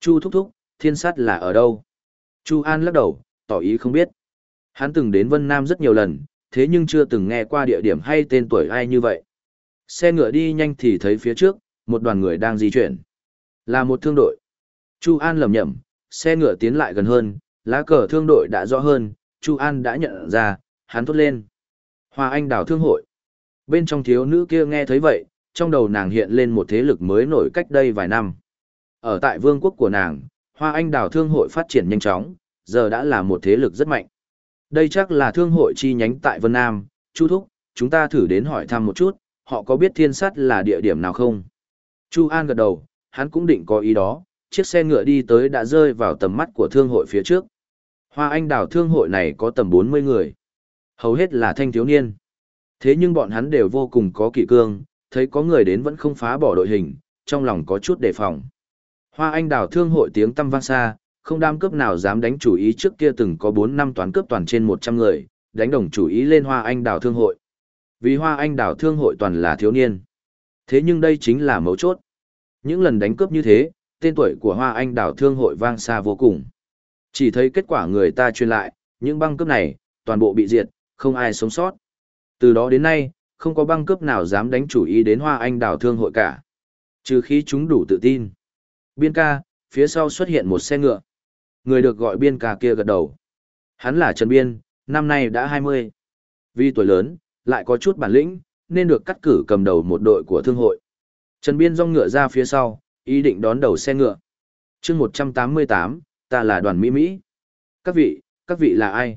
Chu thúc thúc, thiên sát là ở đâu? Chu An lắc đầu, tỏ ý không biết. Hắn từng đến Vân Nam rất nhiều lần, thế nhưng chưa từng nghe qua địa điểm hay tên tuổi ai như vậy. Xe ngựa đi nhanh thì thấy phía trước, một đoàn người đang di chuyển. Là một thương đội. Chu An lầm nhầm, xe ngựa tiến lại gần hơn, lá cờ thương đội đã rõ hơn, Chu An đã nhận ra, hắn thốt lên. Hoa Anh đảo thương hội. Bên trong thiếu nữ kia nghe thấy vậy, trong đầu nàng hiện lên một thế lực mới nổi cách đây vài năm. Ở tại vương quốc của nàng, Hoa Anh đào thương hội phát triển nhanh chóng, giờ đã là một thế lực rất mạnh. Đây chắc là thương hội chi nhánh tại Vân Nam, Chu Thúc, chúng ta thử đến hỏi thăm một chút, họ có biết thiên sắt là địa điểm nào không? Chu An gật đầu, hắn cũng định có ý đó, chiếc xe ngựa đi tới đã rơi vào tầm mắt của thương hội phía trước. Hoa Anh đào thương hội này có tầm 40 người. Hầu hết là thanh thiếu niên. Thế nhưng bọn hắn đều vô cùng có kỷ cương, thấy có người đến vẫn không phá bỏ đội hình, trong lòng có chút đề phòng. Hoa Anh Đào thương hội tiếng tăm vang xa, không đam cướp nào dám đánh chủ ý trước kia từng có 4 năm toán cướp toàn trên 100 người, đánh đồng chủ ý lên Hoa Anh Đào thương hội. Vì Hoa Anh Đào thương hội toàn là thiếu niên. Thế nhưng đây chính là mấu chốt. Những lần đánh cướp như thế, tên tuổi của Hoa Anh Đào thương hội vang xa vô cùng. Chỉ thấy kết quả người ta truyền lại, những băng cướp này, toàn bộ bị diệt, không ai sống sót. Từ đó đến nay, không có băng cướp nào dám đánh chủ ý đến Hoa Anh Đào thương hội cả. Trừ khi chúng đủ tự tin. Biên ca, phía sau xuất hiện một xe ngựa. Người được gọi biên ca kia gật đầu. Hắn là Trần Biên, năm nay đã 20. Vì tuổi lớn, lại có chút bản lĩnh, nên được cắt cử cầm đầu một đội của thương hội. Trần Biên rong ngựa ra phía sau, ý định đón đầu xe ngựa. chương 188, ta là đoàn Mỹ Mỹ. Các vị, các vị là ai?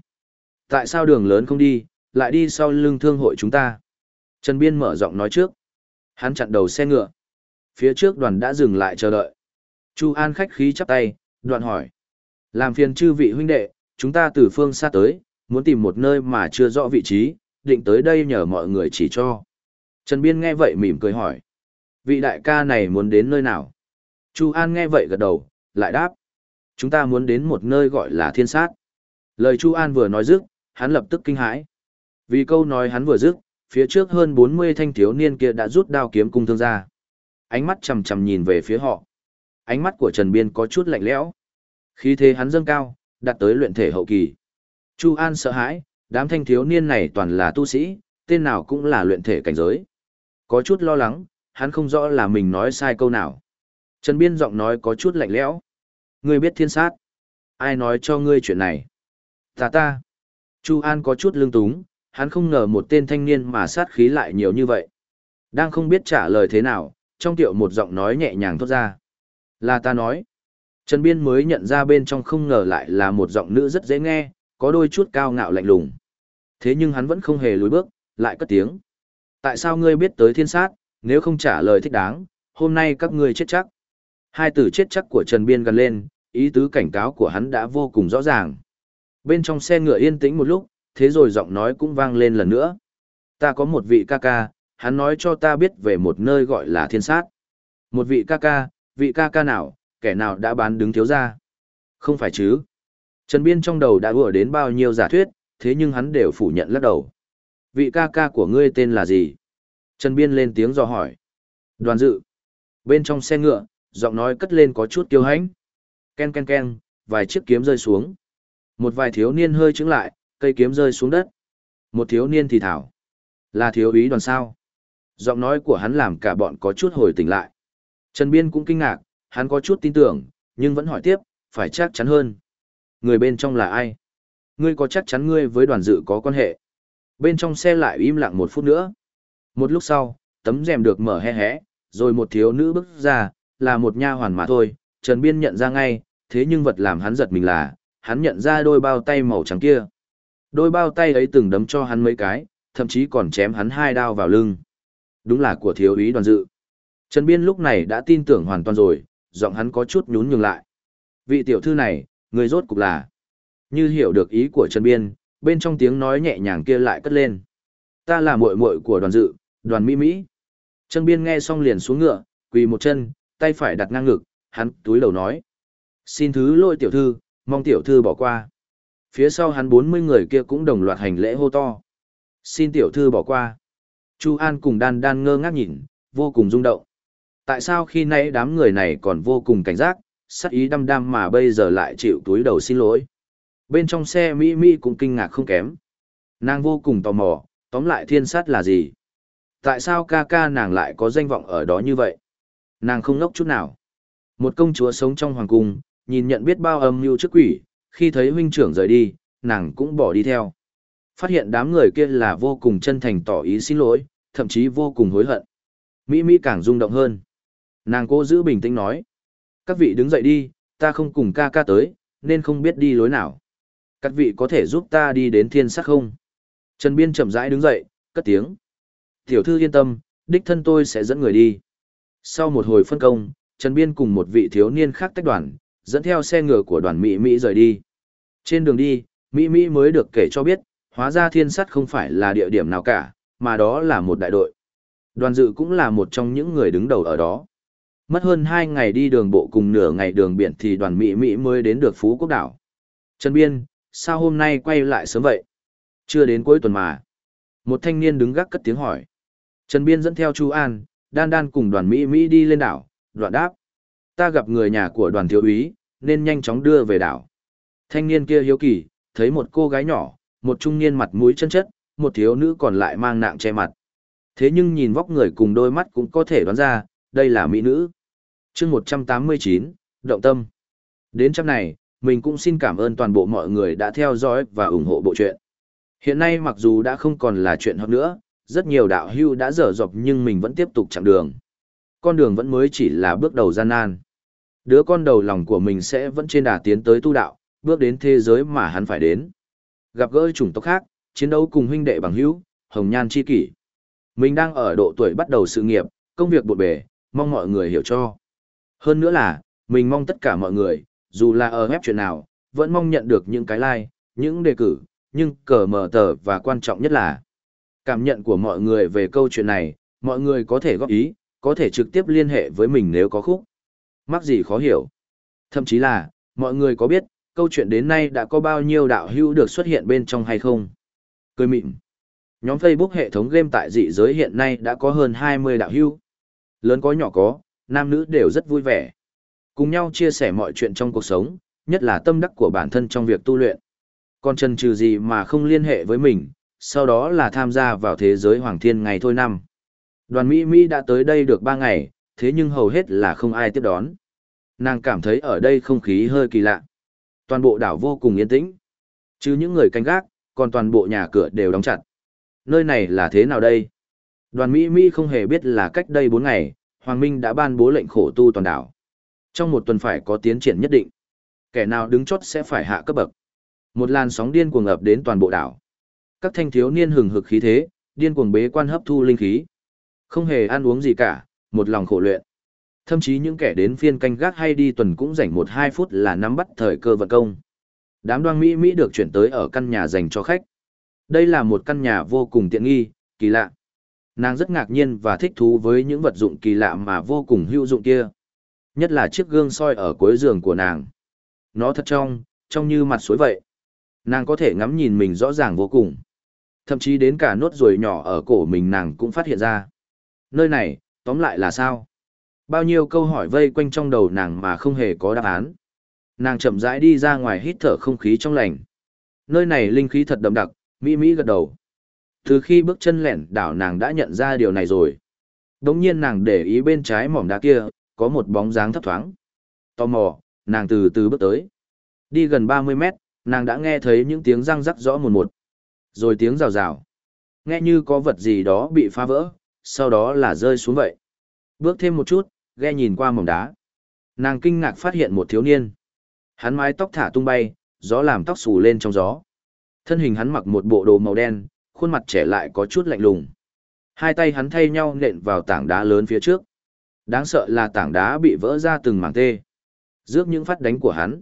Tại sao đường lớn không đi, lại đi sau lưng thương hội chúng ta? Trần Biên mở giọng nói trước. Hắn chặn đầu xe ngựa. Phía trước đoàn đã dừng lại chờ đợi. Chu An khách khí chắp tay, đoạn hỏi. Làm phiền chư vị huynh đệ, chúng ta từ phương xa tới, muốn tìm một nơi mà chưa rõ vị trí, định tới đây nhờ mọi người chỉ cho. Trần Biên nghe vậy mỉm cười hỏi. Vị đại ca này muốn đến nơi nào? Chu An nghe vậy gật đầu, lại đáp. Chúng ta muốn đến một nơi gọi là thiên sát. Lời Chu An vừa nói dứt, hắn lập tức kinh hãi. Vì câu nói hắn vừa dứt, phía trước hơn 40 thanh thiếu niên kia đã rút đao kiếm cung thương ra. Ánh mắt chầm chầm nhìn về phía họ. Ánh mắt của Trần Biên có chút lạnh lẽo. Khí thế hắn dâng cao, đạt tới luyện thể hậu kỳ. Chu An sợ hãi, đám thanh thiếu niên này toàn là tu sĩ, tên nào cũng là luyện thể cảnh giới. Có chút lo lắng, hắn không rõ là mình nói sai câu nào. Trần Biên giọng nói có chút lạnh lẽo. Ngươi biết thiên sát. Ai nói cho ngươi chuyện này? Ta ta. Chu An có chút lương túng, hắn không ngờ một tên thanh niên mà sát khí lại nhiều như vậy. Đang không biết trả lời thế nào, trong tiệu một giọng nói nhẹ nhàng thốt ra. Là ta nói. Trần Biên mới nhận ra bên trong không ngờ lại là một giọng nữ rất dễ nghe, có đôi chút cao ngạo lạnh lùng. Thế nhưng hắn vẫn không hề lùi bước, lại cất tiếng. Tại sao ngươi biết tới thiên sát, nếu không trả lời thích đáng, hôm nay các ngươi chết chắc. Hai từ chết chắc của Trần Biên gần lên, ý tứ cảnh cáo của hắn đã vô cùng rõ ràng. Bên trong xe ngựa yên tĩnh một lúc, thế rồi giọng nói cũng vang lên lần nữa. Ta có một vị ca ca, hắn nói cho ta biết về một nơi gọi là thiên sát. Một vị ca ca, vị ca ca nào, kẻ nào đã bán đứng thiếu ra. Không phải chứ. Trần Biên trong đầu đã vừa đến bao nhiêu giả thuyết, thế nhưng hắn đều phủ nhận lắc đầu. Vị ca ca của ngươi tên là gì? Trần Biên lên tiếng dò hỏi. Đoàn dự. Bên trong xe ngựa, giọng nói cất lên có chút kiêu hãnh. Ken ken ken, vài chiếc kiếm rơi xuống. Một vài thiếu niên hơi trứng lại, cây kiếm rơi xuống đất. Một thiếu niên thì thảo. Là thiếu ý đoàn sao. Giọng nói của hắn làm cả bọn có chút hồi tỉnh lại. Trần Biên cũng kinh ngạc, hắn có chút tin tưởng, nhưng vẫn hỏi tiếp, phải chắc chắn hơn. Người bên trong là ai? Ngươi có chắc chắn ngươi với đoàn dự có quan hệ? Bên trong xe lại im lặng một phút nữa. Một lúc sau, tấm rèm được mở hé hé, rồi một thiếu nữ bước ra, là một nha hoàn mà thôi. Trần Biên nhận ra ngay, thế nhưng vật làm hắn giật mình là, hắn nhận ra đôi bao tay màu trắng kia. Đôi bao tay ấy từng đấm cho hắn mấy cái, thậm chí còn chém hắn hai đao vào lưng. Đúng là của thiếu úy đoàn dự. Trần Biên lúc này đã tin tưởng hoàn toàn rồi, giọng hắn có chút nhún nhường lại. Vị tiểu thư này, người rốt cục là. Như hiểu được ý của Trần Biên, bên trong tiếng nói nhẹ nhàng kia lại cất lên. Ta là muội muội của đoàn dự, đoàn Mỹ Mỹ. Trần Biên nghe xong liền xuống ngựa, quỳ một chân, tay phải đặt ngang ngực, hắn túi đầu nói. Xin thứ lỗi tiểu thư, mong tiểu thư bỏ qua. Phía sau hắn 40 người kia cũng đồng loạt hành lễ hô to. Xin tiểu thư bỏ qua. Chu An cùng đan đan ngơ ngác nhìn, vô cùng rung động. Tại sao khi nãy đám người này còn vô cùng cảnh giác, sắc ý đăm đăm mà bây giờ lại chịu túi đầu xin lỗi. Bên trong xe Mỹ Mỹ cũng kinh ngạc không kém. Nàng vô cùng tò mò, tóm lại thiên sát là gì? Tại sao ca ca nàng lại có danh vọng ở đó như vậy? Nàng không ngốc chút nào. Một công chúa sống trong hoàng cung, nhìn nhận biết bao âm mưu trước quỷ, khi thấy huynh trưởng rời đi, nàng cũng bỏ đi theo. Phát hiện đám người kia là vô cùng chân thành tỏ ý xin lỗi, thậm chí vô cùng hối hận. Mỹ Mỹ càng rung động hơn. Nàng cố giữ bình tĩnh nói. Các vị đứng dậy đi, ta không cùng ca ca tới, nên không biết đi lối nào. Các vị có thể giúp ta đi đến thiên sắc không? Trần Biên chậm rãi đứng dậy, cất tiếng. Tiểu thư yên tâm, đích thân tôi sẽ dẫn người đi. Sau một hồi phân công, Trần Biên cùng một vị thiếu niên khác tách đoàn, dẫn theo xe ngựa của đoàn Mỹ Mỹ rời đi. Trên đường đi, Mỹ Mỹ mới được kể cho biết, hóa ra thiên sắt không phải là địa điểm nào cả, mà đó là một đại đội. Đoàn dự cũng là một trong những người đứng đầu ở đó. Mất hơn hai ngày đi đường bộ cùng nửa ngày đường biển thì đoàn Mỹ Mỹ mới đến được Phú Quốc đảo. Trần Biên, sao hôm nay quay lại sớm vậy? Chưa đến cuối tuần mà. Một thanh niên đứng gác cất tiếng hỏi. Trần Biên dẫn theo Chu An, Đan Đan cùng đoàn Mỹ Mỹ đi lên đảo, đoạn đáp. Ta gặp người nhà của đoàn thiếu úy, nên nhanh chóng đưa về đảo. Thanh niên kia hiếu kỳ, thấy một cô gái nhỏ, một trung niên mặt mũi chân chất, một thiếu nữ còn lại mang nạng che mặt. Thế nhưng nhìn vóc người cùng đôi mắt cũng có thể đoán ra, đây là mỹ nữ chương 189, Động Tâm. Đến trăm này, mình cũng xin cảm ơn toàn bộ mọi người đã theo dõi và ủng hộ bộ truyện. Hiện nay mặc dù đã không còn là chuyện hợp nữa, rất nhiều đạo hưu đã dở dọc nhưng mình vẫn tiếp tục chặng đường. Con đường vẫn mới chỉ là bước đầu gian nan. Đứa con đầu lòng của mình sẽ vẫn trên đà tiến tới tu đạo, bước đến thế giới mà hắn phải đến. Gặp gỡ chủng tộc khác, chiến đấu cùng huynh đệ bằng hữu, hồng nhan chi kỷ. Mình đang ở độ tuổi bắt đầu sự nghiệp, công việc bộn bề, mong mọi người hiểu cho. Hơn nữa là, mình mong tất cả mọi người, dù là ở ép chuyện nào, vẫn mong nhận được những cái like, những đề cử, nhưng cờ mở tờ và quan trọng nhất là cảm nhận của mọi người về câu chuyện này, mọi người có thể góp ý, có thể trực tiếp liên hệ với mình nếu có khúc. Mắc gì khó hiểu. Thậm chí là, mọi người có biết, câu chuyện đến nay đã có bao nhiêu đạo hữu được xuất hiện bên trong hay không? Cười mịn. Nhóm Facebook hệ thống game tại dị giới hiện nay đã có hơn 20 đạo hữu. Lớn có nhỏ có, nam nữ đều rất vui vẻ. Cùng nhau chia sẻ mọi chuyện trong cuộc sống, nhất là tâm đắc của bản thân trong việc tu luyện. Còn trần trừ gì mà không liên hệ với mình, sau đó là tham gia vào thế giới hoàng thiên ngày thôi năm. Đoàn Mỹ Mỹ đã tới đây được 3 ngày, thế nhưng hầu hết là không ai tiếp đón. Nàng cảm thấy ở đây không khí hơi kỳ lạ. Toàn bộ đảo vô cùng yên tĩnh. Chứ những người canh gác, còn toàn bộ nhà cửa đều đóng chặt. Nơi này là thế nào đây? Đoàn Mỹ Mỹ không hề biết là cách đây 4 ngày, Hoàng Minh đã ban bố lệnh khổ tu toàn đảo. Trong một tuần phải có tiến triển nhất định. Kẻ nào đứng chốt sẽ phải hạ cấp bậc. Một làn sóng điên cuồng ập đến toàn bộ đảo. Các thanh thiếu niên hừng hực khí thế, điên cuồng bế quan hấp thu linh khí. Không hề ăn uống gì cả, một lòng khổ luyện. Thậm chí những kẻ đến phiên canh gác hay đi tuần cũng dành một hai phút là nắm bắt thời cơ vận công. Đám đoan Mỹ Mỹ được chuyển tới ở căn nhà dành cho khách. Đây là một căn nhà vô cùng tiện nghi, kỳ lạ. Nàng rất ngạc nhiên và thích thú với những vật dụng kỳ lạ mà vô cùng hữu dụng kia. Nhất là chiếc gương soi ở cuối giường của nàng. Nó thật trong, trông như mặt suối vậy. Nàng có thể ngắm nhìn mình rõ ràng vô cùng. Thậm chí đến cả nốt ruồi nhỏ ở cổ mình nàng cũng phát hiện ra. Nơi này, tóm lại là sao? Bao nhiêu câu hỏi vây quanh trong đầu nàng mà không hề có đáp án. Nàng chậm rãi đi ra ngoài hít thở không khí trong lành. Nơi này linh khí thật đậm đặc, Mỹ Mỹ gật đầu. Từ khi bước chân lẻn đảo nàng đã nhận ra điều này rồi. Đống nhiên nàng để ý bên trái mỏm đá kia, có một bóng dáng thấp thoáng. Tò mò, nàng từ từ bước tới. Đi gần 30 mét, nàng đã nghe thấy những tiếng răng rắc rõ một một. Rồi tiếng rào rào. Nghe như có vật gì đó bị phá vỡ, sau đó là rơi xuống vậy. Bước thêm một chút, ghe nhìn qua mỏm đá. Nàng kinh ngạc phát hiện một thiếu niên. Hắn mái tóc thả tung bay, gió làm tóc xù lên trong gió. Thân hình hắn mặc một bộ đồ màu đen, khuôn mặt trẻ lại có chút lạnh lùng. Hai tay hắn thay nhau nện vào tảng đá lớn phía trước. Đáng sợ là tảng đá bị vỡ ra từng mảng tê. Rước những phát đánh của hắn.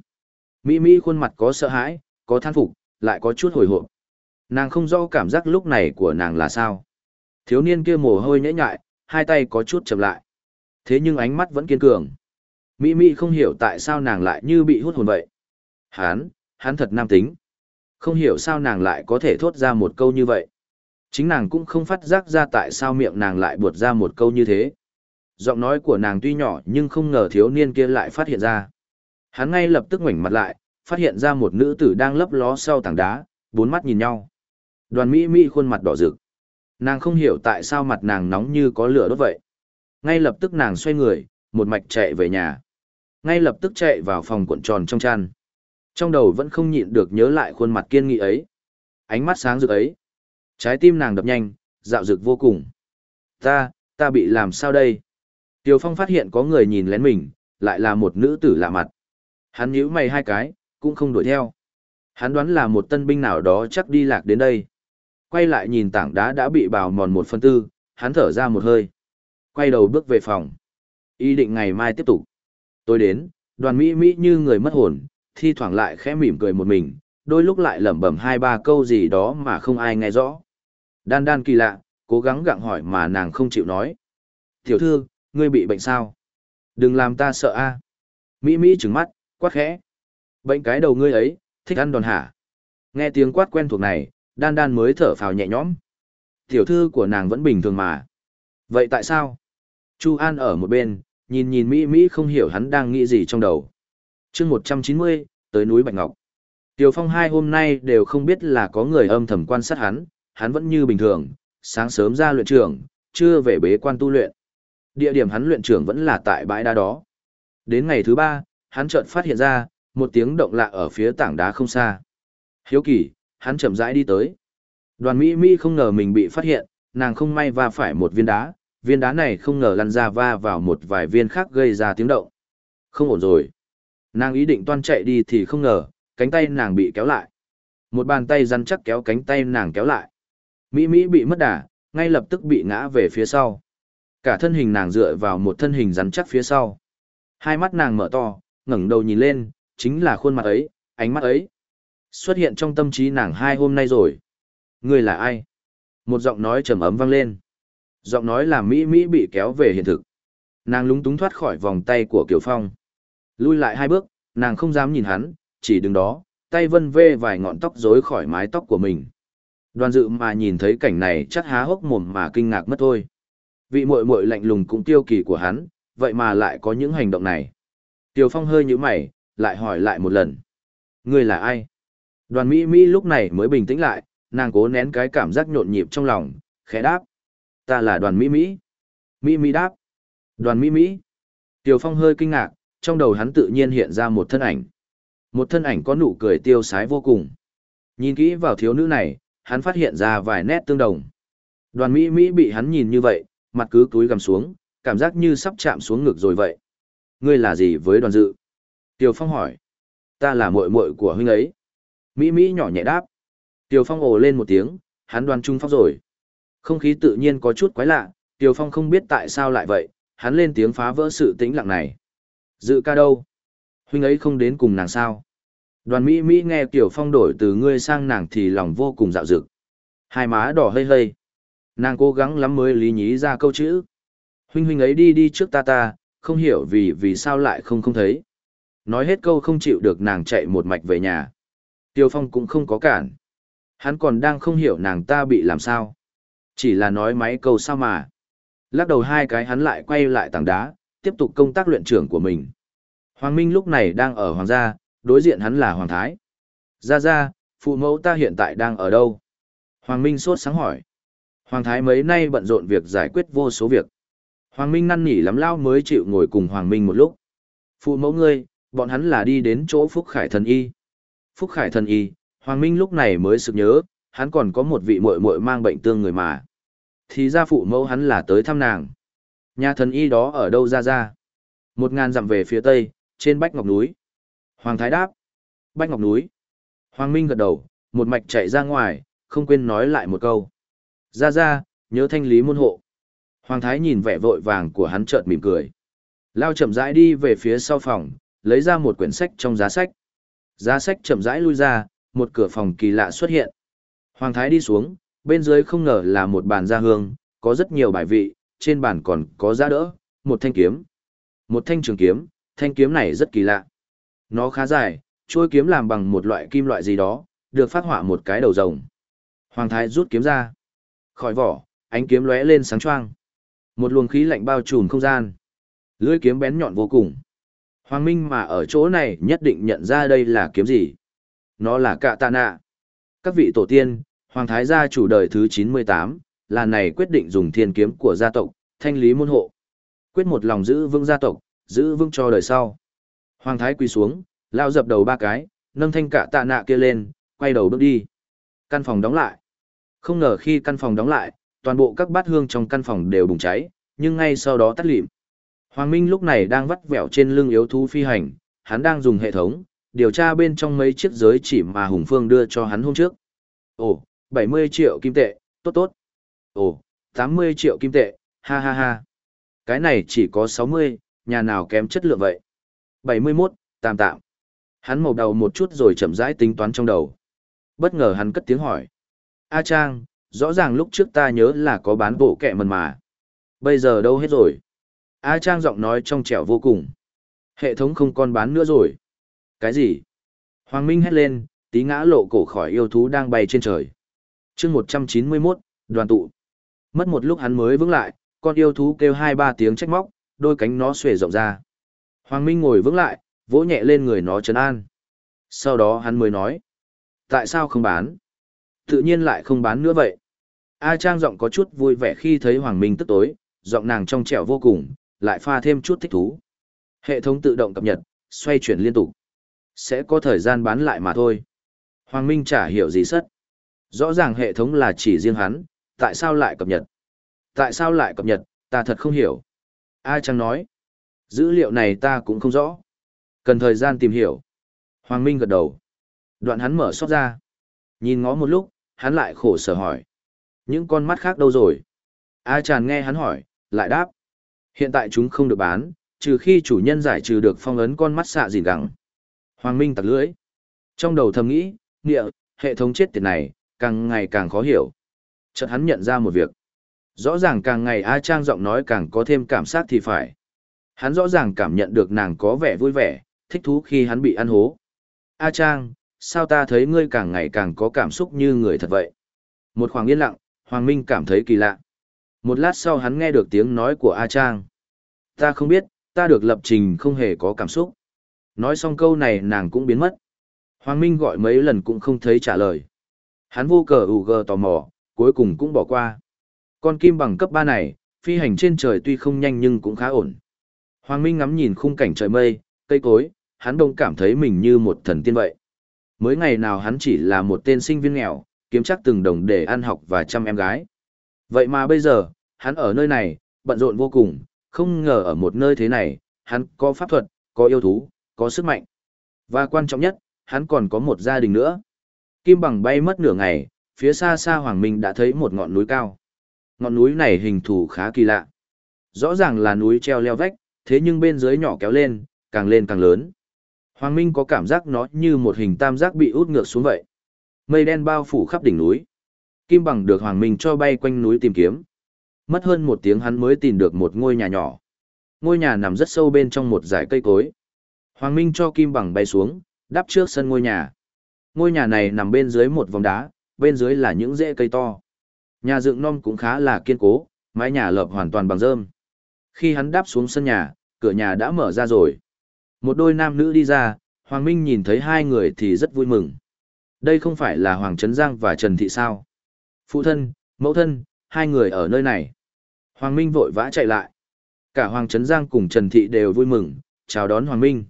Mỹ Mỹ khuôn mặt có sợ hãi, có than phục, lại có chút hồi hộp. Nàng không rõ cảm giác lúc này của nàng là sao. Thiếu niên kia mồ hôi nhễ nhại, hai tay có chút chậm lại. Thế nhưng ánh mắt vẫn kiên cường. Mỹ Mỹ không hiểu tại sao nàng lại như bị hút hồn vậy. Hán, hắn thật nam tính. Không hiểu sao nàng lại có thể thốt ra một câu như vậy. Chính nàng cũng không phát giác ra tại sao miệng nàng lại buột ra một câu như thế. Giọng nói của nàng tuy nhỏ nhưng không ngờ thiếu niên kia lại phát hiện ra. Hắn ngay lập tức ngoảnh mặt lại, phát hiện ra một nữ tử đang lấp ló sau tảng đá, bốn mắt nhìn nhau. Đoàn Mỹ Mỹ khuôn mặt đỏ rực. Nàng không hiểu tại sao mặt nàng nóng như có lửa đốt vậy. Ngay lập tức nàng xoay người, một mạch chạy về nhà. Ngay lập tức chạy vào phòng cuộn tròn trong chăn. Trong đầu vẫn không nhịn được nhớ lại khuôn mặt kiên nghị ấy. Ánh mắt sáng rực ấy. Trái tim nàng đập nhanh, dạo rực vô cùng. Ta, ta bị làm sao đây? Tiêu Phong phát hiện có người nhìn lén mình, lại là một nữ tử lạ mặt. Hắn nhíu mày hai cái, cũng không đuổi theo. Hắn đoán là một tân binh nào đó chắc đi lạc đến đây. Quay lại nhìn tảng đá đã bị bào mòn một phân tư, hắn thở ra một hơi. Quay đầu bước về phòng. Ý định ngày mai tiếp tục. Tôi đến, đoàn Mỹ Mỹ như người mất hồn, thi thoảng lại khẽ mỉm cười một mình, đôi lúc lại lẩm bẩm hai ba câu gì đó mà không ai nghe rõ. Đan đan kỳ lạ, cố gắng gặng hỏi mà nàng không chịu nói. Tiểu thư, ngươi bị bệnh sao? Đừng làm ta sợ a. Mỹ Mỹ trừng mắt, quát khẽ. Bệnh cái đầu ngươi ấy, thích ăn đòn hả? Nghe tiếng quát quen thuộc này, đan đan mới thở phào nhẹ nhõm. Tiểu thư của nàng vẫn bình thường mà. Vậy tại sao? Chu An ở một bên, nhìn nhìn Mỹ Mỹ không hiểu hắn đang nghĩ gì trong đầu chương 190, tới núi Bạch Ngọc. Tiểu Phong hai hôm nay đều không biết là có người âm thầm quan sát hắn, hắn vẫn như bình thường, sáng sớm ra luyện trường, trưa về bế quan tu luyện. Địa điểm hắn luyện trường vẫn là tại bãi đá đó. Đến ngày thứ ba, hắn chợt phát hiện ra, một tiếng động lạ ở phía tảng đá không xa. Hiếu kỳ, hắn chậm rãi đi tới. Đoàn Mỹ Mỹ không ngờ mình bị phát hiện, nàng không may va phải một viên đá, viên đá này không ngờ lăn ra va vào một vài viên khác gây ra tiếng động. Không ổn rồi. Nàng ý định toan chạy đi thì không ngờ, cánh tay nàng bị kéo lại. Một bàn tay rắn chắc kéo cánh tay nàng kéo lại. Mỹ Mỹ bị mất đà, ngay lập tức bị ngã về phía sau. Cả thân hình nàng dựa vào một thân hình rắn chắc phía sau. Hai mắt nàng mở to, ngẩng đầu nhìn lên, chính là khuôn mặt ấy, ánh mắt ấy. Xuất hiện trong tâm trí nàng hai hôm nay rồi. Người là ai? Một giọng nói trầm ấm vang lên. Giọng nói là Mỹ Mỹ bị kéo về hiện thực. Nàng lúng túng thoát khỏi vòng tay của Kiều Phong. Lui lại hai bước, nàng không dám nhìn hắn, chỉ đứng đó, tay vân vê vài ngọn tóc rối khỏi mái tóc của mình. Đoàn dự mà nhìn thấy cảnh này chắc há hốc mồm mà kinh ngạc mất thôi. Vị muội muội lạnh lùng cũng tiêu kỳ của hắn, vậy mà lại có những hành động này. Tiêu Phong hơi nhíu mày, lại hỏi lại một lần. Ngươi là ai? Đoàn Mỹ Mỹ lúc này mới bình tĩnh lại, nàng cố nén cái cảm giác nhộn nhịp trong lòng, khẽ đáp. Ta là đoàn Mỹ Mỹ. Mỹ Mỹ đáp. Đoàn Mỹ Mỹ. Tiêu Phong hơi kinh ngạc, trong đầu hắn tự nhiên hiện ra một thân ảnh. Một thân ảnh có nụ cười tiêu sái vô cùng. Nhìn kỹ vào thiếu nữ này, hắn phát hiện ra vài nét tương đồng. Đoàn Mỹ Mỹ bị hắn nhìn như vậy, mặt cứ túi gầm xuống, cảm giác như sắp chạm xuống ngực rồi vậy. Ngươi là gì với đoàn dự? Tiêu Phong hỏi. Ta là muội muội của huynh ấy. Mỹ Mỹ nhỏ nhẹ đáp. Tiêu Phong ồ lên một tiếng, hắn đoan trung phong rồi. Không khí tự nhiên có chút quái lạ, Tiêu Phong không biết tại sao lại vậy, hắn lên tiếng phá vỡ sự tĩnh lặng này. Dự ca đâu? Huynh ấy không đến cùng nàng sao? Đoàn Mỹ Mỹ nghe Tiểu Phong đổi từ ngươi sang nàng thì lòng vô cùng dạo dực. Hai má đỏ hơi hơi. Nàng cố gắng lắm mới lý nhí ra câu chữ. Huynh huynh ấy đi đi trước ta ta, không hiểu vì vì sao lại không không thấy. Nói hết câu không chịu được nàng chạy một mạch về nhà. Tiêu Phong cũng không có cản. Hắn còn đang không hiểu nàng ta bị làm sao. Chỉ là nói máy câu sao mà. Lắc đầu hai cái hắn lại quay lại tảng đá, tiếp tục công tác luyện trưởng của mình. Hoàng Minh lúc này đang ở Hoàng gia, đối diện hắn là Hoàng Thái. gia gia phụ mẫu ta hiện tại đang ở đâu? Hoàng Minh sốt sáng hỏi. Hoàng Thái mấy nay bận rộn việc giải quyết vô số việc. Hoàng Minh năn nỉ lắm lao mới chịu ngồi cùng Hoàng Minh một lúc. Phụ mẫu ngươi, bọn hắn là đi đến chỗ Phúc Khải Thần Y. Phúc Khải Thần Y, Hoàng Minh lúc này mới sực nhớ, hắn còn có một vị muội muội mang bệnh tương người mà. Thì ra phụ mẫu hắn là tới thăm nàng. Nhà thần y đó ở đâu ra ra? Một ngàn dặm về phía tây, trên Bách Ngọc Núi. Hoàng Thái đáp. Bách Ngọc Núi. Hoàng Minh gật đầu, một mạch chạy ra ngoài, không quên nói lại một câu. Ra ra, nhớ thanh lý môn hộ. Hoàng Thái nhìn vẻ vội vàng của hắn chợt mỉm cười. Lao chậm rãi đi về phía sau phòng, lấy ra một quyển sách trong giá sách. Giá sách chậm rãi lui ra, một cửa phòng kỳ lạ xuất hiện. Hoàng Thái đi xuống, bên dưới không ngờ là một bàn gia hương, có rất nhiều bài vị, trên bàn còn có giá đỡ, một thanh kiếm. Một thanh trường kiếm, thanh kiếm này rất kỳ lạ. Nó khá dài, trôi kiếm làm bằng một loại kim loại gì đó, được phát họa một cái đầu rồng. Hoàng Thái rút kiếm ra. Khỏi vỏ, ánh kiếm lóe lên sáng choang. Một luồng khí lạnh bao trùm không gian. Lưỡi kiếm bén nhọn vô cùng. Hoàng Minh mà ở chỗ này nhất định nhận ra đây là kiếm gì. Nó là cạ tạ nạ. Các vị tổ tiên, Hoàng Thái gia chủ đời thứ 98, là này quyết định dùng thiên kiếm của gia tộc, thanh lý môn hộ. Quyết một lòng giữ vững gia tộc, giữ vững cho đời sau. Hoàng Thái quỳ xuống, lao dập đầu ba cái, nâng thanh cạ tạ nạ kia lên, quay đầu bước đi. Căn phòng đóng lại. Không ngờ khi căn phòng đóng lại, toàn bộ các bát hương trong căn phòng đều bùng cháy, nhưng ngay sau đó tắt lịm. Hoàng Minh lúc này đang vắt vẹo trên lưng yếu thú phi hành, hắn đang dùng hệ thống, điều tra bên trong mấy chiếc giới chỉ mà Hùng Phương đưa cho hắn hôm trước. Ồ, 70 triệu kim tệ, tốt tốt. Ồ, 80 triệu kim tệ, ha ha ha. Cái này chỉ có 60, nhà nào kém chất lượng vậy? 71, tạm tạm. Hắn màu đầu một chút rồi chậm rãi tính toán trong đầu. Bất ngờ hắn cất tiếng hỏi. A Trang, rõ ràng lúc trước ta nhớ là có bán bộ kẹ mần mà. Bây giờ đâu hết rồi? A Trang giọng nói trong trẻo vô cùng. Hệ thống không còn bán nữa rồi. Cái gì? Hoàng Minh hét lên, tí ngã lộ cổ khỏi yêu thú đang bay trên trời. chương 191, đoàn tụ. Mất một lúc hắn mới vững lại, con yêu thú kêu hai ba tiếng trách móc, đôi cánh nó xuề rộng ra. Hoàng Minh ngồi vững lại, vỗ nhẹ lên người nó trấn an. Sau đó hắn mới nói. Tại sao không bán? Tự nhiên lại không bán nữa vậy. A Trang giọng có chút vui vẻ khi thấy Hoàng Minh tức tối, giọng nàng trong trẻo vô cùng, lại pha thêm chút thích thú. Hệ thống tự động cập nhật, xoay chuyển liên tục. Sẽ có thời gian bán lại mà thôi. Hoàng Minh chả hiểu gì sất. Rõ ràng hệ thống là chỉ riêng hắn, tại sao lại cập nhật? Tại sao lại cập nhật, ta thật không hiểu. A chẳng nói. Dữ liệu này ta cũng không rõ. Cần thời gian tìm hiểu. Hoàng Minh gật đầu. Đoạn hắn mở sót ra. Nhìn ngó một lúc, hắn lại khổ sở hỏi. Những con mắt khác đâu rồi? A Tràn nghe hắn hỏi, lại đáp. Hiện tại chúng không được bán, trừ khi chủ nhân giải trừ được phong ấn con mắt xạ dìn gẳng. Hoàng Minh tặc lưỡi. Trong đầu thầm nghĩ, nghĩa, hệ thống chết tiệt này, càng ngày càng khó hiểu. Chợt hắn nhận ra một việc. Rõ ràng càng ngày A Trang giọng nói càng có thêm cảm giác thì phải. Hắn rõ ràng cảm nhận được nàng có vẻ vui vẻ, thích thú khi hắn bị ăn hố. A Trang, sao ta thấy ngươi càng ngày càng có cảm xúc như người thật vậy? Một khoảng yên lặng, Hoàng Minh cảm thấy kỳ lạ. Một lát sau hắn nghe được tiếng nói của A Trang. Ta không biết, ta được lập trình không hề có cảm xúc. Nói xong câu này nàng cũng biến mất. Hoàng Minh gọi mấy lần cũng không thấy trả lời. Hắn vô cờ ủ gờ tò mò, cuối cùng cũng bỏ qua. Con kim bằng cấp 3 này, phi hành trên trời tuy không nhanh nhưng cũng khá ổn. Hoàng Minh ngắm nhìn khung cảnh trời mây, cây cối, hắn đông cảm thấy mình như một thần tiên vậy. Mới ngày nào hắn chỉ là một tên sinh viên nghèo, kiếm chắc từng đồng để ăn học và chăm em gái. Vậy mà bây giờ, hắn ở nơi này, bận rộn vô cùng, không ngờ ở một nơi thế này, hắn có pháp thuật, có yêu thú, có sức mạnh. Và quan trọng nhất, hắn còn có một gia đình nữa. Kim bằng bay mất nửa ngày, phía xa xa Hoàng Minh đã thấy một ngọn núi cao. Ngọn núi này hình thù khá kỳ lạ. Rõ ràng là núi treo leo vách, thế nhưng bên dưới nhỏ kéo lên, càng lên càng lớn. Hoàng Minh có cảm giác nó như một hình tam giác bị út ngược xuống vậy. Mây đen bao phủ khắp đỉnh núi. Kim bằng được Hoàng Minh cho bay quanh núi tìm kiếm. Mất hơn một tiếng hắn mới tìm được một ngôi nhà nhỏ. Ngôi nhà nằm rất sâu bên trong một dải cây cối. Hoàng Minh cho Kim bằng bay xuống, đắp trước sân ngôi nhà. Ngôi nhà này nằm bên dưới một vòng đá, bên dưới là những rễ cây to. Nhà dựng non cũng khá là kiên cố, mái nhà lợp hoàn toàn bằng rơm. Khi hắn đáp xuống sân nhà, cửa nhà đã mở ra rồi. Một đôi nam nữ đi ra, Hoàng Minh nhìn thấy hai người thì rất vui mừng. Đây không phải là Hoàng Trấn Giang và Trần Thị sao? Phụ thân, mẫu thân, hai người ở nơi này. Hoàng Minh vội vã chạy lại. Cả Hoàng Trấn Giang cùng Trần Thị đều vui mừng, chào đón Hoàng Minh.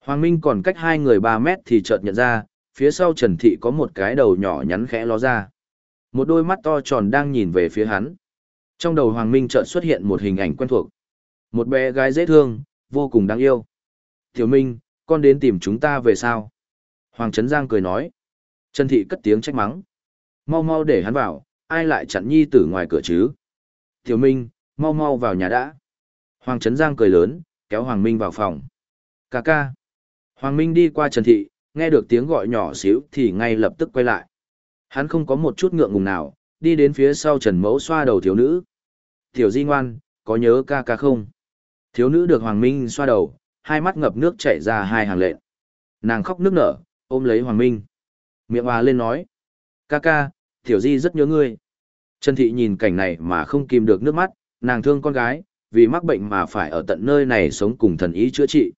Hoàng Minh còn cách hai người ba mét thì chợt nhận ra, phía sau Trần Thị có một cái đầu nhỏ nhắn khẽ ló ra. Một đôi mắt to tròn đang nhìn về phía hắn. Trong đầu Hoàng Minh chợt xuất hiện một hình ảnh quen thuộc. Một bé gái dễ thương, vô cùng đáng yêu. Tiểu Minh, con đến tìm chúng ta về sao? Hoàng Trấn Giang cười nói. Trần Thị cất tiếng trách mắng. Mau mau để hắn vào, ai lại chặn nhi tử ngoài cửa chứ? Tiểu Minh, mau mau vào nhà đã. Hoàng Trấn Giang cười lớn, kéo Hoàng Minh vào phòng. Cà ca. Hoàng Minh đi qua Trần Thị, nghe được tiếng gọi nhỏ xíu thì ngay lập tức quay lại. Hắn không có một chút ngượng ngùng nào, đi đến phía sau Trần Mẫu xoa đầu thiếu nữ. Tiểu Di ngoan, có nhớ ca ca không? Thiếu nữ được Hoàng Minh xoa đầu, hai mắt ngập nước chảy ra hai hàng lệ. Nàng khóc nước nở, ôm lấy Hoàng Minh. Miệng hòa lên nói. Ca ca, Tiểu Di rất nhớ ngươi. Trần Thị nhìn cảnh này mà không kìm được nước mắt, nàng thương con gái, vì mắc bệnh mà phải ở tận nơi này sống cùng thần ý chữa trị.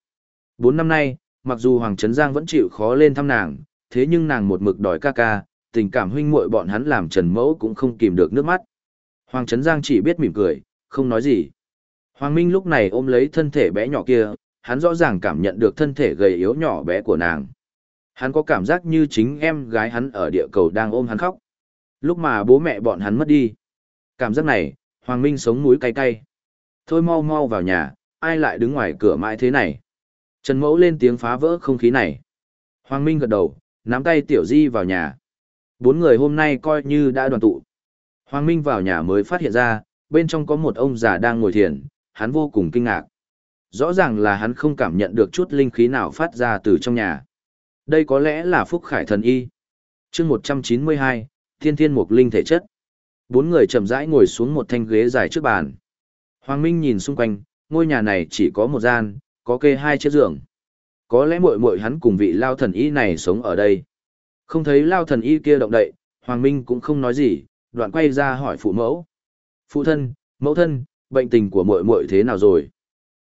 Bốn năm nay, mặc dù Hoàng Trấn Giang vẫn chịu khó lên thăm nàng, thế nhưng nàng một mực đòi ca ca, tình cảm huynh muội bọn hắn làm Trần Mẫu cũng không kìm được nước mắt. Hoàng Trấn Giang chỉ biết mỉm cười, không nói gì. Hoàng Minh lúc này ôm lấy thân thể bé nhỏ kia, hắn rõ ràng cảm nhận được thân thể gầy yếu nhỏ bé của nàng. Hắn có cảm giác như chính em gái hắn ở địa cầu đang ôm hắn khóc. Lúc mà bố mẹ bọn hắn mất đi. Cảm giác này, Hoàng Minh sống mũi cay cay. Thôi mau mau vào nhà, ai lại đứng ngoài cửa mãi thế này. Trần Mẫu lên tiếng phá vỡ không khí này. Hoàng Minh gật đầu, nắm tay Tiểu Di vào nhà. Bốn người hôm nay coi như đã đoàn tụ. Hoàng Minh vào nhà mới phát hiện ra, bên trong có một ông già đang ngồi thiền, hắn vô cùng kinh ngạc. Rõ ràng là hắn không cảm nhận được chút linh khí nào phát ra từ trong nhà. Đây có lẽ là phúc khải thần y. chương 192, Thiên Thiên Mục Linh thể chất. Bốn người chậm rãi ngồi xuống một thanh ghế dài trước bàn. Hoàng Minh nhìn xung quanh, ngôi nhà này chỉ có một gian, có kê hai chiếc giường. Có lẽ muội muội hắn cùng vị lao thần y này sống ở đây. Không thấy lao thần y kia động đậy, Hoàng Minh cũng không nói gì, đoạn quay ra hỏi phụ mẫu. Phụ thân, mẫu thân, bệnh tình của muội muội thế nào rồi?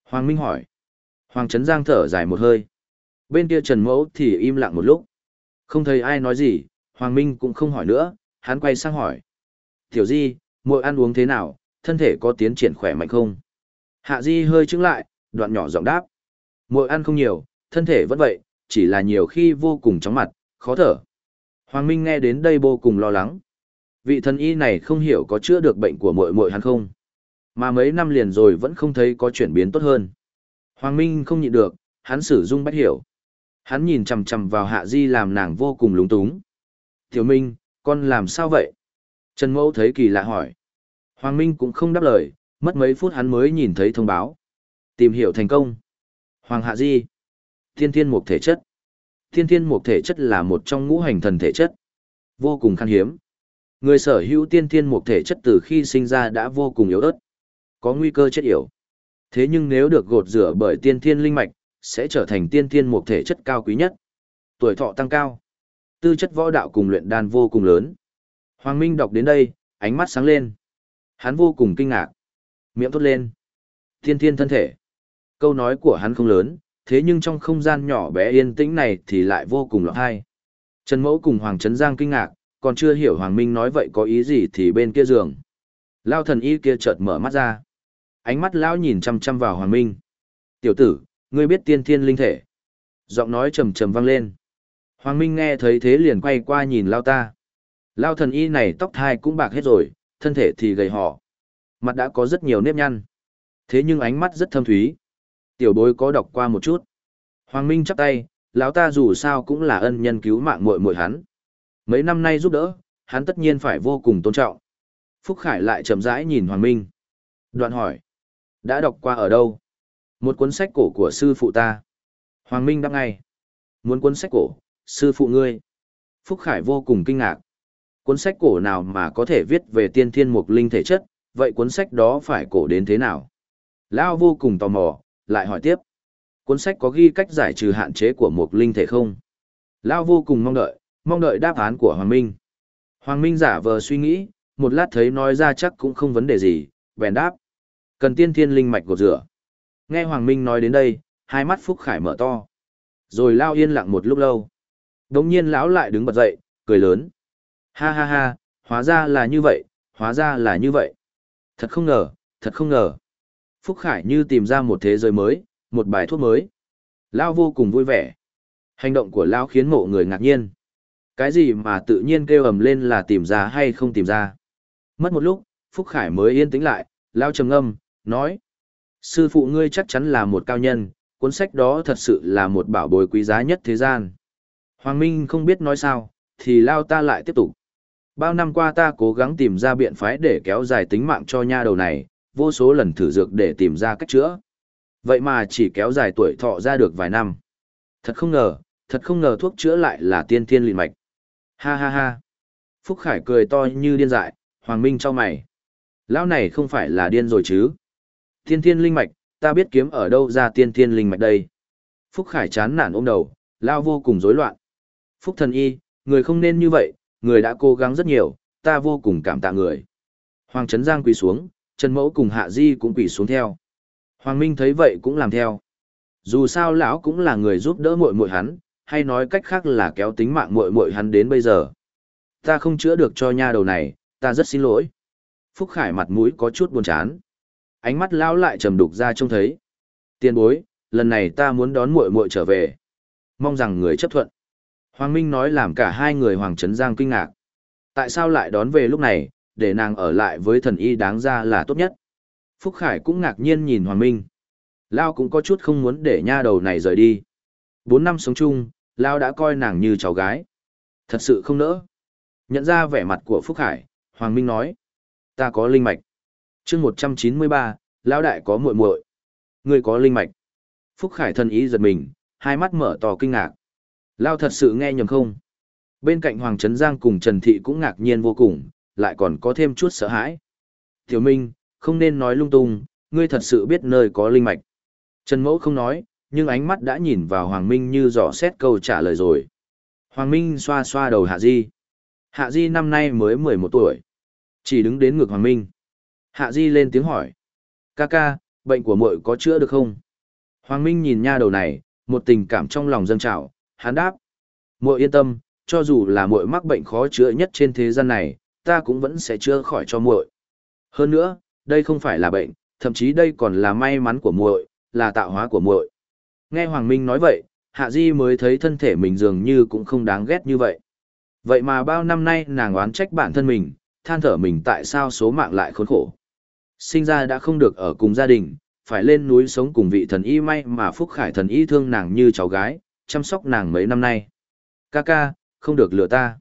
Hoàng Minh hỏi. Hoàng Trấn Giang thở dài một hơi. Bên kia Trần Mẫu thì im lặng một lúc. Không thấy ai nói gì, Hoàng Minh cũng không hỏi nữa, hắn quay sang hỏi. Tiểu Di, muội ăn uống thế nào, thân thể có tiến triển khỏe mạnh không? Hạ Di hơi chứng lại, đoạn nhỏ giọng đáp. Muội ăn không nhiều, thân thể vẫn vậy, chỉ là nhiều khi vô cùng chóng mặt, khó thở. Hoàng Minh nghe đến đây vô cùng lo lắng. Vị thần y này không hiểu có chữa được bệnh của muội muội hắn không? Mà mấy năm liền rồi vẫn không thấy có chuyển biến tốt hơn. Hoàng Minh không nhịn được, hắn sử dung bách hiểu. Hắn nhìn chằm chằm vào Hạ Di làm nàng vô cùng lúng túng. Tiểu Minh, con làm sao vậy? Trần Mẫu thấy kỳ lạ hỏi. Hoàng Minh cũng không đáp lời, mất mấy phút hắn mới nhìn thấy thông báo. Tìm hiểu thành công. Hoàng Hạ Di. Thiên thiên mục thể chất. Thiên thiên mục thể chất là một trong ngũ hành thần thể chất. Vô cùng khan hiếm. Người sở hữu tiên thiên mục thể chất từ khi sinh ra đã vô cùng yếu ớt. Có nguy cơ chết yểu. Thế nhưng nếu được gột rửa bởi tiên thiên linh mạch, sẽ trở thành tiên thiên mục thể chất cao quý nhất. Tuổi thọ tăng cao. Tư chất võ đạo cùng luyện đan vô cùng lớn. Hoàng Minh đọc đến đây, ánh mắt sáng lên. Hắn vô cùng kinh ngạc. Miệng thốt lên. Thiên thiên thân thể. Câu nói của hắn không lớn, thế nhưng trong không gian nhỏ bé yên tĩnh này thì lại vô cùng lọt hay. Trần Mẫu cùng Hoàng Trấn Giang kinh ngạc, còn chưa hiểu Hoàng Minh nói vậy có ý gì thì bên kia giường. Lao thần y kia chợt mở mắt ra. Ánh mắt lão nhìn chăm chăm vào Hoàng Minh. Tiểu tử, ngươi biết tiên thiên linh thể. Giọng nói trầm trầm vang lên. Hoàng Minh nghe thấy thế liền quay qua nhìn Lao ta. Lao thần y này tóc thai cũng bạc hết rồi, thân thể thì gầy họ. Mặt đã có rất nhiều nếp nhăn. Thế nhưng ánh mắt rất thâm thúy. Tiểu bối có đọc qua một chút. Hoàng Minh chắp tay, lão ta dù sao cũng là ân nhân cứu mạng muội muội hắn. Mấy năm nay giúp đỡ, hắn tất nhiên phải vô cùng tôn trọng. Phúc Khải lại chậm rãi nhìn Hoàng Minh. Đoạn hỏi. Đã đọc qua ở đâu? Một cuốn sách cổ của sư phụ ta. Hoàng Minh đáp ngay. Muốn cuốn sách cổ, sư phụ ngươi. Phúc Khải vô cùng kinh ngạc. Cuốn sách cổ nào mà có thể viết về tiên thiên mục linh thể chất, vậy cuốn sách đó phải cổ đến thế nào? Lão vô cùng tò mò, lại hỏi tiếp. Cuốn sách có ghi cách giải trừ hạn chế của một linh thể không? Lão vô cùng mong đợi, mong đợi đáp án của Hoàng Minh. Hoàng Minh giả vờ suy nghĩ, một lát thấy nói ra chắc cũng không vấn đề gì, bèn đáp. Cần tiên thiên linh mạch gột rửa. Nghe Hoàng Minh nói đến đây, hai mắt Phúc Khải mở to. Rồi lao yên lặng một lúc lâu. Đống nhiên lão lại đứng bật dậy, cười lớn. Ha ha ha, hóa ra là như vậy, hóa ra là như vậy. Thật không ngờ, thật không ngờ. Phúc Khải như tìm ra một thế giới mới, một bài thuốc mới. Lao vô cùng vui vẻ. Hành động của Lao khiến mộ người ngạc nhiên. Cái gì mà tự nhiên kêu ầm lên là tìm ra hay không tìm ra. Mất một lúc, Phúc Khải mới yên tĩnh lại, Lao trầm ngâm, nói. Sư phụ ngươi chắc chắn là một cao nhân, cuốn sách đó thật sự là một bảo bối quý giá nhất thế gian. Hoàng Minh không biết nói sao, thì Lao ta lại tiếp tục. Bao năm qua ta cố gắng tìm ra biện phái để kéo dài tính mạng cho nha đầu này, vô số lần thử dược để tìm ra cách chữa. Vậy mà chỉ kéo dài tuổi thọ ra được vài năm. Thật không ngờ, thật không ngờ thuốc chữa lại là tiên thiên lịnh mạch. Ha ha ha. Phúc Khải cười to như điên dại, Hoàng Minh cho mày. Lão này không phải là điên rồi chứ. Tiên thiên linh mạch, ta biết kiếm ở đâu ra tiên thiên linh mạch đây. Phúc Khải chán nản ôm đầu, lao vô cùng rối loạn. Phúc thần y, người không nên như vậy, người đã cố gắng rất nhiều, ta vô cùng cảm tạ người. Hoàng Trấn Giang quỳ xuống, Trần Mẫu cùng Hạ Di cũng quỳ xuống theo. Hoàng Minh thấy vậy cũng làm theo. Dù sao lão cũng là người giúp đỡ muội muội hắn, hay nói cách khác là kéo tính mạng muội muội hắn đến bây giờ. Ta không chữa được cho nha đầu này, ta rất xin lỗi. Phúc Khải mặt mũi có chút buồn chán. Ánh mắt lão lại trầm đục ra trông thấy. Tiên bối, lần này ta muốn đón muội muội trở về. Mong rằng người chấp thuận. Hoàng Minh nói làm cả hai người Hoàng Trấn Giang kinh ngạc. Tại sao lại đón về lúc này, để nàng ở lại với thần y đáng ra là tốt nhất. Phúc Khải cũng ngạc nhiên nhìn Hoàng Minh. Lao cũng có chút không muốn để nha đầu này rời đi. Bốn năm sống chung, Lao đã coi nàng như cháu gái. Thật sự không nỡ. Nhận ra vẻ mặt của Phúc Khải, Hoàng Minh nói. Ta có linh mạch. chương một trăm chín mươi ba, Lao đại có muội muội Người có linh mạch. Phúc Khải thân ý giật mình, hai mắt mở to kinh ngạc. Lao thật sự nghe nhầm không? Bên cạnh Hoàng Trấn Giang cùng Trần Thị cũng ngạc nhiên vô cùng, lại còn có thêm chút sợ hãi. Tiểu Minh, không nên nói lung tung, ngươi thật sự biết nơi có linh mạch. Trần Mẫu không nói, nhưng ánh mắt đã nhìn vào Hoàng Minh như dò xét câu trả lời rồi. Hoàng Minh xoa xoa đầu Hạ Di. Hạ Di năm nay mới 11 tuổi. Chỉ đứng đến ngực Hoàng Minh. Hạ Di lên tiếng hỏi. Ca ca, bệnh của muội có chữa được không? Hoàng Minh nhìn nha đầu này, một tình cảm trong lòng dâng trào, hắn đáp. Muội yên tâm, cho dù là muội mắc bệnh khó chữa nhất trên thế gian này, ta cũng vẫn sẽ chữa khỏi cho muội. Hơn nữa, đây không phải là bệnh, thậm chí đây còn là may mắn của muội, là tạo hóa của muội. Nghe Hoàng Minh nói vậy, Hạ Di mới thấy thân thể mình dường như cũng không đáng ghét như vậy. Vậy mà bao năm nay nàng oán trách bản thân mình, than thở mình tại sao số mạng lại khốn khổ. Sinh ra đã không được ở cùng gia đình, phải lên núi sống cùng vị thần y may mà Phúc Khải thần y thương nàng như cháu gái, chăm sóc nàng mấy năm nay. Ca ca, không được lừa ta.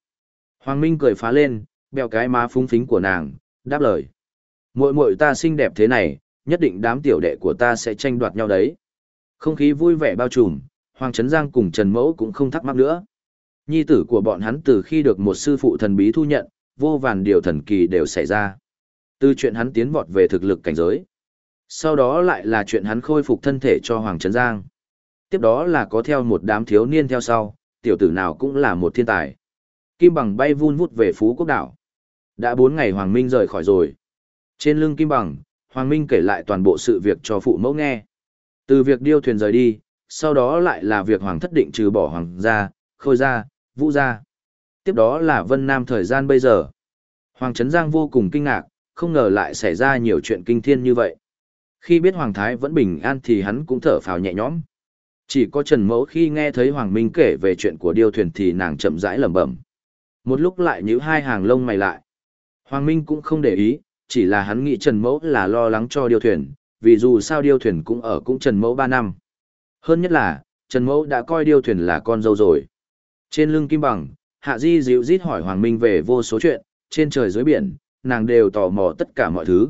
Hoàng Minh cười phá lên, bèo cái má phúng phính của nàng, đáp lời. Muội muội ta xinh đẹp thế này, nhất định đám tiểu đệ của ta sẽ tranh đoạt nhau đấy. Không khí vui vẻ bao trùm, Hoàng Trấn Giang cùng Trần Mẫu cũng không thắc mắc nữa. Nhi tử của bọn hắn từ khi được một sư phụ thần bí thu nhận, vô vàn điều thần kỳ đều xảy ra. Từ chuyện hắn tiến vọt về thực lực cảnh giới. Sau đó lại là chuyện hắn khôi phục thân thể cho Hoàng Trấn Giang. Tiếp đó là có theo một đám thiếu niên theo sau, tiểu tử nào cũng là một thiên tài. Kim bằng bay vun vút về Phú Quốc đảo. Đã bốn ngày Hoàng Minh rời khỏi rồi. Trên lưng Kim bằng, Hoàng Minh kể lại toàn bộ sự việc cho phụ mẫu nghe. Từ việc điêu thuyền rời đi, sau đó lại là việc Hoàng thất định trừ bỏ Hoàng gia, Khôi gia, Vũ gia. Tiếp đó là Vân Nam thời gian bây giờ. Hoàng Trấn Giang vô cùng kinh ngạc, không ngờ lại xảy ra nhiều chuyện kinh thiên như vậy. Khi biết Hoàng Thái vẫn bình an thì hắn cũng thở phào nhẹ nhõm. Chỉ có Trần Mẫu khi nghe thấy Hoàng Minh kể về chuyện của điêu thuyền thì nàng chậm rãi lẩm bẩm. Một lúc lại nhíu hai hàng lông mày lại. Hoàng Minh cũng không để ý, chỉ là hắn nghĩ Trần Mẫu là lo lắng cho điêu thuyền, vì dù sao điêu thuyền cũng ở cũng Trần Mẫu ba năm. Hơn nhất là, Trần Mẫu đã coi điêu thuyền là con dâu rồi. Trên lưng kim bằng, Hạ Di dịu rít hỏi Hoàng Minh về vô số chuyện, trên trời dưới biển, nàng đều tò mò tất cả mọi thứ.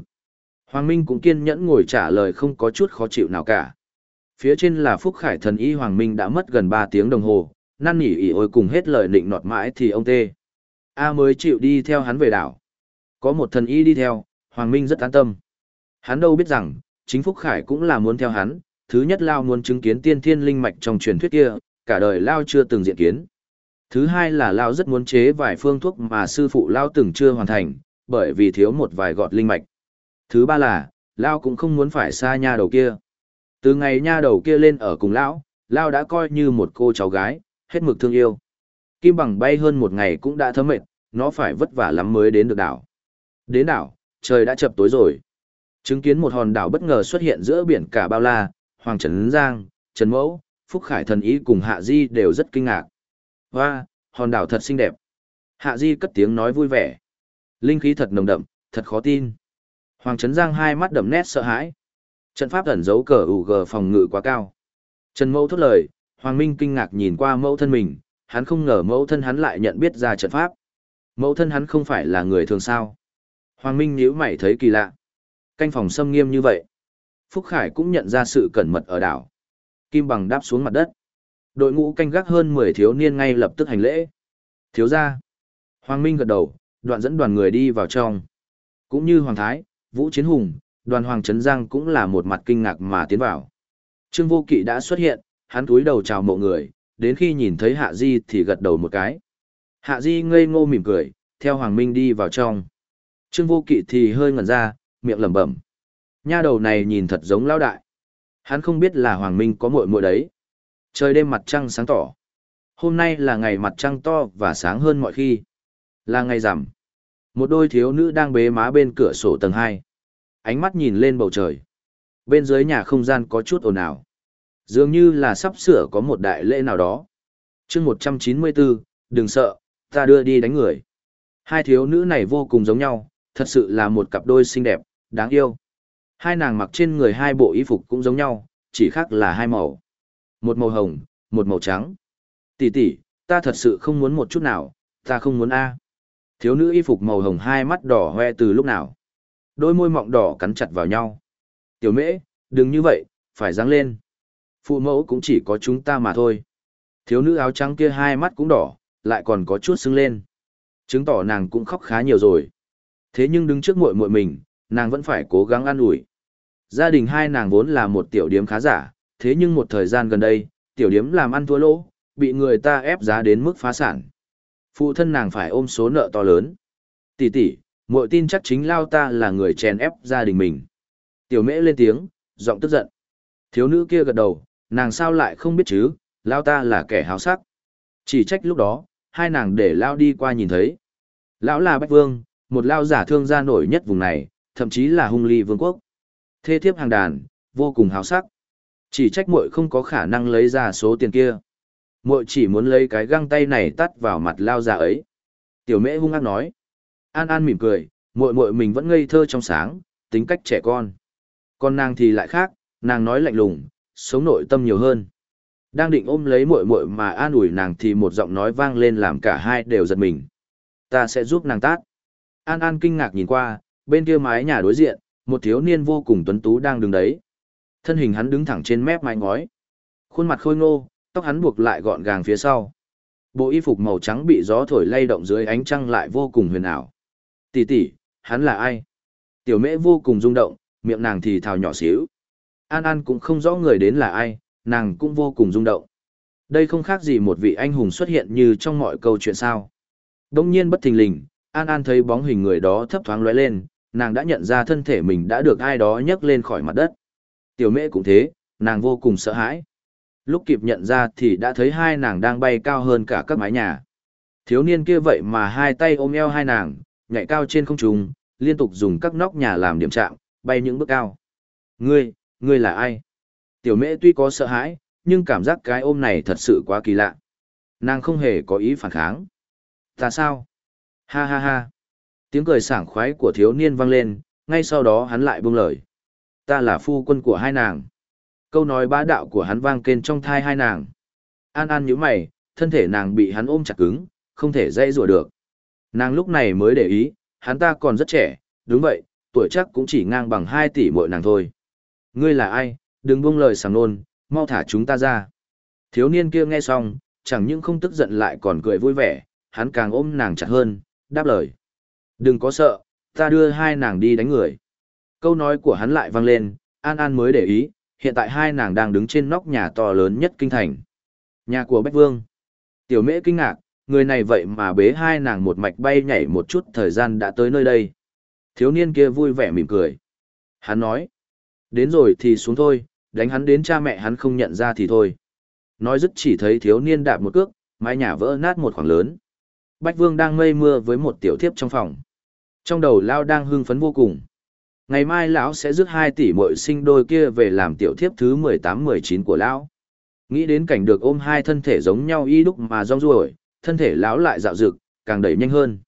Hoàng Minh cũng kiên nhẫn ngồi trả lời không có chút khó chịu nào cả. Phía trên là Phúc Khải thần y Hoàng Minh đã mất gần 3 tiếng đồng hồ, năn nỉ ỉ ôi cùng hết lời định nọt mãi thì ông tê. A mới chịu đi theo hắn về đảo. Có một thần y đi theo, Hoàng Minh rất an tâm. Hắn đâu biết rằng, chính Phúc Khải cũng là muốn theo hắn, thứ nhất Lao muốn chứng kiến tiên thiên linh mạch trong truyền thuyết kia, cả đời Lao chưa từng diện kiến. Thứ hai là Lao rất muốn chế vài phương thuốc mà sư phụ Lao từng chưa hoàn thành, bởi vì thiếu một vài gọt linh mạch. Thứ ba là, Lao cũng không muốn phải xa nha đầu kia. Từ ngày nha đầu kia lên ở cùng Lão, Lao đã coi như một cô cháu gái, hết mực thương yêu. Kim bằng bay hơn một ngày cũng đã thấm mệt, nó phải vất vả lắm mới đến được đảo. Đến đảo, trời đã chập tối rồi. Chứng kiến một hòn đảo bất ngờ xuất hiện giữa biển cả bao la, Hoàng Trấn Giang, Trần Mẫu, Phúc Khải Thần Ý cùng Hạ Di đều rất kinh ngạc. Hoa, hòn đảo thật xinh đẹp. Hạ Di cất tiếng nói vui vẻ. Linh khí thật nồng đậm, thật khó tin. Hoàng Trấn Giang hai mắt đậm nét sợ hãi. Trận pháp ẩn giấu cờ UG phòng ngự quá cao. Trần Mẫu thốt lời, Hoàng Minh kinh ngạc nhìn qua mẫu thân mình, hắn không ngờ mẫu thân hắn lại nhận biết ra trận pháp. Mẫu thân hắn không phải là người thường sao. Hoàng Minh nhíu mày thấy kỳ lạ. Canh phòng xâm nghiêm như vậy. Phúc Khải cũng nhận ra sự cẩn mật ở đảo. Kim bằng đáp xuống mặt đất. Đội ngũ canh gác hơn 10 thiếu niên ngay lập tức hành lễ. Thiếu gia, Hoàng Minh gật đầu, đoạn dẫn đoàn người đi vào trong. Cũng như Hoàng Thái, Vũ Chiến Hùng, đoàn Hoàng Trấn Giang cũng là một mặt kinh ngạc mà tiến vào. Trương Vô Kỵ đã xuất hiện, hắn túi đầu chào mộ người, đến khi nhìn thấy Hạ Di thì gật đầu một cái. Hạ Di ngây ngô mỉm cười, theo Hoàng Minh đi vào trong. Trương Vô Kỵ thì hơi ngẩn ra, miệng lẩm bẩm. Nha đầu này nhìn thật giống lão đại. Hắn không biết là Hoàng Minh có muội muội đấy. Trời đêm mặt trăng sáng tỏ. Hôm nay là ngày mặt trăng to và sáng hơn mọi khi. Là ngày rằm. Một đôi thiếu nữ đang bế má bên cửa sổ tầng 2. Ánh mắt nhìn lên bầu trời. Bên dưới nhà không gian có chút ồn ào. Dường như là sắp sửa có một đại lễ nào đó. chương 194, đừng sợ, ta đưa đi đánh người. Hai thiếu nữ này vô cùng giống nhau, thật sự là một cặp đôi xinh đẹp, đáng yêu. Hai nàng mặc trên người hai bộ y phục cũng giống nhau, chỉ khác là hai màu. Một màu hồng, một màu trắng. Tỷ tỷ, ta thật sự không muốn một chút nào, ta không muốn A. Thiếu nữ y phục màu hồng hai mắt đỏ hoe từ lúc nào. Đôi môi mọng đỏ cắn chặt vào nhau. Tiểu mễ, đừng như vậy, phải ráng lên. Phụ mẫu cũng chỉ có chúng ta mà thôi. Thiếu nữ áo trắng kia hai mắt cũng đỏ, lại còn có chút sưng lên. Chứng tỏ nàng cũng khóc khá nhiều rồi. Thế nhưng đứng trước muội muội mình, nàng vẫn phải cố gắng ăn ủi. Gia đình hai nàng vốn là một tiểu điếm khá giả, thế nhưng một thời gian gần đây, tiểu điếm làm ăn thua lỗ, bị người ta ép giá đến mức phá sản. Phụ thân nàng phải ôm số nợ to lớn. Tỷ tỷ, muội tin chắc chính lao ta là người chèn ép gia đình mình. Tiểu mễ lên tiếng, giọng tức giận. Thiếu nữ kia gật đầu, nàng sao lại không biết chứ, lao ta là kẻ háo sắc. Chỉ trách lúc đó, hai nàng để lao đi qua nhìn thấy. Lão là Bách Vương, một lao giả thương gia nổi nhất vùng này, thậm chí là hung ly vương quốc. Thê thiếp hàng đàn, vô cùng háo sắc. Chỉ trách muội không có khả năng lấy ra số tiền kia. Muội chỉ muốn lấy cái găng tay này tắt vào mặt lao giả ấy. Tiểu mễ hung ác nói. An An mỉm cười, muội muội mình vẫn ngây thơ trong sáng, tính cách trẻ con. Còn nàng thì lại khác, nàng nói lạnh lùng, sống nội tâm nhiều hơn. Đang định ôm lấy muội muội mà an ủi nàng thì một giọng nói vang lên làm cả hai đều giật mình. Ta sẽ giúp nàng tát. An An kinh ngạc nhìn qua, bên kia mái nhà đối diện, một thiếu niên vô cùng tuấn tú đang đứng đấy. Thân hình hắn đứng thẳng trên mép mái ngói. Khuôn mặt khôi ngô, tóc hắn buộc lại gọn gàng phía sau. Bộ y phục màu trắng bị gió thổi lay động dưới ánh trăng lại vô cùng huyền ảo. Tỷ tỷ, hắn là ai? Tiểu mễ vô cùng rung động, miệng nàng thì thào nhỏ xíu. An An cũng không rõ người đến là ai, nàng cũng vô cùng rung động. Đây không khác gì một vị anh hùng xuất hiện như trong mọi câu chuyện sao. Đông nhiên bất thình lình, An An thấy bóng hình người đó thấp thoáng lóe lên, nàng đã nhận ra thân thể mình đã được ai đó nhấc lên khỏi mặt đất. Tiểu mễ cũng thế, nàng vô cùng sợ hãi. Lúc kịp nhận ra thì đã thấy hai nàng đang bay cao hơn cả các mái nhà. Thiếu niên kia vậy mà hai tay ôm eo hai nàng, nhảy cao trên không trung, liên tục dùng các nóc nhà làm điểm chạm, bay những bước cao. Ngươi, ngươi là ai? Tiểu mễ tuy có sợ hãi, nhưng cảm giác cái ôm này thật sự quá kỳ lạ. Nàng không hề có ý phản kháng. Ta sao? Ha ha ha. Tiếng cười sảng khoái của thiếu niên vang lên, ngay sau đó hắn lại buông lời. Ta là phu quân của hai nàng. Câu nói bá đạo của hắn vang kên trong thai hai nàng. An An nhíu mày, thân thể nàng bị hắn ôm chặt cứng, không thể dây rủa được. Nàng lúc này mới để ý, hắn ta còn rất trẻ, đúng vậy, tuổi chắc cũng chỉ ngang bằng 2 tỷ mỗi nàng thôi. Ngươi là ai, đừng buông lời sàng nôn, mau thả chúng ta ra. Thiếu niên kia nghe xong, chẳng những không tức giận lại còn cười vui vẻ, hắn càng ôm nàng chặt hơn, đáp lời. Đừng có sợ, ta đưa hai nàng đi đánh người. Câu nói của hắn lại vang lên, An An mới để ý, hiện tại hai nàng đang đứng trên nóc nhà to lớn nhất kinh thành. Nhà của Bách Vương. Tiểu mễ kinh ngạc, người này vậy mà bế hai nàng một mạch bay nhảy một chút thời gian đã tới nơi đây. Thiếu niên kia vui vẻ mỉm cười. Hắn nói, đến rồi thì xuống thôi, đánh hắn đến cha mẹ hắn không nhận ra thì thôi. Nói dứt chỉ thấy thiếu niên đạp một cước, mái nhà vỡ nát một khoảng lớn. Bách Vương đang mây mưa với một tiểu thiếp trong phòng. Trong đầu Lao đang hưng phấn vô cùng. Ngày mai lão sẽ rước hai tỷ muội sinh đôi kia về làm tiểu thiếp thứ mười tám mười chín của lão. Nghĩ đến cảnh được ôm hai thân thể giống nhau y đúc mà rong ruổi, thân thể lão lại dạo dực, càng đẩy nhanh hơn.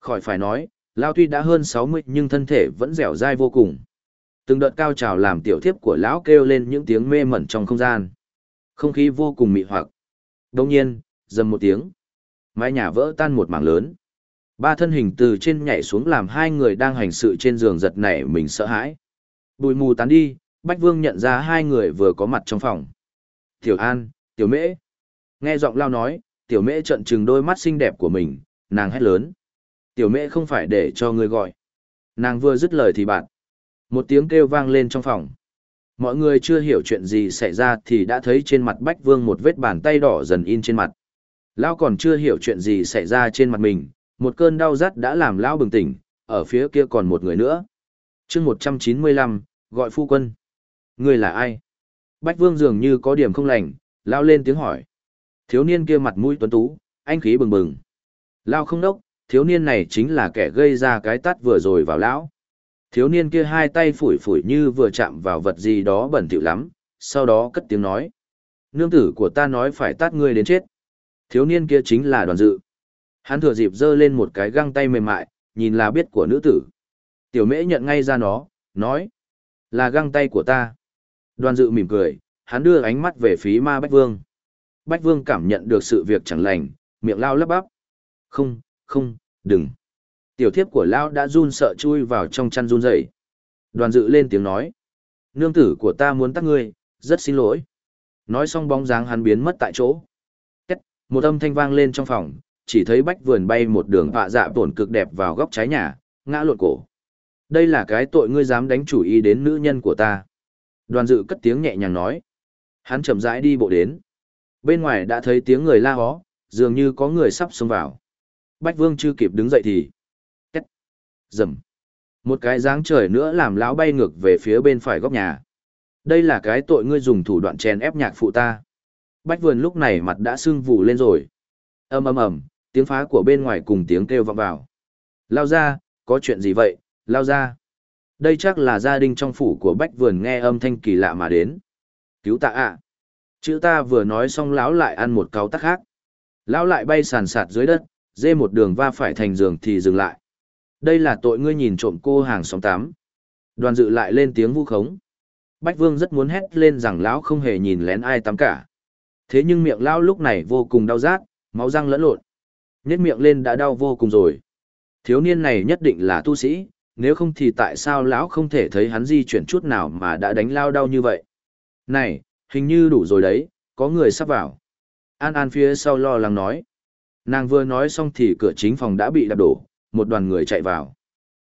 Khỏi phải nói, lão tuy đã hơn sáu mươi nhưng thân thể vẫn dẻo dai vô cùng. Từng đợt cao trào làm tiểu thiếp của lão kêu lên những tiếng mê mẩn trong không gian. Không khí vô cùng mị hoặc. Đồng nhiên, dầm một tiếng. Mái nhà vỡ tan một mảng lớn. Ba thân hình từ trên nhảy xuống làm hai người đang hành sự trên giường giật nảy mình sợ hãi. Bùi mù tán đi, Bách Vương nhận ra hai người vừa có mặt trong phòng. Tiểu An, Tiểu Mễ. Nghe giọng lao nói, Tiểu Mễ trận trừng đôi mắt xinh đẹp của mình, nàng hét lớn. Tiểu Mễ không phải để cho người gọi. Nàng vừa dứt lời thì bạn. Một tiếng kêu vang lên trong phòng. Mọi người chưa hiểu chuyện gì xảy ra thì đã thấy trên mặt Bách Vương một vết bàn tay đỏ dần in trên mặt. Lão còn chưa hiểu chuyện gì xảy ra trên mặt mình, một cơn đau rát đã làm Lão bừng tỉnh, ở phía kia còn một người nữa. chương 195, gọi phu quân. Người là ai? Bách Vương dường như có điểm không lành, lao lên tiếng hỏi. Thiếu niên kia mặt mũi tuấn tú, anh khí bừng bừng. Lao không đốc, thiếu niên này chính là kẻ gây ra cái tát vừa rồi vào lão. Thiếu niên kia hai tay phủi phủi như vừa chạm vào vật gì đó bẩn thỉu lắm, sau đó cất tiếng nói. Nương tử của ta nói phải tát ngươi đến chết. Thiếu niên kia chính là đoàn dự. Hắn thừa dịp giơ lên một cái găng tay mềm mại, nhìn là biết của nữ tử. Tiểu mễ nhận ngay ra nó, nói. Là găng tay của ta. Đoàn dự mỉm cười, hắn đưa ánh mắt về phía ma Bách Vương. Bách Vương cảm nhận được sự việc chẳng lành, miệng lao lắp bắp. Không, không, đừng. Tiểu thiếp của lao đã run sợ chui vào trong chăn run rẩy. Đoàn dự lên tiếng nói. Nương tử của ta muốn tắt ngươi, rất xin lỗi. Nói xong bóng dáng hắn biến mất tại chỗ. Một âm thanh vang lên trong phòng, chỉ thấy bách vườn bay một đường họa dạ tổn cực đẹp vào góc trái nhà, ngã lộn cổ. Đây là cái tội ngươi dám đánh chủ ý đến nữ nhân của ta. Đoàn dự cất tiếng nhẹ nhàng nói. Hắn chậm rãi đi bộ đến. Bên ngoài đã thấy tiếng người la hó, dường như có người sắp xông vào. Bách Vương chưa kịp đứng dậy thì. Két. Dầm. Một cái dáng trời nữa làm lão bay ngược về phía bên phải góc nhà. Đây là cái tội ngươi dùng thủ đoạn chèn ép nhạc phụ ta. Bách Vườn lúc này mặt đã sưng vụ lên rồi. ầm ầm ầm, tiếng phá của bên ngoài cùng tiếng kêu vọng vào. Lao ra, có chuyện gì vậy, lao ra. Đây chắc là gia đình trong phủ của Bách Vườn nghe âm thanh kỳ lạ mà đến. Cứu ta ạ. Chữ ta vừa nói xong lão lại ăn một cáo tắc khác. Lão lại bay sàn sạt dưới đất, dê một đường va phải thành giường thì dừng lại. Đây là tội ngươi nhìn trộm cô hàng xóm tám. Đoàn dự lại lên tiếng vu khống. Bách Vương rất muốn hét lên rằng lão không hề nhìn lén ai tắm cả. Thế nhưng miệng lão lúc này vô cùng đau rát, máu răng lẫn lộn. Nhét miệng lên đã đau vô cùng rồi. Thiếu niên này nhất định là tu sĩ, nếu không thì tại sao lão không thể thấy hắn di chuyển chút nào mà đã đánh lao đau như vậy? Này, hình như đủ rồi đấy, có người sắp vào. An An phía sau lo lắng nói. Nàng vừa nói xong thì cửa chính phòng đã bị đập đổ, một đoàn người chạy vào.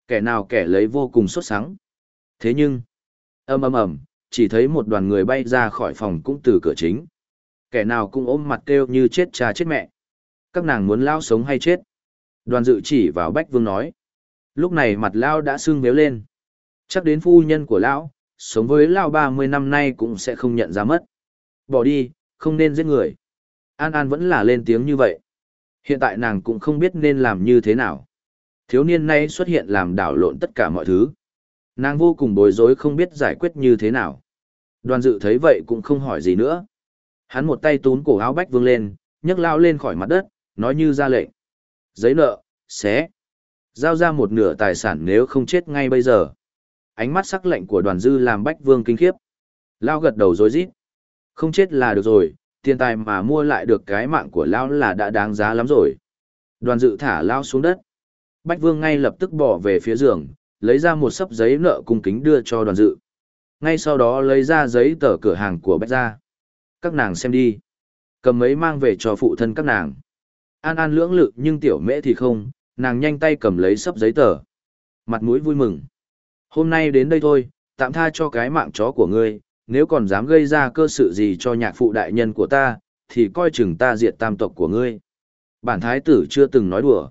Kẻ nào kẻ lấy vô cùng sốt sắng. Thế nhưng, ầm ầm ầm, chỉ thấy một đoàn người bay ra khỏi phòng cũng từ cửa chính. Kẻ nào cũng ôm mặt kêu như chết cha chết mẹ. Các nàng muốn lao sống hay chết. Đoàn dự chỉ vào Bách Vương nói. Lúc này mặt Lao đã sưng béo lên. Chắc đến phu nhân của Lão, sống với Lao ba mươi năm nay cũng sẽ không nhận ra mất. Bỏ đi, không nên giết người. An An vẫn là lên tiếng như vậy. Hiện tại nàng cũng không biết nên làm như thế nào. Thiếu niên nay xuất hiện làm đảo lộn tất cả mọi thứ. Nàng vô cùng bối rối không biết giải quyết như thế nào. Đoàn dự thấy vậy cũng không hỏi gì nữa. Hắn một tay túm cổ áo bách vương lên, nhấc lao lên khỏi mặt đất, nói như ra lệnh. Giấy nợ, xé. Giao ra một nửa tài sản nếu không chết ngay bây giờ. Ánh mắt sắc lạnh của đoàn dư làm bách vương kinh khiếp. Lao gật đầu rối rít. Không chết là được rồi, tiền tài mà mua lại được cái mạng của Lao là đã đáng giá lắm rồi. Đoàn dự thả Lao xuống đất. Bách vương ngay lập tức bỏ về phía giường, lấy ra một sấp giấy nợ cung kính đưa cho đoàn dự. Ngay sau đó lấy ra giấy tờ cửa hàng của Bách gia. Các nàng xem đi. Cầm mấy mang về cho phụ thân các nàng. An An lưỡng lự nhưng tiểu mễ thì không, nàng nhanh tay cầm lấy sấp giấy tờ. Mặt mũi vui mừng. Hôm nay đến đây thôi, tạm tha cho cái mạng chó của ngươi, nếu còn dám gây ra cơ sự gì cho nhạc phụ đại nhân của ta, thì coi chừng ta diệt tam tộc của ngươi. Bản thái tử chưa từng nói đùa.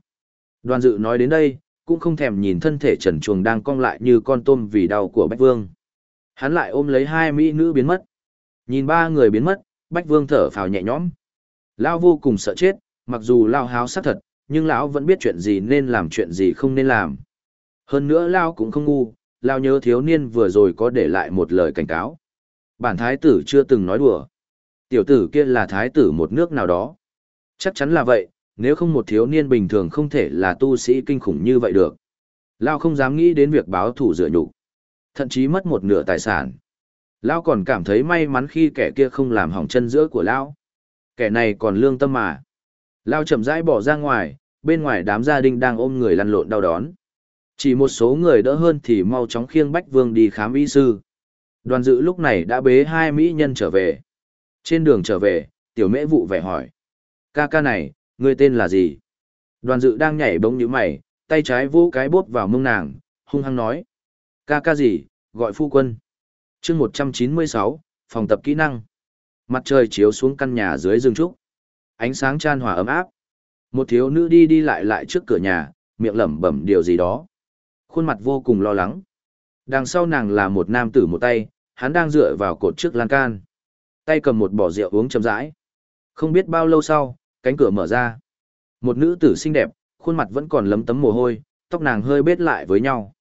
Đoàn dự nói đến đây, cũng không thèm nhìn thân thể trần chuồng đang cong lại như con tôm vì đau của Bách Vương. Hắn lại ôm lấy hai mỹ nữ biến mất. Nhìn ba người biến mất, Bách Vương thở phào nhẹ nhõm. lão vô cùng sợ chết, mặc dù lão háo sắc thật, nhưng lão vẫn biết chuyện gì nên làm chuyện gì không nên làm. Hơn nữa lão cũng không ngu, lão nhớ thiếu niên vừa rồi có để lại một lời cảnh cáo. Bản thái tử chưa từng nói đùa. Tiểu tử kia là thái tử một nước nào đó. Chắc chắn là vậy, nếu không một thiếu niên bình thường không thể là tu sĩ kinh khủng như vậy được. lão không dám nghĩ đến việc báo thủ rửa nhục thậm chí mất một nửa tài sản. Lão còn cảm thấy may mắn khi kẻ kia không làm hỏng chân giữa của lão. Kẻ này còn lương tâm mà. Lao chậm rãi bỏ ra ngoài, bên ngoài đám gia đình đang ôm người lăn lộn đau đón. Chỉ một số người đỡ hơn thì mau chóng khiêng Bách Vương đi khám y sư. Đoàn dự lúc này đã bế hai mỹ nhân trở về. Trên đường trở về, tiểu mễ vụ vẻ hỏi. Ca ca này, người tên là gì? Đoàn dự đang nhảy bóng như mày, tay trái vỗ cái bốt vào mông nàng, hung hăng nói. Ca ca gì, gọi phu quân chương 196, phòng tập kỹ năng. Mặt trời chiếu xuống căn nhà dưới rừng trúc ánh sáng chan hòa ấm áp. Một thiếu nữ đi đi lại lại trước cửa nhà, miệng lẩm bẩm điều gì đó. Khuôn mặt vô cùng lo lắng. Đằng sau nàng là một nam tử một tay, hắn đang dựa vào cột trước lan can. tay cầm một bỏ rượu uống chậm rãi. Không biết bao lâu sau, cánh cửa mở ra. Một nữ tử xinh đẹp, khuôn mặt vẫn còn lấm tấm mồ hôi, tóc nàng hơi bết lại với nhau.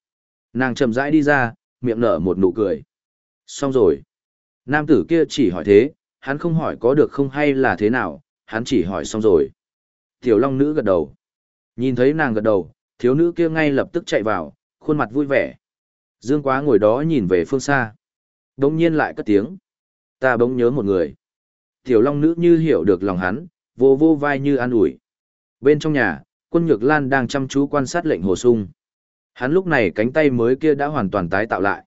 Nàng chậm rãi đi ra, miệng nở một nụ cười. Xong rồi. Nam tử kia chỉ hỏi thế, hắn không hỏi có được không hay là thế nào, hắn chỉ hỏi xong rồi. Tiểu Long nữ gật đầu. Nhìn thấy nàng gật đầu, thiếu nữ kia ngay lập tức chạy vào, khuôn mặt vui vẻ. Dương quá ngồi đó nhìn về phương xa. Đống nhiên lại cất tiếng. Ta bỗng nhớ một người. Tiểu Long nữ như hiểu được lòng hắn, vô vô vai như an ủi. Bên trong nhà, quân nhược lan đang chăm chú quan sát lệnh hồ sung. Hắn lúc này cánh tay mới kia đã hoàn toàn tái tạo lại.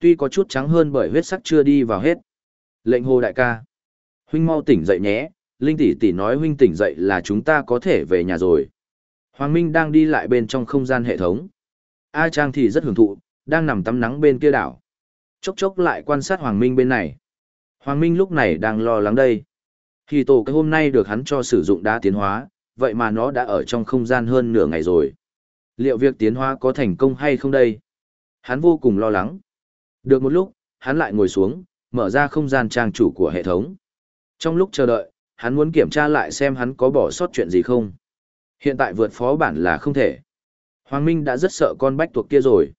Tuy có chút trắng hơn bởi huyết sắc chưa đi vào hết. Lệnh hồ đại ca. Huynh mau tỉnh dậy nhé, Linh tỷ tỷ nói huynh tỉnh dậy là chúng ta có thể về nhà rồi. Hoàng Minh đang đi lại bên trong không gian hệ thống. A Trang thì rất hưởng thụ, đang nằm tắm nắng bên kia đảo. Chốc chốc lại quan sát Hoàng Minh bên này. Hoàng Minh lúc này đang lo lắng đây. Khi tổ cái hôm nay được hắn cho sử dụng đá tiến hóa, vậy mà nó đã ở trong không gian hơn nửa ngày rồi. Liệu việc tiến hóa có thành công hay không đây? Hắn vô cùng lo lắng. Được một lúc, hắn lại ngồi xuống, mở ra không gian trang chủ của hệ thống. Trong lúc chờ đợi, hắn muốn kiểm tra lại xem hắn có bỏ sót chuyện gì không. Hiện tại vượt phó bản là không thể. Hoàng Minh đã rất sợ con bách tuộc kia rồi.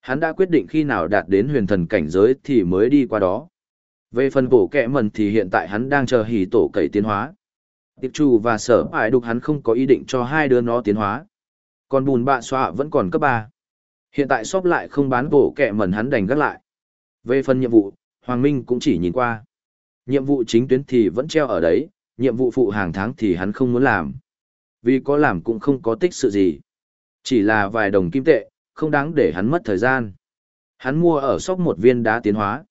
Hắn đã quyết định khi nào đạt đến huyền thần cảnh giới thì mới đi qua đó. Về phần bổ kẹ mần thì hiện tại hắn đang chờ hỉ tổ cậy tiến hóa. Tiệp trù và sở ải đục hắn không có ý định cho hai đứa nó tiến hóa. Còn bùn bạ xoa vẫn còn cấp ba. Hiện tại shop lại không bán bộ kẹ mẩn hắn đành gác lại. Về phần nhiệm vụ, Hoàng Minh cũng chỉ nhìn qua. Nhiệm vụ chính tuyến thì vẫn treo ở đấy, nhiệm vụ phụ hàng tháng thì hắn không muốn làm. Vì có làm cũng không có tích sự gì. Chỉ là vài đồng kim tệ, không đáng để hắn mất thời gian. Hắn mua ở shop một viên đá tiến hóa.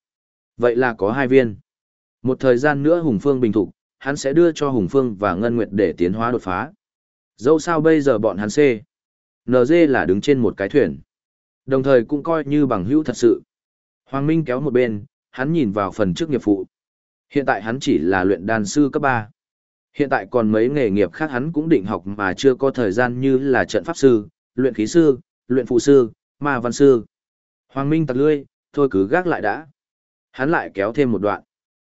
Vậy là có hai viên. Một thời gian nữa Hùng Phương bình thục, hắn sẽ đưa cho Hùng Phương và Ngân Nguyệt để tiến hóa đột phá. Dẫu sao bây giờ bọn hắn C. NG là đứng trên một cái thuyền. Đồng thời cũng coi như bằng hữu thật sự. Hoàng Minh kéo một bên, hắn nhìn vào phần trước nghiệp phụ. Hiện tại hắn chỉ là luyện đan sư cấp 3. Hiện tại còn mấy nghề nghiệp khác hắn cũng định học mà chưa có thời gian như là trận pháp sư, luyện khí sư, luyện phụ sư, ma văn sư. Hoàng Minh tặc lươi, thôi cứ gác lại đã. Hắn lại kéo thêm một đoạn.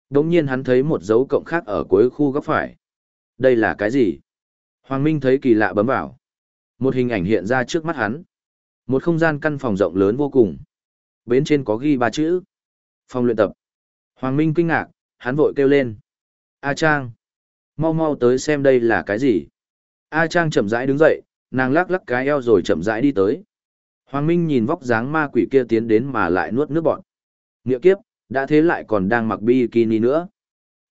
Đồng nhiên hắn thấy một dấu cộng khác ở cuối khu góc phải. Đây là cái gì? Hoàng Minh thấy kỳ lạ bấm vào. Một hình ảnh hiện ra trước mắt hắn. Một không gian căn phòng rộng lớn vô cùng. Bên trên có ghi ba chữ. Phòng luyện tập. Hoàng Minh kinh ngạc, hắn vội kêu lên. A Trang. Mau mau tới xem đây là cái gì. A Trang chậm rãi đứng dậy, nàng lắc lắc cái eo rồi chậm rãi đi tới. Hoàng Minh nhìn vóc dáng ma quỷ kia tiến đến mà lại nuốt nước bọn. Nghĩa kiếp, đã thế lại còn đang mặc bikini nữa.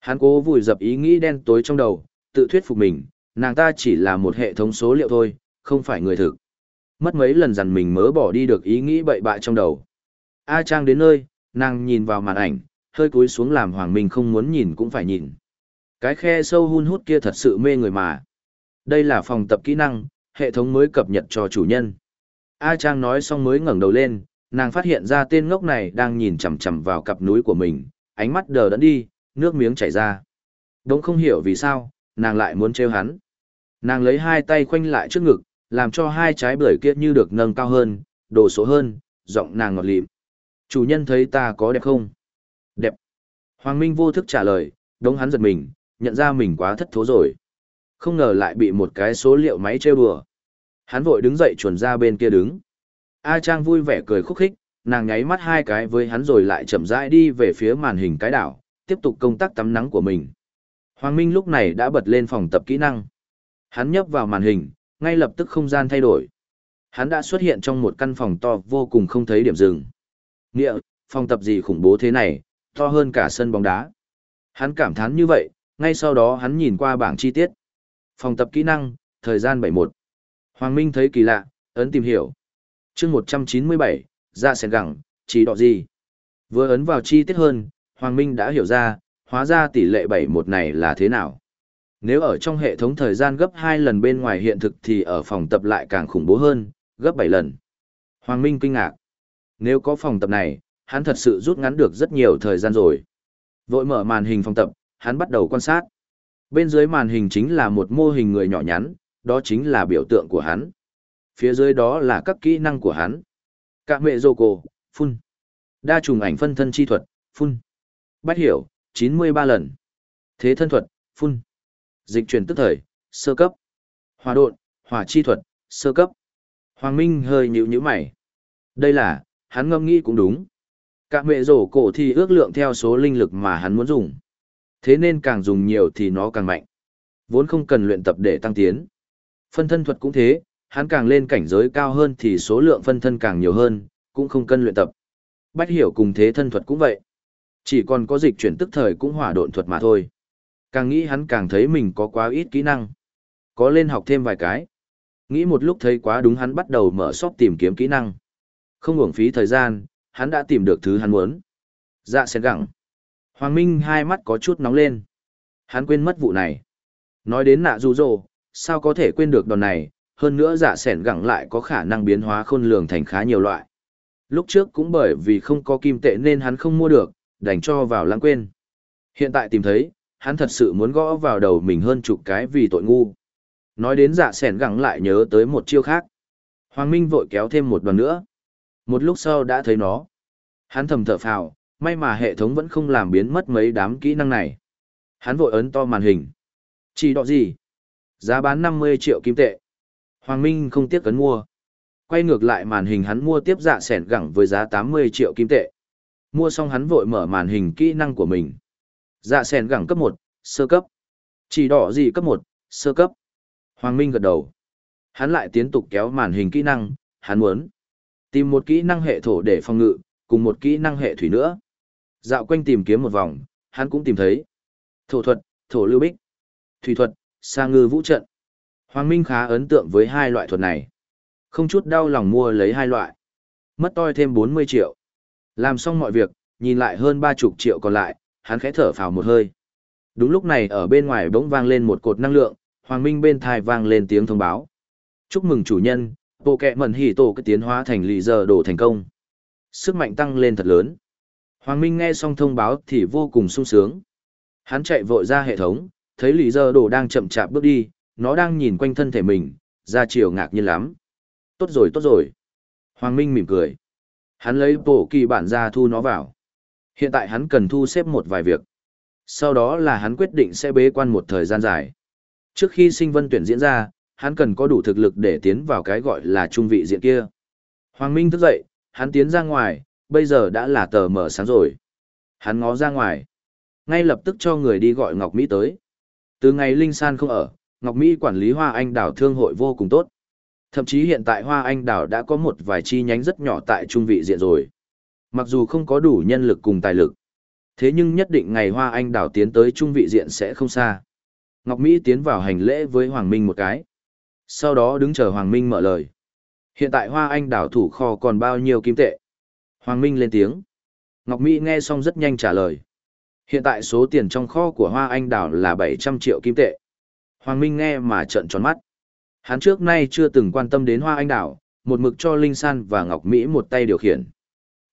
Hắn cố vùi dập ý nghĩ đen tối trong đầu, tự thuyết phục mình, nàng ta chỉ là một hệ thống số liệu thôi, không phải người thực. Mất mấy lần dằn mình mớ bỏ đi được ý nghĩ bậy bạ trong đầu. A Trang đến nơi, nàng nhìn vào màn ảnh, hơi cúi xuống làm Hoàng Minh không muốn nhìn cũng phải nhìn. Cái khe sâu hun hút kia thật sự mê người mà. Đây là phòng tập kỹ năng, hệ thống mới cập nhật cho chủ nhân. A Trang nói xong mới ngẩng đầu lên, nàng phát hiện ra tên ngốc này đang nhìn chằm chằm vào cặp núi của mình, ánh mắt đờ đẫn đi, nước miếng chảy ra. Đống không hiểu vì sao, nàng lại muốn trêu hắn. Nàng lấy hai tay khoanh lại trước ngực, làm cho hai trái bưởi kia như được nâng cao hơn, đồ số hơn, giọng nàng ngọt lịm. Chủ nhân thấy ta có đẹp không? Đẹp. Hoàng Minh vô thức trả lời, đống hắn giật mình, nhận ra mình quá thất thố rồi. Không ngờ lại bị một cái số liệu máy trêu đùa. Hắn vội đứng dậy chuẩn ra bên kia đứng. A Trang vui vẻ cười khúc khích, nàng nháy mắt hai cái với hắn rồi lại chậm rãi đi về phía màn hình cái đảo, tiếp tục công tác tắm nắng của mình. Hoàng Minh lúc này đã bật lên phòng tập kỹ năng. Hắn nhấp vào màn hình, ngay lập tức không gian thay đổi. Hắn đã xuất hiện trong một căn phòng to vô cùng không thấy điểm dừng. Nghĩa, phòng tập gì khủng bố thế này, to hơn cả sân bóng đá. Hắn cảm thán như vậy, ngay sau đó hắn nhìn qua bảng chi tiết. Phòng tập kỹ năng, thời gian 71. Hoàng Minh thấy kỳ lạ, ấn tìm hiểu. chương 197, ra sen gẳng, chỉ đọ gì. Vừa ấn vào chi tiết hơn, Hoàng Minh đã hiểu ra, hóa ra tỷ lệ 71 này là thế nào. Nếu ở trong hệ thống thời gian gấp 2 lần bên ngoài hiện thực thì ở phòng tập lại càng khủng bố hơn, gấp 7 lần. Hoàng Minh kinh ngạc. Nếu có phòng tập này, hắn thật sự rút ngắn được rất nhiều thời gian rồi. Vội mở màn hình phòng tập, hắn bắt đầu quan sát. Bên dưới màn hình chính là một mô hình người nhỏ nhắn, đó chính là biểu tượng của hắn. Phía dưới đó là các kỹ năng của hắn. Cả mệ dô cổ, phun. Đa trùng ảnh phân thân chi thuật, phun. Bách hiểu, 93 lần. Thế thân thuật, phun. Dịch chuyển tức thời, sơ cấp. Hòa độn, hỏa chi thuật, sơ cấp. Hoàng Minh hơi nhíu nhíu mày. Đây là, hắn ngâm nghĩ cũng đúng. Cả mẹ rổ cổ thì ước lượng theo số linh lực mà hắn muốn dùng. Thế nên càng dùng nhiều thì nó càng mạnh. Vốn không cần luyện tập để tăng tiến. Phân thân thuật cũng thế, hắn càng lên cảnh giới cao hơn thì số lượng phân thân càng nhiều hơn, cũng không cần luyện tập. Bách hiểu cùng thế thân thuật cũng vậy. Chỉ còn có dịch chuyển tức thời cũng hỏa độn thuật mà thôi. Càng nghĩ hắn càng thấy mình có quá ít kỹ năng. Có lên học thêm vài cái. Nghĩ một lúc thấy quá đúng hắn bắt đầu mở shop tìm kiếm kỹ năng. Không uổng phí thời gian, hắn đã tìm được thứ hắn muốn. Dạ sen gẳng. Hoàng Minh hai mắt có chút nóng lên. Hắn quên mất vụ này. Nói đến nạ rụ rồ, sao có thể quên được đòn này, hơn nữa dạ sẻn gẳng lại có khả năng biến hóa khôn lường thành khá nhiều loại. Lúc trước cũng bởi vì không có kim tệ nên hắn không mua được, đành cho vào lãng quên. Hiện tại tìm thấy, hắn thật sự muốn gõ vào đầu mình hơn chục cái vì tội ngu. Nói đến dạ sẻn gẳng lại nhớ tới một chiêu khác. Hoàng Minh vội kéo thêm một đoàn nữa. Một lúc sau đã thấy nó. Hắn thầm thở phào, may mà hệ thống vẫn không làm biến mất mấy đám kỹ năng này. Hắn vội ấn to màn hình. Chỉ đọ gì? Giá bán 50 triệu kim tệ. Hoàng Minh không tiếc cấn mua. Quay ngược lại màn hình hắn mua tiếp dạ sẻn gẳng với giá 80 triệu kim tệ. Mua xong hắn vội mở màn hình kỹ năng của mình. Dạ sen gẳng cấp 1, sơ cấp. Chỉ đỏ gì cấp 1, sơ cấp. Hoàng Minh gật đầu. Hắn lại tiếp tục kéo màn hình kỹ năng, hắn muốn tìm một kỹ năng hệ thổ để phòng ngự, cùng một kỹ năng hệ thủy nữa. Dạo quanh tìm kiếm một vòng, hắn cũng tìm thấy. Thổ thuật, thổ lưu bích. Thủy thuật, sa ngư vũ trận. Hoàng Minh khá ấn tượng với hai loại thuật này. Không chút đau lòng mua lấy hai loại. Mất toi thêm 40 triệu. Làm xong mọi việc, nhìn lại hơn 30 triệu còn lại, hắn khẽ thở phào một hơi. Đúng lúc này ở bên ngoài bỗng vang lên một cột năng lượng, Hoàng Minh bên thai vang lên tiếng thông báo. Chúc mừng chủ nhân, bộ kẹ mẩn hỉ tổ cái tiến hóa thành lì giờ đổ thành công. Sức mạnh tăng lên thật lớn. Hoàng Minh nghe xong thông báo thì vô cùng sung sướng. Hắn chạy vội ra hệ thống, thấy lì giờ đổ đang chậm chạp bước đi, nó đang nhìn quanh thân thể mình, ra chiều ngạc nhiên lắm. Tốt rồi tốt rồi. Hoàng Minh mỉm cười. Hắn lấy bộ kỳ bản ra thu nó vào. Hiện tại hắn cần thu xếp một vài việc. Sau đó là hắn quyết định sẽ bế quan một thời gian dài. Trước khi sinh vân tuyển diễn ra, hắn cần có đủ thực lực để tiến vào cái gọi là trung vị diện kia. Hoàng Minh thức dậy, hắn tiến ra ngoài, bây giờ đã là tờ mở sáng rồi. Hắn ngó ra ngoài. Ngay lập tức cho người đi gọi Ngọc Mỹ tới. Từ ngày Linh San không ở, Ngọc Mỹ quản lý Hoa Anh Đảo thương hội vô cùng tốt. Thậm chí hiện tại Hoa Anh Đảo đã có một vài chi nhánh rất nhỏ tại trung vị diện rồi. Mặc dù không có đủ nhân lực cùng tài lực. Thế nhưng nhất định ngày Hoa Anh Đảo tiến tới trung vị diện sẽ không xa. Ngọc Mỹ tiến vào hành lễ với Hoàng Minh một cái. Sau đó đứng chờ Hoàng Minh mở lời. Hiện tại Hoa Anh Đảo thủ kho còn bao nhiêu kim tệ? Hoàng Minh lên tiếng. Ngọc Mỹ nghe xong rất nhanh trả lời. Hiện tại số tiền trong kho của Hoa Anh Đảo là 700 triệu kim tệ. Hoàng Minh nghe mà trợn tròn mắt. Hắn trước nay chưa từng quan tâm đến Hoa Anh Đảo, một mực cho Linh San và Ngọc Mỹ một tay điều khiển.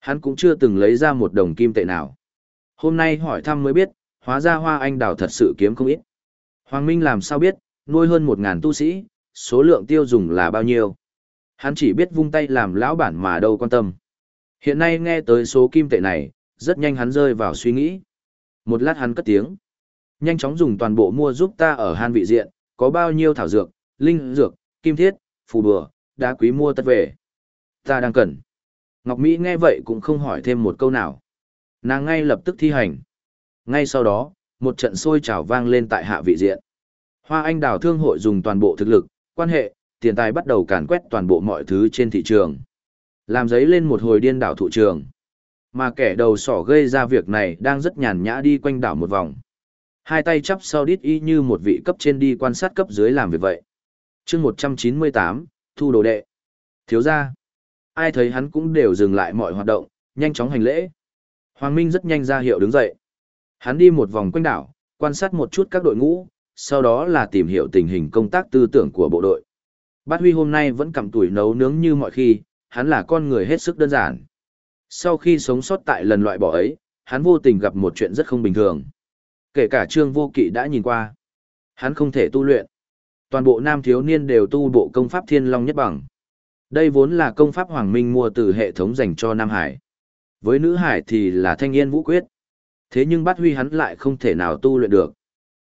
Hắn cũng chưa từng lấy ra một đồng kim tệ nào. Hôm nay hỏi thăm mới biết, hóa ra Hoa Anh Đào thật sự kiếm không ít. Hoàng Minh làm sao biết, nuôi hơn một ngàn tu sĩ, số lượng tiêu dùng là bao nhiêu. Hắn chỉ biết vung tay làm lão bản mà đâu quan tâm. Hiện nay nghe tới số kim tệ này, rất nhanh hắn rơi vào suy nghĩ. Một lát hắn cất tiếng. Nhanh chóng dùng toàn bộ mua giúp ta ở han vị diện, có bao nhiêu thảo dược, linh dược, kim thiết, phù bừa, đá quý mua tất về. Ta đang cần. Ngọc Mỹ nghe vậy cũng không hỏi thêm một câu nào. Nàng ngay lập tức thi hành. Ngay sau đó, một trận sôi trào vang lên tại hạ vị diện. Hoa Anh Đào Thương hội dùng toàn bộ thực lực, quan hệ, tiền tài bắt đầu càn quét toàn bộ mọi thứ trên thị trường. Làm giấy lên một hồi điên đảo thụ trường. Mà kẻ đầu sỏ gây ra việc này đang rất nhàn nhã đi quanh đảo một vòng. Hai tay chắp sau đít y như một vị cấp trên đi quan sát cấp dưới làm việc vậy. chương 198, thu đồ đệ. Thiếu ra. Ai thấy hắn cũng đều dừng lại mọi hoạt động, nhanh chóng hành lễ. Hoàng Minh rất nhanh ra hiệu đứng dậy. Hắn đi một vòng quanh đảo, quan sát một chút các đội ngũ, sau đó là tìm hiểu tình hình công tác tư tưởng của bộ đội. Bát Huy hôm nay vẫn cầm tuổi nấu nướng như mọi khi, hắn là con người hết sức đơn giản. Sau khi sống sót tại lần loại bỏ ấy, hắn vô tình gặp một chuyện rất không bình thường. Kể cả Trương Vô Kỵ đã nhìn qua. Hắn không thể tu luyện. Toàn bộ nam thiếu niên đều tu bộ công pháp Thiên Long nhất bằng. Đây vốn là công pháp Hoàng Minh mua từ hệ thống dành cho Nam Hải. Với nữ Hải thì là Thanh niên Vũ Quyết. Thế nhưng Bát Huy hắn lại không thể nào tu luyện được.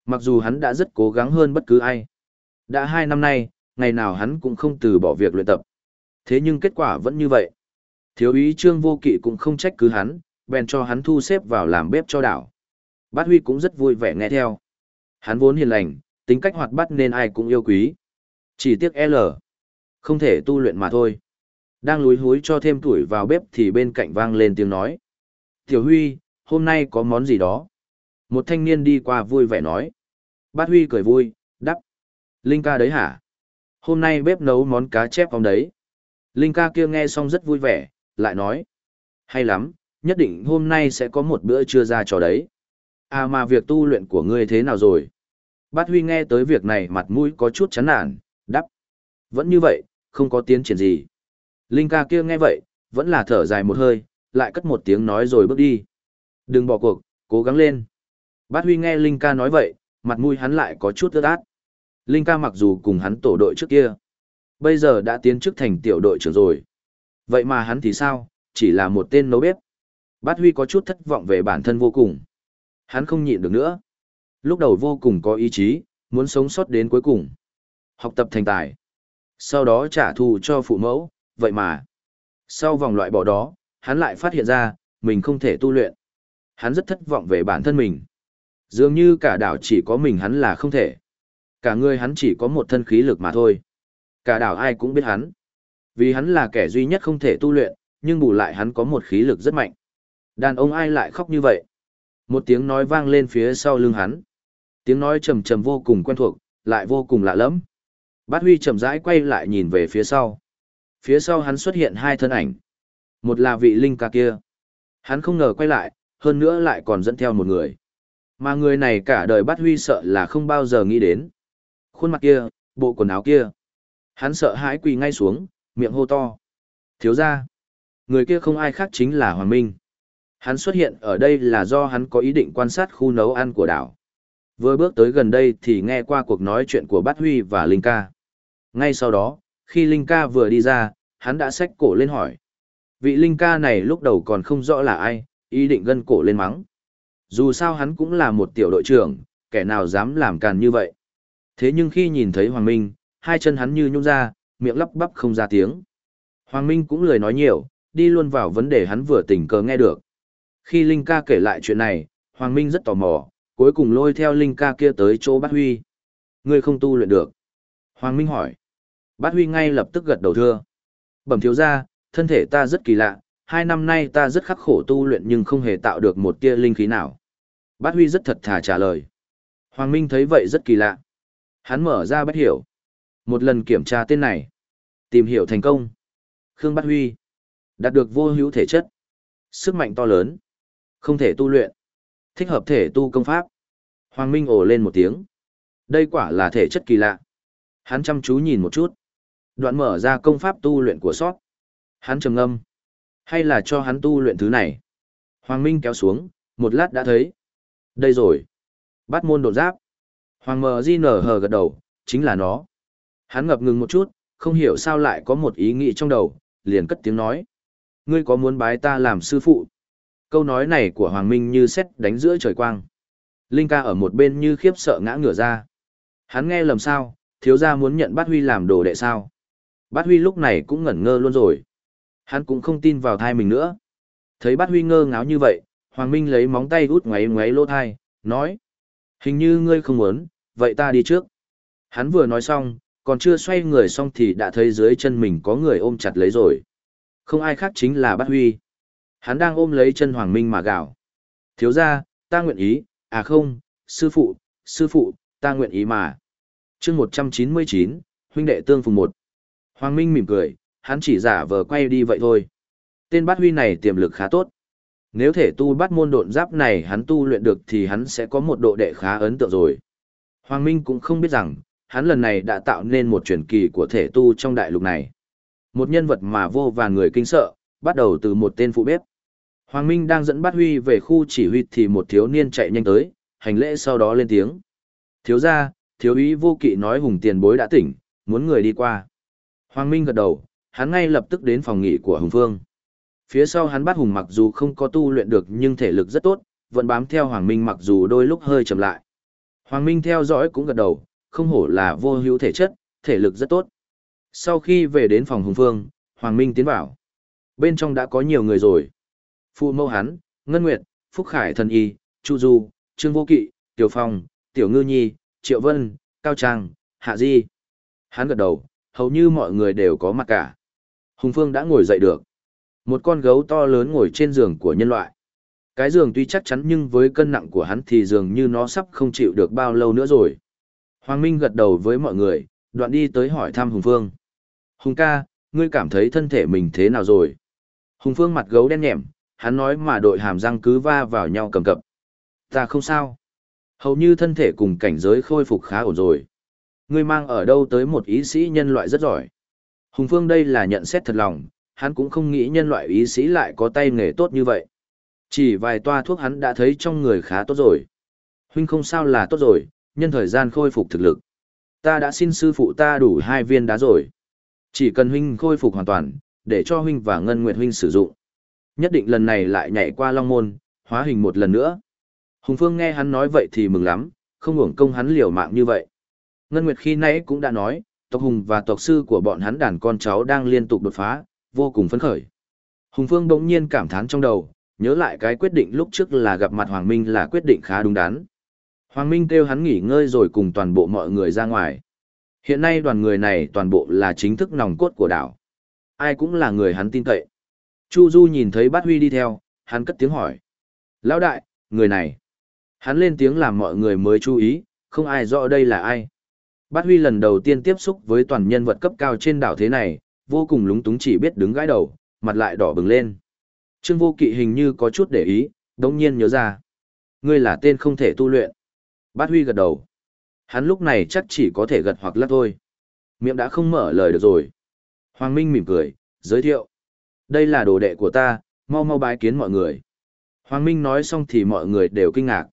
Mặc dù hắn đã rất cố gắng hơn bất cứ ai. Đã hai năm nay, ngày nào hắn cũng không từ bỏ việc luyện tập. Thế nhưng kết quả vẫn như vậy. Thiếu úy Trương Vô Kỵ cũng không trách cứ hắn, bèn cho hắn thu xếp vào làm bếp cho đảo. Bát Huy cũng rất vui vẻ nghe theo. Hắn vốn hiền lành, tính cách hoạt bát nên ai cũng yêu quý. Chỉ tiếc L. Không thể tu luyện mà thôi. Đang lúi húi cho thêm tuổi vào bếp thì bên cạnh vang lên tiếng nói. Tiểu Huy, hôm nay có món gì đó? Một thanh niên đi qua vui vẻ nói. Bát Huy cười vui, đắp. Linh ca đấy hả? Hôm nay bếp nấu món cá chép ông đấy. Linh ca kia nghe xong rất vui vẻ, lại nói. Hay lắm, nhất định hôm nay sẽ có một bữa trưa ra trò đấy. À mà việc tu luyện của ngươi thế nào rồi? Bát Huy nghe tới việc này mặt mũi có chút chán nản, đắp. Vẫn như vậy, không có tiến triển gì. Linh ca kia nghe vậy, vẫn là thở dài một hơi, lại cất một tiếng nói rồi bước đi. Đừng bỏ cuộc, cố gắng lên. Bát Huy nghe Linh ca nói vậy, mặt mũi hắn lại có chút ướt át. Linh ca mặc dù cùng hắn tổ đội trước kia, bây giờ đã tiến chức thành tiểu đội trưởng rồi. Vậy mà hắn thì sao, chỉ là một tên nấu bếp. Bát Huy có chút thất vọng về bản thân vô cùng. Hắn không nhịn được nữa. Lúc đầu vô cùng có ý chí, muốn sống sót đến cuối cùng. Học tập thành tài. Sau đó trả thù cho phụ mẫu, vậy mà. Sau vòng loại bỏ đó, hắn lại phát hiện ra, mình không thể tu luyện. Hắn rất thất vọng về bản thân mình. Dường như cả đảo chỉ có mình hắn là không thể. Cả người hắn chỉ có một thân khí lực mà thôi. Cả đảo ai cũng biết hắn. Vì hắn là kẻ duy nhất không thể tu luyện, nhưng bù lại hắn có một khí lực rất mạnh. Đàn ông ai lại khóc như vậy? Một tiếng nói vang lên phía sau lưng hắn. Tiếng nói trầm trầm vô cùng quen thuộc, lại vô cùng lạ lẫm. Bát Huy chậm rãi quay lại nhìn về phía sau. Phía sau hắn xuất hiện hai thân ảnh. Một là vị linh ca kia. Hắn không ngờ quay lại, hơn nữa lại còn dẫn theo một người. Mà người này cả đời Bát Huy sợ là không bao giờ nghĩ đến. Khuôn mặt kia, bộ quần áo kia. Hắn sợ hãi quỳ ngay xuống, miệng hô to. Thiếu ra. Người kia không ai khác chính là Hoàng Minh. Hắn xuất hiện ở đây là do hắn có ý định quan sát khu nấu ăn của đảo. Vừa bước tới gần đây thì nghe qua cuộc nói chuyện của Bát Huy và Linh Ca. Ngay sau đó, khi Linh Ca vừa đi ra, hắn đã xách cổ lên hỏi. Vị Linh Ca này lúc đầu còn không rõ là ai, ý định gân cổ lên mắng. Dù sao hắn cũng là một tiểu đội trưởng, kẻ nào dám làm càn như vậy. Thế nhưng khi nhìn thấy Hoàng Minh, hai chân hắn như nhung ra, miệng lắp bắp không ra tiếng. Hoàng Minh cũng lười nói nhiều, đi luôn vào vấn đề hắn vừa tình cờ nghe được. Khi Linh ca kể lại chuyện này, Hoàng Minh rất tò mò, cuối cùng lôi theo Linh ca kia tới chỗ Bát Huy. Ngươi không tu luyện được. Hoàng Minh hỏi. Bát Huy ngay lập tức gật đầu thưa. Bẩm thiếu ra, thân thể ta rất kỳ lạ, hai năm nay ta rất khắc khổ tu luyện nhưng không hề tạo được một tia linh khí nào. Bát Huy rất thật thà trả lời. Hoàng Minh thấy vậy rất kỳ lạ. Hắn mở ra bất hiểu. Một lần kiểm tra tên này. Tìm hiểu thành công. Khương Bát Huy. Đạt được vô hữu thể chất. Sức mạnh to lớn. Không thể tu luyện. Thích hợp thể tu công pháp. Hoàng Minh ồ lên một tiếng. Đây quả là thể chất kỳ lạ. Hắn chăm chú nhìn một chút. Đoạn mở ra công pháp tu luyện của sót. Hắn trầm ngâm. Hay là cho hắn tu luyện thứ này? Hoàng Minh kéo xuống, một lát đã thấy. Đây rồi. Bắt môn đột giáp. Hoàng mờ di nở hờ gật đầu, chính là nó. Hắn ngập ngừng một chút, không hiểu sao lại có một ý nghĩ trong đầu, liền cất tiếng nói. Ngươi có muốn bái ta làm sư phụ? Câu nói này của Hoàng Minh như xét đánh giữa trời quang. Linh ca ở một bên như khiếp sợ ngã ngửa ra. Hắn nghe lầm sao, thiếu gia muốn nhận bát huy làm đồ đệ sao. Bát huy lúc này cũng ngẩn ngơ luôn rồi. Hắn cũng không tin vào thai mình nữa. Thấy bát huy ngơ ngáo như vậy, Hoàng Minh lấy móng tay út ngoáy ngoáy lỗ thai, nói. Hình như ngươi không muốn, vậy ta đi trước. Hắn vừa nói xong, còn chưa xoay người xong thì đã thấy dưới chân mình có người ôm chặt lấy rồi. Không ai khác chính là Bát Huy. Hắn đang ôm lấy chân Hoàng Minh mà gào. Thiếu ra, ta nguyện ý, à không, sư phụ, sư phụ, ta nguyện ý mà. chương 199, huynh đệ tương phùng một. Hoàng Minh mỉm cười, hắn chỉ giả vờ quay đi vậy thôi. Tên Bát Huy này tiềm lực khá tốt. Nếu thể tu bắt môn độn giáp này hắn tu luyện được thì hắn sẽ có một độ đệ khá ấn tượng rồi. Hoàng Minh cũng không biết rằng, hắn lần này đã tạo nên một truyền kỳ của thể tu trong đại lục này. Một nhân vật mà vô vàn người kinh sợ, bắt đầu từ một tên phụ bếp. Hoàng Minh đang dẫn Bát Huy về khu chỉ huy thì một thiếu niên chạy nhanh tới, hành lễ sau đó lên tiếng. Thiếu ra, thiếu ý vô kỵ nói hùng tiền bối đã tỉnh, muốn người đi qua. Hoàng Minh gật đầu, hắn ngay lập tức đến phòng nghỉ của Hùng Phương. Phía sau hắn bắt Hùng mặc dù không có tu luyện được nhưng thể lực rất tốt, vẫn bám theo Hoàng Minh mặc dù đôi lúc hơi chậm lại. Hoàng Minh theo dõi cũng gật đầu, không hổ là vô hữu thể chất, thể lực rất tốt. Sau khi về đến phòng Hùng Phương, Hoàng Minh tiến vào. Bên trong đã có nhiều người rồi. Phụ mẫu hắn, Ngân Nguyệt, Phúc Khải Thần Y, Chu Du, Trương Vô Kỵ, Tiểu Phong, Tiểu Ngư Nhi, Triệu Vân, Cao Trang, Hạ Di. Hắn gật đầu, hầu như mọi người đều có mặt cả. Hùng Phương đã ngồi dậy được. Một con gấu to lớn ngồi trên giường của nhân loại. Cái giường tuy chắc chắn nhưng với cân nặng của hắn thì dường như nó sắp không chịu được bao lâu nữa rồi. Hoàng Minh gật đầu với mọi người, đoạn đi tới hỏi thăm Hùng Phương. Hùng ca, ngươi cảm thấy thân thể mình thế nào rồi? Hùng Phương mặt gấu đen nhẹm, hắn nói mà đội hàm răng cứ va vào nhau cầm cập. Ta không sao. Hầu như thân thể cùng cảnh giới khôi phục khá ổn rồi. Ngươi mang ở đâu tới một ý sĩ nhân loại rất giỏi. Hùng Phương đây là nhận xét thật lòng, hắn cũng không nghĩ nhân loại ý sĩ lại có tay nghề tốt như vậy. Chỉ vài toa thuốc hắn đã thấy trong người khá tốt rồi. Huynh không sao là tốt rồi, nhân thời gian khôi phục thực lực. Ta đã xin sư phụ ta đủ hai viên đá rồi. Chỉ cần huynh khôi phục hoàn toàn, để cho huynh và Ngân Nguyệt huynh sử dụng. Nhất định lần này lại nhảy qua Long Môn, hóa hình một lần nữa. Hùng Phương nghe hắn nói vậy thì mừng lắm, không hưởng công hắn liều mạng như vậy. Ngân Nguyệt khi nãy cũng đã nói, tộc Hùng và tộc sư của bọn hắn đàn con cháu đang liên tục đột phá, vô cùng phấn khởi. Hùng Phương bỗng nhiên cảm thán trong đầu, nhớ lại cái quyết định lúc trước là gặp mặt Hoàng Minh là quyết định khá đúng đắn. Hoàng Minh kêu hắn nghỉ ngơi rồi cùng toàn bộ mọi người ra ngoài. Hiện nay đoàn người này toàn bộ là chính thức nòng cốt của đảo. Ai cũng là người hắn tin cậy. Chu Du nhìn thấy Bát Huy đi theo, hắn cất tiếng hỏi. Lão đại, người này. Hắn lên tiếng làm mọi người mới chú ý, không ai rõ đây là ai. Bát Huy lần đầu tiên tiếp xúc với toàn nhân vật cấp cao trên đảo thế này, vô cùng lúng túng chỉ biết đứng gãi đầu, mặt lại đỏ bừng lên. Trương vô kỵ hình như có chút để ý, đống nhiên nhớ ra. Ngươi là tên không thể tu luyện. Bát Huy gật đầu. Hắn lúc này chắc chỉ có thể gật hoặc lắc thôi. Miệng đã không mở lời được rồi. Hoàng Minh mỉm cười, giới thiệu. Đây là đồ đệ của ta, mau mau bái kiến mọi người. Hoàng Minh nói xong thì mọi người đều kinh ngạc.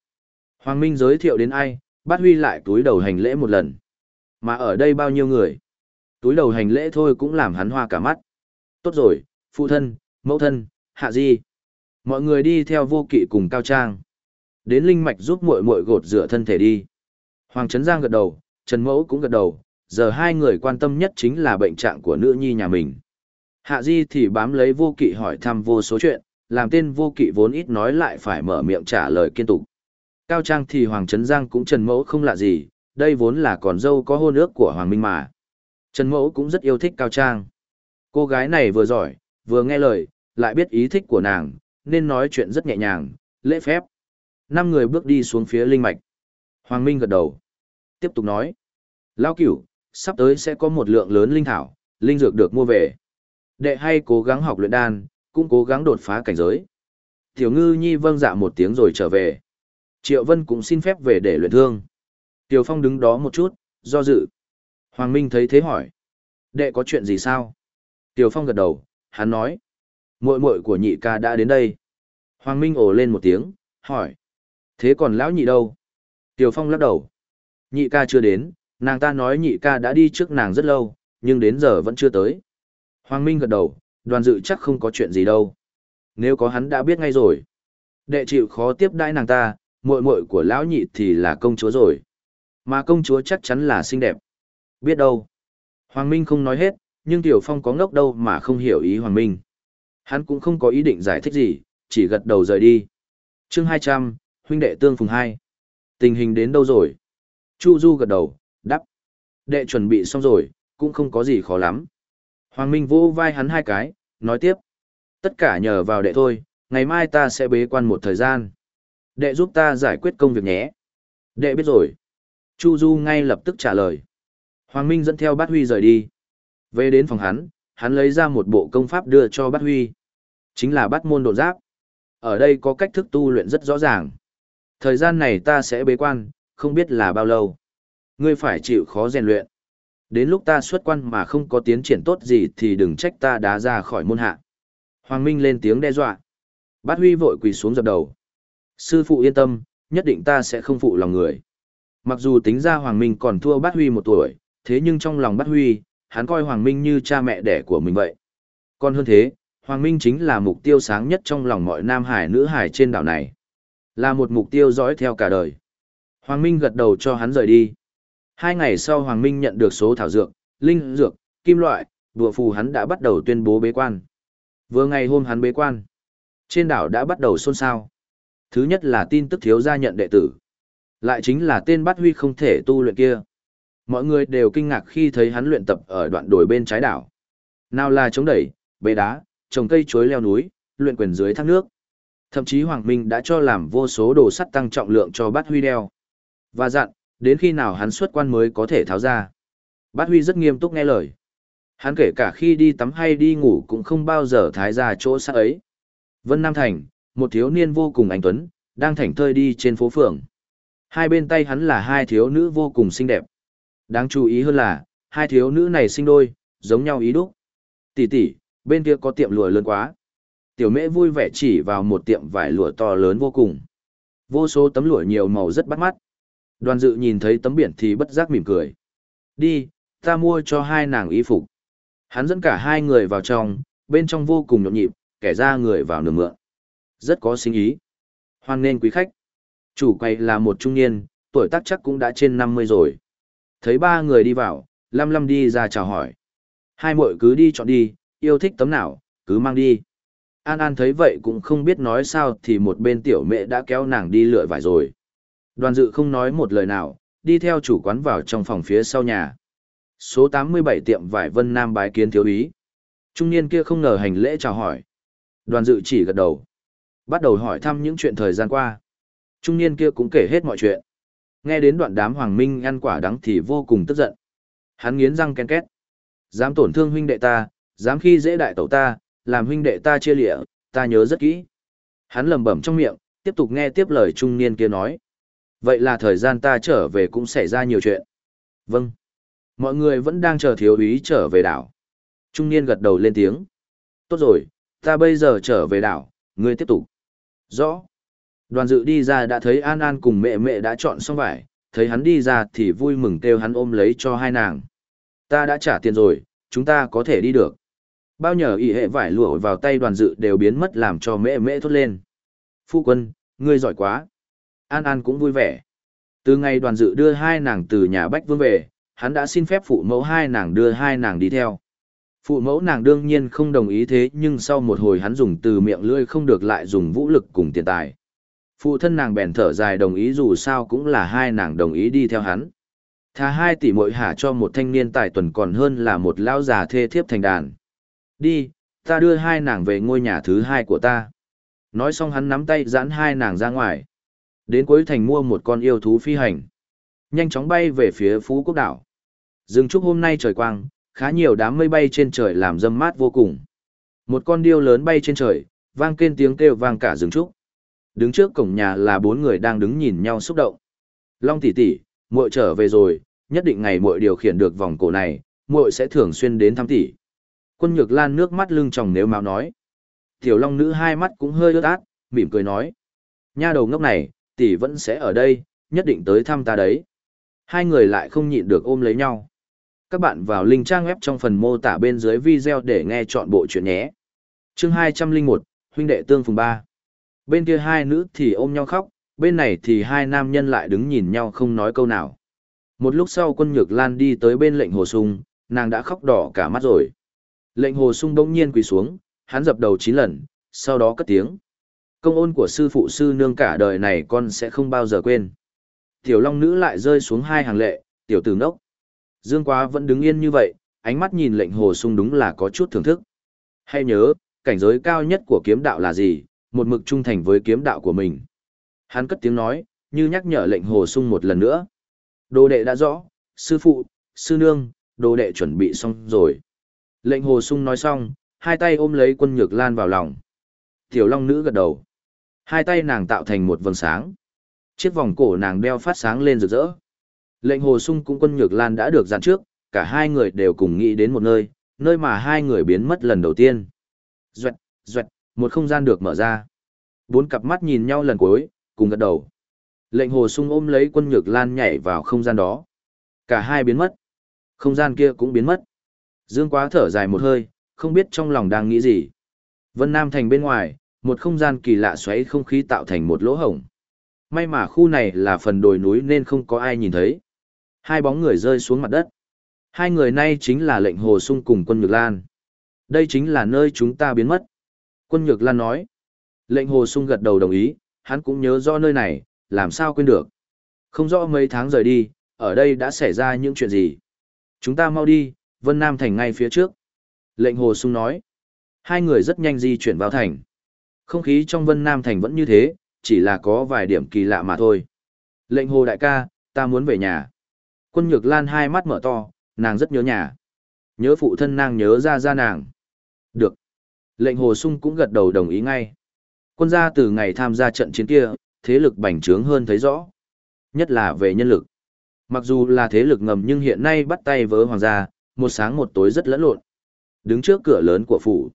Hoàng Minh giới thiệu đến ai, Bát Huy lại túi đầu hành lễ một lần. Mà ở đây bao nhiêu người? Túi đầu hành lễ thôi cũng làm hắn hoa cả mắt. Tốt rồi, phụ thân, mẫu thân, hạ di. Mọi người đi theo vô kỵ cùng cao trang. Đến linh mạch giúp muội muội gột rửa thân thể đi. Hoàng Trấn Giang gật đầu, Trần Mẫu cũng gật đầu, giờ hai người quan tâm nhất chính là bệnh trạng của nữ nhi nhà mình. Hạ Di thì bám lấy vô kỵ hỏi thăm vô số chuyện, làm tên vô kỵ vốn ít nói lại phải mở miệng trả lời kiên tục. Cao Trang thì Hoàng Trấn Giang cũng Trần Mẫu không lạ gì, đây vốn là con dâu có hôn ước của Hoàng Minh mà. Trần Mẫu cũng rất yêu thích Cao Trang. Cô gái này vừa giỏi, vừa nghe lời, lại biết ý thích của nàng, nên nói chuyện rất nhẹ nhàng, lễ phép. Năm người bước đi xuống phía linh mạch. Hoàng Minh gật đầu. Tiếp tục nói. Lao cửu, sắp tới sẽ có một lượng lớn linh thảo, linh dược được mua về. Đệ hay cố gắng học luyện đan, cũng cố gắng đột phá cảnh giới. Tiểu ngư nhi vâng dạ một tiếng rồi trở về. Triệu Vân cũng xin phép về để luyện thương. Tiểu Phong đứng đó một chút, do dự. Hoàng Minh thấy thế hỏi. Đệ có chuyện gì sao? Tiểu Phong gật đầu, hắn nói. muội muội của nhị ca đã đến đây. Hoàng Minh ồ lên một tiếng, hỏi. Thế còn lão nhị đâu? Tiểu Phong lắc đầu. Nhị ca chưa đến, nàng ta nói nhị ca đã đi trước nàng rất lâu, nhưng đến giờ vẫn chưa tới. Hoàng Minh gật đầu, đoàn dự chắc không có chuyện gì đâu. Nếu có hắn đã biết ngay rồi. Đệ chịu khó tiếp đãi nàng ta, muội muội của lão nhị thì là công chúa rồi. Mà công chúa chắc chắn là xinh đẹp. Biết đâu. Hoàng Minh không nói hết, nhưng Tiểu Phong có ngốc đâu mà không hiểu ý Hoàng Minh. Hắn cũng không có ý định giải thích gì, chỉ gật đầu rời đi. chương 200, huynh đệ tương phùng 2. Tình hình đến đâu rồi? Chu Du gật đầu, đắp. Đệ chuẩn bị xong rồi, cũng không có gì khó lắm. Hoàng Minh vô vai hắn hai cái, nói tiếp. Tất cả nhờ vào đệ thôi, ngày mai ta sẽ bế quan một thời gian. Đệ giúp ta giải quyết công việc nhé. Đệ biết rồi. Chu Du ngay lập tức trả lời. Hoàng Minh dẫn theo Bát Huy rời đi. Về đến phòng hắn, hắn lấy ra một bộ công pháp đưa cho Bát Huy. Chính là bắt môn độ giáp. Ở đây có cách thức tu luyện rất rõ ràng. Thời gian này ta sẽ bế quan, không biết là bao lâu. Ngươi phải chịu khó rèn luyện. Đến lúc ta xuất quan mà không có tiến triển tốt gì thì đừng trách ta đá ra khỏi môn hạ. Hoàng Minh lên tiếng đe dọa. Bát Huy vội quỳ xuống dập đầu. Sư phụ yên tâm, nhất định ta sẽ không phụ lòng người. Mặc dù tính ra Hoàng Minh còn thua Bát Huy một tuổi, thế nhưng trong lòng Bát Huy, hắn coi Hoàng Minh như cha mẹ đẻ của mình vậy. Còn hơn thế, Hoàng Minh chính là mục tiêu sáng nhất trong lòng mọi nam hải nữ hải trên đảo này. Là một mục tiêu dõi theo cả đời. Hoàng Minh gật đầu cho hắn rời đi. Hai ngày sau Hoàng Minh nhận được số thảo dược, linh dược, kim loại, đùa phù hắn đã bắt đầu tuyên bố bế quan. Vừa ngày hôm hắn bế quan, trên đảo đã bắt đầu xôn xao. Thứ nhất là tin tức thiếu gia nhận đệ tử. Lại chính là tên bắt huy không thể tu luyện kia. Mọi người đều kinh ngạc khi thấy hắn luyện tập ở đoạn đồi bên trái đảo. Nào là chống đẩy, bê đá, trồng cây chuối leo núi, luyện quyền dưới thác nước. Thậm chí Hoàng Minh đã cho làm vô số đồ sắt tăng trọng lượng cho bát huy đeo. Và dặn, đến khi nào hắn xuất quan mới có thể tháo ra. Bát huy rất nghiêm túc nghe lời. Hắn kể cả khi đi tắm hay đi ngủ cũng không bao giờ thái ra chỗ xa ấy. Vân Nam Thành, một thiếu niên vô cùng anh tuấn, đang thảnh thơi đi trên phố phường. Hai bên tay hắn là hai thiếu nữ vô cùng xinh đẹp. Đáng chú ý hơn là, hai thiếu nữ này sinh đôi, giống nhau ý đúc. Tỷ tỷ, bên kia có tiệm lụa lớn quá. Tiểu mễ vui vẻ chỉ vào một tiệm vải lụa to lớn vô cùng. Vô số tấm lụa nhiều màu rất bắt mắt. Đoàn dự nhìn thấy tấm biển thì bất giác mỉm cười. Đi, ta mua cho hai nàng y phục. Hắn dẫn cả hai người vào trong, bên trong vô cùng nhộn nhịp, kẻ ra người vào nửa mượn. Rất có sinh ý. Hoan nên quý khách. Chủ quầy là một trung niên, tuổi tác chắc cũng đã trên 50 rồi. Thấy ba người đi vào, lăm lăm đi ra chào hỏi. Hai muội cứ đi chọn đi, yêu thích tấm nào, cứ mang đi. An An thấy vậy cũng không biết nói sao thì một bên tiểu mẹ đã kéo nàng đi lựa vải rồi. Đoàn dự không nói một lời nào, đi theo chủ quán vào trong phòng phía sau nhà. Số 87 tiệm vải Vân Nam bái kiến thiếu ý. Trung niên kia không ngờ hành lễ chào hỏi. Đoàn dự chỉ gật đầu. Bắt đầu hỏi thăm những chuyện thời gian qua. Trung niên kia cũng kể hết mọi chuyện. Nghe đến đoạn đám Hoàng Minh ăn quả đắng thì vô cùng tức giận. Hắn nghiến răng ken két. Dám tổn thương huynh đệ ta, dám khi dễ đại tẩu ta, làm huynh đệ ta chia lịa, ta nhớ rất kỹ. Hắn lầm bẩm trong miệng, tiếp tục nghe tiếp lời trung niên kia nói. Vậy là thời gian ta trở về cũng xảy ra nhiều chuyện. Vâng. Mọi người vẫn đang chờ thiếu úy trở về đảo. Trung niên gật đầu lên tiếng. Tốt rồi, ta bây giờ trở về đảo, ngươi tiếp tục. Rõ. Đoàn dự đi ra đã thấy An An cùng mẹ mẹ đã chọn xong vải, thấy hắn đi ra thì vui mừng kêu hắn ôm lấy cho hai nàng. Ta đã trả tiền rồi, chúng ta có thể đi được. Bao nhờ ý hệ vải lụa vào tay đoàn dự đều biến mất làm cho mẹ mẹ thốt lên. Phu quân, ngươi giỏi quá. An An cũng vui vẻ. Từ ngày đoàn dự đưa hai nàng từ nhà Bách Vương về, hắn đã xin phép phụ mẫu hai nàng đưa hai nàng đi theo. Phụ mẫu nàng đương nhiên không đồng ý thế nhưng sau một hồi hắn dùng từ miệng lưỡi không được lại dùng vũ lực cùng tiền tài. Phụ thân nàng bèn thở dài đồng ý dù sao cũng là hai nàng đồng ý đi theo hắn. Thà hai tỷ muội hả cho một thanh niên tài tuần còn hơn là một lão già thê thiếp thành đàn. Đi, ta đưa hai nàng về ngôi nhà thứ hai của ta. Nói xong hắn nắm tay giãn hai nàng ra ngoài. Đến cuối thành mua một con yêu thú phi hành. Nhanh chóng bay về phía Phú Quốc đảo. Dừng trúc hôm nay trời quang, khá nhiều đám mây bay trên trời làm dâm mát vô cùng. Một con điêu lớn bay trên trời, vang kên tiếng kêu vang cả rừng trúc. Đứng trước cổng nhà là bốn người đang đứng nhìn nhau xúc động. Long tỷ tỷ, muội trở về rồi, nhất định ngày muội điều khiển được vòng cổ này, muội sẽ thường xuyên đến thăm tỷ. Quân Nhược Lan nước mắt lưng tròng nếu máu nói. Tiểu Long nữ hai mắt cũng hơi ướt át, mỉm cười nói: "Nha đầu ngốc này, tỷ vẫn sẽ ở đây, nhất định tới thăm ta đấy." Hai người lại không nhịn được ôm lấy nhau. Các bạn vào link trang web trong phần mô tả bên dưới video để nghe chọn bộ chuyện nhé. Chương 201, huynh đệ tương phùng ba. Bên kia hai nữ thì ôm nhau khóc, bên này thì hai nam nhân lại đứng nhìn nhau không nói câu nào. Một lúc sau quân nhược lan đi tới bên lệnh hồ sung, nàng đã khóc đỏ cả mắt rồi. Lệnh hồ sung bỗng nhiên quỳ xuống, hắn dập đầu chín lần, sau đó cất tiếng. Công ôn của sư phụ sư nương cả đời này con sẽ không bao giờ quên. Tiểu long nữ lại rơi xuống hai hàng lệ, tiểu tử nốc. Dương quá vẫn đứng yên như vậy, ánh mắt nhìn lệnh hồ sung đúng là có chút thưởng thức. Hay nhớ, cảnh giới cao nhất của kiếm đạo là gì, một mực trung thành với kiếm đạo của mình. Hắn cất tiếng nói, như nhắc nhở lệnh hồ sung một lần nữa. Đồ đệ đã rõ, sư phụ, sư nương, đồ đệ chuẩn bị xong rồi. Lệnh hồ sung nói xong, hai tay ôm lấy quân nhược lan vào lòng. Tiểu long nữ gật đầu. Hai tay nàng tạo thành một vầng sáng. Chiếc vòng cổ nàng đeo phát sáng lên rực rỡ. Lệnh hồ sung cũng quân nhược lan đã được dàn trước, cả hai người đều cùng nghĩ đến một nơi, nơi mà hai người biến mất lần đầu tiên. Duệt, duệt, một không gian được mở ra. Bốn cặp mắt nhìn nhau lần cuối, cùng gật đầu. Lệnh hồ sung ôm lấy quân nhược lan nhảy vào không gian đó. Cả hai biến mất. Không gian kia cũng biến mất. Dương quá thở dài một hơi, không biết trong lòng đang nghĩ gì. Vân Nam thành bên ngoài, một không gian kỳ lạ xoáy không khí tạo thành một lỗ hổng. May mà khu này là phần đồi núi nên không có ai nhìn thấy. Hai bóng người rơi xuống mặt đất. Hai người này chính là lệnh hồ sung cùng quân Nhược Lan. Đây chính là nơi chúng ta biến mất. Quân Nhược Lan nói. Lệnh hồ sung gật đầu đồng ý, hắn cũng nhớ rõ nơi này, làm sao quên được. Không rõ mấy tháng rời đi, ở đây đã xảy ra những chuyện gì. Chúng ta mau đi, Vân Nam Thành ngay phía trước. Lệnh hồ sung nói. Hai người rất nhanh di chuyển vào thành. Không khí trong Vân Nam Thành vẫn như thế, chỉ là có vài điểm kỳ lạ mà thôi. Lệnh hồ đại ca, ta muốn về nhà. Quân Nhược Lan hai mắt mở to, nàng rất nhớ nhà. Nhớ phụ thân nàng nhớ ra ra nàng. Được. Lệnh hồ sung cũng gật đầu đồng ý ngay. Quân gia từ ngày tham gia trận chiến kia, thế lực bành trướng hơn thấy rõ. Nhất là về nhân lực. Mặc dù là thế lực ngầm nhưng hiện nay bắt tay với hoàng gia, một sáng một tối rất lẫn lộn. Đứng trước cửa lớn của phủ.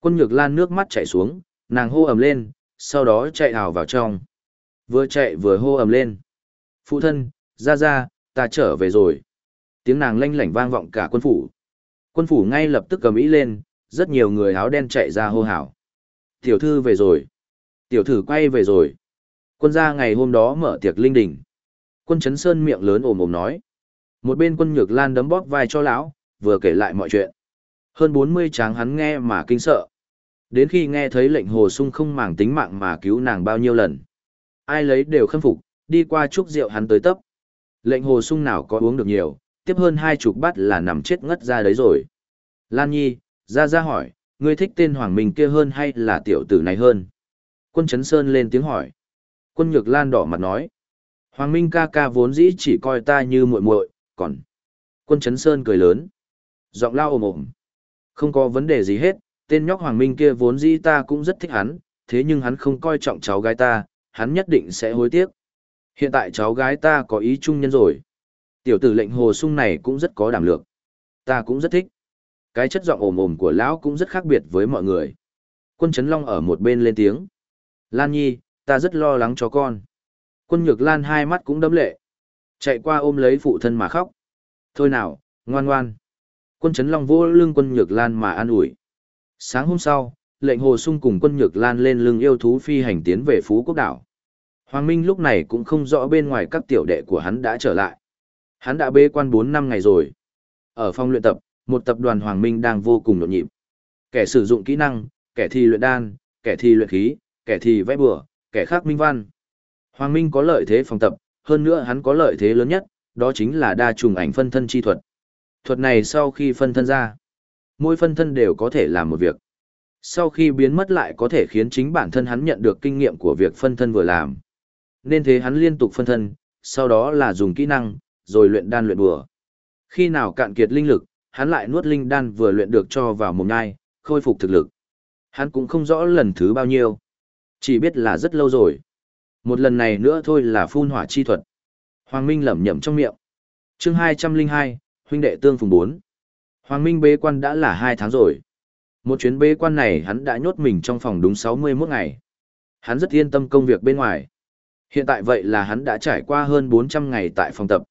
Quân nhược lan nước mắt chảy xuống, nàng hô ầm lên, sau đó chạy ảo vào trong. Vừa chạy vừa hô ầm lên. Phụ thân, ra ra, ta trở về rồi. Tiếng nàng lanh lảnh vang vọng cả quân phủ. Quân phủ ngay lập tức cầm ý lên, rất nhiều người áo đen chạy ra hô hào. Tiểu thư về rồi. Tiểu thử quay về rồi. Quân gia ngày hôm đó mở tiệc linh đình. Quân chấn sơn miệng lớn ồm ồm nói. Một bên quân nhược lan đấm bóp vai cho lão, vừa kể lại mọi chuyện. Hơn 40 tráng hắn nghe mà kinh sợ. Đến khi nghe thấy lệnh hồ sung không màng tính mạng mà cứu nàng bao nhiêu lần. Ai lấy đều khâm phục, đi qua chúc rượu hắn tới tấp. Lệnh hồ sung nào có uống được nhiều, tiếp hơn hai chục bát là nằm chết ngất ra đấy rồi. Lan Nhi, ra ra hỏi, ngươi thích tên Hoàng Minh kia hơn hay là tiểu tử này hơn? Quân Trấn Sơn lên tiếng hỏi. Quân Nhược Lan đỏ mặt nói. Hoàng Minh ca ca vốn dĩ chỉ coi ta như muội muội, còn... Quân Trấn Sơn cười lớn. Giọng lao ồm ồm. Không có vấn đề gì hết, tên nhóc Hoàng Minh kia vốn dĩ ta cũng rất thích hắn, thế nhưng hắn không coi trọng cháu gái ta, hắn nhất định sẽ hối tiếc. Hiện tại cháu gái ta có ý chung nhân rồi. Tiểu tử lệnh hồ sung này cũng rất có đảm lược. Ta cũng rất thích. Cái chất giọng ồm ồm của lão cũng rất khác biệt với mọi người. Quân Trấn Long ở một bên lên tiếng. Lan Nhi, ta rất lo lắng cho con. Quân Nhược Lan hai mắt cũng đấm lệ. Chạy qua ôm lấy phụ thân mà khóc. Thôi nào, ngoan ngoan. Quân Trấn Long vô lưng quân Nhược Lan mà an ủi. Sáng hôm sau, lệnh hồ sung cùng quân Nhược Lan lên lưng yêu thú phi hành tiến về Phú Quốc Đảo. Hoàng Minh lúc này cũng không rõ bên ngoài các tiểu đệ của hắn đã trở lại. Hắn đã bế quan 4 năm ngày rồi. Ở phòng luyện tập, một tập đoàn Hoàng Minh đang vô cùng nhộn nhịp. Kẻ sử dụng kỹ năng, kẻ thi luyện đan, kẻ thi luyện khí, kẻ thì vẽ bừa, kẻ khác minh văn. Hoàng Minh có lợi thế phòng tập, hơn nữa hắn có lợi thế lớn nhất, đó chính là đa trùng ảnh phân thân chi thuật. Thuật này sau khi phân thân ra, mỗi phân thân đều có thể làm một việc. Sau khi biến mất lại có thể khiến chính bản thân hắn nhận được kinh nghiệm của việc phân thân vừa làm. Nên thế hắn liên tục phân thân, sau đó là dùng kỹ năng, rồi luyện đan luyện bừa. Khi nào cạn kiệt linh lực, hắn lại nuốt linh đan vừa luyện được cho vào mồm nhai, khôi phục thực lực. Hắn cũng không rõ lần thứ bao nhiêu. Chỉ biết là rất lâu rồi. Một lần này nữa thôi là phun hỏa chi thuật. Hoàng Minh lẩm nhẩm trong miệng. chương 202, huynh đệ tương phùng 4. Hoàng Minh bế quan đã là 2 tháng rồi. Một chuyến bế quan này hắn đã nhốt mình trong phòng đúng 61 ngày. Hắn rất yên tâm công việc bên ngoài. Hiện tại vậy là hắn đã trải qua hơn 400 ngày tại phòng tập.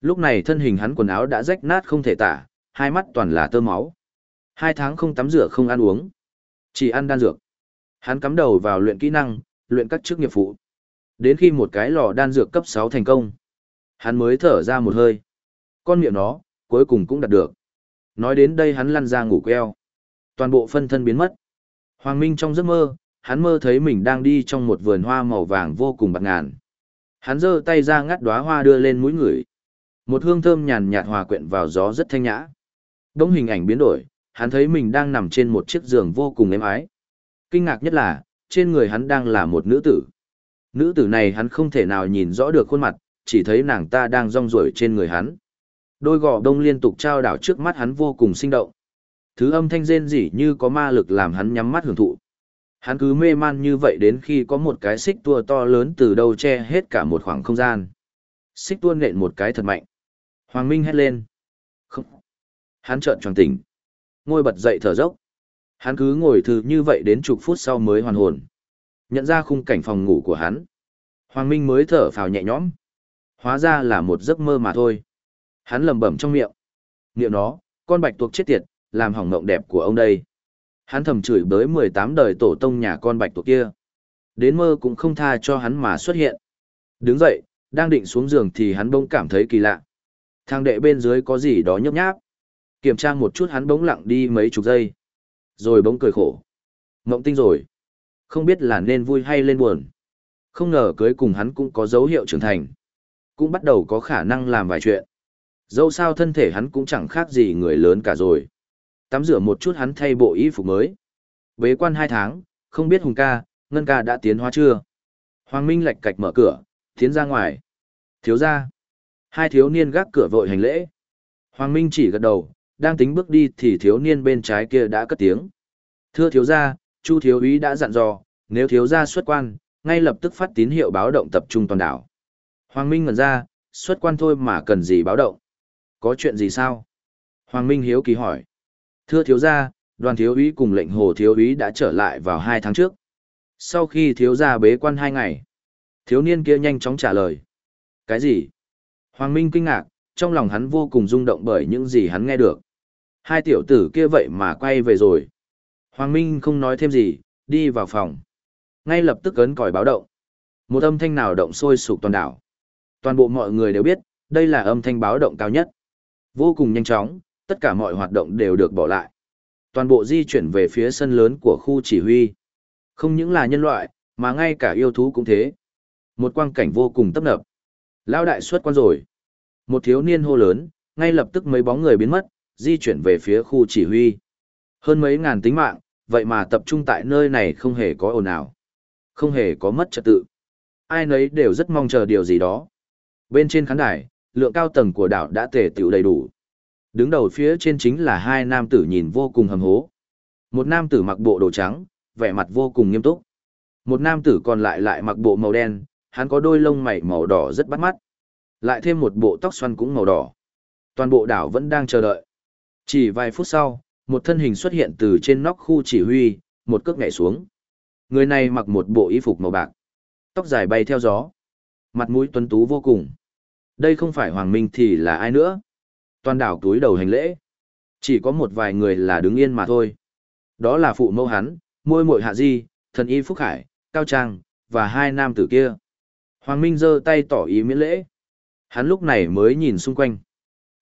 Lúc này thân hình hắn quần áo đã rách nát không thể tả, hai mắt toàn là tơ máu. Hai tháng không tắm rửa không ăn uống. Chỉ ăn đan dược. Hắn cắm đầu vào luyện kỹ năng, luyện các chức nghiệp phụ. Đến khi một cái lò đan dược cấp 6 thành công, hắn mới thở ra một hơi. Con miệng nó, cuối cùng cũng đạt được. Nói đến đây hắn lăn ra ngủ queo. Toàn bộ phân thân biến mất. Hoàng Minh trong giấc mơ, hắn mơ thấy mình đang đi trong một vườn hoa màu vàng vô cùng bạc ngàn. Hắn giơ tay ra ngắt đóa hoa đưa lên mũi người. Một hương thơm nhàn nhạt hòa quyện vào gió rất thanh nhã. Đông hình ảnh biến đổi, hắn thấy mình đang nằm trên một chiếc giường vô cùng êm ái. Kinh ngạc nhất là, trên người hắn đang là một nữ tử. Nữ tử này hắn không thể nào nhìn rõ được khuôn mặt, chỉ thấy nàng ta đang rong ruổi trên người hắn. Đôi gò đông liên tục trao đảo trước mắt hắn vô cùng sinh động. Thứ âm thanh rên rỉ như có ma lực làm hắn nhắm mắt hưởng thụ. Hắn cứ mê man như vậy đến khi có một cái xích tua to lớn từ đầu che hết cả một khoảng không gian. Xích tua nện một cái thật mạnh. Hoàng Minh hét lên. Hắn trợn tròn tỉnh. Ngồi bật dậy thở dốc. Hắn cứ ngồi thử như vậy đến chục phút sau mới hoàn hồn. Nhận ra khung cảnh phòng ngủ của hắn. Hoàng Minh mới thở phào nhẹ nhõm. Hóa ra là một giấc mơ mà thôi. Hắn lẩm bẩm trong miệng. Niệm nó, con bạch tuộc chết tiệt, làm hỏng mộng đẹp của ông đây. Hắn thầm chửi bới 18 đời tổ tông nhà con bạch tuộc kia. Đến mơ cũng không tha cho hắn mà xuất hiện. Đứng dậy, đang định xuống giường thì hắn bỗng cảm thấy kỳ lạ. Thang đệ bên dưới có gì đó nhấp nháp. Kiểm tra một chút hắn bỗng lặng đi mấy chục giây. Rồi bỗng cười khổ. Mộng tinh rồi. Không biết là nên vui hay lên buồn. Không ngờ cưới cùng hắn cũng có dấu hiệu trưởng thành. Cũng bắt đầu có khả năng làm vài chuyện. Dẫu sao thân thể hắn cũng chẳng khác gì người lớn cả rồi. Tắm rửa một chút hắn thay bộ y phục mới. Bế quan hai tháng, không biết Hùng ca, Ngân ca đã tiến hóa chưa? Hoàng Minh lạch cạch mở cửa, tiến ra ngoài. Thiếu ra. Hai thiếu niên gác cửa vội hành lễ. Hoàng Minh chỉ gật đầu, đang tính bước đi thì thiếu niên bên trái kia đã cất tiếng. Thưa thiếu gia, Chu thiếu úy đã dặn dò, nếu thiếu gia xuất quan, ngay lập tức phát tín hiệu báo động tập trung toàn đảo. Hoàng Minh ngẩn ra, xuất quan thôi mà cần gì báo động? Có chuyện gì sao? Hoàng Minh hiếu kỳ hỏi. Thưa thiếu gia, đoàn thiếu úy cùng lệnh hồ thiếu úy đã trở lại vào hai tháng trước. Sau khi thiếu gia bế quan hai ngày, thiếu niên kia nhanh chóng trả lời. Cái gì? Hoàng Minh kinh ngạc, trong lòng hắn vô cùng rung động bởi những gì hắn nghe được. Hai tiểu tử kia vậy mà quay về rồi. Hoàng Minh không nói thêm gì, đi vào phòng. Ngay lập tức ấn còi báo động. Một âm thanh nào động sôi sục toàn đảo. Toàn bộ mọi người đều biết, đây là âm thanh báo động cao nhất. Vô cùng nhanh chóng, tất cả mọi hoạt động đều được bỏ lại. Toàn bộ di chuyển về phía sân lớn của khu chỉ huy. Không những là nhân loại, mà ngay cả yêu thú cũng thế. Một quang cảnh vô cùng tấp nập. Lao đại xuất quan rồi. Một thiếu niên hô lớn, ngay lập tức mấy bóng người biến mất, di chuyển về phía khu chỉ huy. Hơn mấy ngàn tính mạng, vậy mà tập trung tại nơi này không hề có ồn ào. Không hề có mất trật tự. Ai nấy đều rất mong chờ điều gì đó. Bên trên khán đài, lượng cao tầng của đảo đã tề tiểu đầy đủ. Đứng đầu phía trên chính là hai nam tử nhìn vô cùng hầm hố. Một nam tử mặc bộ đồ trắng, vẻ mặt vô cùng nghiêm túc. Một nam tử còn lại lại mặc bộ màu đen, hắn có đôi lông mày màu đỏ rất bắt mắt. Lại thêm một bộ tóc xoăn cũng màu đỏ. Toàn bộ đảo vẫn đang chờ đợi. Chỉ vài phút sau, một thân hình xuất hiện từ trên nóc khu chỉ huy, một cước nhảy xuống. Người này mặc một bộ y phục màu bạc. Tóc dài bay theo gió. Mặt mũi tuấn tú vô cùng. Đây không phải Hoàng Minh thì là ai nữa. Toàn đảo túi đầu hành lễ. Chỉ có một vài người là đứng yên mà thôi. Đó là phụ mẫu hắn, môi mội hạ di, thần y Phúc Hải, Cao Trang, và hai nam tử kia. Hoàng Minh giơ tay tỏ ý miễn lễ. Hắn lúc này mới nhìn xung quanh.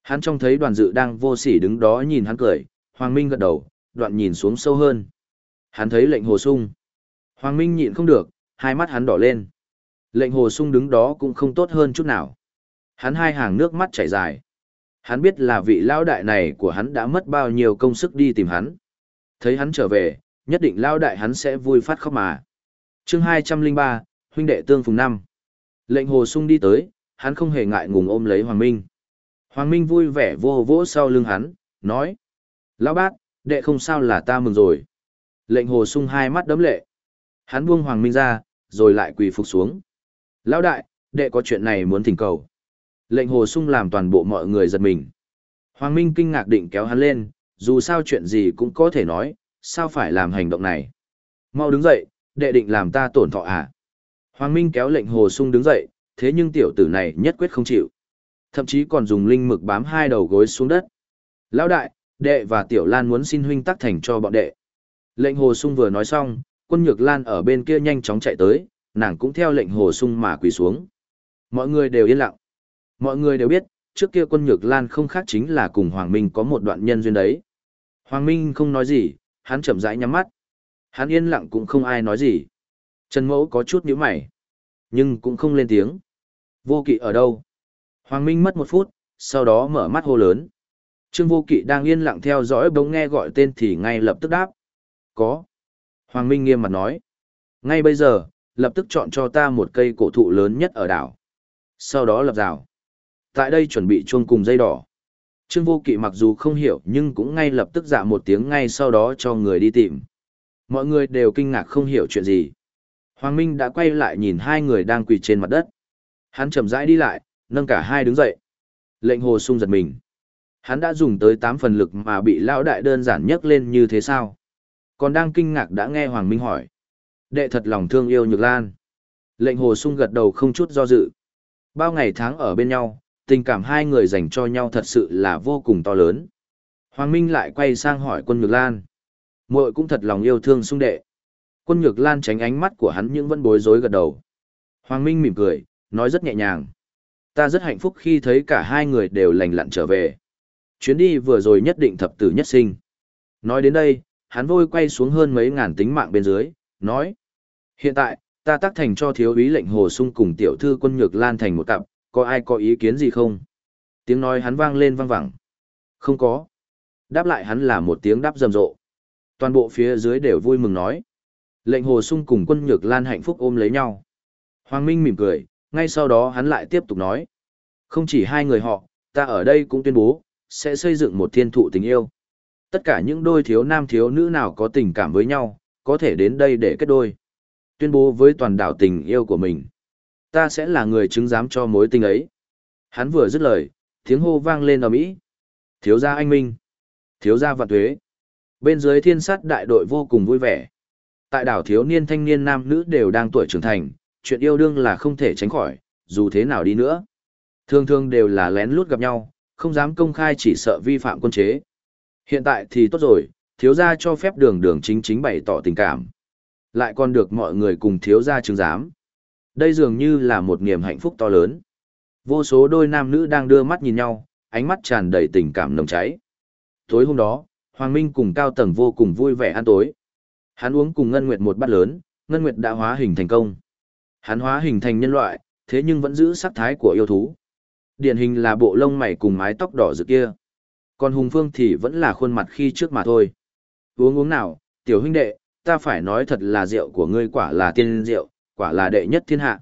Hắn trông thấy đoàn dự đang vô sỉ đứng đó nhìn hắn cười, Hoàng Minh gật đầu, đoạn nhìn xuống sâu hơn. Hắn thấy lệnh hồ sung. Hoàng Minh nhịn không được, hai mắt hắn đỏ lên. Lệnh hồ sung đứng đó cũng không tốt hơn chút nào. Hắn hai hàng nước mắt chảy dài. Hắn biết là vị lão đại này của hắn đã mất bao nhiêu công sức đi tìm hắn. Thấy hắn trở về, nhất định lão đại hắn sẽ vui phát khóc mà. chương 203, huynh đệ tương phùng năm. Lệnh hồ sung đi tới, hắn không hề ngại ngùng ôm lấy Hoàng Minh. Hoàng Minh vui vẻ vô vỗ sau lưng hắn, nói. Lão bác, đệ không sao là ta mừng rồi. Lệnh hồ sung hai mắt đấm lệ. Hắn buông Hoàng Minh ra, rồi lại quỳ phục xuống. Lão đại, đệ có chuyện này muốn thỉnh cầu. Lệnh hồ sung làm toàn bộ mọi người giật mình. Hoàng Minh kinh ngạc định kéo hắn lên, dù sao chuyện gì cũng có thể nói, sao phải làm hành động này. Mau đứng dậy, đệ định làm ta tổn thọ à. Hoàng Minh kéo lệnh hồ sung đứng dậy, thế nhưng tiểu tử này nhất quyết không chịu. Thậm chí còn dùng linh mực bám hai đầu gối xuống đất. Lão đại, đệ và tiểu lan muốn xin huynh tắc thành cho bọn đệ. Lệnh hồ sung vừa nói xong, quân nhược lan ở bên kia nhanh chóng chạy tới, nàng cũng theo lệnh hồ sung mà quỳ xuống. Mọi người đều yên lặng. Mọi người đều biết, trước kia quân nhược lan không khác chính là cùng Hoàng Minh có một đoạn nhân duyên đấy. Hoàng Minh không nói gì, hắn chậm rãi nhắm mắt. Hắn yên lặng cũng không ai nói gì. Trần Mẫu có chút nhíu mày, nhưng cũng không lên tiếng. Vô kỵ ở đâu? Hoàng Minh mất một phút, sau đó mở mắt hô lớn. Trương Vô Kỵ đang yên lặng theo dõi bỗng nghe gọi tên thì ngay lập tức đáp. Có. Hoàng Minh nghiêm mặt nói. Ngay bây giờ, lập tức chọn cho ta một cây cổ thụ lớn nhất ở đảo. Sau đó lập rào. Tại đây chuẩn bị chuông cùng dây đỏ. Trương Vô Kỵ mặc dù không hiểu nhưng cũng ngay lập tức dạ một tiếng ngay sau đó cho người đi tìm. Mọi người đều kinh ngạc không hiểu chuyện gì. Hoàng Minh đã quay lại nhìn hai người đang quỳ trên mặt đất. Hắn chậm rãi đi lại, nâng cả hai đứng dậy. Lệnh hồ sung giật mình. Hắn đã dùng tới 8 phần lực mà bị lão đại đơn giản nhấc lên như thế sao? Còn đang kinh ngạc đã nghe Hoàng Minh hỏi. Đệ thật lòng thương yêu Nhược Lan. Lệnh hồ sung gật đầu không chút do dự. Bao ngày tháng ở bên nhau, tình cảm hai người dành cho nhau thật sự là vô cùng to lớn. Hoàng Minh lại quay sang hỏi quân Nhược Lan. muội cũng thật lòng yêu thương sung đệ. Quân Nhược Lan tránh ánh mắt của hắn nhưng vẫn bối rối gật đầu. Hoàng Minh mỉm cười, nói rất nhẹ nhàng. Ta rất hạnh phúc khi thấy cả hai người đều lành lặn trở về. Chuyến đi vừa rồi nhất định thập tử nhất sinh. Nói đến đây, hắn vôi quay xuống hơn mấy ngàn tính mạng bên dưới, nói. Hiện tại, ta tác thành cho thiếu úy lệnh hồ sung cùng tiểu thư quân nhược lan thành một cặp, có ai có ý kiến gì không? Tiếng nói hắn vang lên vang vẳng. Không có. Đáp lại hắn là một tiếng đáp rầm rộ. Toàn bộ phía dưới đều vui mừng nói. Lệnh hồ sung cùng quân nhược lan hạnh phúc ôm lấy nhau. Hoàng Minh mỉm cười, ngay sau đó hắn lại tiếp tục nói. Không chỉ hai người họ, ta ở đây cũng tuyên bố, sẽ xây dựng một thiên thụ tình yêu. Tất cả những đôi thiếu nam thiếu nữ nào có tình cảm với nhau, có thể đến đây để kết đôi. Tuyên bố với toàn đảo tình yêu của mình. Ta sẽ là người chứng giám cho mối tình ấy. Hắn vừa dứt lời, tiếng hô vang lên ở Mỹ. Thiếu gia anh Minh. Thiếu gia vạn thuế. Bên dưới thiên sát đại đội vô cùng vui vẻ. Tại đảo thiếu niên thanh niên nam nữ đều đang tuổi trưởng thành, chuyện yêu đương là không thể tránh khỏi, dù thế nào đi nữa. Thường thường đều là lén lút gặp nhau, không dám công khai chỉ sợ vi phạm quân chế. Hiện tại thì tốt rồi, thiếu gia cho phép đường đường chính chính bày tỏ tình cảm. Lại còn được mọi người cùng thiếu gia chứng giám. Đây dường như là một niềm hạnh phúc to lớn. Vô số đôi nam nữ đang đưa mắt nhìn nhau, ánh mắt tràn đầy tình cảm nồng cháy. Tối hôm đó, Hoàng Minh cùng Cao Tầng vô cùng vui vẻ ăn tối. Hắn uống cùng Ngân Nguyệt một bát lớn, Ngân Nguyệt đã hóa hình thành công. Hắn hóa hình thành nhân loại, thế nhưng vẫn giữ sắc thái của yêu thú. Điển hình là bộ lông mày cùng mái tóc đỏ rực kia. Còn Hùng Phương thì vẫn là khuôn mặt khi trước mà thôi. Uống uống nào, tiểu huynh đệ, ta phải nói thật là rượu của ngươi quả là tiên rượu, quả là đệ nhất thiên hạ.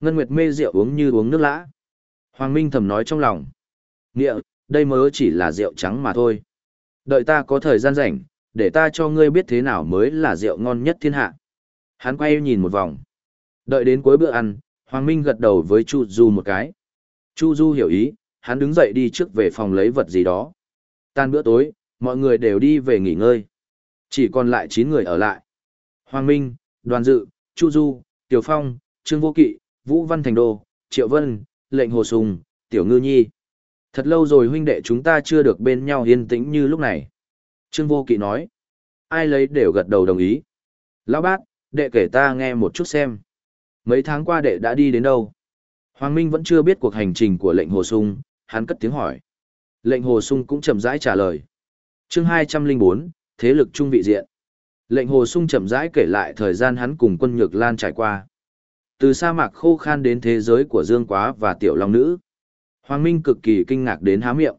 Ngân Nguyệt mê rượu uống như uống nước lã. Hoàng Minh thầm nói trong lòng. Nghĩa, đây mới chỉ là rượu trắng mà thôi. Đợi ta có thời gian rảnh, để ta cho ngươi biết thế nào mới là rượu ngon nhất thiên hạ. Hắn quay nhìn một vòng. Đợi đến cuối bữa ăn, Hoàng Minh gật đầu với Chu Du một cái. Chu Du hiểu ý, hắn đứng dậy đi trước về phòng lấy vật gì đó. Tan bữa tối, mọi người đều đi về nghỉ ngơi. Chỉ còn lại 9 người ở lại. Hoàng Minh, Đoàn Dự, Chu Du, Tiểu Phong, Trương Vô Kỵ, Vũ Văn Thành Đô, Triệu Vân, Lệnh Hồ Sùng, Tiểu Ngư Nhi. Thật lâu rồi huynh đệ chúng ta chưa được bên nhau yên tĩnh như lúc này. Trương Vô Kỵ nói. Ai lấy đều gật đầu đồng ý. Lão bác, đệ kể ta nghe một chút xem. Mấy tháng qua đệ đã đi đến đâu? Hoàng Minh vẫn chưa biết cuộc hành trình của lệnh Hồ Sung, hắn cất tiếng hỏi. Lệnh Hồ Sung cũng chậm rãi trả lời. chương 204, Thế lực trung vị diện. Lệnh Hồ Sung chậm rãi kể lại thời gian hắn cùng quân Nhược Lan trải qua. Từ sa mạc khô khan đến thế giới của Dương Quá và Tiểu Long Nữ. Hoàng Minh cực kỳ kinh ngạc đến há miệng.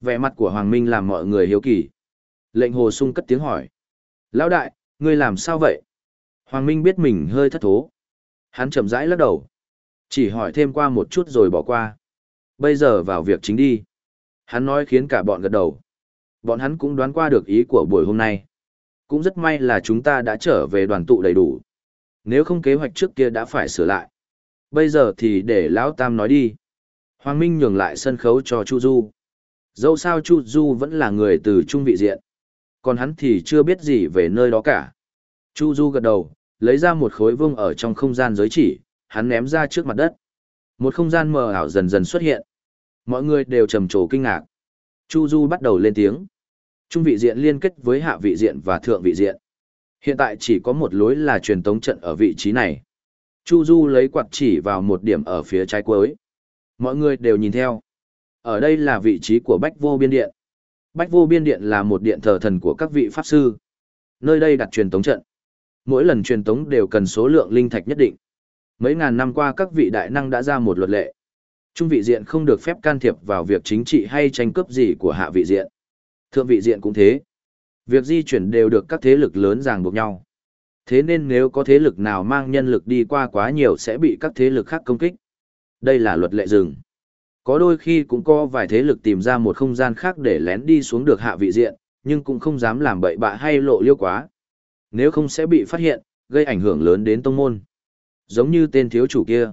Vẻ mặt của Hoàng Minh làm mọi người hiếu kỳ. Lệnh Hồ Sung cất tiếng hỏi. Lão đại, ngươi làm sao vậy? Hoàng Minh biết mình hơi thất thố. Hắn chậm rãi lắc đầu. Chỉ hỏi thêm qua một chút rồi bỏ qua. Bây giờ vào việc chính đi. Hắn nói khiến cả bọn gật đầu. Bọn hắn cũng đoán qua được ý của buổi hôm nay. Cũng rất may là chúng ta đã trở về đoàn tụ đầy đủ. Nếu không kế hoạch trước kia đã phải sửa lại. Bây giờ thì để Lão Tam nói đi. Hoàng Minh nhường lại sân khấu cho Chu Du. Dẫu sao Chu Du vẫn là người từ trung vị diện. Còn hắn thì chưa biết gì về nơi đó cả. Chu Du gật đầu, lấy ra một khối vương ở trong không gian giới chỉ, hắn ném ra trước mặt đất. Một không gian mờ ảo dần dần xuất hiện. Mọi người đều trầm trồ kinh ngạc. Chu Du bắt đầu lên tiếng. Trung vị diện liên kết với hạ vị diện và thượng vị diện. Hiện tại chỉ có một lối là truyền tống trận ở vị trí này. Chu Du lấy quạt chỉ vào một điểm ở phía trái cuối. Mọi người đều nhìn theo. Ở đây là vị trí của Bách Vô Biên Điện. Bách Vô Biên Điện là một điện thờ thần của các vị pháp sư. Nơi đây đặt truyền tống trận. Mỗi lần truyền tống đều cần số lượng linh thạch nhất định. Mấy ngàn năm qua các vị đại năng đã ra một luật lệ. Trung vị diện không được phép can thiệp vào việc chính trị hay tranh cướp gì của hạ vị diện. Thượng vị diện cũng thế. Việc di chuyển đều được các thế lực lớn ràng buộc nhau. Thế nên nếu có thế lực nào mang nhân lực đi qua quá nhiều sẽ bị các thế lực khác công kích. Đây là luật lệ rừng. Có đôi khi cũng có vài thế lực tìm ra một không gian khác để lén đi xuống được hạ vị diện, nhưng cũng không dám làm bậy bạ hay lộ liêu quá. Nếu không sẽ bị phát hiện, gây ảnh hưởng lớn đến tông môn. Giống như tên thiếu chủ kia.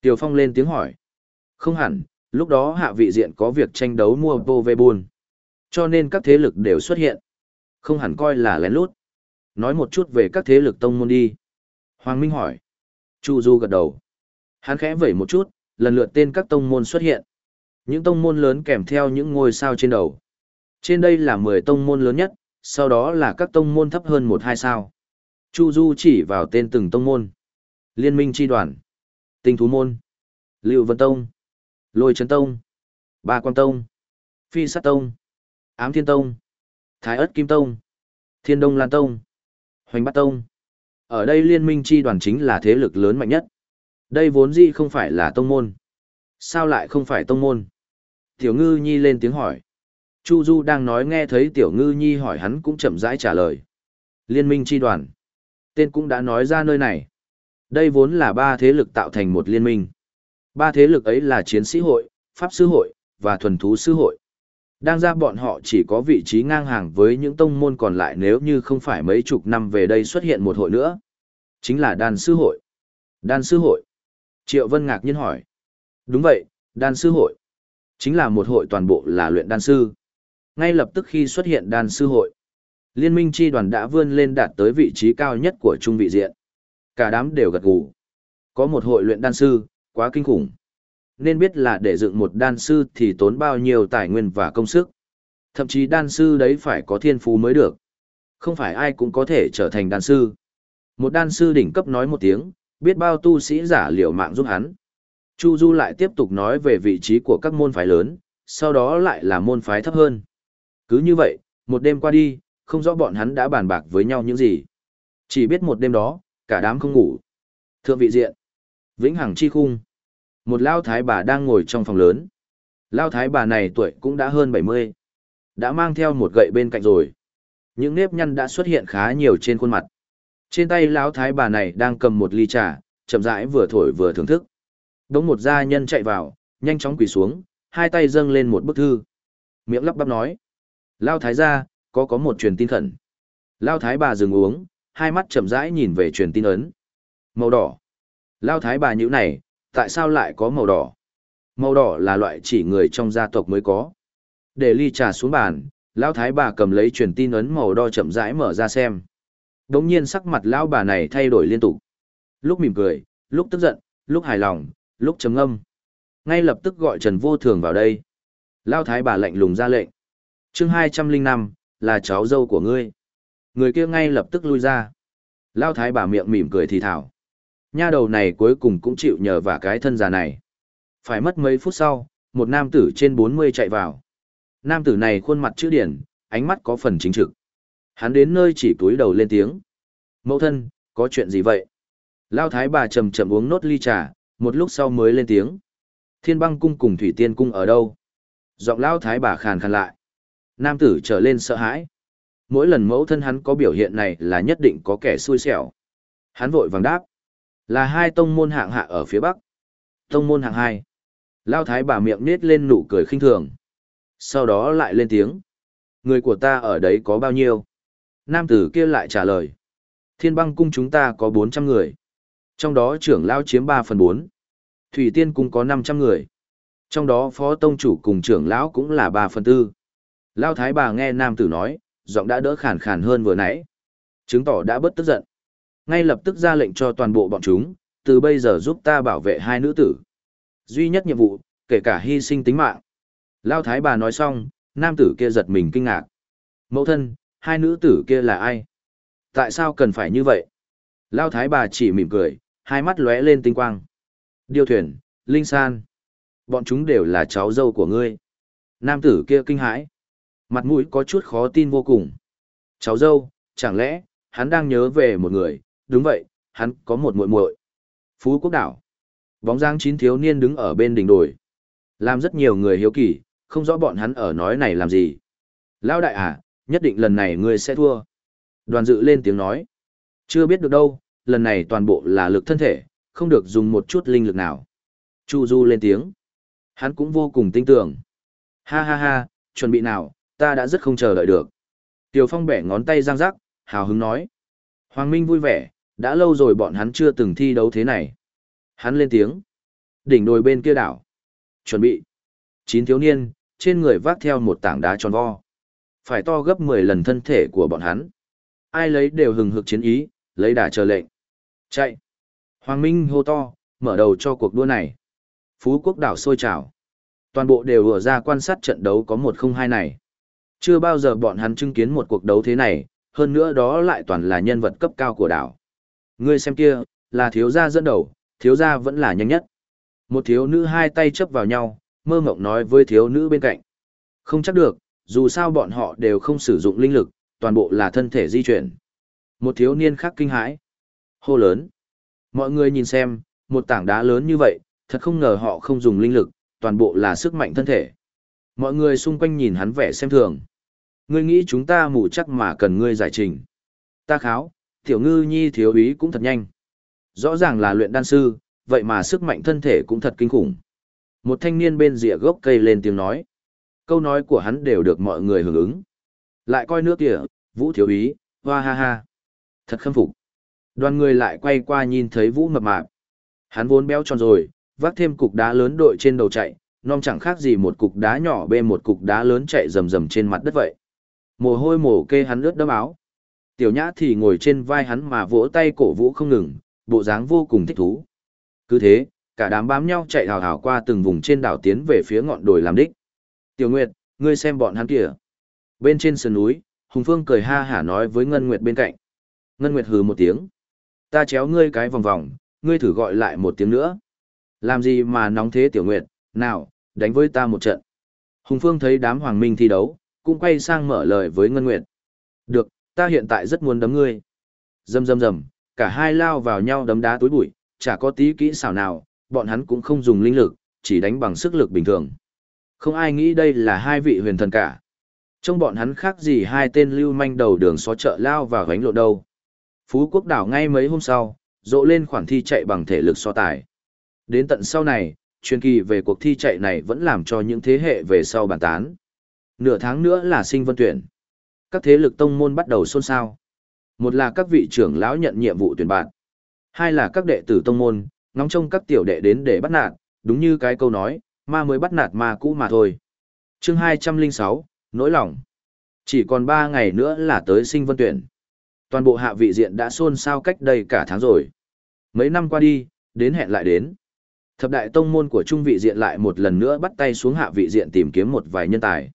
Tiểu Phong lên tiếng hỏi. Không hẳn, lúc đó hạ vị diện có việc tranh đấu mua vô về buồn. Cho nên các thế lực đều xuất hiện. Không hẳn coi là lén lút. Nói một chút về các thế lực tông môn đi. Hoàng Minh hỏi. Chu Du gật đầu. Hắn khẽ vẩy một chút, lần lượt tên các tông môn xuất hiện. Những tông môn lớn kèm theo những ngôi sao trên đầu. Trên đây là 10 tông môn lớn nhất, sau đó là các tông môn thấp hơn một hai sao. Chu Du chỉ vào tên từng tông môn. Liên minh chi đoàn, tinh thú môn, Lưu Vân Tông, Lôi Trấn Tông, Ba Quang Tông, Phi Sát Tông, Ám Thiên Tông, Thái Ất Kim Tông, Thiên Đông Lan Tông, Hoành Bát Tông. Ở đây liên minh chi đoàn chính là thế lực lớn mạnh nhất. Đây vốn dĩ không phải là tông môn. Sao lại không phải tông môn? Tiểu ngư nhi lên tiếng hỏi. Chu Du đang nói nghe thấy tiểu ngư nhi hỏi hắn cũng chậm rãi trả lời. Liên minh chi đoàn. Tên cũng đã nói ra nơi này. Đây vốn là ba thế lực tạo thành một liên minh. Ba thế lực ấy là chiến sĩ hội, pháp sư hội, và thuần thú sư hội. Đang ra bọn họ chỉ có vị trí ngang hàng với những tông môn còn lại nếu như không phải mấy chục năm về đây xuất hiện một hội nữa. Chính là đan sư hội. Đan sư hội. Triệu Vân ngạc nhiên hỏi. Đúng vậy, đan sư hội. Chính là một hội toàn bộ là luyện đan sư. Ngay lập tức khi xuất hiện đan sư hội, liên minh chi đoàn đã vươn lên đạt tới vị trí cao nhất của trung vị diện. Cả đám đều gật gù. Có một hội luyện đan sư, quá kinh khủng. Nên biết là để dựng một đan sư thì tốn bao nhiêu tài nguyên và công sức. Thậm chí đan sư đấy phải có thiên phú mới được. Không phải ai cũng có thể trở thành đan sư. Một đan sư đỉnh cấp nói một tiếng, biết bao tu sĩ giả liệu mạng giúp hắn. Chu Du lại tiếp tục nói về vị trí của các môn phái lớn, sau đó lại là môn phái thấp hơn. Cứ như vậy, một đêm qua đi, không rõ bọn hắn đã bàn bạc với nhau những gì. Chỉ biết một đêm đó, cả đám không ngủ. Thượng vị diện, Vĩnh Hằng Chi Khung. Một lao thái bà đang ngồi trong phòng lớn. Lao thái bà này tuổi cũng đã hơn 70. Đã mang theo một gậy bên cạnh rồi. Những nếp nhăn đã xuất hiện khá nhiều trên khuôn mặt. Trên tay lão thái bà này đang cầm một ly trà, chậm rãi vừa thổi vừa thưởng thức. Đống một gia nhân chạy vào, nhanh chóng quỳ xuống, hai tay dâng lên một bức thư. Miệng lắp bắp nói. Lao thái gia, có có một truyền tin khẩn. Lao thái bà dừng uống, hai mắt chậm rãi nhìn về truyền tin ấn. Màu đỏ. Lao thái bà như này, tại sao lại có màu đỏ? Màu đỏ là loại chỉ người trong gia tộc mới có. Để ly trà xuống bàn, Lao thái bà cầm lấy truyền tin ấn màu đỏ chậm rãi mở ra xem. Đống nhiên sắc mặt lão bà này thay đổi liên tục. Lúc mỉm cười, lúc tức giận, lúc hài lòng, lúc trầm ngâm. Ngay lập tức gọi Trần Vô Thường vào đây. Lao thái bà lạnh lùng ra lệnh chương hai trăm linh năm là cháu dâu của ngươi. Người kia ngay lập tức lui ra. Lao thái bà miệng mỉm cười thì thảo. Nha đầu này cuối cùng cũng chịu nhờ vả cái thân già này. Phải mất mấy phút sau, một nam tử trên bốn mươi chạy vào. Nam tử này khuôn mặt chữ điển, ánh mắt có phần chính trực. Hắn đến nơi chỉ túi đầu lên tiếng. Mẫu thân, có chuyện gì vậy? Lao thái bà chầm chậm uống nốt ly trà, một lúc sau mới lên tiếng. Thiên băng cung cùng thủy tiên cung ở đâu? Giọng Lao thái bà khàn khàn lại. Nam tử trở lên sợ hãi. Mỗi lần mẫu thân hắn có biểu hiện này là nhất định có kẻ xui xẻo. Hắn vội vàng đáp. Là hai tông môn hạng hạ ở phía bắc. Tông môn hạng hai. Lao thái bà miệng nết lên nụ cười khinh thường. Sau đó lại lên tiếng. Người của ta ở đấy có bao nhiêu? Nam tử kia lại trả lời. Thiên băng cung chúng ta có 400 người. Trong đó trưởng lao chiếm 3 phần 4. Thủy tiên cung có 500 người. Trong đó phó tông chủ cùng trưởng lão cũng là 3 phần 4. Lao thái bà nghe nam tử nói, giọng đã đỡ khàn khàn hơn vừa nãy. Chứng tỏ đã bất tức giận. Ngay lập tức ra lệnh cho toàn bộ bọn chúng, từ bây giờ giúp ta bảo vệ hai nữ tử. Duy nhất nhiệm vụ, kể cả hy sinh tính mạng. Lao thái bà nói xong, nam tử kia giật mình kinh ngạc. Mẫu thân, hai nữ tử kia là ai? Tại sao cần phải như vậy? Lao thái bà chỉ mỉm cười, hai mắt lóe lên tinh quang. Điêu thuyền, Linh San. Bọn chúng đều là cháu dâu của ngươi. Nam tử kia kinh hãi. Mặt mũi có chút khó tin vô cùng. Cháu dâu, chẳng lẽ, hắn đang nhớ về một người, đúng vậy, hắn có một muội muội. Phú Quốc đảo. Bóng dáng chín thiếu niên đứng ở bên đỉnh đồi. Làm rất nhiều người hiếu kỳ, không rõ bọn hắn ở nói này làm gì. Lao đại à, nhất định lần này ngươi sẽ thua. Đoàn dự lên tiếng nói. Chưa biết được đâu, lần này toàn bộ là lực thân thể, không được dùng một chút linh lực nào. Chu Du lên tiếng. Hắn cũng vô cùng tin tưởng. Ha ha ha, chuẩn bị nào, ta đã rất không chờ đợi được. Tiểu Phong bẻ ngón tay giang rắc, hào hứng nói. Hoàng Minh vui vẻ, đã lâu rồi bọn hắn chưa từng thi đấu thế này. Hắn lên tiếng. Đỉnh đồi bên kia đảo. Chuẩn bị. Chín thiếu niên, trên người vác theo một tảng đá tròn vo. Phải to gấp 10 lần thân thể của bọn hắn. Ai lấy đều hừng hực chiến ý, lấy đà chờ lệnh. Chạy. Hoàng Minh hô to, mở đầu cho cuộc đua này. Phú quốc đảo sôi trào. Toàn bộ đều vừa ra quan sát trận đấu có một không hai này. Chưa bao giờ bọn hắn chứng kiến một cuộc đấu thế này, hơn nữa đó lại toàn là nhân vật cấp cao của đảo. Ngươi xem kia, là thiếu gia dẫn đầu, thiếu gia vẫn là nhanh nhất. Một thiếu nữ hai tay chấp vào nhau, mơ mộng nói với thiếu nữ bên cạnh. Không chắc được, dù sao bọn họ đều không sử dụng linh lực, toàn bộ là thân thể di chuyển. Một thiếu niên khác kinh hãi. Hô lớn. Mọi người nhìn xem, một tảng đá lớn như vậy, thật không ngờ họ không dùng linh lực, toàn bộ là sức mạnh thân thể. Mọi người xung quanh nhìn hắn vẻ xem thường. Ngươi nghĩ chúng ta mù chắc mà cần ngươi giải trình. Ta kháo, tiểu ngư nhi thiếu ý cũng thật nhanh. Rõ ràng là luyện đan sư, vậy mà sức mạnh thân thể cũng thật kinh khủng. Một thanh niên bên rìa gốc cây lên tiếng nói. Câu nói của hắn đều được mọi người hưởng ứng. Lại coi nước kìa, vũ thiếu ý, hoa ha ha. Thật khâm phục. Đoàn người lại quay qua nhìn thấy vũ mập mạp. Hắn vốn béo tròn rồi, vác thêm cục đá lớn đội trên đầu chạy, non chẳng khác gì một cục đá nhỏ bê một cục đá lớn chạy rầm rầm trên mặt đất vậy. Mồ hôi mồ kê hắn ướt đẫm áo. Tiểu nhã thì ngồi trên vai hắn mà vỗ tay cổ vũ không ngừng, bộ dáng vô cùng thích thú. Cứ thế, cả đám bám nhau chạy hào hào qua từng vùng trên đảo tiến về phía ngọn đồi làm đích. Tiểu Nguyệt, ngươi xem bọn hắn kìa. Bên trên sườn núi, Hùng Phương cười ha hả nói với Ngân Nguyệt bên cạnh. Ngân Nguyệt hừ một tiếng. Ta chéo ngươi cái vòng vòng, ngươi thử gọi lại một tiếng nữa. Làm gì mà nóng thế Tiểu Nguyệt, nào, đánh với ta một trận. Hùng Phương thấy đám hoàng minh thi đấu, cũng quay sang mở lời với Ngân Nguyệt. Được, ta hiện tại rất muốn đấm ngươi. Dầm dầm dầm, cả hai lao vào nhau đấm đá túi bụi, chả có tí kỹ xảo nào, bọn hắn cũng không dùng linh lực, chỉ đánh bằng sức lực bình thường. Không ai nghĩ đây là hai vị huyền thần cả. Trong bọn hắn khác gì hai tên lưu manh đầu đường xó chợ lao vào gánh lộ đâu. Phú quốc đảo ngay mấy hôm sau, rộ lên khoản thi chạy bằng thể lực so tài. Đến tận sau này, truyền kỳ về cuộc thi chạy này vẫn làm cho những thế hệ về sau bàn tán. Nửa tháng nữa là sinh vân tuyển. Các thế lực tông môn bắt đầu xôn xao. Một là các vị trưởng lão nhận nhiệm vụ tuyển bạn. Hai là các đệ tử tông môn, ngóng trông các tiểu đệ đến để bắt nạt, đúng như cái câu nói, ma mới bắt nạt ma cũ mà thôi. chương 206, nỗi lòng. Chỉ còn 3 ngày nữa là tới sinh vân tuyển. Toàn bộ hạ vị diện đã xôn xao cách đây cả tháng rồi. Mấy năm qua đi, đến hẹn lại đến. Thập đại tông môn của trung vị diện lại một lần nữa bắt tay xuống hạ vị diện tìm kiếm một vài nhân tài.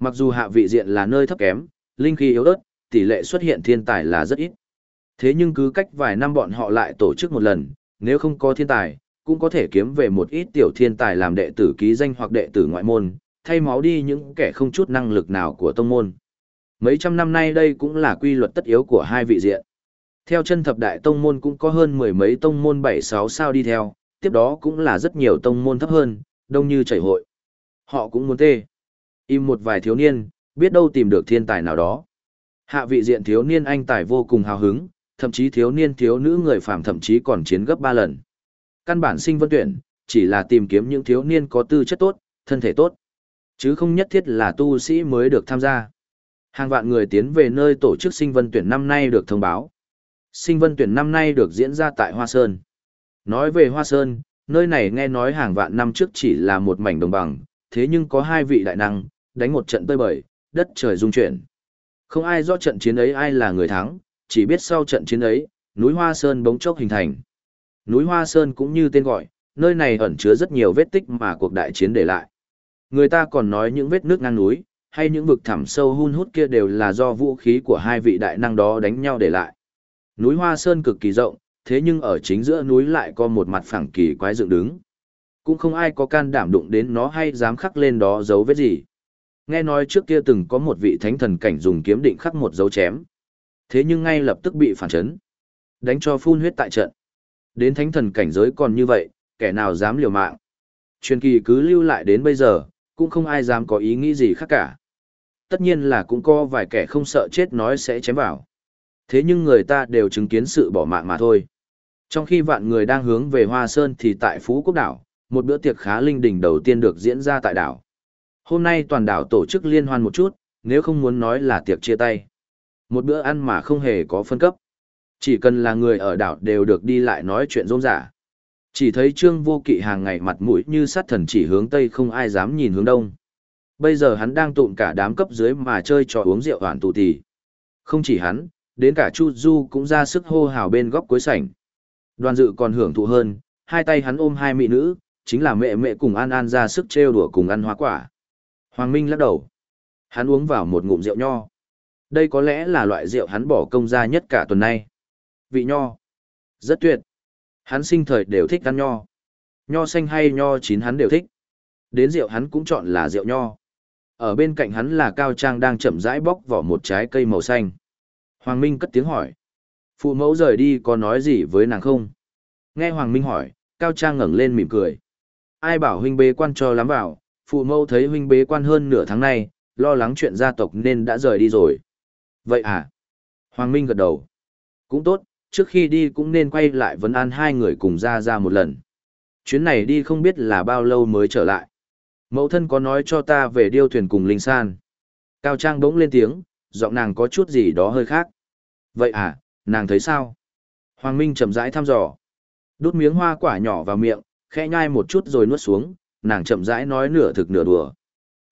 Mặc dù hạ vị diện là nơi thấp kém, linh khí yếu ớt, tỷ lệ xuất hiện thiên tài là rất ít. Thế nhưng cứ cách vài năm bọn họ lại tổ chức một lần, nếu không có thiên tài, cũng có thể kiếm về một ít tiểu thiên tài làm đệ tử ký danh hoặc đệ tử ngoại môn, thay máu đi những kẻ không chút năng lực nào của tông môn. Mấy trăm năm nay đây cũng là quy luật tất yếu của hai vị diện. Theo chân thập đại tông môn cũng có hơn mười mấy tông môn bảy sáu sao đi theo, tiếp đó cũng là rất nhiều tông môn thấp hơn, đông như chảy hội. Họ cũng muốn tê. Im một vài thiếu niên, biết đâu tìm được thiên tài nào đó. Hạ vị diện thiếu niên anh tài vô cùng hào hứng, thậm chí thiếu niên thiếu nữ người phàm thậm chí còn chiến gấp 3 lần. Căn bản sinh vân tuyển, chỉ là tìm kiếm những thiếu niên có tư chất tốt, thân thể tốt, chứ không nhất thiết là tu sĩ mới được tham gia. Hàng vạn người tiến về nơi tổ chức sinh vân tuyển năm nay được thông báo. Sinh vân tuyển năm nay được diễn ra tại Hoa Sơn. Nói về Hoa Sơn, nơi này nghe nói hàng vạn năm trước chỉ là một mảnh đồng bằng, thế nhưng có hai vị đại năng, đánh một trận tơi bời, đất trời rung chuyển. Không ai rõ trận chiến ấy ai là người thắng, chỉ biết sau trận chiến ấy, núi Hoa Sơn bỗng chốc hình thành. Núi Hoa Sơn cũng như tên gọi, nơi này ẩn chứa rất nhiều vết tích mà cuộc đại chiến để lại. Người ta còn nói những vết nước ngang núi, hay những vực thẳm sâu hun hút kia đều là do vũ khí của hai vị đại năng đó đánh nhau để lại. Núi Hoa Sơn cực kỳ rộng, thế nhưng ở chính giữa núi lại có một mặt phẳng kỳ quái dựng đứng. Cũng không ai có can đảm đụng đến nó hay dám khắc lên đó dấu vết gì. Nghe nói trước kia từng có một vị thánh thần cảnh dùng kiếm định khắc một dấu chém. Thế nhưng ngay lập tức bị phản chấn. Đánh cho phun huyết tại trận. Đến thánh thần cảnh giới còn như vậy, kẻ nào dám liều mạng. Truyền kỳ cứ lưu lại đến bây giờ, cũng không ai dám có ý nghĩ gì khác cả. Tất nhiên là cũng có vài kẻ không sợ chết nói sẽ chém vào. Thế nhưng người ta đều chứng kiến sự bỏ mạng mà thôi. Trong khi vạn người đang hướng về Hoa Sơn thì tại Phú Quốc đảo, một bữa tiệc khá linh đình đầu tiên được diễn ra tại đảo. Hôm nay toàn đảo tổ chức liên hoan một chút, nếu không muốn nói là tiệc chia tay. Một bữa ăn mà không hề có phân cấp. Chỉ cần là người ở đảo đều được đi lại nói chuyện rôm rả. Chỉ thấy Trương Vô Kỵ hàng ngày mặt mũi như sát thần chỉ hướng Tây không ai dám nhìn hướng Đông. Bây giờ hắn đang tụn cả đám cấp dưới mà chơi trò uống rượu hoàn tụ thì, Không chỉ hắn, đến cả Chu Du cũng ra sức hô hào bên góc cuối sảnh. Đoàn dự còn hưởng thụ hơn, hai tay hắn ôm hai mỹ nữ, chính là mẹ mẹ cùng An An ra sức trêu đùa cùng ăn hoa quả. Hoàng Minh lắc đầu. Hắn uống vào một ngụm rượu nho. Đây có lẽ là loại rượu hắn bỏ công ra nhất cả tuần nay. Vị nho. Rất tuyệt. Hắn sinh thời đều thích ăn nho. Nho xanh hay nho chín hắn đều thích. Đến rượu hắn cũng chọn là rượu nho. Ở bên cạnh hắn là Cao Trang đang chậm rãi bóc vỏ một trái cây màu xanh. Hoàng Minh cất tiếng hỏi. Phụ mẫu rời đi có nói gì với nàng không? Nghe Hoàng Minh hỏi, Cao Trang ngẩng lên mỉm cười. Ai bảo huynh bế quan cho lắm vào, phụ mẫu thấy huynh bế quan hơn nửa tháng nay, lo lắng chuyện gia tộc nên đã rời đi rồi. Vậy à? Hoàng Minh gật đầu. Cũng tốt, trước khi đi cũng nên quay lại vấn an hai người cùng ra ra một lần. Chuyến này đi không biết là bao lâu mới trở lại. Mẫu thân có nói cho ta về điêu thuyền cùng Linh San. Cao Trang bỗng lên tiếng, giọng nàng có chút gì đó hơi khác. Vậy à, nàng thấy sao? Hoàng Minh chậm rãi thăm dò. Đút miếng hoa quả nhỏ vào miệng, khẽ nhai một chút rồi nuốt xuống, nàng chậm rãi nói nửa thực nửa đùa.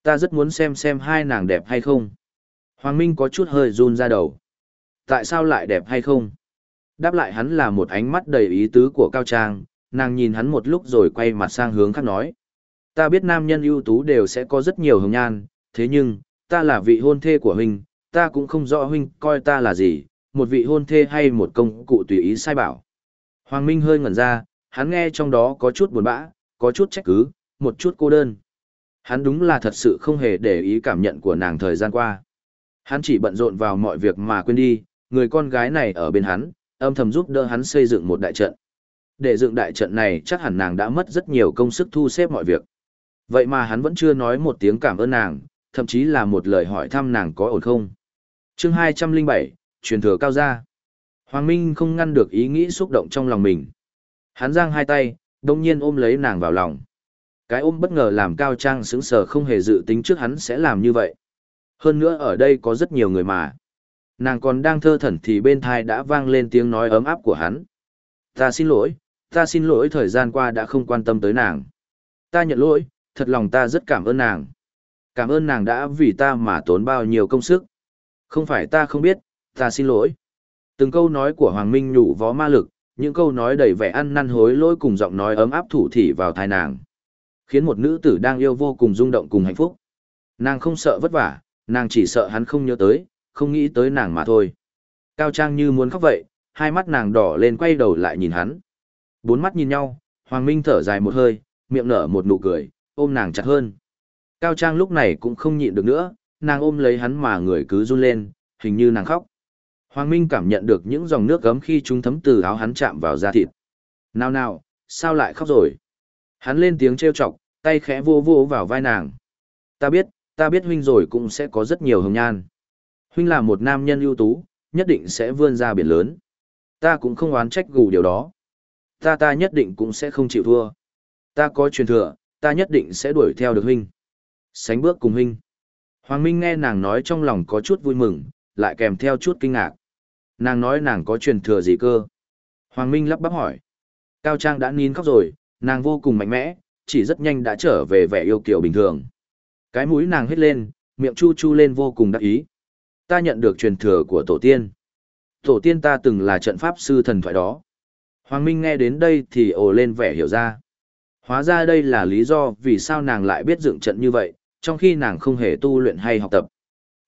Ta rất muốn xem xem hai nàng đẹp hay không. Hoàng Minh có chút hơi run ra đầu. Tại sao lại đẹp hay không? Đáp lại hắn là một ánh mắt đầy ý tứ của Cao Trang, nàng nhìn hắn một lúc rồi quay mặt sang hướng khác nói. Ta biết nam nhân ưu tú đều sẽ có rất nhiều hồng nhan, thế nhưng, ta là vị hôn thê của huynh, ta cũng không rõ huynh coi ta là gì, một vị hôn thê hay một công cụ tùy ý sai bảo. Hoàng Minh hơi ngẩn ra, hắn nghe trong đó có chút buồn bã, có chút trách cứ, một chút cô đơn. Hắn đúng là thật sự không hề để ý cảm nhận của nàng thời gian qua. Hắn chỉ bận rộn vào mọi việc mà quên đi, người con gái này ở bên hắn, âm thầm giúp đỡ hắn xây dựng một đại trận. Để dựng đại trận này chắc hẳn nàng đã mất rất nhiều công sức thu xếp mọi việc. Vậy mà hắn vẫn chưa nói một tiếng cảm ơn nàng, thậm chí là một lời hỏi thăm nàng có ổn không. chương 207, truyền thừa cao gia. Hoàng Minh không ngăn được ý nghĩ xúc động trong lòng mình. Hắn giang hai tay, đồng nhiên ôm lấy nàng vào lòng. Cái ôm bất ngờ làm Cao Trang sững sờ không hề dự tính trước hắn sẽ làm như vậy. Hơn nữa ở đây có rất nhiều người mà. Nàng còn đang thơ thẩn thì bên thai đã vang lên tiếng nói ấm áp của hắn. Ta xin lỗi, ta xin lỗi thời gian qua đã không quan tâm tới nàng. Ta nhận lỗi, thật lòng ta rất cảm ơn nàng. Cảm ơn nàng đã vì ta mà tốn bao nhiêu công sức. Không phải ta không biết, ta xin lỗi. Từng câu nói của Hoàng Minh nhủ vó ma lực, những câu nói đầy vẻ ăn năn hối lỗi cùng giọng nói ấm áp thủ thỉ vào thai nàng. Khiến một nữ tử đang yêu vô cùng rung động cùng hạnh phúc. Nàng không sợ vất vả, nàng chỉ sợ hắn không nhớ tới, không nghĩ tới nàng mà thôi. Cao Trang như muốn khóc vậy, hai mắt nàng đỏ lên quay đầu lại nhìn hắn. Bốn mắt nhìn nhau, Hoàng Minh thở dài một hơi, miệng nở một nụ cười, ôm nàng chặt hơn. Cao Trang lúc này cũng không nhịn được nữa, nàng ôm lấy hắn mà người cứ run lên, hình như nàng khóc. Hoàng Minh cảm nhận được những dòng nước gấm khi chúng thấm từ áo hắn chạm vào da thịt. Nào nào, sao lại khóc rồi? Hắn lên tiếng trêu chọc, tay khẽ vô vô vào vai nàng. Ta biết, ta biết huynh rồi cũng sẽ có rất nhiều hồng nhan. Huynh là một nam nhân ưu tú, nhất định sẽ vươn ra biển lớn. Ta cũng không oán trách gù điều đó. Ta ta nhất định cũng sẽ không chịu thua. Ta có truyền thừa, ta nhất định sẽ đuổi theo được huynh. Sánh bước cùng huynh. Hoàng Minh nghe nàng nói trong lòng có chút vui mừng, lại kèm theo chút kinh ngạc. Nàng nói nàng có truyền thừa gì cơ? Hoàng Minh lắp bắp hỏi. Cao Trang đã nín khóc rồi, nàng vô cùng mạnh mẽ, chỉ rất nhanh đã trở về vẻ yêu kiều bình thường. Cái mũi nàng hết lên, miệng chu chu lên vô cùng đắc ý. Ta nhận được truyền thừa của tổ tiên. Tổ tiên ta từng là trận pháp sư thần thoại đó. Hoàng Minh nghe đến đây thì ồ lên vẻ hiểu ra. Hóa ra đây là lý do vì sao nàng lại biết dựng trận như vậy, trong khi nàng không hề tu luyện hay học tập.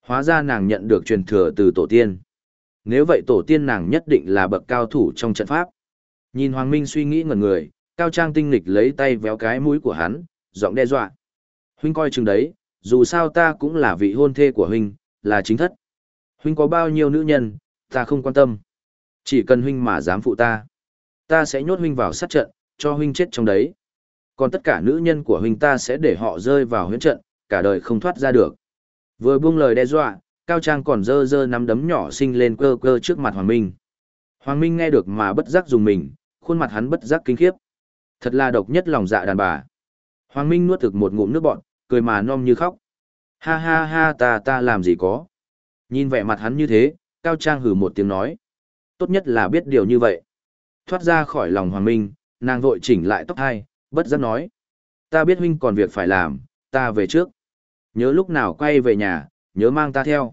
Hóa ra nàng nhận được truyền thừa từ tổ tiên. Nếu vậy tổ tiên nàng nhất định là bậc cao thủ trong trận pháp. Nhìn Hoàng Minh suy nghĩ ngẩn người, Cao Trang tinh lịch lấy tay véo cái mũi của hắn, giọng đe dọa. Huynh coi chừng đấy, dù sao ta cũng là vị hôn thê của huynh, là chính thất. Huynh có bao nhiêu nữ nhân, ta không quan tâm. Chỉ cần huynh mà dám phụ ta. Ta sẽ nhốt huynh vào sát trận, cho huynh chết trong đấy. Còn tất cả nữ nhân của huynh ta sẽ để họ rơi vào huyễn trận, cả đời không thoát ra được. Vừa buông lời đe dọa, Cao Trang còn dơ dơ nắm đấm nhỏ sinh lên cơ cơ trước mặt Hoàng Minh. Hoàng Minh nghe được mà bất giác dùng mình, khuôn mặt hắn bất giác kinh khiếp. Thật là độc nhất lòng dạ đàn bà. Hoàng Minh nuốt thực một ngụm nước bọn, cười mà non như khóc. Ha ha ha ta ta làm gì có. Nhìn vẻ mặt hắn như thế, Cao Trang hử một tiếng nói. Tốt nhất là biết điều như vậy. Thoát ra khỏi lòng Hoàng Minh, nàng vội chỉnh lại tóc hai, bất giác nói. Ta biết huynh còn việc phải làm, ta về trước. Nhớ lúc nào quay về nhà, nhớ mang ta theo.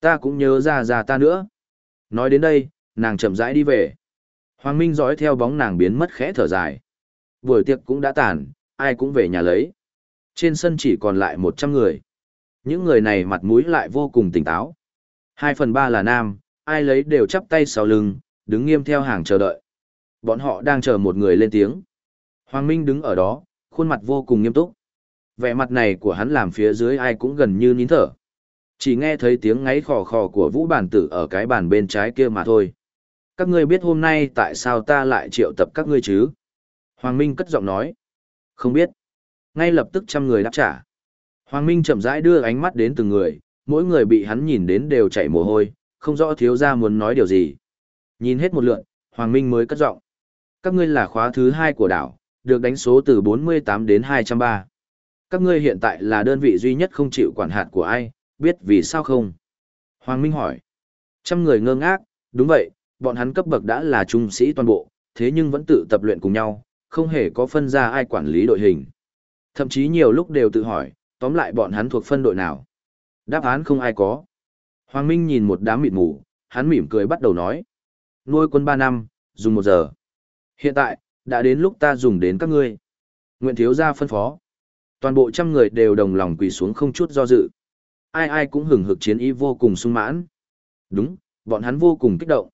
Ta cũng nhớ ra ra ta nữa. Nói đến đây, nàng chậm rãi đi về. Hoàng Minh dõi theo bóng nàng biến mất khẽ thở dài. Buổi tiệc cũng đã tàn, ai cũng về nhà lấy. Trên sân chỉ còn lại 100 người. Những người này mặt mũi lại vô cùng tỉnh táo. Hai phần ba là nam, ai lấy đều chắp tay sau lưng, đứng nghiêm theo hàng chờ đợi. Bọn họ đang chờ một người lên tiếng. Hoàng Minh đứng ở đó, khuôn mặt vô cùng nghiêm túc. Vẻ mặt này của hắn làm phía dưới ai cũng gần như nín thở. Chỉ nghe thấy tiếng ngáy khò khò của vũ bản tử ở cái bàn bên trái kia mà thôi. Các ngươi biết hôm nay tại sao ta lại triệu tập các ngươi chứ? Hoàng Minh cất giọng nói. Không biết. Ngay lập tức trăm người đáp trả. Hoàng Minh chậm rãi đưa ánh mắt đến từng người, mỗi người bị hắn nhìn đến đều chảy mồ hôi, không rõ thiếu gia muốn nói điều gì. Nhìn hết một lượn, Hoàng Minh mới cất giọng. Các ngươi là khóa thứ hai của đảo, được đánh số từ 48 đến 203. Các ngươi hiện tại là đơn vị duy nhất không chịu quản hạt của ai, biết vì sao không? Hoàng Minh hỏi. Trăm người ngơ ngác, đúng vậy, bọn hắn cấp bậc đã là trung sĩ toàn bộ, thế nhưng vẫn tự tập luyện cùng nhau, không hề có phân ra ai quản lý đội hình. Thậm chí nhiều lúc đều tự hỏi, tóm lại bọn hắn thuộc phân đội nào. Đáp án không ai có. Hoàng Minh nhìn một đám mịt mù, hắn mỉm cười bắt đầu nói. Nuôi quân 3 năm, dùng 1 giờ. Hiện tại, đã đến lúc ta dùng đến các ngươi. Nguyện thiếu gia phân phó. Toàn bộ trăm người đều đồng lòng quỳ xuống không chút do dự. Ai ai cũng hừng hực chiến ý vô cùng sung mãn. Đúng, bọn hắn vô cùng kích động.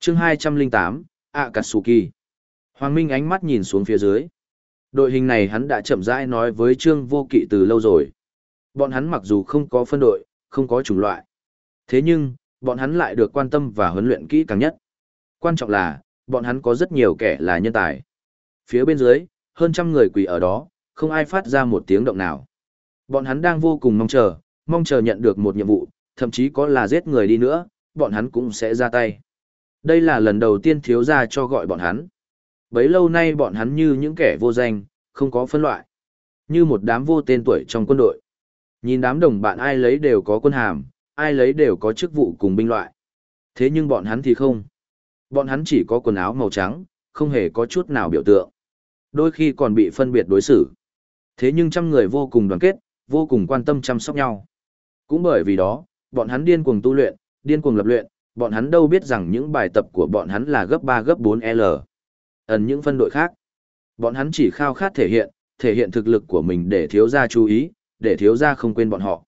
chương 208, Akatsuki. Hoàng Minh ánh mắt nhìn xuống phía dưới. Đội hình này hắn đã chậm rãi nói với Trương Vô Kỵ từ lâu rồi. Bọn hắn mặc dù không có phân đội, không có chủng loại. Thế nhưng, bọn hắn lại được quan tâm và huấn luyện kỹ càng nhất. Quan trọng là, bọn hắn có rất nhiều kẻ là nhân tài. Phía bên dưới, hơn trăm người quỳ ở đó, không ai phát ra một tiếng động nào. Bọn hắn đang vô cùng mong chờ, mong chờ nhận được một nhiệm vụ, thậm chí có là giết người đi nữa, bọn hắn cũng sẽ ra tay. Đây là lần đầu tiên thiếu gia cho gọi bọn hắn. Bấy lâu nay bọn hắn như những kẻ vô danh, không có phân loại. Như một đám vô tên tuổi trong quân đội. Nhìn đám đồng bạn ai lấy đều có quân hàm, ai lấy đều có chức vụ cùng binh loại. Thế nhưng bọn hắn thì không. Bọn hắn chỉ có quần áo màu trắng, không hề có chút nào biểu tượng. Đôi khi còn bị phân biệt đối xử. Thế nhưng trăm người vô cùng đoàn kết, vô cùng quan tâm chăm sóc nhau. Cũng bởi vì đó, bọn hắn điên cuồng tu luyện, điên cuồng lập luyện, bọn hắn đâu biết rằng những bài tập của bọn hắn là gấp 3 gấp 4L. Ẩn những phân đội khác, bọn hắn chỉ khao khát thể hiện, thể hiện thực lực của mình để thiếu gia chú ý, để thiếu gia không quên bọn họ.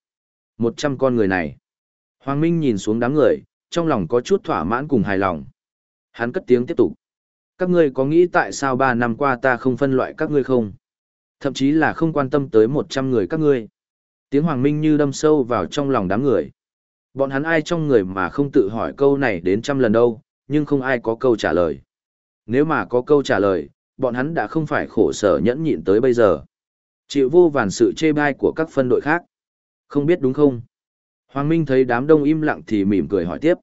100 con người này. Hoàng Minh nhìn xuống đám người, trong lòng có chút thỏa mãn cùng hài lòng. Hắn cất tiếng tiếp tục. Các ngươi có nghĩ tại sao 3 năm qua ta không phân loại các ngươi không? Thậm chí là không quan tâm tới 100 người các ngươi. Tiếng Hoàng Minh như đâm sâu vào trong lòng đám người. Bọn hắn ai trong người mà không tự hỏi câu này đến trăm lần đâu, nhưng không ai có câu trả lời. Nếu mà có câu trả lời, bọn hắn đã không phải khổ sở nhẫn nhịn tới bây giờ. Chịu vô vàn sự chê bai của các phân đội khác. Không biết đúng không? Hoàng Minh thấy đám đông im lặng thì mỉm cười hỏi tiếp.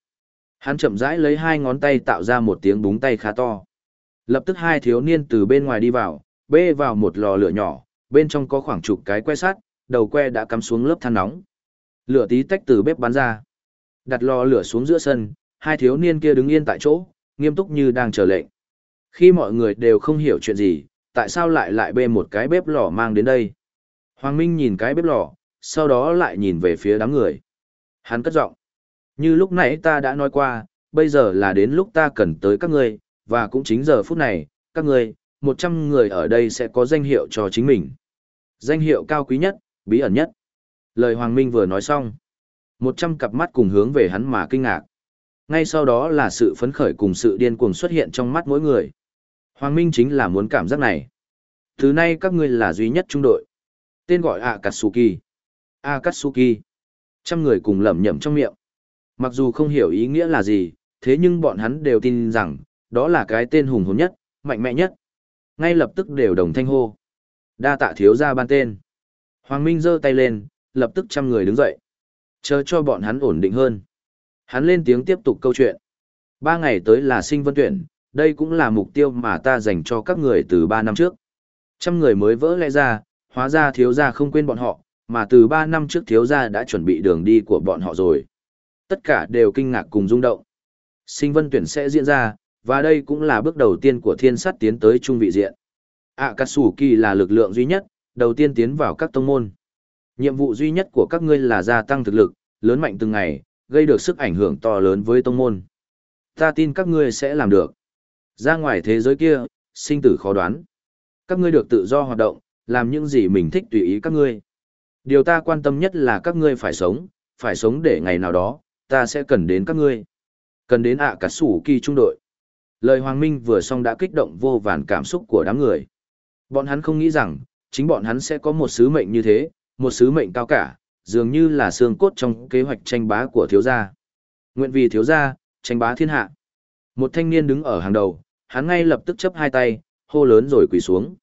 Hắn chậm rãi lấy hai ngón tay tạo ra một tiếng búng tay khá to. Lập tức hai thiếu niên từ bên ngoài đi vào, bê vào một lò lửa nhỏ, bên trong có khoảng chục cái que sắt, đầu que đã cắm xuống lớp than nóng. Lửa tí tách từ bếp bắn ra. Đặt lò lửa xuống giữa sân, hai thiếu niên kia đứng yên tại chỗ, nghiêm túc như đang chờ lệnh. Khi mọi người đều không hiểu chuyện gì, tại sao lại lại bê một cái bếp lò mang đến đây? Hoàng Minh nhìn cái bếp lò, sau đó lại nhìn về phía đám người. Hắn cất giọng. Như lúc nãy ta đã nói qua, bây giờ là đến lúc ta cần tới các ngươi, và cũng chính giờ phút này, các ngươi, một trăm người ở đây sẽ có danh hiệu cho chính mình. Danh hiệu cao quý nhất, bí ẩn nhất. Lời Hoàng Minh vừa nói xong. Một trăm cặp mắt cùng hướng về hắn mà kinh ngạc. Ngay sau đó là sự phấn khởi cùng sự điên cuồng xuất hiện trong mắt mỗi người. Hoàng Minh chính là muốn cảm giác này. Thứ nay các ngươi là duy nhất trung đội. Tên gọi Akatsuki. Akatsuki. Trăm người cùng lẩm nhẩm trong miệng. Mặc dù không hiểu ý nghĩa là gì, thế nhưng bọn hắn đều tin rằng, đó là cái tên hùng hồn nhất, mạnh mẽ nhất. Ngay lập tức đều đồng thanh hô. Đa tạ thiếu gia ban tên. Hoàng Minh giơ tay lên, lập tức trăm người đứng dậy. Chờ cho bọn hắn ổn định hơn. Hắn lên tiếng tiếp tục câu chuyện. Ba ngày tới là sinh vân tuyển, đây cũng là mục tiêu mà ta dành cho các người từ ba năm trước. Trăm người mới vỡ lẽ ra, hóa ra thiếu gia không quên bọn họ, mà từ ba năm trước thiếu gia đã chuẩn bị đường đi của bọn họ rồi. Tất cả đều kinh ngạc cùng rung động. Sinh vân tuyển sẽ diễn ra, và đây cũng là bước đầu tiên của thiên sát tiến tới trung vị diện. Akatsuki là lực lượng duy nhất, đầu tiên tiến vào các tông môn. Nhiệm vụ duy nhất của các ngươi là gia tăng thực lực, lớn mạnh từng ngày, gây được sức ảnh hưởng to lớn với tông môn. Ta tin các ngươi sẽ làm được. Ra ngoài thế giới kia, sinh tử khó đoán. Các ngươi được tự do hoạt động, làm những gì mình thích tùy ý các ngươi. Điều ta quan tâm nhất là các ngươi phải sống, phải sống để ngày nào đó, ta sẽ cần đến các ngươi. Cần đến ạ cả sủ kỳ trung đội. Lời Hoàng Minh vừa xong đã kích động vô vàn cảm xúc của đám người. Bọn hắn không nghĩ rằng, chính bọn hắn sẽ có một sứ mệnh như thế, một sứ mệnh cao cả, dường như là xương cốt trong kế hoạch tranh bá của thiếu gia. Nguyện vì thiếu gia, tranh bá thiên hạ. Một thanh niên đứng ở hàng đầu, hắn ngay lập tức chấp hai tay, hô lớn rồi quỳ xuống.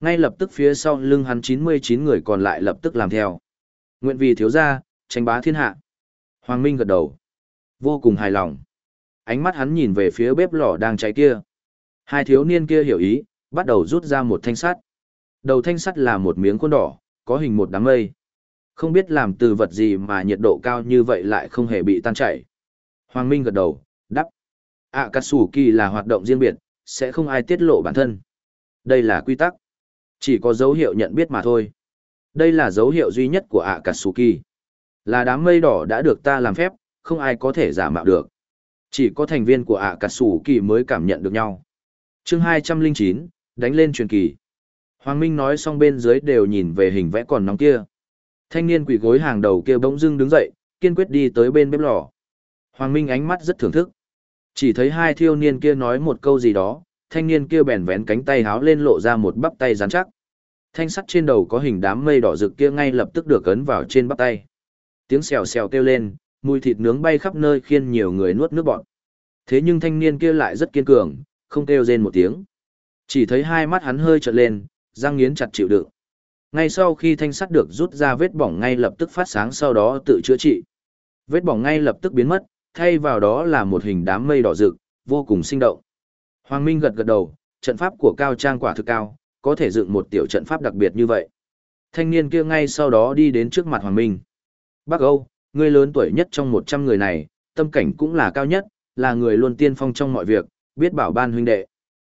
Ngay lập tức phía sau lưng hắn 99 người còn lại lập tức làm theo. Nguyện vì thiếu gia, tranh bá thiên hạ. Hoàng Minh gật đầu. Vô cùng hài lòng. Ánh mắt hắn nhìn về phía bếp lò đang cháy kia. Hai thiếu niên kia hiểu ý, bắt đầu rút ra một thanh sắt. Đầu thanh sắt là một miếng khuôn đỏ, có hình một đám mây. Không biết làm từ vật gì mà nhiệt độ cao như vậy lại không hề bị tan chảy. Hoàng Minh gật đầu, đắp. À cắt sủ kỳ là hoạt động riêng biệt, sẽ không ai tiết lộ bản thân. Đây là quy tắc. Chỉ có dấu hiệu nhận biết mà thôi. Đây là dấu hiệu duy nhất của ạ cà sủ kỳ. Là đám mây đỏ đã được ta làm phép, không ai có thể giả mạo được. Chỉ có thành viên của ạ cà sủ kỳ mới cảm nhận được nhau. chương 209, đánh lên truyền kỳ. Hoàng Minh nói xong bên dưới đều nhìn về hình vẽ còn nóng kia. Thanh niên quỷ gối hàng đầu kia bỗng dưng đứng dậy, kiên quyết đi tới bên bếp lò. Hoàng Minh ánh mắt rất thưởng thức. Chỉ thấy hai thiêu niên kia nói một câu gì đó, thanh niên kia bèn vén cánh tay háo lên lộ ra một bắp tay rắn chắc. Thanh sắt trên đầu có hình đám mây đỏ rực kia ngay lập tức được ấn vào trên bắp tay. Tiếng xèo xèo kêu lên, mùi thịt nướng bay khắp nơi khiến nhiều người nuốt nước bọt. Thế nhưng thanh niên kia lại rất kiên cường, không kêu rên một tiếng. Chỉ thấy hai mắt hắn hơi trợn lên, răng nghiến chặt chịu đựng. Ngay sau khi thanh sắt được rút ra vết bỏng ngay lập tức phát sáng sau đó tự chữa trị. Vết bỏng ngay lập tức biến mất, thay vào đó là một hình đám mây đỏ rực, vô cùng sinh động. Hoàng Minh gật gật đầu, trận pháp của Cao Trang quả thực cao, có thể dựng một tiểu trận pháp đặc biệt như vậy. Thanh niên kia ngay sau đó đi đến trước mặt Hoàng Minh. Bác Âu, người lớn tuổi nhất trong 100 người này, tâm cảnh cũng là cao nhất, là người luôn tiên phong trong mọi việc, biết bảo ban huynh đệ.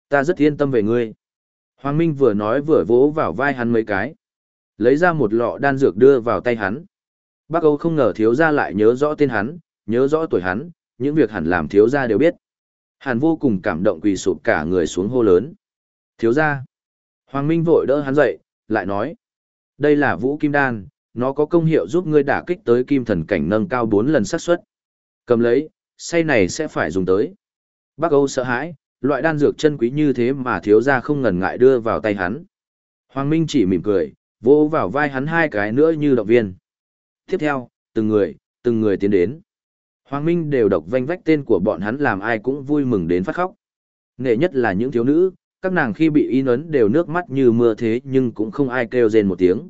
Ta rất yên tâm về ngươi. Hoàng Minh vừa nói vừa vỗ vào vai hắn mấy cái. Lấy ra một lọ đan dược đưa vào tay hắn. Bác Âu không ngờ thiếu gia lại nhớ rõ tên hắn, nhớ rõ tuổi hắn, những việc hẳn làm thiếu gia đều biết. Hàn vô cùng cảm động quỳ sụp cả người xuống hô lớn. Thiếu gia. Hoàng Minh vội đỡ hắn dậy, lại nói. Đây là vũ kim đan, nó có công hiệu giúp ngươi đả kích tới kim thần cảnh nâng cao 4 lần xác suất. Cầm lấy, say này sẽ phải dùng tới. Bác Âu sợ hãi, loại đan dược chân quý như thế mà thiếu gia không ngần ngại đưa vào tay hắn. Hoàng Minh chỉ mỉm cười, vỗ vào vai hắn hai cái nữa như động viên. Tiếp theo, từng người, từng người tiến đến. Hoàng Minh đều đọc vanh vách tên của bọn hắn làm ai cũng vui mừng đến phát khóc. Nghệ nhất là những thiếu nữ, các nàng khi bị in ấn đều nước mắt như mưa thế nhưng cũng không ai kêu rên một tiếng.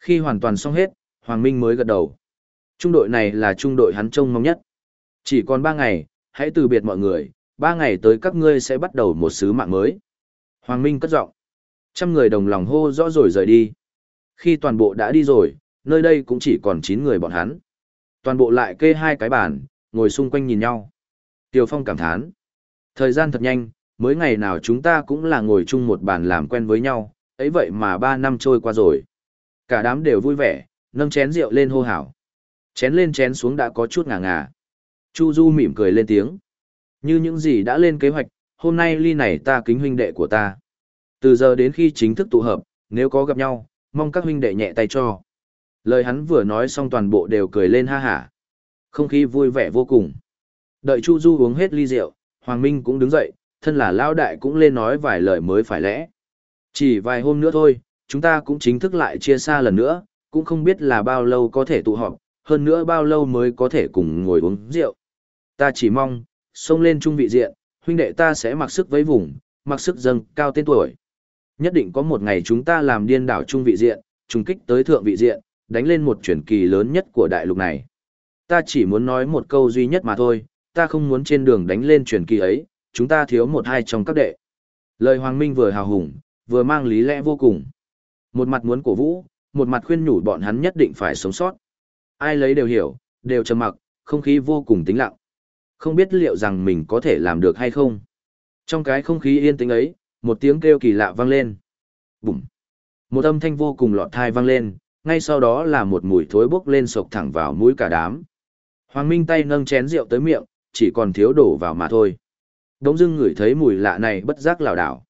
Khi hoàn toàn xong hết, Hoàng Minh mới gật đầu. Trung đội này là trung đội hắn trông mong nhất. Chỉ còn ba ngày, hãy từ biệt mọi người, ba ngày tới các ngươi sẽ bắt đầu một sứ mạng mới. Hoàng Minh cất giọng. Trăm người đồng lòng hô rõ rồi rời đi. Khi toàn bộ đã đi rồi, nơi đây cũng chỉ còn 9 người bọn hắn. Toàn bộ lại kê hai cái bàn, ngồi xung quanh nhìn nhau. Tiều Phong cảm thán. Thời gian thật nhanh, mới ngày nào chúng ta cũng là ngồi chung một bàn làm quen với nhau, ấy vậy mà ba năm trôi qua rồi. Cả đám đều vui vẻ, nâng chén rượu lên hô hào. Chén lên chén xuống đã có chút ngà ngà. Chu Du mỉm cười lên tiếng. Như những gì đã lên kế hoạch, hôm nay ly này ta kính huynh đệ của ta. Từ giờ đến khi chính thức tụ hợp, nếu có gặp nhau, mong các huynh đệ nhẹ tay cho. Lời hắn vừa nói xong toàn bộ đều cười lên ha hả. Không khí vui vẻ vô cùng. Đợi Chu Du uống hết ly rượu, Hoàng Minh cũng đứng dậy, thân là lao đại cũng lên nói vài lời mới phải lẽ. Chỉ vài hôm nữa thôi, chúng ta cũng chính thức lại chia xa lần nữa, cũng không biết là bao lâu có thể tụ họp, hơn nữa bao lâu mới có thể cùng ngồi uống rượu. Ta chỉ mong, xông lên trung vị diện, huynh đệ ta sẽ mặc sức với vùng, mặc sức dâng cao tên tuổi. Nhất định có một ngày chúng ta làm điên đảo trung vị diện, trùng kích tới thượng vị diện, đánh lên một chuyển kỳ lớn nhất của đại lục này. Ta chỉ muốn nói một câu duy nhất mà thôi, ta không muốn trên đường đánh lên chuyển kỳ ấy, chúng ta thiếu một hai trong các đệ. Lời Hoàng Minh vừa hào hùng, vừa mang lý lẽ vô cùng. Một mặt muốn cổ vũ, một mặt khuyên nhủ bọn hắn nhất định phải sống sót. Ai lấy đều hiểu, đều trầm mặc, không khí vô cùng tĩnh lặng. Không biết liệu rằng mình có thể làm được hay không. Trong cái không khí yên tĩnh ấy, một tiếng kêu kỳ lạ vang lên. Bùm. Một âm thanh vô cùng lọt thai vang lên, ngay sau đó là một mùi thối bốc lên sộc thẳng vào mũi cả đám. Hoàng Minh tay nâng chén rượu tới miệng, chỉ còn thiếu đổ vào mà thôi. Đống dưng ngửi thấy mùi lạ này bất giác lảo đảo.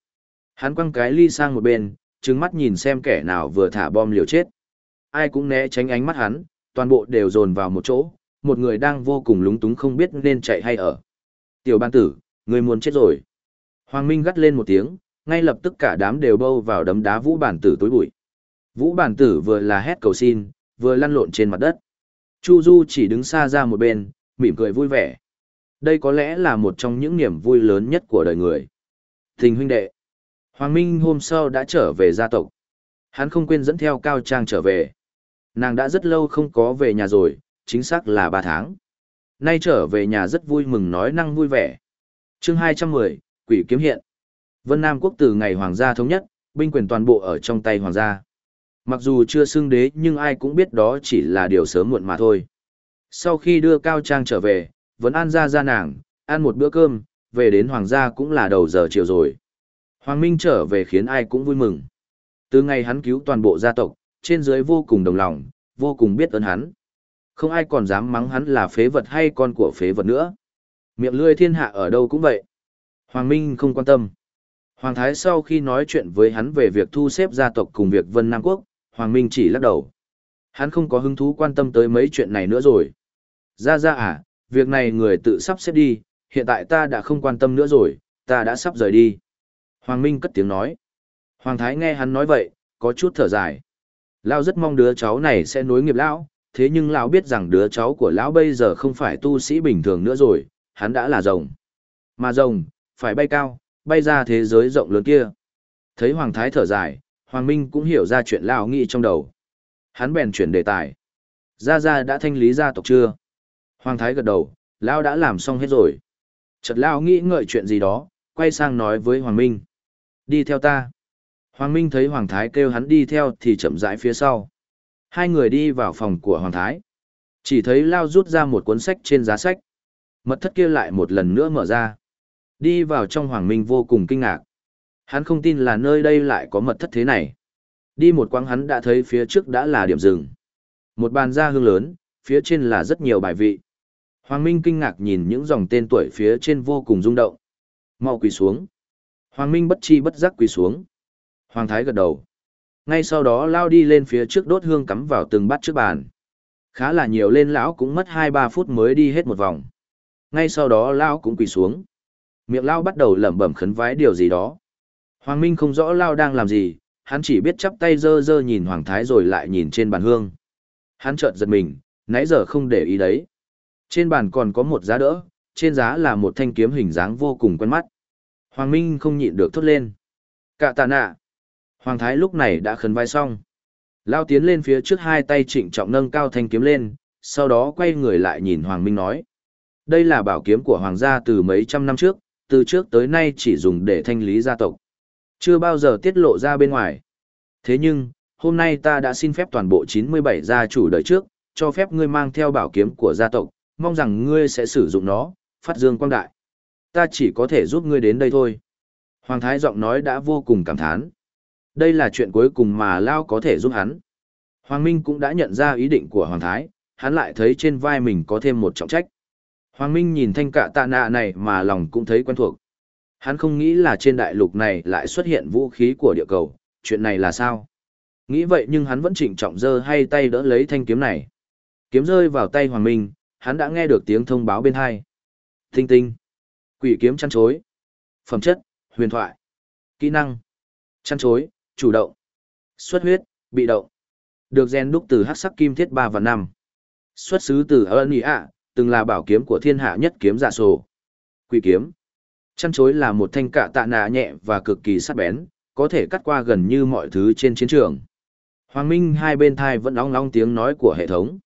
Hắn quăng cái ly sang một bên, trừng mắt nhìn xem kẻ nào vừa thả bom liều chết. Ai cũng né tránh ánh mắt hắn, toàn bộ đều dồn vào một chỗ, một người đang vô cùng lúng túng không biết nên chạy hay ở. Tiểu ban tử, người muốn chết rồi. Hoàng Minh gắt lên một tiếng, ngay lập tức cả đám đều bâu vào đấm đá Vũ Bản Tử tối bụi. Vũ Bản Tử vừa là hét cầu xin, vừa lăn lộn trên mặt đất. Chu Du chỉ đứng xa ra một bên, mỉm cười vui vẻ. Đây có lẽ là một trong những niềm vui lớn nhất của đời người. Tình huynh đệ. Hoàng Minh hôm sau đã trở về gia tộc. Hắn không quên dẫn theo Cao Trang trở về. Nàng đã rất lâu không có về nhà rồi, chính xác là 3 tháng. Nay trở về nhà rất vui mừng nói năng vui vẻ. chương 210, Quỷ Kiếm Hiện. Vân Nam quốc từ ngày Hoàng gia thống nhất, binh quyền toàn bộ ở trong tay Hoàng gia. Mặc dù chưa xưng đế nhưng ai cũng biết đó chỉ là điều sớm muộn mà thôi. Sau khi đưa Cao Trang trở về, vẫn an ra ra nàng, ăn một bữa cơm, về đến Hoàng gia cũng là đầu giờ chiều rồi. Hoàng Minh trở về khiến ai cũng vui mừng. Từ ngày hắn cứu toàn bộ gia tộc, trên dưới vô cùng đồng lòng, vô cùng biết ơn hắn. Không ai còn dám mắng hắn là phế vật hay con của phế vật nữa. Miệng lươi thiên hạ ở đâu cũng vậy. Hoàng Minh không quan tâm. Hoàng Thái sau khi nói chuyện với hắn về việc thu xếp gia tộc cùng việc Vân Nam Quốc, Hoàng Minh chỉ lắc đầu. Hắn không có hứng thú quan tâm tới mấy chuyện này nữa rồi. Ra ra à, việc này người tự sắp xếp đi, hiện tại ta đã không quan tâm nữa rồi, ta đã sắp rời đi. Hoàng Minh cất tiếng nói. Hoàng Thái nghe hắn nói vậy, có chút thở dài. Lão rất mong đứa cháu này sẽ nối nghiệp lão, thế nhưng lão biết rằng đứa cháu của lão bây giờ không phải tu sĩ bình thường nữa rồi, hắn đã là rồng. Mà rồng, phải bay cao, bay ra thế giới rộng lớn kia. Thấy Hoàng Thái thở dài, Hoàng Minh cũng hiểu ra chuyện lão nghĩ trong đầu. Hắn bèn chuyển đề tài. Gia Gia đã thanh lý gia tộc chưa? Hoàng Thái gật đầu, lão đã làm xong hết rồi. Chợt lão nghĩ ngợi chuyện gì đó, quay sang nói với Hoàng Minh. Đi theo ta. Hoàng Minh thấy Hoàng Thái kêu hắn đi theo thì chậm rãi phía sau. Hai người đi vào phòng của Hoàng Thái. Chỉ thấy Lao rút ra một cuốn sách trên giá sách. Mật thất kia lại một lần nữa mở ra. Đi vào trong Hoàng Minh vô cùng kinh ngạc. Hắn không tin là nơi đây lại có mật thất thế này. Đi một quãng hắn đã thấy phía trước đã là điểm dừng. Một bàn da hương lớn, phía trên là rất nhiều bài vị. Hoàng Minh kinh ngạc nhìn những dòng tên tuổi phía trên vô cùng rung động. Mau quỳ xuống. Hoàng Minh bất chi bất giác quỳ xuống. Hoàng Thái gật đầu. Ngay sau đó lao đi lên phía trước đốt hương cắm vào từng bát trước bàn. Khá là nhiều lên lão cũng mất 2-3 phút mới đi hết một vòng. Ngay sau đó lao cũng quỳ xuống. Miệng lao bắt đầu lẩm bẩm khấn vái điều gì đó. Hoàng Minh không rõ lao đang làm gì, hắn chỉ biết chắp tay dơ dơ nhìn Hoàng Thái rồi lại nhìn trên bàn hương. Hắn chợt giật mình, nãy giờ không để ý đấy. Trên bàn còn có một giá đỡ, trên giá là một thanh kiếm hình dáng vô cùng quen mắt. Hoàng Minh không nhịn được thốt lên. Cả tạ nạ. Hoàng Thái lúc này đã khấn vai xong. Lao tiến lên phía trước hai tay trịnh trọng nâng cao thanh kiếm lên, sau đó quay người lại nhìn Hoàng Minh nói. Đây là bảo kiếm của Hoàng gia từ mấy trăm năm trước, từ trước tới nay chỉ dùng để thanh lý gia tộc. Chưa bao giờ tiết lộ ra bên ngoài. Thế nhưng, hôm nay ta đã xin phép toàn bộ 97 gia chủ đời trước, cho phép ngươi mang theo bảo kiếm của gia tộc, mong rằng ngươi sẽ sử dụng nó, phát dương quang đại. Ta chỉ có thể giúp ngươi đến đây thôi. Hoàng Thái giọng nói đã vô cùng cảm thán. Đây là chuyện cuối cùng mà Lao có thể giúp hắn. Hoàng Minh cũng đã nhận ra ý định của Hoàng Thái, hắn lại thấy trên vai mình có thêm một trọng trách. Hoàng Minh nhìn thanh cạ tạ nạ này mà lòng cũng thấy quen thuộc. Hắn không nghĩ là trên đại lục này lại xuất hiện vũ khí của địa cầu, chuyện này là sao? Nghĩ vậy nhưng hắn vẫn trịnh trọng dơ hay tay đỡ lấy thanh kiếm này. Kiếm rơi vào tay Hoàng Minh, hắn đã nghe được tiếng thông báo bên hai. Tinh tinh. Quỷ kiếm chăn chối. Phẩm chất, huyền thoại. Kỹ năng. Chăn chối, chủ động. Xuất huyết, bị động. Được gen đúc từ hắc sắc kim thiết ba và năm. Xuất xứ từ ơn ý ạ, từng là bảo kiếm của thiên hạ nhất kiếm giả sổ. Quỷ kiếm. Chăn chối là một thanh cạ tạ nạ nhẹ và cực kỳ sắc bén, có thể cắt qua gần như mọi thứ trên chiến trường. Hoàng Minh hai bên thai vẫn ong long tiếng nói của hệ thống.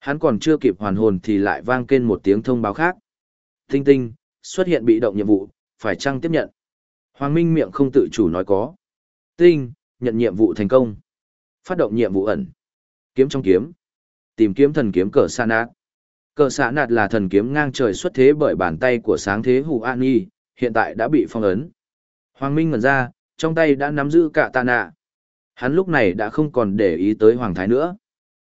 Hắn còn chưa kịp hoàn hồn thì lại vang lên một tiếng thông báo khác. Tinh tinh, xuất hiện bị động nhiệm vụ, phải chăng tiếp nhận? Hoàng Minh miệng không tự chủ nói có. Tinh, nhận nhiệm vụ thành công. Phát động nhiệm vụ ẩn. Kiếm trong kiếm. Tìm kiếm thần kiếm cờ sa nạt. Cờ sa nạt là thần kiếm ngang trời xuất thế bởi bàn tay của sáng thế Hù An Nhi, hiện tại đã bị phong ấn. Hoàng Minh ngẩn ra, trong tay đã nắm giữ cả tạ nạ. Hắn lúc này đã không còn để ý tới Hoàng Thái nữa.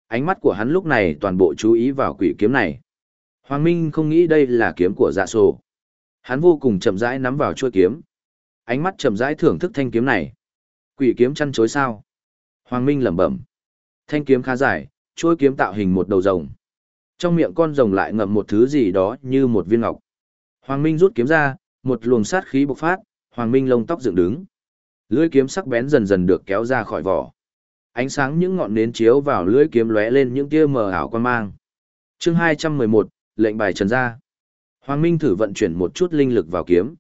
Ánh mắt của hắn lúc này toàn bộ chú ý vào quỷ kiếm này. Hoàng Minh không nghĩ đây là kiếm của dạ sổ. Hắn vô cùng chậm rãi nắm vào chuôi kiếm. Ánh mắt chậm rãi thưởng thức thanh kiếm này. Quỷ kiếm chăn chối sao? Hoàng Minh lẩm bẩm. Thanh kiếm khá dài, chuôi kiếm tạo hình một đầu rồng. Trong miệng con rồng lại ngậm một thứ gì đó như một viên ngọc. Hoàng Minh rút kiếm ra, một luồng sát khí bộc phát, Hoàng Minh lông tóc dựng đứng. Lưỡi kiếm sắc bén dần dần được kéo ra khỏi vỏ. Ánh sáng những ngọn nến chiếu vào lưỡi kiếm lóe lên những tia mờ ảo quan mang. Chương 211, lệnh bài trần ra. Hoàng Minh thử vận chuyển một chút linh lực vào kiếm.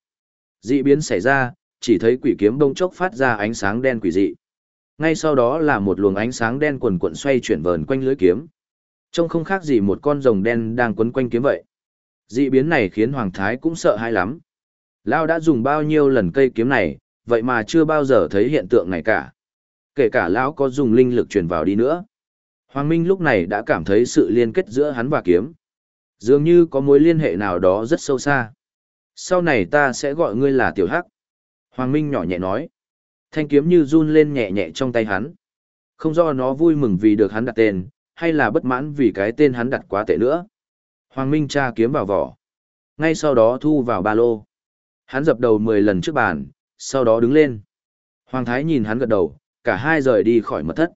Dị biến xảy ra, chỉ thấy quỷ kiếm bông chốc phát ra ánh sáng đen quỷ dị. Ngay sau đó là một luồng ánh sáng đen quần cuộn xoay chuyển vờn quanh lưỡi kiếm. Trông không khác gì một con rồng đen đang quấn quanh kiếm vậy. Dị biến này khiến Hoàng Thái cũng sợ hãi lắm. Lao đã dùng bao nhiêu lần cây kiếm này, vậy mà chưa bao giờ thấy hiện tượng này cả. Kể cả Lão có dùng linh lực truyền vào đi nữa. Hoàng Minh lúc này đã cảm thấy sự liên kết giữa hắn và kiếm. Dường như có mối liên hệ nào đó rất sâu xa. Sau này ta sẽ gọi ngươi là Tiểu Hắc. Hoàng Minh nhỏ nhẹ nói. Thanh kiếm như run lên nhẹ nhẹ trong tay hắn. Không do nó vui mừng vì được hắn đặt tên, hay là bất mãn vì cái tên hắn đặt quá tệ nữa. Hoàng Minh tra kiếm vào vỏ. Ngay sau đó thu vào ba lô. Hắn dập đầu 10 lần trước bàn, sau đó đứng lên. Hoàng Thái nhìn hắn gật đầu, cả hai rời đi khỏi mật thất.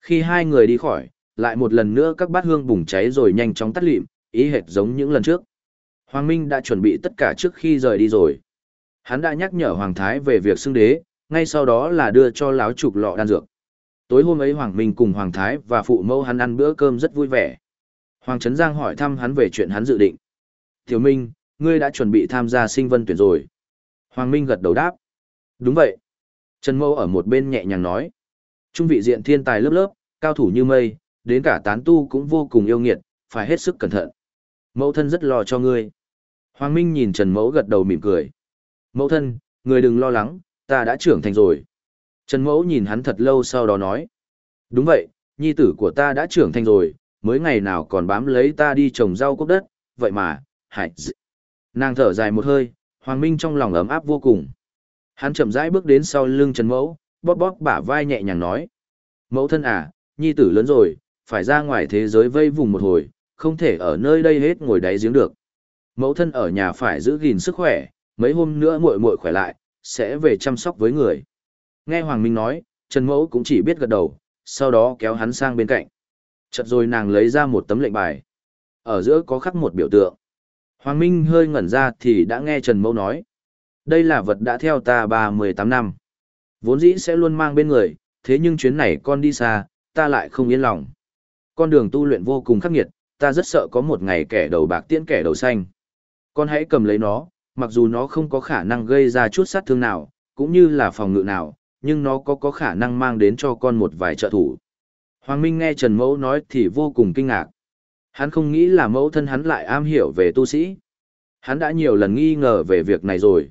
Khi hai người đi khỏi, lại một lần nữa các bát hương bùng cháy rồi nhanh chóng tắt lịm, ý hệt giống những lần trước. Hoàng Minh đã chuẩn bị tất cả trước khi rời đi rồi. Hắn đã nhắc nhở Hoàng Thái về việc xưng đế, ngay sau đó là đưa cho láo trục lọ đan dược. Tối hôm ấy Hoàng Minh cùng Hoàng Thái và phụ mẫu hắn ăn bữa cơm rất vui vẻ. Hoàng Trấn Giang hỏi thăm hắn về chuyện hắn dự định. Tiểu Minh, ngươi đã chuẩn bị tham gia sinh vân tuyển rồi. Hoàng Minh gật đầu đáp. Đúng vậy. Trần Mâu ở một bên nhẹ nhàng nói. Trung vị diện thiên tài lớp lớp, cao thủ như mây, đến cả tán tu cũng vô cùng yêu nghiệt, phải hết sức cẩn thận. Mẫu thân rất lo cho ngươi. Hoàng Minh nhìn Trần Mẫu gật đầu mỉm cười. Mẫu thân, người đừng lo lắng, ta đã trưởng thành rồi. Trần Mẫu nhìn hắn thật lâu sau đó nói. Đúng vậy, nhi tử của ta đã trưởng thành rồi, mới ngày nào còn bám lấy ta đi trồng rau cốc đất, vậy mà, hại dị. Nàng thở dài một hơi, Hoàng Minh trong lòng ấm áp vô cùng. Hắn chậm rãi bước đến sau lưng Trần Mẫu, bóp bóp bả vai nhẹ nhàng nói. Mẫu thân à, nhi tử lớn rồi, phải ra ngoài thế giới vây vùng một hồi, không thể ở nơi đây hết ngồi đáy giếng được. Mẫu thân ở nhà phải giữ gìn sức khỏe, mấy hôm nữa muội muội khỏe lại, sẽ về chăm sóc với người. Nghe Hoàng Minh nói, Trần Mẫu cũng chỉ biết gật đầu, sau đó kéo hắn sang bên cạnh. Chợt rồi nàng lấy ra một tấm lệnh bài. Ở giữa có khắc một biểu tượng. Hoàng Minh hơi ngẩn ra thì đã nghe Trần Mẫu nói. Đây là vật đã theo ta ba mười tám năm. Vốn dĩ sẽ luôn mang bên người, thế nhưng chuyến này con đi xa, ta lại không yên lòng. Con đường tu luyện vô cùng khắc nghiệt, ta rất sợ có một ngày kẻ đầu bạc tiễn kẻ đầu xanh. Con hãy cầm lấy nó, mặc dù nó không có khả năng gây ra chút sát thương nào, cũng như là phòng ngự nào, nhưng nó có có khả năng mang đến cho con một vài trợ thủ. Hoàng Minh nghe Trần Mẫu nói thì vô cùng kinh ngạc. Hắn không nghĩ là mẫu thân hắn lại am hiểu về tu sĩ. Hắn đã nhiều lần nghi ngờ về việc này rồi.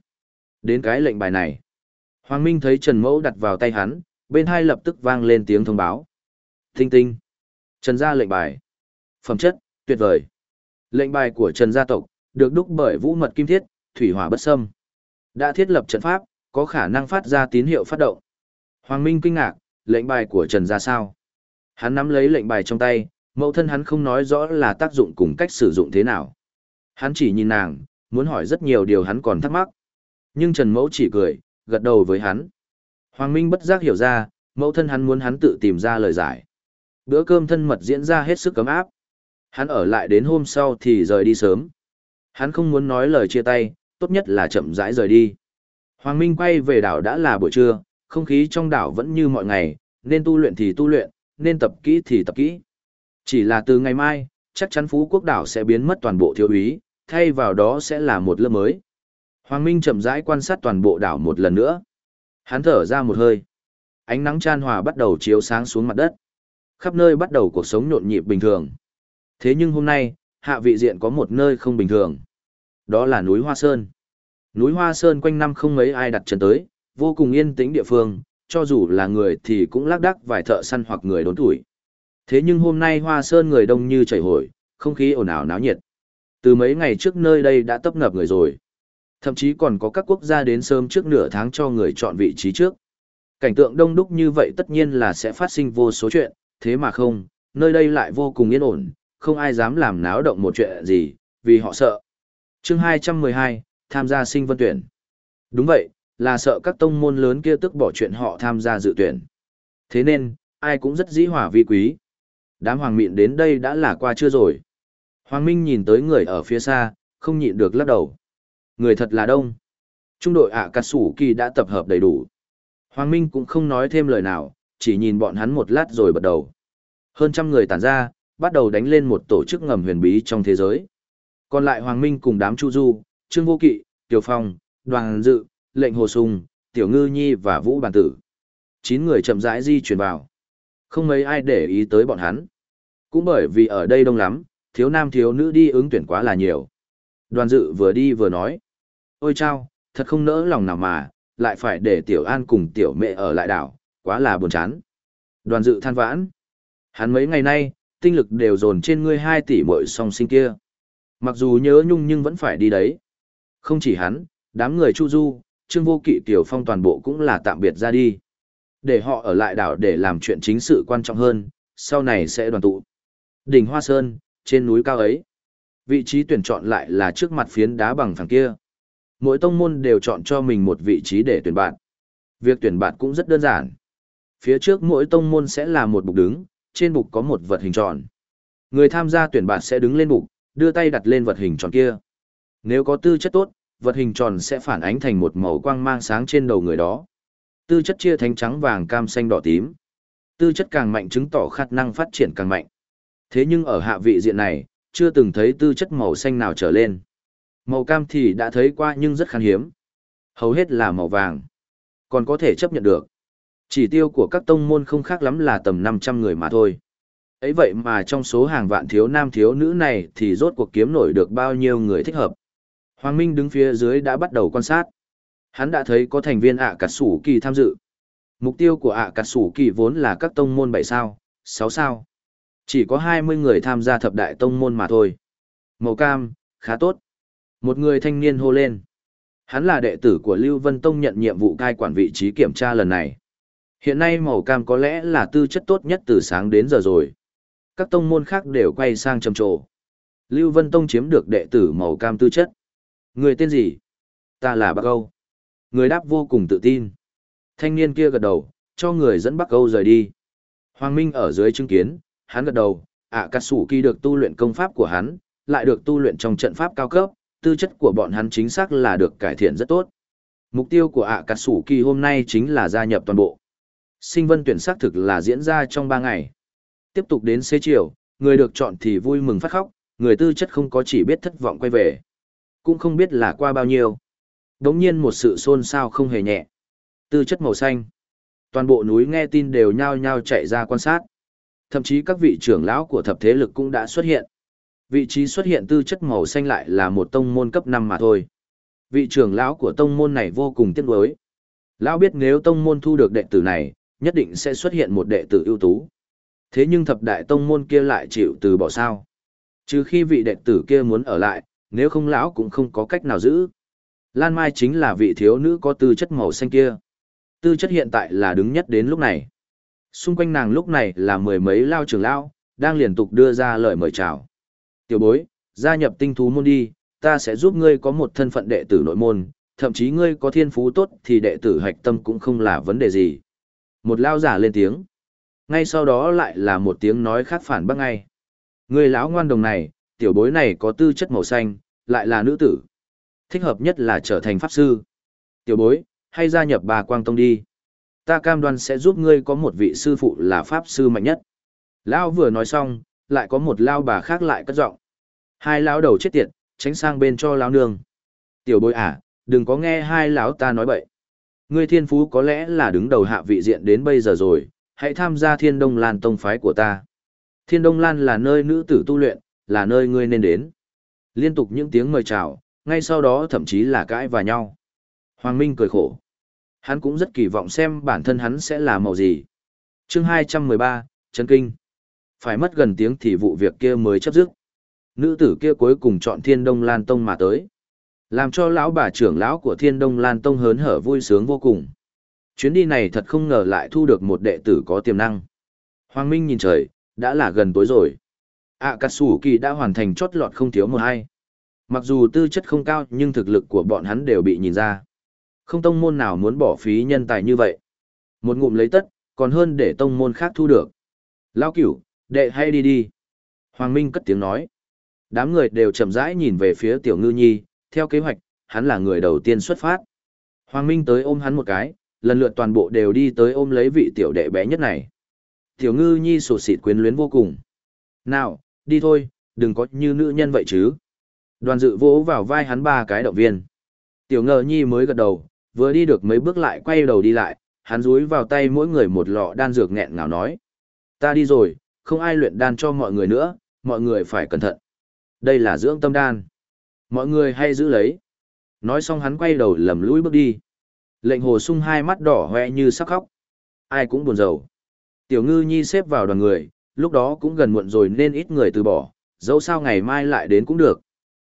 Đến cái lệnh bài này. Hoàng Minh thấy Trần Mẫu đặt vào tay hắn, bên hai lập tức vang lên tiếng thông báo. Tinh tinh. Trần gia lệnh bài. Phẩm chất, tuyệt vời. Lệnh bài của Trần gia tộc, được đúc bởi vũ mật kim thiết, thủy hỏa bất xâm. Đã thiết lập trận pháp, có khả năng phát ra tín hiệu phát động. Hoàng Minh kinh ngạc, lệnh bài của Trần gia sao? Hắn nắm lấy lệnh bài trong tay, mẫu thân hắn không nói rõ là tác dụng cùng cách sử dụng thế nào. Hắn chỉ nhìn nàng, muốn hỏi rất nhiều điều hắn còn thắc mắc. Nhưng Trần Mẫu chỉ cười, gật đầu với hắn. Hoàng Minh bất giác hiểu ra, mẫu thân hắn muốn hắn tự tìm ra lời giải. Bữa cơm thân mật diễn ra hết sức cấm áp. Hắn ở lại đến hôm sau thì rời đi sớm. Hắn không muốn nói lời chia tay, tốt nhất là chậm rãi rời đi. Hoàng Minh quay về đảo đã là buổi trưa, không khí trong đảo vẫn như mọi ngày, nên tu luyện thì tu luyện, nên tập kỹ thì tập kỹ. Chỉ là từ ngày mai, chắc chắn Phú Quốc đảo sẽ biến mất toàn bộ thiếu úy, thay vào đó sẽ là một lớp mới. Hoàng Minh chậm rãi quan sát toàn bộ đảo một lần nữa. Hắn thở ra một hơi. Ánh nắng chan hòa bắt đầu chiếu sáng xuống mặt đất. Khắp nơi bắt đầu cuộc sống nhộn nhịp bình thường. Thế nhưng hôm nay, hạ vị diện có một nơi không bình thường. Đó là núi Hoa Sơn. Núi Hoa Sơn quanh năm không mấy ai đặt chân tới, vô cùng yên tĩnh địa phương, cho dù là người thì cũng lác đác vài thợ săn hoặc người đốn tuổi. Thế nhưng hôm nay Hoa Sơn người đông như chảy hội, không khí ồn ào náo nhiệt. Từ mấy ngày trước nơi đây đã tấp nập người rồi. Thậm chí còn có các quốc gia đến sớm trước nửa tháng cho người chọn vị trí trước. Cảnh tượng đông đúc như vậy tất nhiên là sẽ phát sinh vô số chuyện, thế mà không, nơi đây lại vô cùng yên ổn, không ai dám làm náo động một chuyện gì, vì họ sợ. chương 212, tham gia sinh vân tuyển. Đúng vậy, là sợ các tông môn lớn kia tức bỏ chuyện họ tham gia dự tuyển. Thế nên, ai cũng rất dĩ hỏa vi quý. Đám hoàng mịn đến đây đã là qua chưa rồi. Hoàng Minh nhìn tới người ở phía xa, không nhịn được lắc đầu. Người thật là đông. Trung đội ạ cà sủ kỳ đã tập hợp đầy đủ. Hoàng Minh cũng không nói thêm lời nào, chỉ nhìn bọn hắn một lát rồi bật đầu. Hơn trăm người tản ra, bắt đầu đánh lên một tổ chức ngầm huyền bí trong thế giới. Còn lại Hoàng Minh cùng đám Chu Du, Trương Vô Kỵ, Tiểu Phong, Đoàn Dự, Lệnh Hồ Sùng, Tiểu Ngư Nhi và Vũ Bản Tử. Chín người chậm rãi di chuyển vào. Không mấy ai để ý tới bọn hắn. Cũng bởi vì ở đây đông lắm, thiếu nam thiếu nữ đi ứng tuyển quá là nhiều. Đoàn Dự vừa đi vừa nói. Ôi chao, thật không nỡ lòng nào mà, lại phải để Tiểu An cùng Tiểu Mẹ ở lại đảo, quá là buồn chán. Đoàn Dự than vãn. Hắn mấy ngày nay, tinh lực đều dồn trên ngươi hai tỷ muội song sinh kia. Mặc dù nhớ nhung nhưng vẫn phải đi đấy. Không chỉ hắn, đám người Chu Du, Trương Vô Kỵ Tiểu Phong toàn bộ cũng là tạm biệt ra đi. Để họ ở lại đảo để làm chuyện chính sự quan trọng hơn, sau này sẽ đoàn tụ. Đỉnh Hoa Sơn, trên núi cao ấy. Vị trí tuyển chọn lại là trước mặt phiến đá bằng phẳng kia. Mỗi tông môn đều chọn cho mình một vị trí để tuyển bạn. Việc tuyển bạn cũng rất đơn giản. Phía trước mỗi tông môn sẽ là một bục đứng, trên bục có một vật hình tròn. Người tham gia tuyển bạn sẽ đứng lên bục, đưa tay đặt lên vật hình tròn kia. Nếu có tư chất tốt, vật hình tròn sẽ phản ánh thành một màu quang mang sáng trên đầu người đó. Tư chất chia thành trắng vàng cam xanh đỏ tím. Tư chất càng mạnh chứng tỏ khả năng phát triển càng mạnh. Thế nhưng ở hạ vị diện này, chưa từng thấy tư chất màu xanh nào trở lên. Màu cam thì đã thấy qua nhưng rất khan hiếm. Hầu hết là màu vàng. Còn có thể chấp nhận được. Chỉ tiêu của các tông môn không khác lắm là tầm 500 người mà thôi. ấy vậy mà trong số hàng vạn thiếu nam thiếu nữ này thì rốt cuộc kiếm nổi được bao nhiêu người thích hợp. Hoàng Minh đứng phía dưới đã bắt đầu quan sát. Hắn đã thấy có thành viên ạ cà sủ kỳ tham dự. Mục tiêu của ạ cà sủ kỳ vốn là các tông môn 7 sao, 6 sao. Chỉ có 20 người tham gia thập đại tông môn mà thôi. Màu cam, khá tốt. Một người thanh niên hô lên. Hắn là đệ tử của Lưu Vân Tông nhận nhiệm vụ cai quản vị trí kiểm tra lần này. Hiện nay màu cam có lẽ là tư chất tốt nhất từ sáng đến giờ rồi. Các tông môn khác đều quay sang trầm trồ. Lưu Vân Tông chiếm được đệ tử màu cam tư chất. Người tên gì? Ta là Bắc Âu. Người đáp vô cùng tự tin. Thanh niên kia gật đầu, cho người dẫn Bắc Âu rời đi. Hoàng Minh ở dưới chứng kiến, hắn gật đầu, à, ạ cà sủ kỳ được tu luyện công pháp của hắn, lại được tu luyện trong trận pháp cao cấp, tư chất của bọn hắn chính xác là được cải thiện rất tốt. Mục tiêu của ạ cà sủ kỳ hôm nay chính là gia nhập toàn bộ. Sinh vân tuyển xác thực là diễn ra trong 3 ngày. Tiếp tục đến xế chiều, người được chọn thì vui mừng phát khóc, người tư chất không có chỉ biết thất vọng quay về. Cũng không biết là qua bao nhiêu. Đống nhiên một sự xôn xao không hề nhẹ. Tư chất màu xanh. Toàn bộ núi nghe tin đều nhao nhao chạy ra quan sát. Thậm chí các vị trưởng lão của thập thế lực cũng đã xuất hiện. Vị trí xuất hiện tư chất màu xanh lại là một tông môn cấp 5 mà thôi. Vị trưởng lão của tông môn này vô cùng tiếc nuối. Lão biết nếu tông môn thu được đệ tử này, nhất định sẽ xuất hiện một đệ tử ưu tú. Thế nhưng thập đại tông môn kia lại chịu từ bỏ sao. Trừ khi vị đệ tử kia muốn ở lại, nếu không lão cũng không có cách nào giữ. Lan Mai chính là vị thiếu nữ có tư chất màu xanh kia. Tư chất hiện tại là đứng nhất đến lúc này. Xung quanh nàng lúc này là mười mấy lao trưởng lao, đang liên tục đưa ra lời mời chào. Tiểu bối, gia nhập tinh thú môn đi, ta sẽ giúp ngươi có một thân phận đệ tử nội môn, thậm chí ngươi có thiên phú tốt thì đệ tử hạch tâm cũng không là vấn đề gì. Một lao giả lên tiếng. Ngay sau đó lại là một tiếng nói khác phản bác ngay. Người lão ngoan đồng này, tiểu bối này có tư chất màu xanh, lại là nữ tử. Thích hợp nhất là trở thành pháp sư. Tiểu bối, hay gia nhập bà Quang Tông đi. Ta cam đoan sẽ giúp ngươi có một vị sư phụ là pháp sư mạnh nhất. Lão vừa nói xong, lại có một lao bà khác lại cất giọng. Hai lão đầu chết tiệt, tránh sang bên cho lão nương. Tiểu bối à, đừng có nghe hai lão ta nói bậy. Ngươi thiên phú có lẽ là đứng đầu hạ vị diện đến bây giờ rồi, hãy tham gia thiên đông lan tông phái của ta. Thiên đông lan là nơi nữ tử tu luyện, là nơi ngươi nên đến. Liên tục những tiếng mời chào, ngay sau đó thậm chí là cãi và nhau. Hoàng Minh cười khổ. Hắn cũng rất kỳ vọng xem bản thân hắn sẽ là màu gì. chương 213, Trấn Kinh. Phải mất gần tiếng thì vụ việc kia mới chấp dứt. Nữ tử kia cuối cùng chọn thiên đông lan tông mà tới. Làm cho lão bà trưởng lão của Thiên Đông Lan Tông hớn hở vui sướng vô cùng. Chuyến đi này thật không ngờ lại thu được một đệ tử có tiềm năng. Hoàng Minh nhìn trời, đã là gần tối rồi. À Kỳ đã hoàn thành chót lọt không thiếu một hai. Mặc dù tư chất không cao nhưng thực lực của bọn hắn đều bị nhìn ra. Không tông môn nào muốn bỏ phí nhân tài như vậy. Một ngụm lấy tất, còn hơn để tông môn khác thu được. Lao cửu, đệ hay đi đi. Hoàng Minh cất tiếng nói. Đám người đều chậm rãi nhìn về phía tiểu ngư nhi, theo kế hoạch, hắn là người đầu tiên xuất phát. Hoàng Minh tới ôm hắn một cái, lần lượt toàn bộ đều đi tới ôm lấy vị tiểu đệ bé nhất này. Tiểu ngư nhi sổ xịt quyến luyến vô cùng. Nào, đi thôi, đừng có như nữ nhân vậy chứ. Đoàn dự vỗ vào vai hắn ba cái động viên. Tiểu ngờ nhi mới gật đầu, vừa đi được mấy bước lại quay đầu đi lại, hắn rúi vào tay mỗi người một lọ đan dược nghẹn ngào nói. Ta đi rồi, không ai luyện đan cho mọi người nữa, mọi người phải cẩn thận. Đây là dưỡng tâm đan. Mọi người hay giữ lấy. Nói xong hắn quay đầu lầm lũi bước đi. Lệnh hồ sung hai mắt đỏ hoe như sắp khóc. Ai cũng buồn rầu. Tiểu ngư nhi xếp vào đoàn người, lúc đó cũng gần muộn rồi nên ít người từ bỏ, dẫu sao ngày mai lại đến cũng được.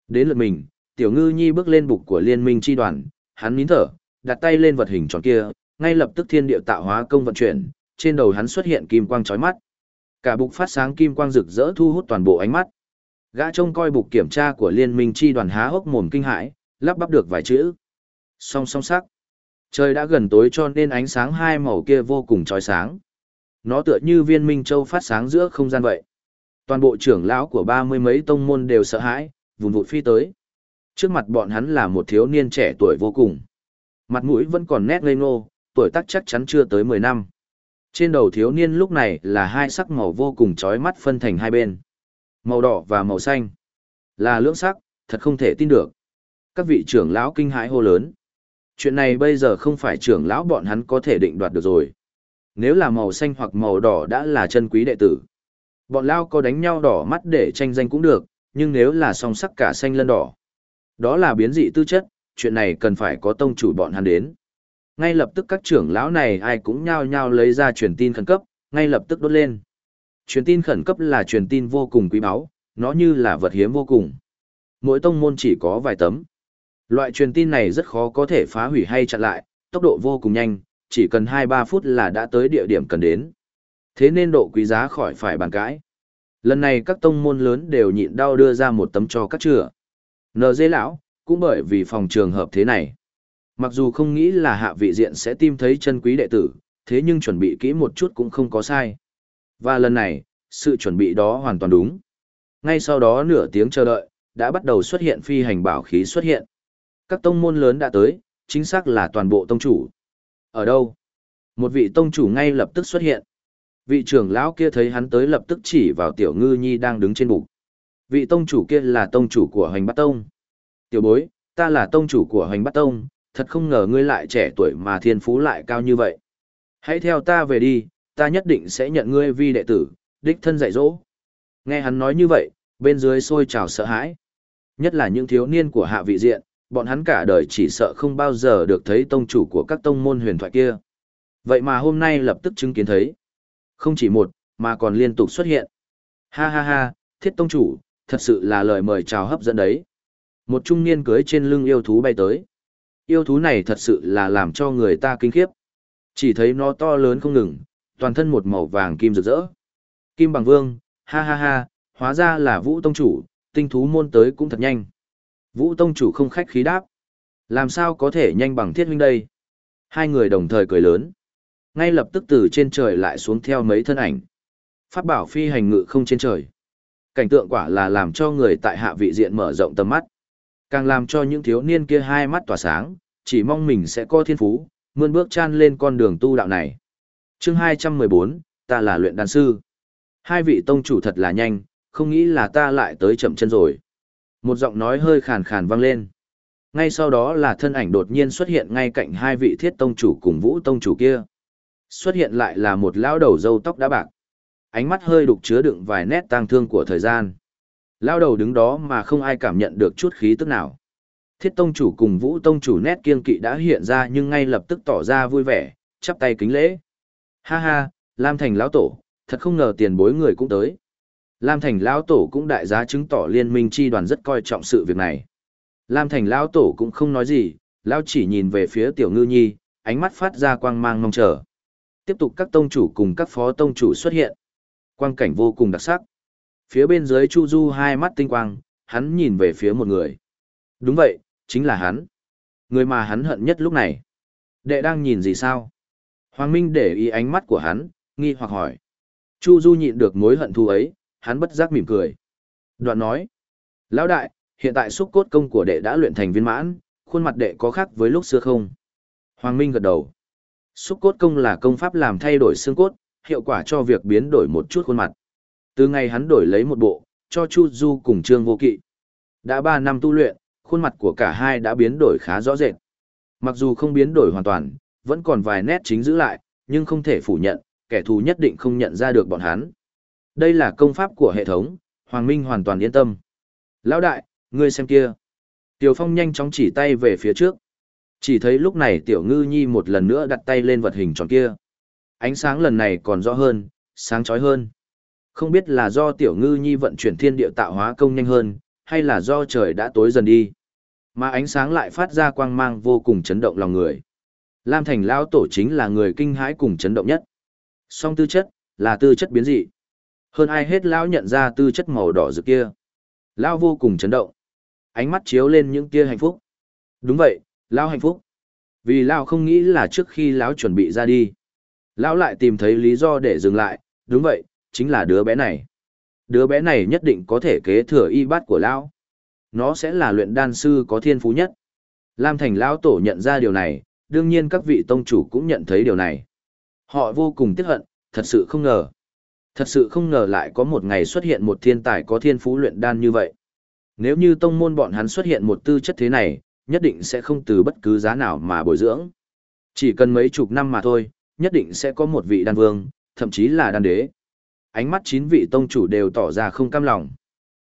Đến lượt mình, tiểu ngư nhi bước lên bục của liên minh chi đoàn, hắn nín thở, đặt tay lên vật hình tròn kia, ngay lập tức thiên điệu tạo hóa công vận chuyển, trên đầu hắn xuất hiện kim quang chói mắt. Cả bục phát sáng kim quang rực rỡ thu hút toàn bộ ánh mắt. Gã trông coi bục kiểm tra của liên minh chi đoàn há hốc mồm kinh hãi, lắp bắp được vài chữ. Song song sắc. Trời đã gần tối cho nên ánh sáng hai màu kia vô cùng chói sáng. Nó tựa như viên minh châu phát sáng giữa không gian vậy. Toàn bộ trưởng lão của ba mươi mấy tông môn đều sợ hãi, vùng vụt phi tới. Trước mặt bọn hắn là một thiếu niên trẻ tuổi vô cùng. Mặt mũi vẫn còn nét ngây ngô, tuổi tác chắc chắn chưa tới mười năm. Trên đầu thiếu niên lúc này là hai sắc màu vô cùng chói mắt phân thành hai bên. Màu đỏ và màu xanh. Là lưỡng sắc, thật không thể tin được. Các vị trưởng lão kinh hãi hô lớn. Chuyện này bây giờ không phải trưởng lão bọn hắn có thể định đoạt được rồi. Nếu là màu xanh hoặc màu đỏ đã là chân quý đệ tử. Bọn lao có đánh nhau đỏ mắt để tranh danh cũng được, nhưng nếu là song sắc cả xanh lân đỏ. Đó là biến dị tư chất, chuyện này cần phải có tông chủ bọn hắn đến. Ngay lập tức các trưởng lão này ai cũng nhao nhao lấy ra truyền tin khẩn cấp, ngay lập tức đốt lên. Truyền tin khẩn cấp là truyền tin vô cùng quý báu, nó như là vật hiếm vô cùng. Mỗi tông môn chỉ có vài tấm. Loại truyền tin này rất khó có thể phá hủy hay chặn lại, tốc độ vô cùng nhanh, chỉ cần 2-3 phút là đã tới địa điểm cần đến. Thế nên độ quý giá khỏi phải bàn cãi. Lần này các tông môn lớn đều nhịn đau đưa ra một tấm cho các chữa. Nờ lão, cũng bởi vì phòng trường hợp thế này. Mặc dù không nghĩ là hạ vị diện sẽ tìm thấy chân quý đệ tử, thế nhưng chuẩn bị kỹ một chút cũng không có sai. Và lần này, sự chuẩn bị đó hoàn toàn đúng. Ngay sau đó nửa tiếng chờ đợi, đã bắt đầu xuất hiện phi hành bảo khí xuất hiện. Các tông môn lớn đã tới, chính xác là toàn bộ tông chủ. Ở đâu? Một vị tông chủ ngay lập tức xuất hiện. Vị trưởng lão kia thấy hắn tới lập tức chỉ vào tiểu ngư nhi đang đứng trên bục. Vị tông chủ kia là tông chủ của hoành bát tông. Tiểu bối, ta là tông chủ của hoành bát tông, thật không ngờ ngươi lại trẻ tuổi mà thiên phú lại cao như vậy. Hãy theo ta về đi, ta nhất định sẽ nhận ngươi vi đệ tử, đích thân dạy dỗ. Nghe hắn nói như vậy, bên dưới sôi trào sợ hãi. Nhất là những thiếu niên của hạ vị diện, bọn hắn cả đời chỉ sợ không bao giờ được thấy tông chủ của các tông môn huyền thoại kia. Vậy mà hôm nay lập tức chứng kiến thấy. Không chỉ một, mà còn liên tục xuất hiện. Ha ha ha, thiết tông chủ, thật sự là lời mời chào hấp dẫn đấy. Một trung niên cưới trên lưng yêu thú bay tới. Yêu thú này thật sự là làm cho người ta kinh khiếp. Chỉ thấy nó to lớn không ngừng, toàn thân một màu vàng kim rực rỡ. Kim bằng vương, ha ha ha, hóa ra là vũ tông chủ, tinh thú môn tới cũng thật nhanh. Vũ tông chủ không khách khí đáp. Làm sao có thể nhanh bằng thiết huynh đây? Hai người đồng thời cười lớn. Ngay lập tức từ trên trời lại xuống theo mấy thân ảnh. Pháp bảo phi hành ngự không trên trời. Cảnh tượng quả là làm cho người tại hạ vị diện mở rộng tầm mắt. Càng làm cho những thiếu niên kia hai mắt tỏa sáng, chỉ mong mình sẽ có thiên phú, mươn bước chan lên con đường tu đạo này. chương 214, ta là luyện đan sư. Hai vị tông chủ thật là nhanh, không nghĩ là ta lại tới chậm chân rồi. Một giọng nói hơi khàn khàn vang lên. Ngay sau đó là thân ảnh đột nhiên xuất hiện ngay cạnh hai vị thiết tông chủ cùng vũ tông chủ kia. Xuất hiện lại là một lão đầu râu tóc đã bạc. Ánh mắt hơi đục chứa đựng vài nét tang thương của thời gian. Lão đầu đứng đó mà không ai cảm nhận được chút khí tức nào. Thiết tông chủ cùng vũ tông chủ nét kiên kỵ đã hiện ra nhưng ngay lập tức tỏ ra vui vẻ, chắp tay kính lễ. Ha ha, Lam Thành lão tổ, thật không ngờ tiền bối người cũng tới. Lam Thành lão tổ cũng đại giá chứng tỏ liên minh chi đoàn rất coi trọng sự việc này. Lam Thành lão tổ cũng không nói gì, lão chỉ nhìn về phía tiểu ngư nhi, ánh mắt phát ra quang mang mong chờ. Tiếp tục các tông chủ cùng các phó tông chủ xuất hiện. Quang cảnh vô cùng đặc sắc. Phía bên dưới Chu Du hai mắt tinh quang, hắn nhìn về phía một người. Đúng vậy, chính là hắn. Người mà hắn hận nhất lúc này. Đệ đang nhìn gì sao? Hoàng Minh để ý ánh mắt của hắn, nghi hoặc hỏi. Chu Du nhịn được mối hận thù ấy, hắn bất giác mỉm cười. Đoạn nói. Lão đại, hiện tại xúc cốt công của đệ đã luyện thành viên mãn, khuôn mặt đệ có khác với lúc xưa không? Hoàng Minh gật đầu. Xúc cốt công là công pháp làm thay đổi xương cốt, hiệu quả cho việc biến đổi một chút khuôn mặt. Từ ngày hắn đổi lấy một bộ, cho Chu Du cùng Trương Vô Kỵ. Đã 3 năm tu luyện, khuôn mặt của cả hai đã biến đổi khá rõ rệt. Mặc dù không biến đổi hoàn toàn, vẫn còn vài nét chính giữ lại, nhưng không thể phủ nhận, kẻ thù nhất định không nhận ra được bọn hắn. Đây là công pháp của hệ thống, Hoàng Minh hoàn toàn yên tâm. Lão đại, ngươi xem kia. Tiểu Phong nhanh chóng chỉ tay về phía trước. Chỉ thấy lúc này Tiểu Ngư Nhi một lần nữa đặt tay lên vật hình tròn kia. Ánh sáng lần này còn rõ hơn, sáng chói hơn. Không biết là do Tiểu Ngư Nhi vận chuyển thiên địa tạo hóa công nhanh hơn, hay là do trời đã tối dần đi. Mà ánh sáng lại phát ra quang mang vô cùng chấn động lòng người. Lam Thành Lão Tổ chính là người kinh hãi cùng chấn động nhất. Song tư chất, là tư chất biến dị. Hơn ai hết Lão nhận ra tư chất màu đỏ rực kia. Lão vô cùng chấn động. Ánh mắt chiếu lên những tia hạnh phúc. Đúng vậy, Lão hạnh phúc. Vì Lão không nghĩ là trước khi Lão chuẩn bị ra đi. Lão lại tìm thấy lý do để dừng lại, đúng vậy, chính là đứa bé này. Đứa bé này nhất định có thể kế thừa y bát của Lão. Nó sẽ là luyện đan sư có thiên phú nhất. Lam Thành Lão Tổ nhận ra điều này, đương nhiên các vị tông chủ cũng nhận thấy điều này. Họ vô cùng tiếc hận, thật sự không ngờ. Thật sự không ngờ lại có một ngày xuất hiện một thiên tài có thiên phú luyện đan như vậy. Nếu như tông môn bọn hắn xuất hiện một tư chất thế này, nhất định sẽ không từ bất cứ giá nào mà bồi dưỡng. Chỉ cần mấy chục năm mà thôi, nhất định sẽ có một vị đan vương, thậm chí là đan đế. Ánh mắt chín vị tông chủ đều tỏ ra không cam lòng.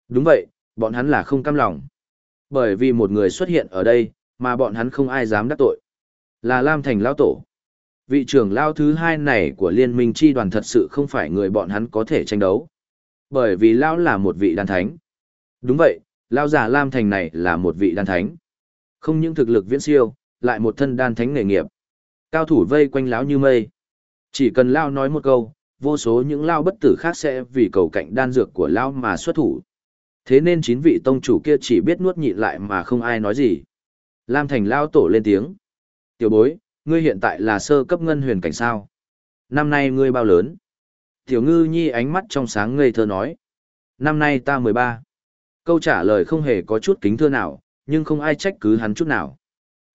Đúng vậy, bọn hắn là không cam lòng. Bởi vì một người xuất hiện ở đây, mà bọn hắn không ai dám đắc tội. Là Lam Thành Lao Tổ. Vị trưởng Lao thứ hai này của Liên minh chi đoàn thật sự không phải người bọn hắn có thể tranh đấu. Bởi vì Lao là một vị đan thánh. Đúng vậy, Lao giả Lam Thành này là một vị đan thánh. Không những thực lực viễn siêu, lại một thân đan thánh nghề nghiệp. Cao thủ vây quanh Lão như mây. Chỉ cần Lao nói một câu, vô số những Lao bất tử khác sẽ vì cầu cạnh đan dược của Lao mà xuất thủ. Thế nên chín vị tông chủ kia chỉ biết nuốt nhịn lại mà không ai nói gì. Lam Thành Lao tổ lên tiếng. Tiểu bối, ngươi hiện tại là sơ cấp ngân huyền cảnh sao? Năm nay ngươi bao lớn? Tiểu ngư nhi ánh mắt trong sáng ngây thơ nói. Năm nay ta mười ba. Câu trả lời không hề có chút kính thưa nào, nhưng không ai trách cứ hắn chút nào.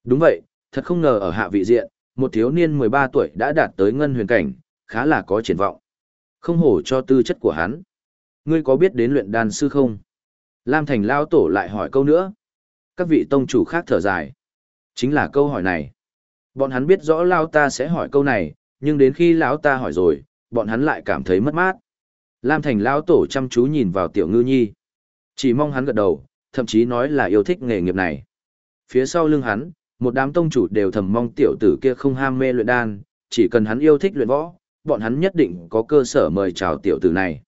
Đúng vậy, thật không ngờ ở hạ vị diện, một thiếu niên mười ba tuổi đã đạt tới ngân huyền cảnh, khá là có triển vọng. Không hổ cho tư chất của hắn. Ngươi có biết đến luyện đan sư không? Lam Thành Lao Tổ lại hỏi câu nữa. Các vị tông chủ khác thở dài. Chính là câu hỏi này. Bọn hắn biết rõ Lao ta sẽ hỏi câu này, nhưng đến khi lão ta hỏi rồi, bọn hắn lại cảm thấy mất mát. Lam Thành lão Tổ chăm chú nhìn vào Tiểu Ngư Nhi. Chỉ mong hắn gật đầu, thậm chí nói là yêu thích nghề nghiệp này. Phía sau lưng hắn, một đám tông chủ đều thầm mong tiểu tử kia không ham mê luyện đan, chỉ cần hắn yêu thích luyện võ, bọn hắn nhất định có cơ sở mời chào tiểu tử này.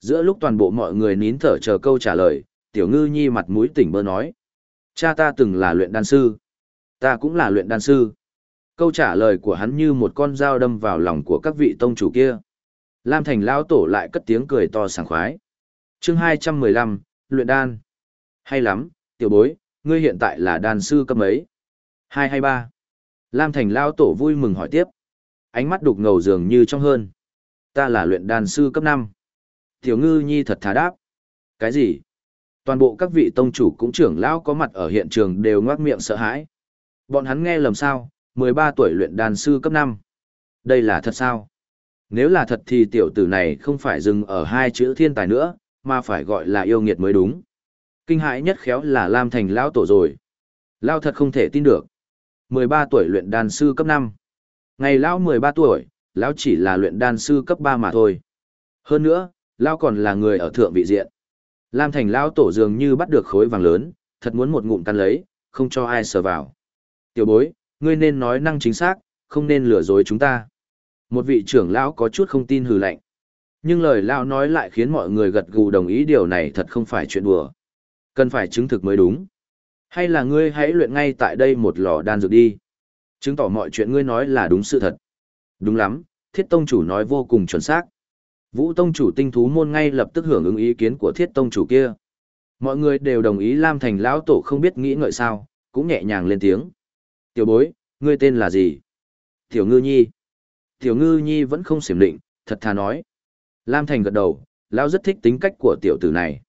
Giữa lúc toàn bộ mọi người nín thở chờ câu trả lời, tiểu ngư nhi mặt mũi tỉnh bơ nói. Cha ta từng là luyện đan sư. Ta cũng là luyện đan sư. Câu trả lời của hắn như một con dao đâm vào lòng của các vị tông chủ kia. Lam Thành Lão Tổ lại cất tiếng cười to sảng khoái. chương 215, luyện đan. Hay lắm, tiểu bối, ngươi hiện tại là đan sư cấp ấy. Hai hay ba. Lam Thành Lão Tổ vui mừng hỏi tiếp. Ánh mắt đục ngầu dường như trong hơn. Ta là luyện đan sư cấp 5. Tiểu ngư nhi thật thà đáp. Cái gì? Toàn bộ các vị tông chủ cũng trưởng lão có mặt ở hiện trường đều ngoác miệng sợ hãi. Bọn hắn nghe lầm sao, 13 tuổi luyện đan sư cấp 5. Đây là thật sao? Nếu là thật thì tiểu tử này không phải dừng ở hai chữ thiên tài nữa, mà phải gọi là yêu nghiệt mới đúng. Kinh hãi nhất khéo là Lam Thành lão tổ rồi. Lao thật không thể tin được. 13 tuổi luyện đan sư cấp 5. Ngày lão 13 tuổi, lão chỉ là luyện đan sư cấp 3 mà thôi. Hơn nữa, lão còn là người ở thượng vị diện. Lam Thành lão tổ dường như bắt được khối vàng lớn, thật muốn một ngụm tan lấy, không cho ai sờ vào. Tiểu bối, ngươi nên nói năng chính xác, không nên lừa dối chúng ta. Một vị trưởng lão có chút không tin hừ lạnh. Nhưng lời lão nói lại khiến mọi người gật gù đồng ý điều này thật không phải chuyện đùa. Cần phải chứng thực mới đúng. Hay là ngươi hãy luyện ngay tại đây một lò đan dược đi. Chứng tỏ mọi chuyện ngươi nói là đúng sự thật. Đúng lắm, thiết tông chủ nói vô cùng chuẩn xác. Vũ tông chủ tinh thú môn ngay lập tức hưởng ứng ý kiến của thiết tông chủ kia. Mọi người đều đồng ý Lam Thành lão tổ không biết nghĩ ngợi sao, cũng nhẹ nhàng lên tiếng. Tiểu bối, ngươi tên là gì? Tiểu ngư nhi. Tiểu ngư nhi vẫn không xiểm định, thật thà nói. Lam Thành gật đầu, lão rất thích tính cách của tiểu tử này.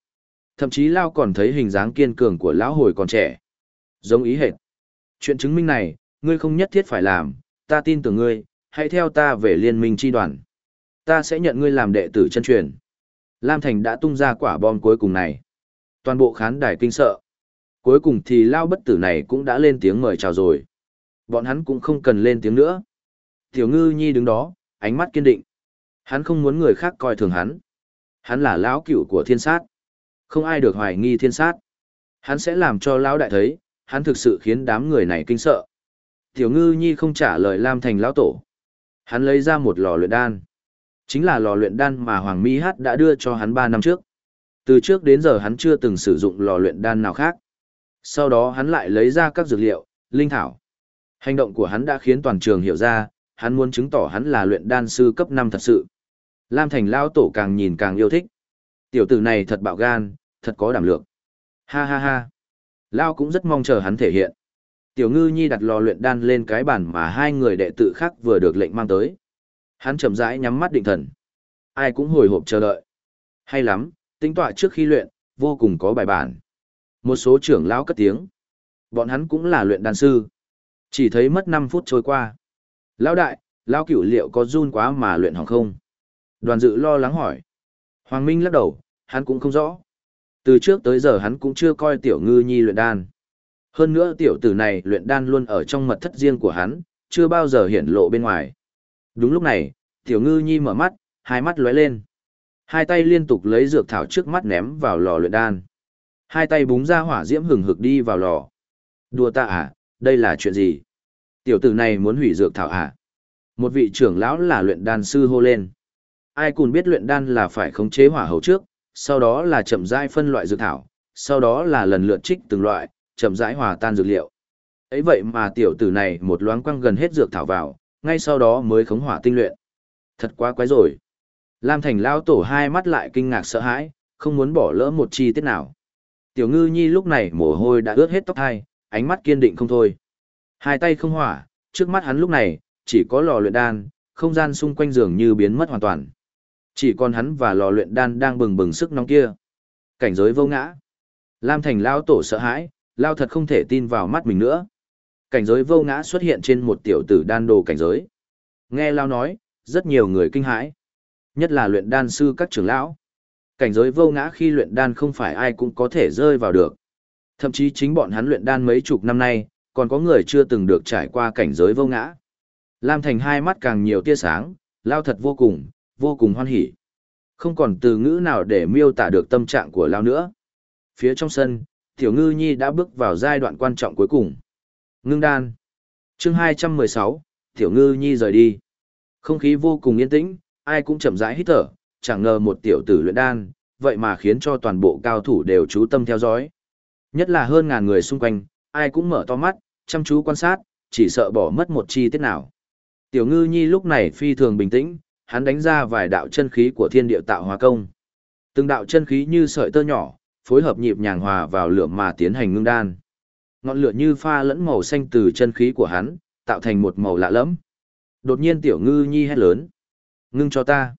Thậm chí lão còn thấy hình dáng kiên cường của lão hồi còn trẻ. Giống ý hệt. Chuyện chứng minh này, ngươi không nhất thiết phải làm, ta tin tưởng ngươi, hãy theo ta về liên minh chi đoàn. Ta sẽ nhận ngươi làm đệ tử chân truyền. Lam Thành đã tung ra quả bom cuối cùng này. Toàn bộ khán đài kinh sợ. Cuối cùng thì lao bất tử này cũng đã lên tiếng mời chào rồi. Bọn hắn cũng không cần lên tiếng nữa. Tiểu ngư nhi đứng đó, ánh mắt kiên định. Hắn không muốn người khác coi thường hắn. Hắn là lão cửu của thiên sát. Không ai được hoài nghi thiên sát. Hắn sẽ làm cho lão đại thấy, hắn thực sự khiến đám người này kinh sợ. Tiểu ngư nhi không trả lời Lam Thành lão tổ. Hắn lấy ra một lò luyện đan. Chính là lò luyện đan mà Hoàng Mi Hát đã đưa cho hắn 3 năm trước. Từ trước đến giờ hắn chưa từng sử dụng lò luyện đan nào khác. Sau đó hắn lại lấy ra các dược liệu, linh thảo. Hành động của hắn đã khiến toàn trường hiểu ra, hắn muốn chứng tỏ hắn là luyện đan sư cấp 5 thật sự. Lam Thành Lao Tổ càng nhìn càng yêu thích. Tiểu tử này thật bạo gan, thật có đảm lượng. Ha ha ha. Lao cũng rất mong chờ hắn thể hiện. Tiểu ngư nhi đặt lò luyện đan lên cái bàn mà hai người đệ tử khác vừa được lệnh mang tới. Hắn chậm rãi nhắm mắt định thần. Ai cũng hồi hộp chờ đợi. Hay lắm, tính tọa trước khi luyện, vô cùng có bài bản. Một số trưởng lão cất tiếng. Bọn hắn cũng là luyện đan sư. Chỉ thấy mất 5 phút trôi qua. Lão đại, lão cửu liệu có run quá mà luyện hỏng không? Đoàn dự lo lắng hỏi. Hoàng Minh lắc đầu, hắn cũng không rõ. Từ trước tới giờ hắn cũng chưa coi tiểu ngư nhi luyện đan. Hơn nữa tiểu tử này luyện đan luôn ở trong mật thất riêng của hắn, chưa bao giờ hiển lộ bên ngoài. Đúng lúc này, tiểu ngư nhi mở mắt, hai mắt lóe lên. Hai tay liên tục lấy dược thảo trước mắt ném vào lò luyện đan. Hai tay búng ra hỏa diễm hừng hực đi vào lò. Đùa ta à, đây là chuyện gì? Tiểu tử này muốn hủy dược thảo à? Một vị trưởng lão là luyện đan sư hô lên. Ai cũng biết luyện đan là phải khống chế hỏa hầu trước, sau đó là chậm rãi phân loại dược thảo, sau đó là lần lượt trích từng loại, chậm rãi hòa tan dược liệu. Ấy vậy mà tiểu tử này một loáng quăng gần hết dược thảo vào, ngay sau đó mới khống hỏa tinh luyện. Thật quá quái rồi. Lam Thành lao tổ hai mắt lại kinh ngạc sợ hãi, không muốn bỏ lỡ một chi tiết nào. Tiểu ngư nhi lúc này mồ hôi đã ướt hết tóc hai, ánh mắt kiên định không thôi. Hai tay không hỏa, trước mắt hắn lúc này, chỉ có lò luyện đan, không gian xung quanh giường như biến mất hoàn toàn. Chỉ còn hắn và lò luyện đan đang bừng bừng sức nóng kia. Cảnh giới vô ngã. Lam Thành lao tổ sợ hãi, lao thật không thể tin vào mắt mình nữa. Cảnh giới vô ngã xuất hiện trên một tiểu tử đan đồ cảnh giới. Nghe lao nói, rất nhiều người kinh hãi. Nhất là luyện đan sư các trưởng lão. Cảnh giới vô ngã khi luyện đan không phải ai cũng có thể rơi vào được. Thậm chí chính bọn hắn luyện đan mấy chục năm nay, còn có người chưa từng được trải qua cảnh giới vô ngã. Lam Thành hai mắt càng nhiều tia sáng, lao thật vô cùng, vô cùng hoan hỉ. Không còn từ ngữ nào để miêu tả được tâm trạng của lao nữa. Phía trong sân, Tiểu Ngư Nhi đã bước vào giai đoạn quan trọng cuối cùng. Ngưng đan. Chương 216, Tiểu Ngư Nhi rời đi. Không khí vô cùng yên tĩnh, ai cũng chậm rãi hít thở, chẳng ngờ một tiểu tử luyện đan, vậy mà khiến cho toàn bộ cao thủ đều chú tâm theo dõi. Nhất là hơn ngàn người xung quanh, ai cũng mở to mắt, chăm chú quan sát, chỉ sợ bỏ mất một chi tiết nào. Tiểu ngư nhi lúc này phi thường bình tĩnh, hắn đánh ra vài đạo chân khí của thiên địa tạo hóa công. Từng đạo chân khí như sợi tơ nhỏ, phối hợp nhịp nhàng hòa vào lửa mà tiến hành ngưng đan. Ngọn lửa như pha lẫn màu xanh từ chân khí của hắn, tạo thành một màu lạ lẫm. Đột nhiên tiểu ngư nhi hét lớn. Ngưng cho ta.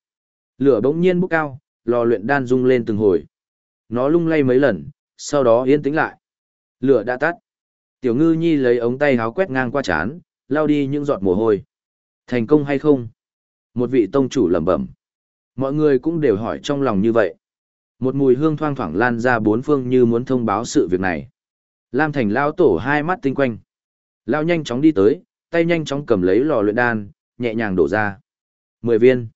Lửa bỗng nhiên bốc cao, lò luyện đan rung lên từng hồi. Nó lung lay mấy lần, sau đó yên tĩnh lại. Lửa đã tắt. Tiểu ngư nhi lấy ống tay háo quét ngang qua chán, lao đi những giọt mồ hôi. Thành công hay không? Một vị tông chủ lẩm bẩm. Mọi người cũng đều hỏi trong lòng như vậy. Một mùi hương thoang thoảng lan ra bốn phương như muốn thông báo sự việc này. Lam Thành lao tổ hai mắt tinh quanh. Lao nhanh chóng đi tới, tay nhanh chóng cầm lấy lò luyện đan, nhẹ nhàng đổ ra. Mười viên.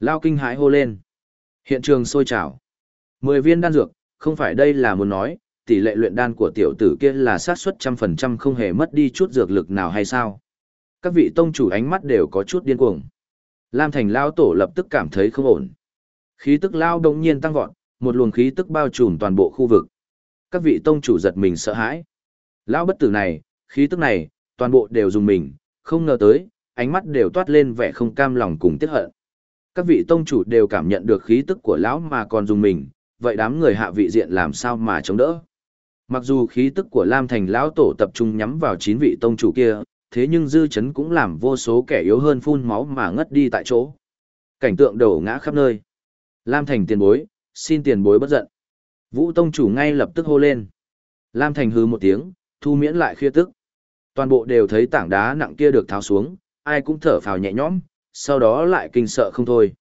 Lao kinh hãi hô lên. Hiện trường sôi trào. Mười viên đan dược, không phải đây là muốn nói, tỷ lệ luyện đan của tiểu tử kia là xác suất trăm phần trăm không hề mất đi chút dược lực nào hay sao? Các vị tông chủ ánh mắt đều có chút điên cuồng. Lam Thành Lao Tổ lập tức cảm thấy không ổn. Khí tức Lao đồng nhiên tăng vọt, một luồng khí tức bao trùm toàn bộ khu vực. Các vị tông chủ giật mình sợ hãi. Lao bất tử này, khí tức này, toàn bộ đều dùng mình, không ngờ tới, ánh mắt đều toát lên vẻ không cam lòng cùng tiếc hận. Các vị tông chủ đều cảm nhận được khí tức của lão mà còn dùng mình, vậy đám người hạ vị diện làm sao mà chống đỡ? Mặc dù khí tức của Lam Thành lão tổ tập trung nhắm vào chín vị tông chủ kia, thế nhưng dư chấn cũng làm vô số kẻ yếu hơn phun máu mà ngất đi tại chỗ. Cảnh tượng đổ ngã khắp nơi. Lam Thành tiền bối, xin tiền bối bất giận. Vũ tông chủ ngay lập tức hô lên. Lam Thành hư một tiếng, thu miễn lại khia tức. Toàn bộ đều thấy tảng đá nặng kia được tháo xuống, ai cũng thở phào nhẹ nhõm, sau đó lại kinh sợ không thôi.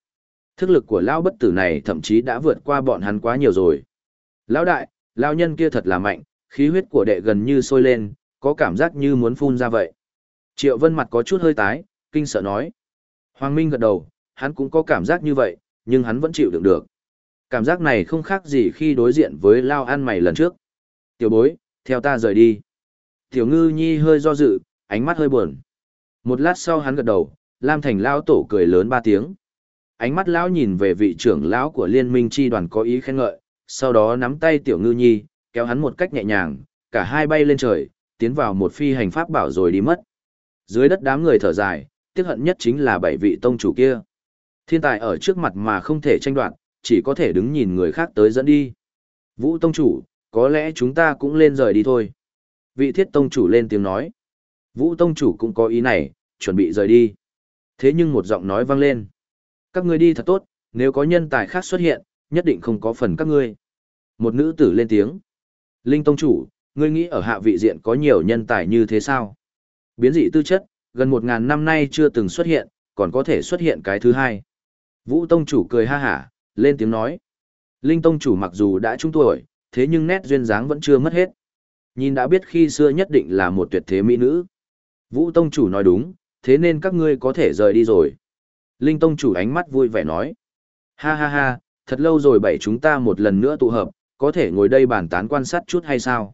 Thức lực của lão bất tử này thậm chí đã vượt qua bọn hắn quá nhiều rồi. Lão đại, lão nhân kia thật là mạnh, khí huyết của đệ gần như sôi lên, có cảm giác như muốn phun ra vậy. Triệu Vân mặt có chút hơi tái, kinh sợ nói. Hoàng Minh gật đầu, hắn cũng có cảm giác như vậy, nhưng hắn vẫn chịu đựng được. Cảm giác này không khác gì khi đối diện với lao ăn mày lần trước. Tiểu bối, theo ta rời đi. Tiểu ngư nhi hơi do dự, ánh mắt hơi buồn. Một lát sau hắn gật đầu, Lam Thành lao tổ cười lớn ba tiếng. Ánh mắt lão nhìn về vị trưởng lão của liên minh chi đoàn có ý khen ngợi, sau đó nắm tay tiểu ngư nhi, kéo hắn một cách nhẹ nhàng, cả hai bay lên trời, tiến vào một phi hành pháp bảo rồi đi mất. Dưới đất đám người thở dài, tiếc hận nhất chính là bảy vị tông chủ kia. Thiên tài ở trước mặt mà không thể tranh đoạt, chỉ có thể đứng nhìn người khác tới dẫn đi. Vũ tông chủ, có lẽ chúng ta cũng lên rời đi thôi. Vị thiết tông chủ lên tiếng nói. Vũ tông chủ cũng có ý này, chuẩn bị rời đi. Thế nhưng một giọng nói vang lên. Các ngươi đi thật tốt, nếu có nhân tài khác xuất hiện, nhất định không có phần các ngươi. Một nữ tử lên tiếng. Linh tông chủ, ngươi nghĩ ở hạ vị diện có nhiều nhân tài như thế sao? Biến dị tư chất, gần một ngàn năm nay chưa từng xuất hiện, còn có thể xuất hiện cái thứ hai. Vũ tông chủ cười ha hả, lên tiếng nói. Linh tông chủ mặc dù đã trung tuổi, thế nhưng nét duyên dáng vẫn chưa mất hết. Nhìn đã biết khi xưa nhất định là một tuyệt thế mỹ nữ. Vũ tông chủ nói đúng, thế nên các ngươi có thể rời đi rồi. Linh tông chủ ánh mắt vui vẻ nói. Ha ha ha, thật lâu rồi bảy chúng ta một lần nữa tụ hợp, có thể ngồi đây bàn tán quan sát chút hay sao?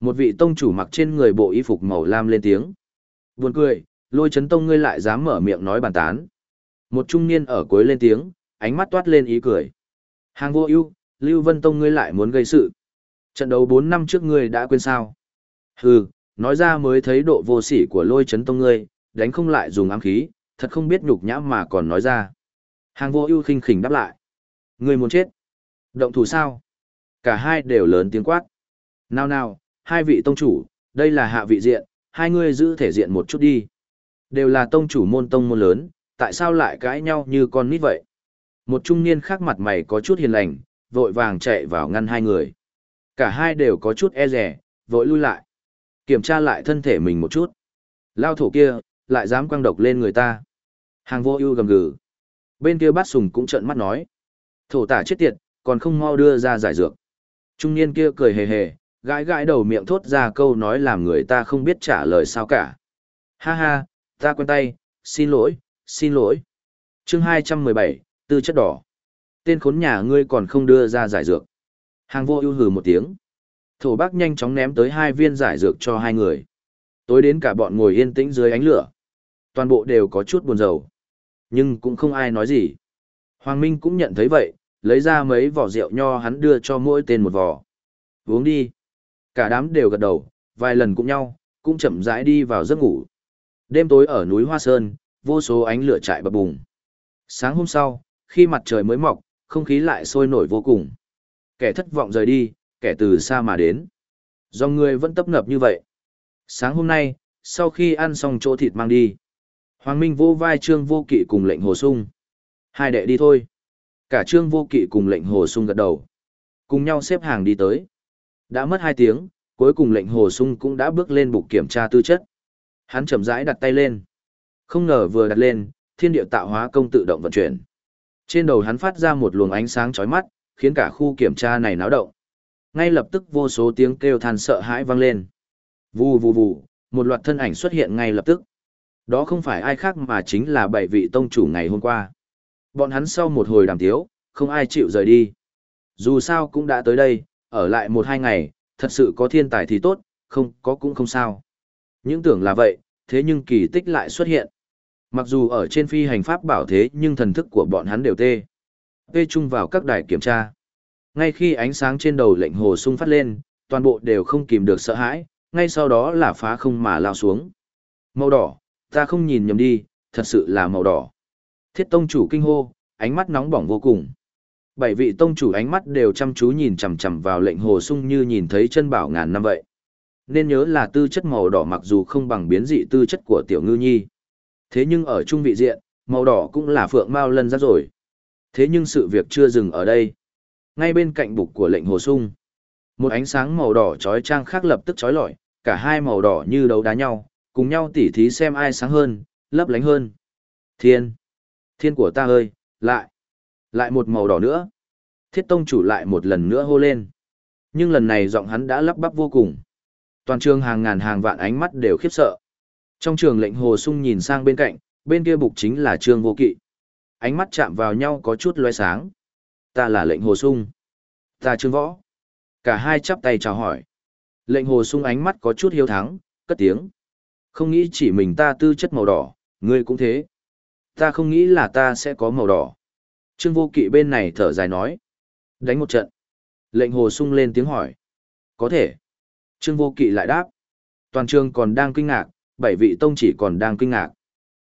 Một vị tông chủ mặc trên người bộ y phục màu lam lên tiếng. Buồn cười, lôi chấn tông ngươi lại dám mở miệng nói bàn tán. Một trung niên ở cuối lên tiếng, ánh mắt toát lên ý cười. Hàng vô ưu, Lưu Vân Tông ngươi lại muốn gây sự. Trận đấu 4 năm trước ngươi đã quên sao. Hừ, nói ra mới thấy độ vô sỉ của lôi chấn tông ngươi, đánh không lại dùng ám khí, thật không biết nhục nhã mà còn nói ra. Hàng vô ưu khinh khỉnh đáp lại. Ngươi muốn chết. Động thủ sao? Cả hai đều lớn tiếng quát. Nào nào, hai vị tông chủ, đây là hạ vị diện, hai ngươi giữ thể diện một chút đi. Đều là tông chủ môn tông môn lớn, tại sao lại cãi nhau như con nít vậy? Một trung niên khác mặt mày có chút hiền lành, vội vàng chạy vào ngăn hai người. Cả hai đều có chút e rẻ, vội lui lại. Kiểm tra lại thân thể mình một chút. Lao thủ kia, lại dám quăng độc lên người ta. Hàng vô ưu gầm gừ. Bên kia bát sùng cũng trợn mắt nói. Thổ tả chết tiệt, còn không mau đưa ra giải dược. Trung niên kia cười hề hề, gãi gãi đầu miệng thốt ra câu nói làm người ta không biết trả lời sao cả. Ha ha, ta quen tay, xin lỗi, xin lỗi. chương 217, tư chất đỏ. Tên khốn nhà ngươi còn không đưa ra giải dược. Hàng vô ưu hừ một tiếng. Thổ bác nhanh chóng ném tới hai viên giải dược cho hai người. Tối đến cả bọn ngồi yên tĩnh dưới ánh lửa. Toàn bộ đều có chút buồn rầu. Nhưng cũng không ai nói gì. Hoàng Minh cũng nhận thấy vậy, lấy ra mấy vỏ rượu nho hắn đưa cho mỗi tên một vỏ. Uống đi. Cả đám đều gật đầu, vài lần cũng nhau, cũng chậm rãi đi vào giấc ngủ. Đêm tối ở núi Hoa Sơn, vô số ánh lửa chạy bập bùng. Sáng hôm sau, khi mặt trời mới mọc, không khí lại sôi nổi vô cùng. Kẻ thất vọng rời đi, kẻ từ xa mà đến. Do người vẫn tấp nập như vậy. Sáng hôm nay, sau khi ăn xong chỗ thịt mang đi, Hoàng Minh vô vai Trương Vô Kỵ cùng lệnh Hồ Sung. Hai đệ đi thôi. Cả Trương Vô Kỵ cùng lệnh Hồ Sung gật đầu. Cùng nhau xếp hàng đi tới. Đã mất hai tiếng, cuối cùng lệnh Hồ Sung cũng đã bước lên bục kiểm tra tư chất. Hắn chậm rãi đặt tay lên. Không ngờ vừa đặt lên, thiên địa tạo hóa công tự động vận chuyển. Trên đầu hắn phát ra một luồng ánh sáng chói mắt, khiến cả khu kiểm tra này náo động. Ngay lập tức vô số tiếng kêu than sợ hãi vang lên. Vù vù vù, một loạt thân ảnh xuất hiện ngay lập tức. Đó không phải ai khác mà chính là bảy vị tông chủ ngày hôm qua. Bọn hắn sau một hồi đàm tiếu, không ai chịu rời đi. Dù sao cũng đã tới đây, ở lại một hai ngày, thật sự có thiên tài thì tốt, không có cũng không sao. Những tưởng là vậy, thế nhưng kỳ tích lại xuất hiện. Mặc dù ở trên phi hành pháp bảo thế nhưng thần thức của bọn hắn đều tê. Tê chung vào các đài kiểm tra. Ngay khi ánh sáng trên đầu lệnh hồ sung phát lên, toàn bộ đều không kìm được sợ hãi, ngay sau đó là phá không mà lao xuống. Màu đỏ, ta không nhìn nhầm đi, thật sự là màu đỏ. Thiết tông chủ kinh hô, ánh mắt nóng bỏng vô cùng. Bảy vị tông chủ ánh mắt đều chăm chú nhìn chằm chằm vào lệnh hồ sung như nhìn thấy chân bảo ngàn năm vậy. Nên nhớ là tư chất màu đỏ mặc dù không bằng biến dị tư chất của tiểu ngư nhi. Thế nhưng ở trung vị diện, màu đỏ cũng là phượng mao lân ra rồi. Thế nhưng sự việc chưa dừng ở đây. Ngay bên cạnh bục của lệnh hồ sung, một ánh sáng màu đỏ trói trang khác lập tức trói lọi, cả hai màu đỏ như đấu đá nhau, cùng nhau tỉ thí xem ai sáng hơn, lấp lánh hơn. Thiên! Thiên của ta ơi, lại! Lại một màu đỏ nữa. Thiết tông chủ lại một lần nữa hô lên. Nhưng lần này giọng hắn đã lắp bắp vô cùng. Toàn trường hàng ngàn hàng vạn ánh mắt đều khiếp sợ. Trong trường lệnh hồ sung nhìn sang bên cạnh, bên kia bục chính là trương vô kỵ. Ánh mắt chạm vào nhau có chút loe sáng. Ta là lệnh hồ sung. Ta trương võ. Cả hai chắp tay chào hỏi. Lệnh hồ sung ánh mắt có chút hiếu thắng, cất tiếng. Không nghĩ chỉ mình ta tư chất màu đỏ, ngươi cũng thế. Ta không nghĩ là ta sẽ có màu đỏ. Trương vô kỵ bên này thở dài nói. Đánh một trận. Lệnh hồ sung lên tiếng hỏi. Có thể. Trương vô kỵ lại đáp. Toàn trường còn đang kinh ngạc, bảy vị tông chỉ còn đang kinh ngạc.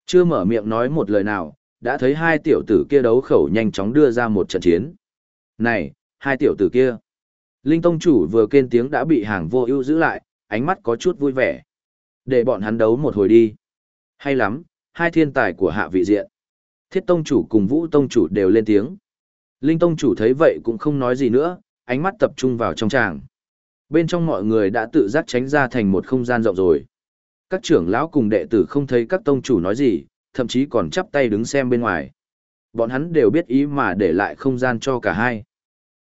Chưa mở miệng nói một lời nào, đã thấy hai tiểu tử kia đấu khẩu nhanh chóng đưa ra một trận chiến. Này, hai tiểu tử kia. Linh tông chủ vừa kên tiếng đã bị hàng vô ưu giữ lại, ánh mắt có chút vui vẻ. Để bọn hắn đấu một hồi đi. Hay lắm, hai thiên tài của hạ vị diện. Thiết tông chủ cùng vũ tông chủ đều lên tiếng. Linh tông chủ thấy vậy cũng không nói gì nữa, ánh mắt tập trung vào trong tràng. Bên trong mọi người đã tự giác tránh ra thành một không gian rộng rồi. Các trưởng lão cùng đệ tử không thấy các tông chủ nói gì, thậm chí còn chắp tay đứng xem bên ngoài. Bọn hắn đều biết ý mà để lại không gian cho cả hai.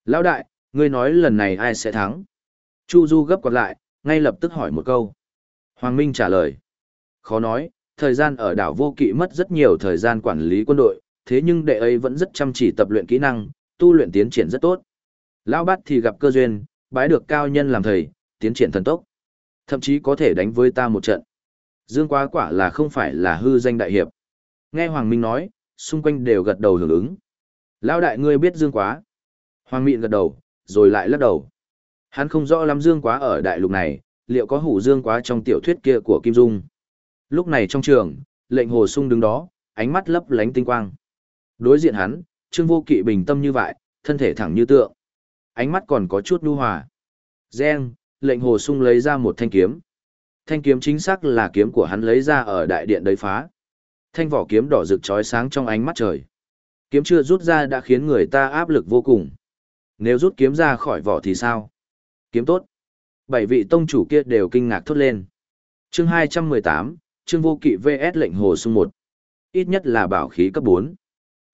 Lão đại, ngươi nói lần này ai sẽ thắng? Chu Du gấp quạt lại, ngay lập tức hỏi một câu. Hoàng Minh trả lời. Khó nói, thời gian ở đảo vô kỵ mất rất nhiều thời gian quản lý quân đội, thế nhưng đệ ấy vẫn rất chăm chỉ tập luyện kỹ năng, tu luyện tiến triển rất tốt. Lão bát thì gặp cơ duyên, bái được cao nhân làm thầy, tiến triển thần tốc. Thậm chí có thể đánh với ta một trận. Dương quá quả là không phải là hư danh đại hiệp. Nghe Hoàng Minh nói, xung quanh đều gật đầu hưởng ứng. Lão đại ngươi biết Dương quá. Hoàng Mịn gật đầu, rồi lại lắc đầu. Hắn không rõ lắm Dương quá ở đại lục này, liệu có hủ Dương quá trong tiểu thuyết kia của Kim Dung. Lúc này trong trường, lệnh hồ sung đứng đó, ánh mắt lấp lánh tinh quang. Đối diện hắn, Trương Vô Kỵ bình tâm như vậy, thân thể thẳng như tượng. Ánh mắt còn có chút nhu hòa. Gen, lệnh hồ sung lấy ra một thanh kiếm. Thanh kiếm chính xác là kiếm của hắn lấy ra ở đại điện đấy phá. Thanh vỏ kiếm đỏ rực chói sáng trong ánh mắt trời. Kiếm chưa rút ra đã khiến người ta áp lực vô cùng. Nếu rút kiếm ra khỏi vỏ thì sao? Kiếm tốt. Bảy vị tông chủ kia đều kinh ngạc thốt lên. Chương 218, chương vô kỵ VS lệnh hồ sung 1. Ít nhất là bảo khí cấp 4.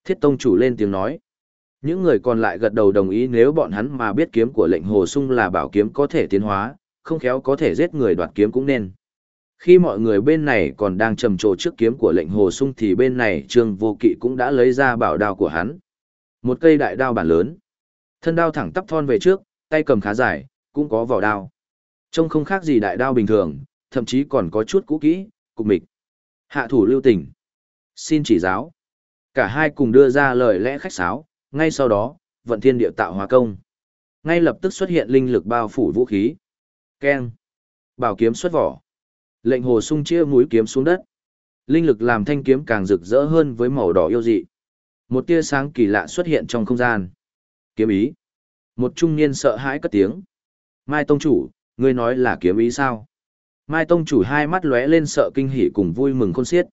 Thiết tông chủ lên tiếng nói. Những người còn lại gật đầu đồng ý nếu bọn hắn mà biết kiếm của lệnh hồ sung là bảo kiếm có thể tiến hóa, không khéo có thể giết người đoạt kiếm cũng nên. Khi mọi người bên này còn đang trầm trồ trước kiếm của lệnh hồ sung thì bên này trương vô kỵ cũng đã lấy ra bảo đao của hắn. Một cây đại đao bản lớn. Thân đao thẳng tắp thon về trước, tay cầm khá dài, cũng có vỏ đao. Trông không khác gì đại đao bình thường, thậm chí còn có chút cũ kỹ, cục mịch. Hạ thủ lưu tình. Xin chỉ giáo. Cả hai cùng đưa ra lời lẽ khách sáo, ngay sau đó, vận thiên địa tạo hóa công. Ngay lập tức xuất hiện linh lực bao phủ vũ khí. Keng. Bảo kiếm xuất vỏ. Lệnh hồ sung chia mũi kiếm xuống đất. Linh lực làm thanh kiếm càng rực rỡ hơn với màu đỏ yêu dị. Một tia sáng kỳ lạ xuất hiện trong không gian. Kiếm ý. Một trung niên sợ hãi cất tiếng. Mai Tông Chủ, ngươi nói là kiếm ý sao? Mai Tông Chủ hai mắt lóe lên sợ kinh hỉ cùng vui mừng khôn xiết.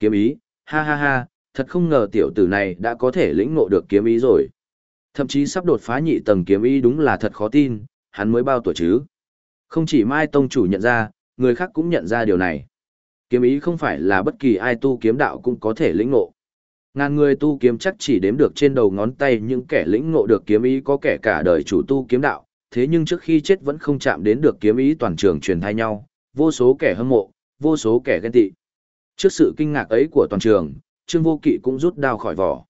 Kiếm ý, ha ha ha, thật không ngờ tiểu tử này đã có thể lĩnh ngộ được kiếm ý rồi. Thậm chí sắp đột phá nhị tầng kiếm ý đúng là thật khó tin, hắn mới bao tuổi chứ. Không chỉ Mai Tông chủ nhận ra, người khác cũng nhận ra điều này. Kiếm ý không phải là bất kỳ ai tu kiếm đạo cũng có thể lĩnh ngộ. Ngàn người tu kiếm chắc chỉ đếm được trên đầu ngón tay những kẻ lĩnh ngộ được kiếm ý có kẻ cả đời chủ tu kiếm đạo, thế nhưng trước khi chết vẫn không chạm đến được kiếm ý toàn trường truyền thay nhau, vô số kẻ hâm mộ, vô số kẻ ghen tị. Trước sự kinh ngạc ấy của toàn trường, Trương Vô Kỵ cũng rút đao khỏi vỏ.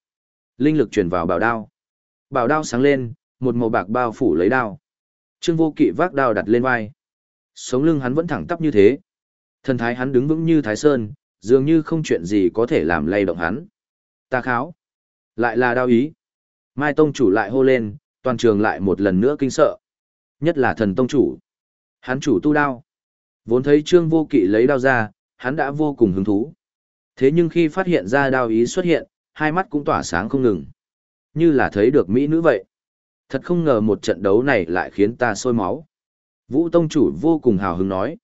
Linh lực truyền vào bảo đao. Bảo đao sáng lên, một màu bạc bao phủ lấy đao. Trương Vô Kỵ vác đao đặt lên vai. Sống lưng hắn vẫn thẳng tắp như thế. Thần thái hắn đứng vững như Thái Sơn, dường như không chuyện gì có thể làm lay động hắn. Ta kháo. Lại là đao ý. Mai Tông chủ lại hô lên, toàn trường lại một lần nữa kinh sợ. Nhất là thần Tông chủ. Hắn chủ tu đao. Vốn thấy Trương Vô Kỵ lấy đao ra, hắn đã vô cùng hứng thú. Thế nhưng khi phát hiện ra đao ý xuất hiện, hai mắt cũng tỏa sáng không ngừng. Như là thấy được mỹ nữ vậy. Thật không ngờ một trận đấu này lại khiến ta sôi máu. Vũ Tông chủ vô cùng hào hứng nói.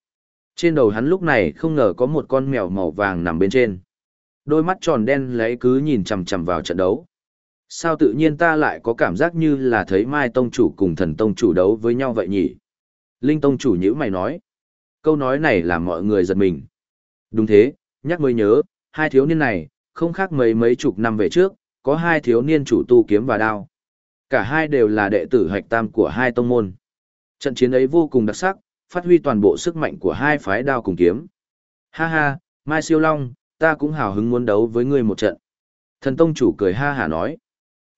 Trên đầu hắn lúc này không ngờ có một con mèo màu vàng nằm bên trên. Đôi mắt tròn đen lấy cứ nhìn chằm chằm vào trận đấu. Sao tự nhiên ta lại có cảm giác như là thấy Mai Tông chủ cùng thần Tông chủ đấu với nhau vậy nhỉ? Linh Tông chủ nhữ mày nói. Câu nói này làm mọi người giật mình. Đúng thế, nhắc mới nhớ, Hai thiếu niên này, không khác mấy mấy chục năm về trước, có hai thiếu niên chủ tu kiếm và đao. Cả hai đều là đệ tử hạch tam của hai tông môn. Trận chiến ấy vô cùng đặc sắc, phát huy toàn bộ sức mạnh của hai phái đao cùng kiếm. Ha ha, Mai Siêu Long, ta cũng hào hứng muốn đấu với ngươi một trận. Thần Tông chủ cười ha hả nói.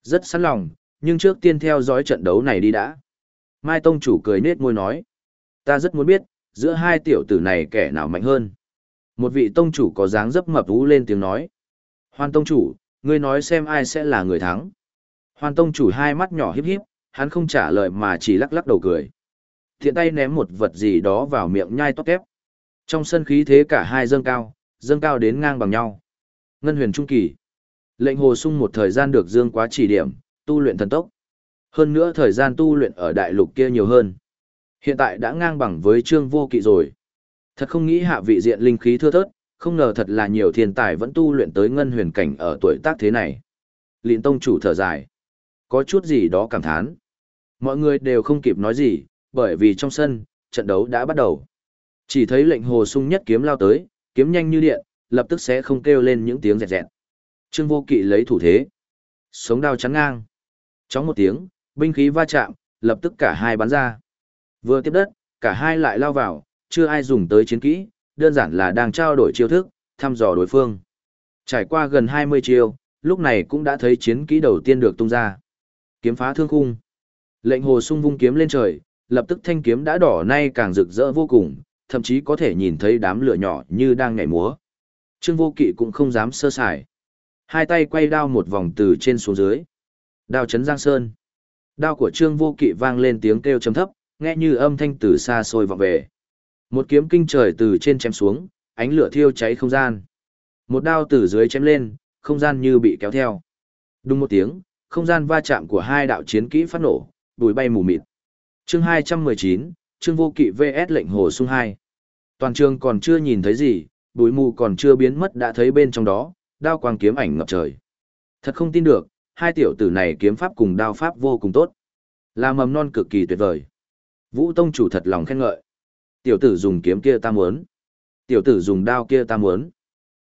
Rất sẵn lòng, nhưng trước tiên theo dõi trận đấu này đi đã. Mai Tông chủ cười nết môi nói. Ta rất muốn biết, giữa hai tiểu tử này kẻ nào mạnh hơn. Một vị Tông chủ có dáng dấp mập ú lên tiếng nói. Hoan Tông chủ, ngươi nói xem ai sẽ là người thắng. Hoan Tông chủ hai mắt nhỏ híp híp, hắn không trả lời mà chỉ lắc lắc đầu cười. Thiện tay ném một vật gì đó vào miệng nhai tóp kép. Trong sân khí thế cả hai dâng cao, dâng cao đến ngang bằng nhau. Ngân huyền trung kỳ. Lệnh hồ sung một thời gian được dương quá chỉ điểm, tu luyện thần tốc. Hơn nữa thời gian tu luyện ở đại lục kia nhiều hơn. Hiện tại đã ngang bằng với trương vô kỵ rồi. Thật không nghĩ hạ vị diện linh khí thưa thớt, không ngờ thật là nhiều thiên tài vẫn tu luyện tới ngân huyền cảnh ở tuổi tác thế này. Lịn tông chủ thở dài. Có chút gì đó cảm thán. Mọi người đều không kịp nói gì, bởi vì trong sân, trận đấu đã bắt đầu. Chỉ thấy lệnh hồ sung nhất kiếm lao tới, kiếm nhanh như điện, lập tức sẽ không kêu lên những tiếng rẹt rẹt. Trương vô kỵ lấy thủ thế. Sống đao chắn ngang. Trong một tiếng, binh khí va chạm, lập tức cả hai bắn ra. Vừa tiếp đất, cả hai lại lao vào, chưa ai dùng tới chiến kỹ, đơn giản là đang trao đổi chiêu thức, thăm dò đối phương. Trải qua gần 20 chiêu, lúc này cũng đã thấy chiến kỹ đầu tiên được tung ra. Kiếm phá thương khung. Lệnh hồ sung vung kiếm lên trời, lập tức thanh kiếm đã đỏ nay càng rực rỡ vô cùng, thậm chí có thể nhìn thấy đám lửa nhỏ như đang nhảy múa. Trương Vô Kỵ cũng không dám sơ sài. Hai tay quay đao một vòng từ trên xuống dưới. Đao chấn giang sơn. Đao của Trương Vô Kỵ vang lên tiếng kêu trầm thấp, nghe như âm thanh từ xa xôi vọng về. Một kiếm kinh trời từ trên chém xuống, ánh lửa thiêu cháy không gian. Một đao từ dưới chém lên, không gian như bị kéo theo. Đúng một tiếng, không gian va chạm của hai đạo chiến kỹ phát nổ, bụi bay mù mịt. Chương 219, Trương Vô Kỵ VS lệnh hồ sung 2. Toàn trường còn chưa nhìn thấy gì, bụi mù còn chưa biến mất đã thấy bên trong đó, đao quang kiếm ảnh ngập trời. Thật không tin được, hai tiểu tử này kiếm pháp cùng đao pháp vô cùng tốt. Là mầm non cực kỳ tuyệt vời. Vũ Tông chủ thật lòng khen ngợi. Tiểu tử dùng kiếm kia ta muốn. Tiểu tử dùng đao kia ta muốn.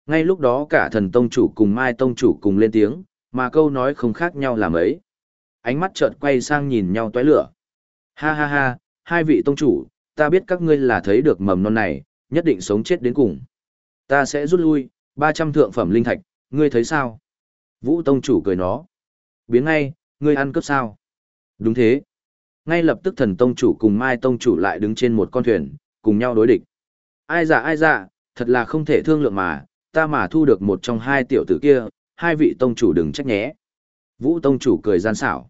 Ngay lúc đó cả thần tông chủ cùng mai tông chủ cùng lên tiếng, mà câu nói không khác nhau là mấy. Ánh mắt chợt quay sang nhìn nhau toái lửa. Ha ha ha, hai vị tông chủ, ta biết các ngươi là thấy được mầm non này, nhất định sống chết đến cùng. Ta sẽ rút lui, 300 thượng phẩm linh thạch, ngươi thấy sao? Vũ tông chủ cười nó. Biến ngay, ngươi ăn cướp sao? Đúng thế. Ngay lập tức thần tông chủ cùng mai tông chủ lại đứng trên một con thuyền, cùng nhau đối địch. Ai dạ ai dạ, thật là không thể thương lượng mà, ta mà thu được một trong hai tiểu tử kia, hai vị tông chủ đừng trách nhé. Vũ tông chủ cười gian xảo.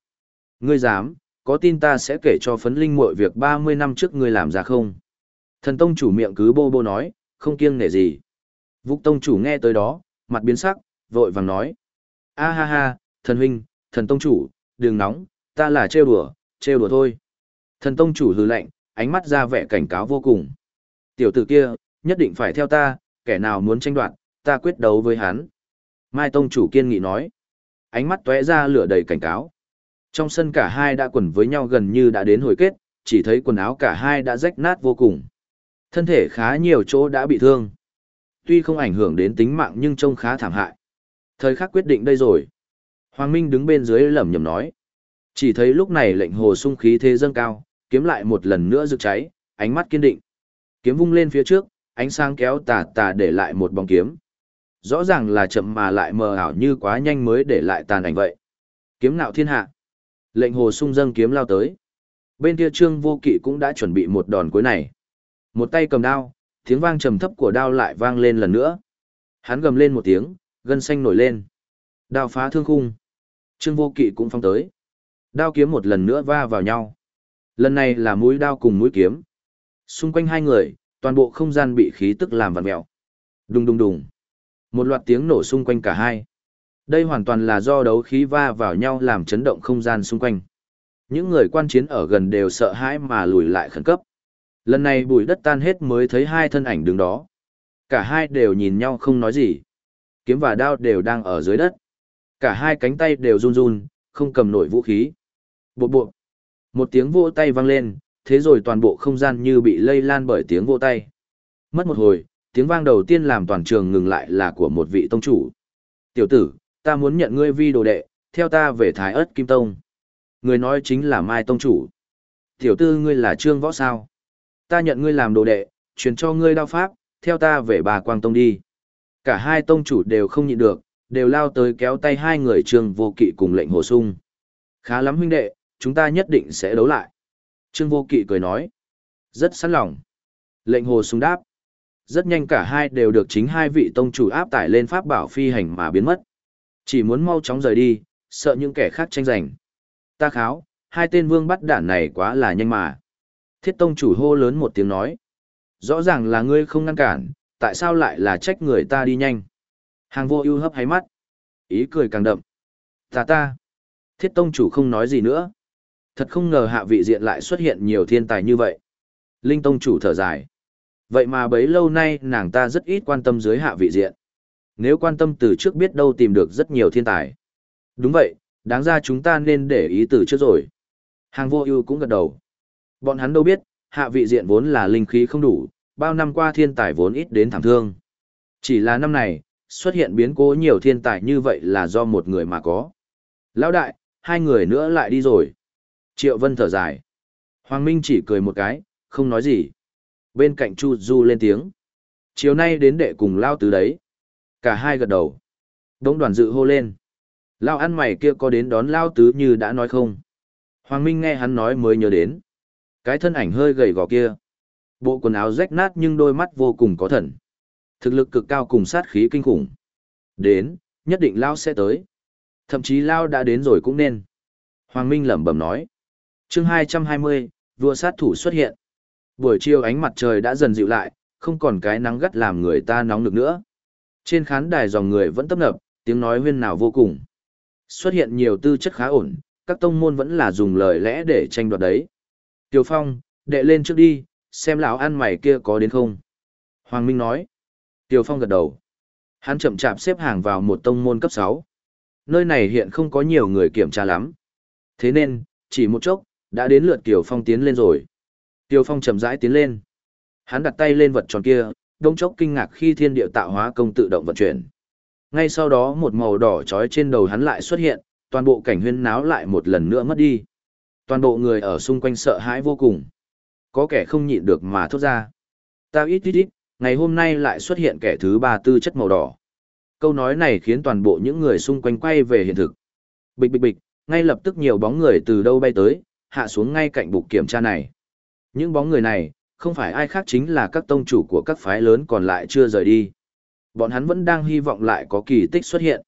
Ngươi dám, có tin ta sẽ kể cho phấn linh muội việc 30 năm trước ngươi làm ra không? Thần tông chủ miệng cứ bô bô nói, không kiêng nể gì. Vũ tông chủ nghe tới đó, mặt biến sắc, vội vàng nói. A ha ha, thần huynh, thần tông chủ, đừng nóng, ta là trêu đùa, trêu đùa thôi. Thần tông chủ hừ lạnh, ánh mắt ra vẻ cảnh cáo vô cùng. Tiểu tử kia, nhất định phải theo ta, kẻ nào muốn tranh đoạt, ta quyết đấu với hắn. Mai tông chủ kiên nghị nói. Ánh mắt tóe ra lửa đầy cảnh cáo. Trong sân cả hai đã quần với nhau gần như đã đến hồi kết, chỉ thấy quần áo cả hai đã rách nát vô cùng. Thân thể khá nhiều chỗ đã bị thương. Tuy không ảnh hưởng đến tính mạng nhưng trông khá thảm hại. Thời khắc quyết định đây rồi. Hoàng Minh đứng bên dưới lẩm nhẩm nói. Chỉ thấy lúc này lệnh hồ sung khí thế dâng cao, kiếm lại một lần nữa rực cháy, ánh mắt kiên định. Kiếm vung lên phía trước, ánh sáng kéo tà tà để lại một bóng kiếm. Rõ ràng là chậm mà lại mờ ảo như quá nhanh mới để lại tàn ảnh vậy. Kiếm nạo thiên hạ. Lệnh hồ sung dâng kiếm lao tới. Bên kia trương vô kỵ cũng đã chuẩn bị một đòn cuối này. Một tay cầm đao, tiếng vang trầm thấp của đao lại vang lên lần nữa. Hắn gầm lên một tiếng, gân xanh nổi lên. Đao phá thương khung. Trương vô kỵ cũng phong tới. Đao kiếm một lần nữa va vào nhau. Lần này là mũi đao cùng mũi kiếm. Xung quanh hai người, toàn bộ không gian bị khí tức làm vặn mèo. Đùng đùng đùng. Một loạt tiếng nổ xung quanh cả hai. Đây hoàn toàn là do đấu khí va vào nhau làm chấn động không gian xung quanh. Những người quan chiến ở gần đều sợ hãi mà lùi lại khẩn cấp. Lần này bụi đất tan hết mới thấy hai thân ảnh đứng đó. Cả hai đều nhìn nhau không nói gì. Kiếm và đao đều đang ở dưới đất. Cả hai cánh tay đều run run, không cầm nổi vũ khí. Bộ bộ. Một tiếng vỗ tay vang lên, thế rồi toàn bộ không gian như bị lây lan bởi tiếng vỗ tay. Mất một hồi, tiếng vang đầu tiên làm toàn trường ngừng lại là của một vị tông chủ. Tiểu tử, ta muốn nhận ngươi vi đồ đệ, theo ta về Thái ớt Kim Tông. Người nói chính là Mai Tông chủ. Tiểu tư ngươi là Trương Võ sao? Ta nhận ngươi làm đồ đệ, truyền cho ngươi đao pháp, theo ta về bà Quang Tông đi. Cả hai tông chủ đều không nhịn được, đều lao tới kéo tay hai người Trương Vô Kỵ cùng lệnh hồ sung. Khá lắm huynh đệ, chúng ta nhất định sẽ đấu lại. Trương Vô Kỵ cười nói. Rất sẵn lòng. Lệnh hồ sung đáp. Rất nhanh cả hai đều được chính hai vị tông chủ áp tải lên pháp bảo phi hành mà biến mất. Chỉ muốn mau chóng rời đi, sợ những kẻ khác tranh giành. Ta kháo, hai tên vương bắt đản này quá là nhanh mà. Thiết tông chủ hô lớn một tiếng nói. Rõ ràng là ngươi không ngăn cản, tại sao lại là trách người ta đi nhanh? Hàng vô ưu hấp hay mắt. Ý cười càng đậm. Ta ta. Thiết tông chủ không nói gì nữa. Thật không ngờ hạ vị diện lại xuất hiện nhiều thiên tài như vậy. Linh tông chủ thở dài. Vậy mà bấy lâu nay nàng ta rất ít quan tâm dưới hạ vị diện. Nếu quan tâm từ trước biết đâu tìm được rất nhiều thiên tài. Đúng vậy, đáng ra chúng ta nên để ý từ trước rồi. Hàng vô ưu cũng gật đầu. Bọn hắn đâu biết, hạ vị diện vốn là linh khí không đủ, bao năm qua thiên tài vốn ít đến thảm thương. Chỉ là năm này, xuất hiện biến cố nhiều thiên tài như vậy là do một người mà có. Lão đại, hai người nữa lại đi rồi. Triệu Vân thở dài. Hoàng Minh chỉ cười một cái, không nói gì. Bên cạnh Chu Du lên tiếng. Chiều nay đến đệ cùng Lao Tứ đấy. Cả hai gật đầu. Đống đoàn dự hô lên. Lao ăn mày kia có đến đón Lao Tứ như đã nói không? Hoàng Minh nghe hắn nói mới nhớ đến. Cái thân ảnh hơi gầy gò kia. Bộ quần áo rách nát nhưng đôi mắt vô cùng có thần. Thực lực cực cao cùng sát khí kinh khủng. Đến, nhất định Lao sẽ tới. Thậm chí Lao đã đến rồi cũng nên. Hoàng Minh lẩm bẩm nói. chương 220, vua sát thủ xuất hiện. Buổi chiều ánh mặt trời đã dần dịu lại, không còn cái nắng gắt làm người ta nóng được nữa. Trên khán đài dòng người vẫn tấp nập, tiếng nói huyên nào vô cùng. Xuất hiện nhiều tư chất khá ổn, các tông môn vẫn là dùng lời lẽ để tranh đoạt đấy. Tiêu Phong, đệ lên trước đi, xem lão ăn mày kia có đến không. Hoàng Minh nói. Tiêu Phong gật đầu. Hắn chậm chạp xếp hàng vào một tông môn cấp 6. Nơi này hiện không có nhiều người kiểm tra lắm. Thế nên, chỉ một chốc, đã đến lượt Tiêu Phong tiến lên rồi. Tiêu Phong chậm rãi tiến lên. Hắn đặt tay lên vật tròn kia, đông chốc kinh ngạc khi thiên địa tạo hóa công tự động vận chuyển. Ngay sau đó một màu đỏ trói trên đầu hắn lại xuất hiện, toàn bộ cảnh huyên náo lại một lần nữa mất đi. Toàn bộ người ở xung quanh sợ hãi vô cùng. Có kẻ không nhịn được mà thốt ra. Ta ít ít ít, ngày hôm nay lại xuất hiện kẻ thứ ba tư chất màu đỏ. Câu nói này khiến toàn bộ những người xung quanh quay về hiện thực. Bịch bịch bịch, ngay lập tức nhiều bóng người từ đâu bay tới, hạ xuống ngay cạnh bục kiểm tra này. Những bóng người này, không phải ai khác chính là các tông chủ của các phái lớn còn lại chưa rời đi. Bọn hắn vẫn đang hy vọng lại có kỳ tích xuất hiện.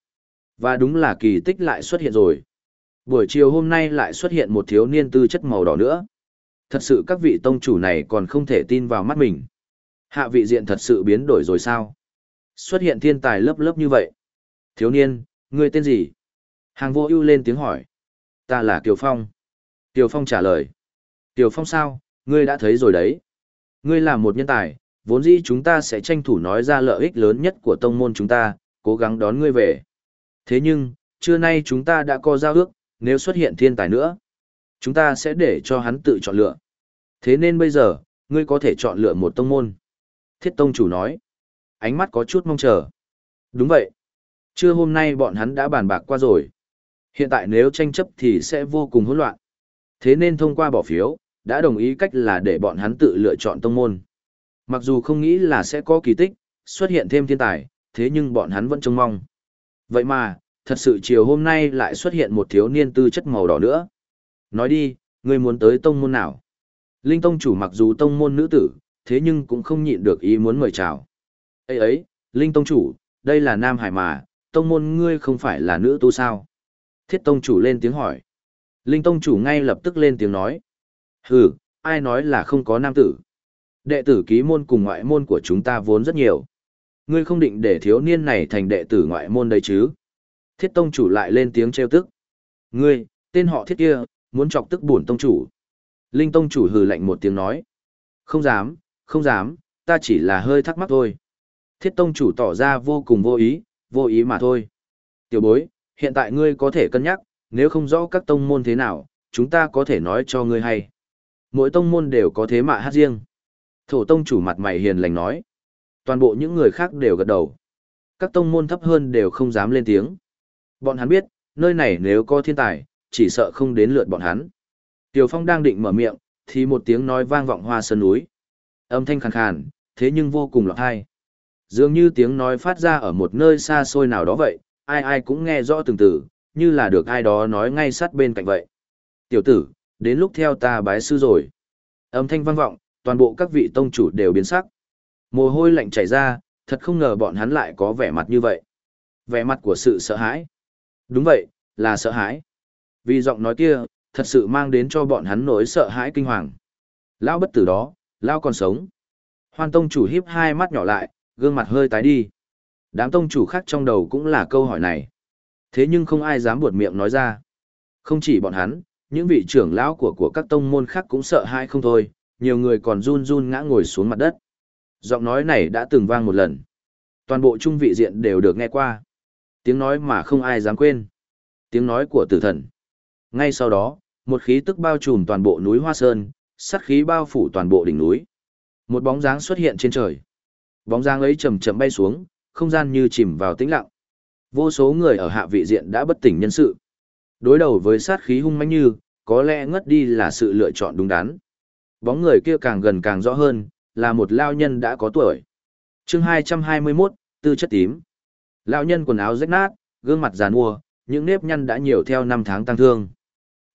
Và đúng là kỳ tích lại xuất hiện rồi. Buổi chiều hôm nay lại xuất hiện một thiếu niên tư chất màu đỏ nữa. Thật sự các vị tông chủ này còn không thể tin vào mắt mình. Hạ vị diện thật sự biến đổi rồi sao? Xuất hiện thiên tài lớp lớp như vậy. Thiếu niên, ngươi tên gì? Hàng vô ưu lên tiếng hỏi. Ta là Kiều Phong. Kiều Phong trả lời. Kiều Phong sao, ngươi đã thấy rồi đấy. Ngươi là một nhân tài, vốn dĩ chúng ta sẽ tranh thủ nói ra lợi ích lớn nhất của tông môn chúng ta, cố gắng đón ngươi về. Thế nhưng, trưa nay chúng ta đã có giao ước, nếu xuất hiện thiên tài nữa, chúng ta sẽ để cho hắn tự chọn lựa. Thế nên bây giờ, ngươi có thể chọn lựa một tông môn. Thiết tông chủ nói, ánh mắt có chút mong chờ. Đúng vậy. Trưa hôm nay bọn hắn đã bàn bạc qua rồi. Hiện tại nếu tranh chấp thì sẽ vô cùng hỗn loạn. Thế nên thông qua bỏ phiếu, đã đồng ý cách là để bọn hắn tự lựa chọn tông môn. Mặc dù không nghĩ là sẽ có kỳ tích, xuất hiện thêm thiên tài, thế nhưng bọn hắn vẫn trông mong. Vậy mà, thật sự chiều hôm nay lại xuất hiện một thiếu niên tư chất màu đỏ nữa. Nói đi, ngươi muốn tới tông môn nào? Linh tông chủ mặc dù tông môn nữ tử, thế nhưng cũng không nhịn được ý muốn mời chào. Ấy ấy, Linh tông chủ, đây là Nam Hải mà, tông môn ngươi không phải là nữ tu sao? Thiết tông chủ lên tiếng hỏi. Linh tông chủ ngay lập tức lên tiếng nói. Hừ, ai nói là không có nam tử? Đệ tử ký môn cùng ngoại môn của chúng ta vốn rất nhiều. Ngươi không định để thiếu niên này thành đệ tử ngoại môn đấy chứ? Thiết tông chủ lại lên tiếng trêu tức. Ngươi, tên họ thiết kia, muốn chọc tức bổn tông chủ. Linh tông chủ hừ lạnh một tiếng nói. Không dám, không dám, ta chỉ là hơi thắc mắc thôi. Thiết tông chủ tỏ ra vô cùng vô ý, vô ý mà thôi. Tiểu bối, hiện tại ngươi có thể cân nhắc, nếu không rõ các tông môn thế nào, chúng ta có thể nói cho ngươi hay. Mỗi tông môn đều có thế mạ hát riêng. Thổ tông chủ mặt mày hiền lành nói. Toàn bộ những người khác đều gật đầu. Các tông môn thấp hơn đều không dám lên tiếng. Bọn hắn biết, nơi này nếu có thiên tài, chỉ sợ không đến lượt bọn hắn. Tiểu Phong đang định mở miệng, thì một tiếng nói vang vọng hoa sơn núi. Âm thanh khàn khàn, thế nhưng vô cùng lọt hay. Dường như tiếng nói phát ra ở một nơi xa xôi nào đó vậy, ai ai cũng nghe rõ từng từ, như là được ai đó nói ngay sát bên cạnh vậy. Tiểu tử, đến lúc theo ta bái sư rồi. Âm thanh vang vọng, toàn bộ các vị tông chủ đều biến sắc. Mồ hôi lạnh chảy ra, thật không ngờ bọn hắn lại có vẻ mặt như vậy. Vẻ mặt của sự sợ hãi. Đúng vậy, là sợ hãi. Vì giọng nói kia, thật sự mang đến cho bọn hắn nỗi sợ hãi kinh hoàng. Lão bất tử đó, lão còn sống. Hoan tông chủ híp hai mắt nhỏ lại, gương mặt hơi tái đi. Đám tông chủ khác trong đầu cũng là câu hỏi này. Thế nhưng không ai dám buột miệng nói ra. Không chỉ bọn hắn, những vị trưởng lão của của các tông môn khác cũng sợ hãi không thôi, nhiều người còn run run ngã ngồi xuống mặt đất. Giọng nói này đã từng vang một lần. Toàn bộ trung vị diện đều được nghe qua. Tiếng nói mà không ai dám quên. Tiếng nói của tử thần. Ngay sau đó, một khí tức bao trùm toàn bộ núi Hoa Sơn, sát khí bao phủ toàn bộ đỉnh núi. Một bóng dáng xuất hiện trên trời. Bóng dáng ấy chậm chậm bay xuống, không gian như chìm vào tĩnh lặng. Vô số người ở hạ vị diện đã bất tỉnh nhân sự. Đối đầu với sát khí hung mãnh như, có lẽ ngất đi là sự lựa chọn đúng đắn. Bóng người kia càng gần càng rõ hơn, là một lao nhân đã có tuổi. chương 221, tư chất tím. Lão nhân quần áo rách nát, gương mặt giàn mua, những nếp nhăn đã nhiều theo năm tháng tăng thương.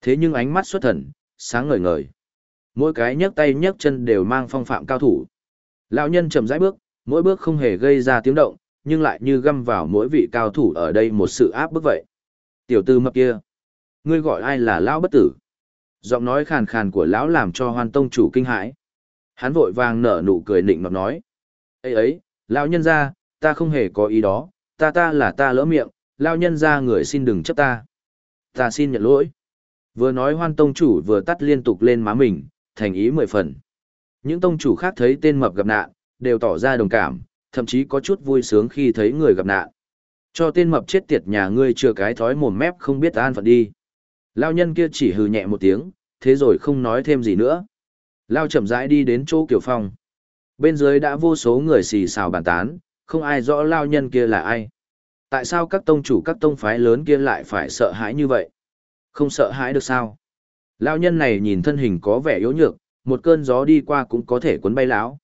Thế nhưng ánh mắt xuất thần, sáng ngời ngời. Mỗi cái nhấc tay nhấc chân đều mang phong phạm cao thủ. Lão nhân chậm rãi bước, mỗi bước không hề gây ra tiếng động, nhưng lại như găm vào mỗi vị cao thủ ở đây một sự áp bức vậy. Tiểu tư mập kia, ngươi gọi ai là lão bất tử? Giọng nói khàn khàn của lão làm cho Hoan tông chủ kinh hãi. Hắn vội vàng nở nụ cười nịnh nọt nói: "Ấy ấy, lão nhân gia, ta không hề có ý đó, ta ta là ta lỡ miệng, lao nhân ra người xin đừng chấp ta. Ta xin nhận lỗi." Vừa nói Hoan tông chủ vừa tắt liên tục lên má mình, thành ý mười phần. Những tông chủ khác thấy tên mập gặp nạn, đều tỏ ra đồng cảm, thậm chí có chút vui sướng khi thấy người gặp nạn. Cho tên mập chết tiệt nhà ngươi chưa cái thói mồm mép không biết an phận đi. Lao nhân kia chỉ hừ nhẹ một tiếng, thế rồi không nói thêm gì nữa. Lao chậm rãi đi đến chỗ Kiều Phong. Bên dưới đã vô số người xì xào bàn tán, không ai rõ Lao nhân kia là ai. Tại sao các tông chủ các tông phái lớn kia lại phải sợ hãi như vậy? Không sợ hãi được sao? Lao nhân này nhìn thân hình có vẻ yếu nhược, một cơn gió đi qua cũng có thể cuốn bay lão.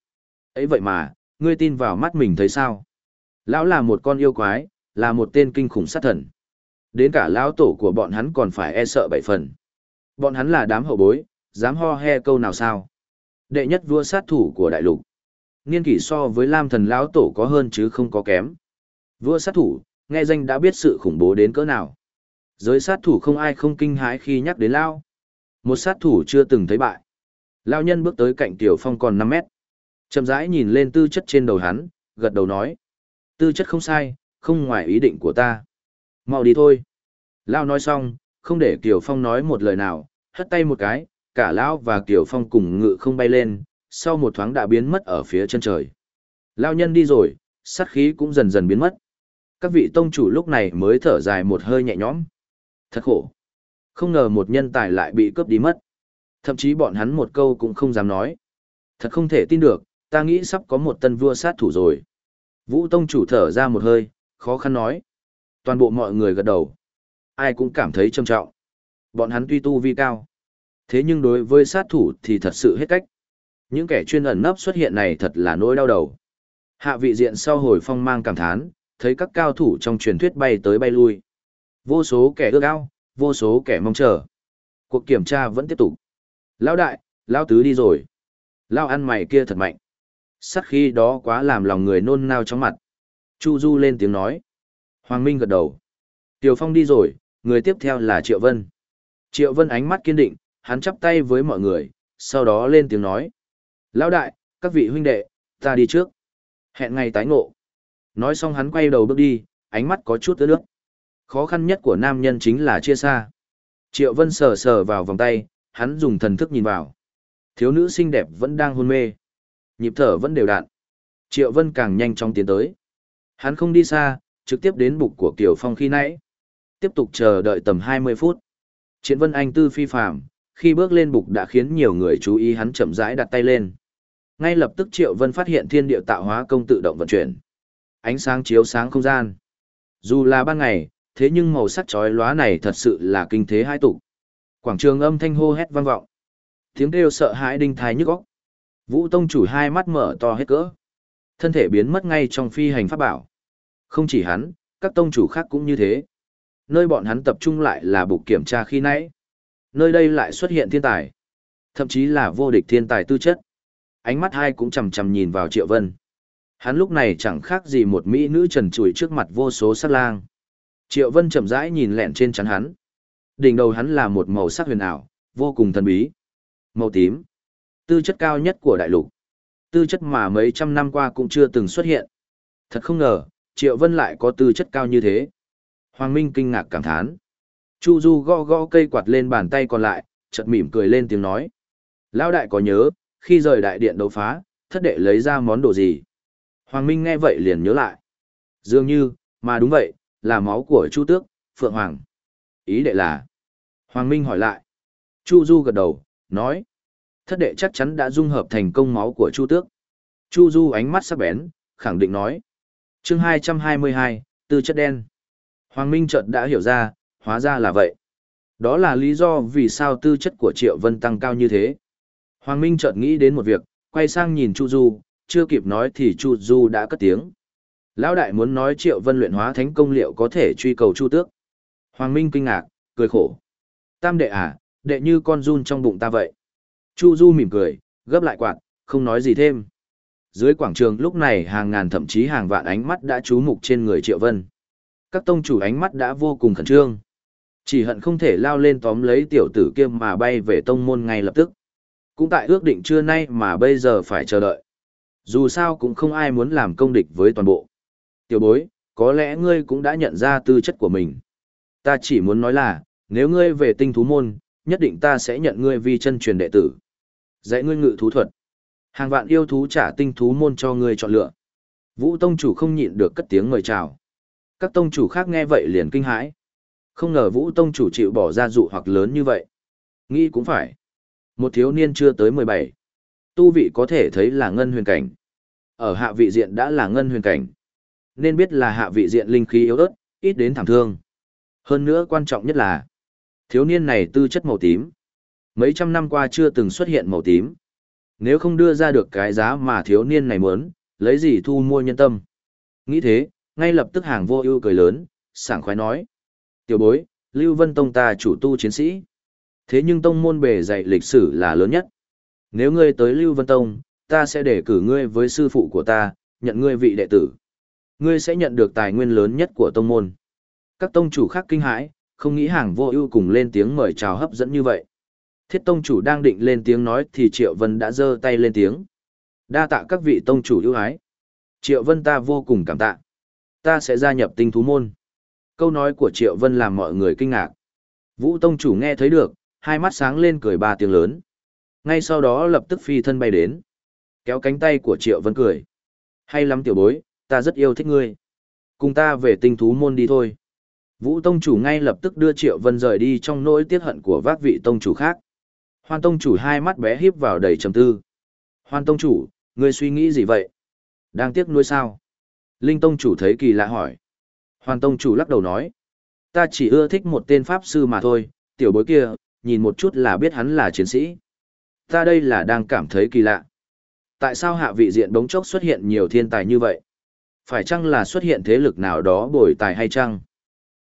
ấy vậy mà, ngươi tin vào mắt mình thấy sao? Lão là một con yêu quái, là một tên kinh khủng sát thần. Đến cả lão tổ của bọn hắn còn phải e sợ bảy phần. Bọn hắn là đám hậu bối, dám ho he câu nào sao? Đệ nhất vua sát thủ của đại lục. Niên kỷ so với Lam thần lão tổ có hơn chứ không có kém. Vua sát thủ, nghe danh đã biết sự khủng bố đến cỡ nào. Giới sát thủ không ai không kinh hãi khi nhắc đến lão. Một sát thủ chưa từng thấy bại. Lão nhân bước tới cạnh Tiểu Phong còn năm mét. Chậm rãi nhìn lên tư chất trên đầu hắn, gật đầu nói. Tư chất không sai, không ngoài ý định của ta. Mau đi thôi. Lao nói xong, không để Kiều Phong nói một lời nào, hất tay một cái, cả Lão và Kiều Phong cùng ngự không bay lên, sau một thoáng đã biến mất ở phía chân trời. Lao nhân đi rồi, sát khí cũng dần dần biến mất. Các vị tông chủ lúc này mới thở dài một hơi nhẹ nhõm. Thật khổ. Không ngờ một nhân tài lại bị cướp đi mất. Thậm chí bọn hắn một câu cũng không dám nói. Thật không thể tin được, ta nghĩ sắp có một tân vua sát thủ rồi. Vũ Tông chủ thở ra một hơi, khó khăn nói. Toàn bộ mọi người gật đầu. Ai cũng cảm thấy trầm trọng. Bọn hắn tuy tu vi cao. Thế nhưng đối với sát thủ thì thật sự hết cách. Những kẻ chuyên ẩn nấp xuất hiện này thật là nỗi đau đầu. Hạ vị diện sau hồi phong mang cảm thán, thấy các cao thủ trong truyền thuyết bay tới bay lui. Vô số kẻ ước ao, vô số kẻ mong chờ. Cuộc kiểm tra vẫn tiếp tục. Lão đại, lão tứ đi rồi. Lão ăn mày kia thật mạnh. Sắc khi đó quá làm lòng người nôn nao trong mặt. Chu Du lên tiếng nói. Hoàng Minh gật đầu. Tiểu Phong đi rồi, người tiếp theo là Triệu Vân. Triệu Vân ánh mắt kiên định, hắn chắp tay với mọi người, sau đó lên tiếng nói. Lão đại, các vị huynh đệ, ta đi trước. Hẹn ngày tái ngộ. Nói xong hắn quay đầu bước đi, ánh mắt có chút ướt nước. Khó khăn nhất của nam nhân chính là chia xa. Triệu Vân sờ sờ vào vòng tay, hắn dùng thần thức nhìn vào. Thiếu nữ xinh đẹp vẫn đang hôn mê. Nhịp thở vẫn đều đặn. Triệu Vân càng nhanh chóng tiến tới. Hắn không đi xa, trực tiếp đến bục của Kiều Phong khi nãy. Tiếp tục chờ đợi tầm 20 phút. Triển Vân Anh tư phi phạm, khi bước lên bục đã khiến nhiều người chú ý hắn chậm rãi đặt tay lên. Ngay lập tức Triệu Vân phát hiện thiên địa tạo hóa công tự động vận chuyển. Ánh sáng chiếu sáng không gian. Dù là ban ngày, thế nhưng màu sắc chói lóa này thật sự là kinh thế hai tụ. Quảng trường âm thanh hô hét vang vọng. Tiếng kêu sợ hãi đinh thái nhức óc. Vũ tông chủ hai mắt mở to hết cỡ. Thân thể biến mất ngay trong phi hành pháp bảo. Không chỉ hắn, các tông chủ khác cũng như thế. Nơi bọn hắn tập trung lại là bục kiểm tra khi nãy. Nơi đây lại xuất hiện thiên tài. Thậm chí là vô địch thiên tài tư chất. Ánh mắt hai cũng chầm chầm nhìn vào Triệu Vân. Hắn lúc này chẳng khác gì một mỹ nữ trần trụi trước mặt vô số sát lang. Triệu Vân chậm rãi nhìn lẹn trên chắn hắn. Đỉnh đầu hắn là một màu sắc huyền ảo, vô cùng thần bí. Màu tím. Tư chất cao nhất của đại lục. Tư chất mà mấy trăm năm qua cũng chưa từng xuất hiện. Thật không ngờ, Triệu Vân lại có tư chất cao như thế. Hoàng Minh kinh ngạc cảm thán. Chu Du gõ gõ cây quạt lên bàn tay còn lại, chợt mỉm cười lên tiếng nói. Lão đại có nhớ, khi rời đại điện đấu phá, thất đệ lấy ra món đồ gì? Hoàng Minh nghe vậy liền nhớ lại. Dường như, mà đúng vậy, là máu của Chu Tước, Phượng Hoàng. Ý đệ là. Hoàng Minh hỏi lại. Chu Du gật đầu, nói. Thất đệ chắc chắn đã dung hợp thành công máu của Chu Tước. Chu Du ánh mắt sắc bén, khẳng định nói. chương 222, tư chất đen. Hoàng Minh chợt đã hiểu ra, hóa ra là vậy. Đó là lý do vì sao tư chất của Triệu Vân tăng cao như thế. Hoàng Minh chợt nghĩ đến một việc, quay sang nhìn Chu Du, chưa kịp nói thì Chu Du đã cất tiếng. Lão đại muốn nói Triệu Vân luyện hóa thánh công liệu có thể truy cầu Chu Tước. Hoàng Minh kinh ngạc, cười khổ. Tam đệ à, đệ như con run trong bụng ta vậy. Chu Du mỉm cười, gấp lại quạt, không nói gì thêm. Dưới quảng trường lúc này hàng ngàn thậm chí hàng vạn ánh mắt đã chú mục trên người Triệu Vân. Các tông chủ ánh mắt đã vô cùng khẩn trương. Chỉ hận không thể lao lên tóm lấy tiểu tử kia mà bay về tông môn ngay lập tức. Cũng tại ước định trưa nay mà bây giờ phải chờ đợi. Dù sao cũng không ai muốn làm công địch với toàn bộ. Tiểu bối, có lẽ ngươi cũng đã nhận ra tư chất của mình. Ta chỉ muốn nói là, nếu ngươi về tinh thú môn, nhất định ta sẽ nhận ngươi vi chân truyền đệ tử. Dạy ngươi ngự thú thuật. Hàng vạn yêu thú trả tinh thú môn cho ngươi chọn lựa. Vũ tông chủ không nhịn được cất tiếng mời chào. Các tông chủ khác nghe vậy liền kinh hãi. Không ngờ Vũ tông chủ chịu bỏ ra dụ hoặc lớn như vậy. Nghĩ cũng phải. Một thiếu niên chưa tới 17. Tu vị có thể thấy là ngân huyền cảnh. Ở hạ vị diện đã là ngân huyền cảnh. Nên biết là hạ vị diện linh khí yếu ớt, ít đến thảm thương. Hơn nữa quan trọng nhất là, thiếu niên này tư chất màu tím. Mấy trăm năm qua chưa từng xuất hiện màu tím. Nếu không đưa ra được cái giá mà thiếu niên này muốn, lấy gì thu mua nhân tâm. Nghĩ thế, ngay lập tức hàng vô ưu cười lớn, sảng khoái nói. Tiểu bối, Lưu Vân Tông ta chủ tu chiến sĩ. Thế nhưng tông môn bề dạy lịch sử là lớn nhất. Nếu ngươi tới Lưu Vân Tông, ta sẽ để cử ngươi với sư phụ của ta, nhận ngươi vị đệ tử. Ngươi sẽ nhận được tài nguyên lớn nhất của tông môn. Các tông chủ khác kinh hãi, không nghĩ hàng vô ưu cùng lên tiếng mời chào hấp dẫn như vậy. Thiết tông chủ đang định lên tiếng nói thì Triệu Vân đã giơ tay lên tiếng. Đa tạ các vị tông chủ ưu ái. Triệu Vân ta vô cùng cảm tạ. Ta sẽ gia nhập tinh thú môn. Câu nói của Triệu Vân làm mọi người kinh ngạc. Vũ tông chủ nghe thấy được, hai mắt sáng lên cười ba tiếng lớn. Ngay sau đó lập tức phi thân bay đến. Kéo cánh tay của Triệu Vân cười. Hay lắm tiểu bối, ta rất yêu thích ngươi. Cùng ta về tinh thú môn đi thôi. Vũ Tông chủ ngay lập tức đưa Triệu Vân rời đi trong nỗi tiếc hận của vác vị Tông chủ khác. Hoan Tông chủ hai mắt bé híp vào đầy trầm tư. Hoan Tông chủ, ngươi suy nghĩ gì vậy? Đang tiếc nuối sao? Linh Tông chủ thấy kỳ lạ hỏi. Hoan Tông chủ lắc đầu nói. Ta chỉ ưa thích một tên Pháp sư mà thôi, tiểu bối kia, nhìn một chút là biết hắn là chiến sĩ. Ta đây là đang cảm thấy kỳ lạ. Tại sao hạ vị diện bóng chốc xuất hiện nhiều thiên tài như vậy? Phải chăng là xuất hiện thế lực nào đó bồi tài hay chăng?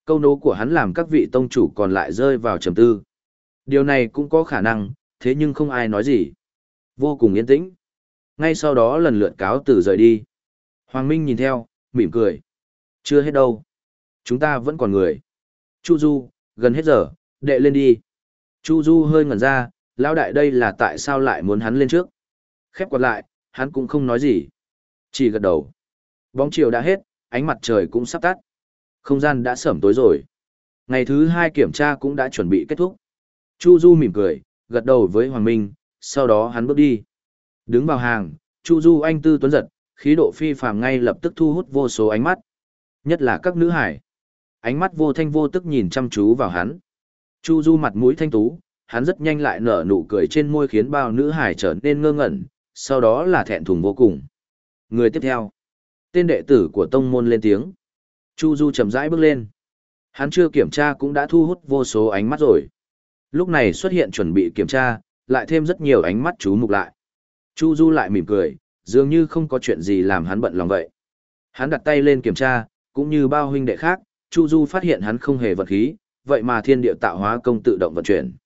Câu nố của hắn làm các vị tông chủ còn lại rơi vào trầm tư. Điều này cũng có khả năng, thế nhưng không ai nói gì. Vô cùng yên tĩnh. Ngay sau đó lần lượt cáo từ rời đi. Hoàng Minh nhìn theo, mỉm cười. Chưa hết đâu. Chúng ta vẫn còn người. Chu Du, gần hết giờ, đệ lên đi. Chu Du hơi ngẩn ra, lão đại đây là tại sao lại muốn hắn lên trước. Khép quạt lại, hắn cũng không nói gì. Chỉ gật đầu. Bóng chiều đã hết, ánh mặt trời cũng sắp tắt. Không gian đã sẩm tối rồi. Ngày thứ hai kiểm tra cũng đã chuẩn bị kết thúc. Chu Du mỉm cười, gật đầu với Hoàng Minh, sau đó hắn bước đi. Đứng vào hàng, Chu Du anh tư tuấn giật, khí độ phi phàm ngay lập tức thu hút vô số ánh mắt. Nhất là các nữ hải. Ánh mắt vô thanh vô tức nhìn chăm chú vào hắn. Chu Du mặt mũi thanh tú, hắn rất nhanh lại nở nụ cười trên môi khiến bao nữ hải trở nên ngơ ngẩn, sau đó là thẹn thùng vô cùng. Người tiếp theo, tên đệ tử của tông môn lên tiếng. Chu Du chậm rãi bước lên. Hắn chưa kiểm tra cũng đã thu hút vô số ánh mắt rồi. Lúc này xuất hiện chuẩn bị kiểm tra, lại thêm rất nhiều ánh mắt chú mục lại. Chu Du lại mỉm cười, dường như không có chuyện gì làm hắn bận lòng vậy. Hắn đặt tay lên kiểm tra, cũng như bao huynh đệ khác, Chu Du phát hiện hắn không hề vật khí, vậy mà thiên địa tạo hóa công tự động vận chuyển.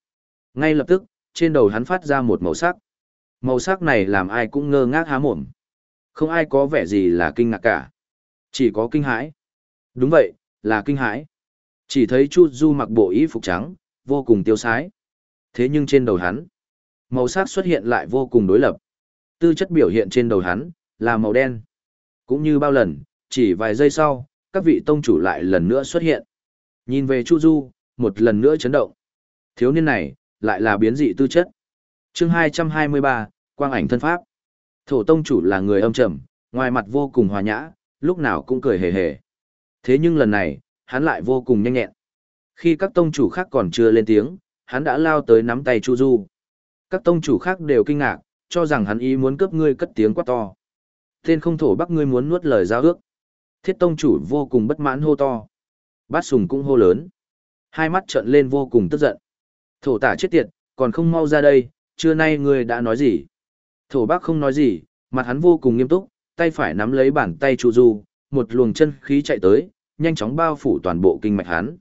Ngay lập tức, trên đầu hắn phát ra một màu sắc. Màu sắc này làm ai cũng ngơ ngác há mồm. Không ai có vẻ gì là kinh ngạc cả. Chỉ có kinh hãi. Đúng vậy, là kinh hãi. Chỉ thấy Chu Du mặc bộ y phục trắng, vô cùng tiêu sái. Thế nhưng trên đầu hắn, màu sắc xuất hiện lại vô cùng đối lập. Tư chất biểu hiện trên đầu hắn, là màu đen. Cũng như bao lần, chỉ vài giây sau, các vị tông chủ lại lần nữa xuất hiện. Nhìn về Chu Du, một lần nữa chấn động. Thiếu niên này, lại là biến dị tư chất. chương 223, Quang ảnh thân pháp. Thổ tông chủ là người âm trầm, ngoài mặt vô cùng hòa nhã, lúc nào cũng cười hề hề. Thế nhưng lần này, hắn lại vô cùng nhanh nhẹn. Khi các tông chủ khác còn chưa lên tiếng, hắn đã lao tới nắm tay Chu Du. Các tông chủ khác đều kinh ngạc, cho rằng hắn ý muốn cướp ngươi cất tiếng quát to. Tên không thổ bắc ngươi muốn nuốt lời giao ước. Thiết tông chủ vô cùng bất mãn hô to. Bát sùng cũng hô lớn. Hai mắt trợn lên vô cùng tức giận. Thổ tả chết tiệt, còn không mau ra đây, trưa nay ngươi đã nói gì? Thổ bác không nói gì, mặt hắn vô cùng nghiêm túc, tay phải nắm lấy bàn tay Chu Du, một luồng chân khí chạy tới, nhanh chóng bao phủ toàn bộ kinh mạch hắn.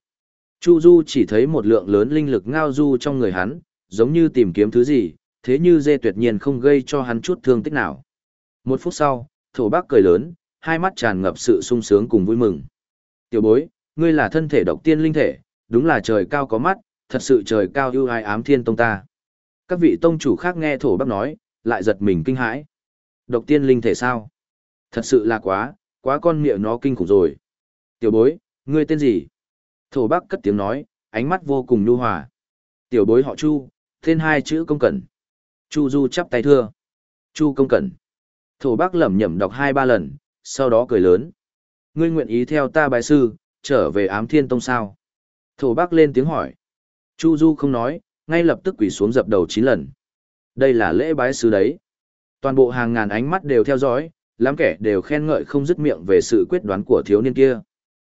Chu Du chỉ thấy một lượng lớn linh lực ngao du trong người hắn, giống như tìm kiếm thứ gì, thế như dê tuyệt nhiên không gây cho hắn chút thương tích nào. Một phút sau, thổ bác cười lớn, hai mắt tràn ngập sự sung sướng cùng vui mừng. Tiểu bối, ngươi là thân thể độc tiên linh thể, đúng là trời cao có mắt, thật sự trời cao ưu ai ám thiên tông ta. Các vị tông chủ khác nghe thổ bác nói, lại giật mình kinh hãi. Độc tiên linh thể sao? Thật sự là quá, quá con miệng nó kinh khủng rồi. Tiểu bối, ngươi tên gì? Thổ bác cất tiếng nói, ánh mắt vô cùng nhu hòa. Tiểu bối họ Chu, tên hai chữ công cẩn. Chu Du chắp tay thưa. Chu công cẩn. Thổ bác lẩm nhẩm đọc hai ba lần, sau đó cười lớn. Ngươi nguyện ý theo ta bài sư, trở về ám thiên tông sao? Thổ bác lên tiếng hỏi. Chu Du không nói, ngay lập tức quỳ xuống dập đầu chín lần. Đây là lễ bái sư đấy. Toàn bộ hàng ngàn ánh mắt đều theo dõi, lắm kẻ đều khen ngợi không dứt miệng về sự quyết đoán của thiếu niên kia.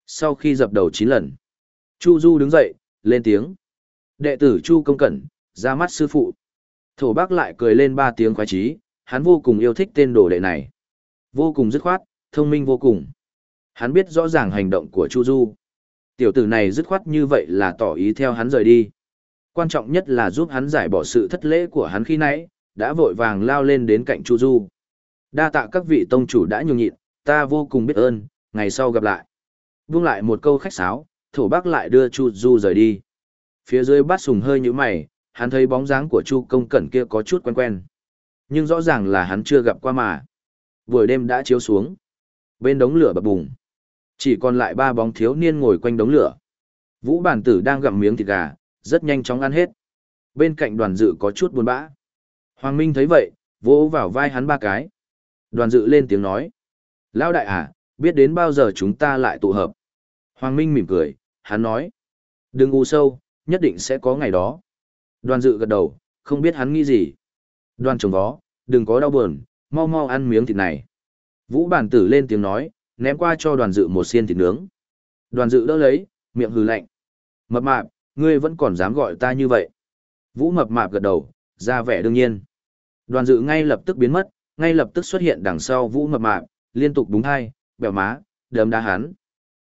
Sau khi dập đầu chín lần, Chu Du đứng dậy, lên tiếng. Đệ tử Chu Công Cẩn, ra mắt sư phụ. Thổ bác lại cười lên ba tiếng khoái trí, hắn vô cùng yêu thích tên đồ đệ này. Vô cùng dứt khoát, thông minh vô cùng. Hắn biết rõ ràng hành động của Chu Du. Tiểu tử này dứt khoát như vậy là tỏ ý theo hắn rời đi. Quan trọng nhất là giúp hắn giải bỏ sự thất lễ của hắn khi nãy, đã vội vàng lao lên đến cạnh Chu Du. Đa tạ các vị tông chủ đã nhường nhịn, ta vô cùng biết ơn, ngày sau gặp lại. Buông lại một câu khách sáo, thổ bác lại đưa Chu Du rời đi. Phía dưới bát sùng hơi như mày, hắn thấy bóng dáng của Chu công cẩn kia có chút quen quen. Nhưng rõ ràng là hắn chưa gặp qua mà. Buổi đêm đã chiếu xuống. Bên đống lửa bập bùng. Chỉ còn lại ba bóng thiếu niên ngồi quanh đống lửa. Vũ bản tử đang gặm miếng thịt gà, rất nhanh chóng ăn hết. Bên cạnh đoàn dự có chút buồn bã. Hoàng Minh thấy vậy, vỗ vào vai hắn ba cái. Đoàn dự lên tiếng nói. Lão đại à, biết đến bao giờ chúng ta lại tụ hợp. Hoàng Minh mỉm cười, hắn nói. Đừng u sâu, nhất định sẽ có ngày đó. Đoàn dự gật đầu, không biết hắn nghĩ gì. Đoàn chồng vó, đừng có đau buồn, mau mau ăn miếng thịt này. Vũ bản tử lên tiếng nói, ném qua cho đoàn dự một xiên thịt nướng. Đoàn dự đỡ lấy, miệng hừ lạnh. Mập mạp, ngươi vẫn còn dám gọi ta như vậy. Vũ mập mạp gật đầu, ra vẻ đương nhiên. Đoàn dự ngay lập tức biến mất, ngay lập tức xuất hiện đằng sau Vũ mập mạp, liên tục đúng hai, bèo má, đấm đá hắn.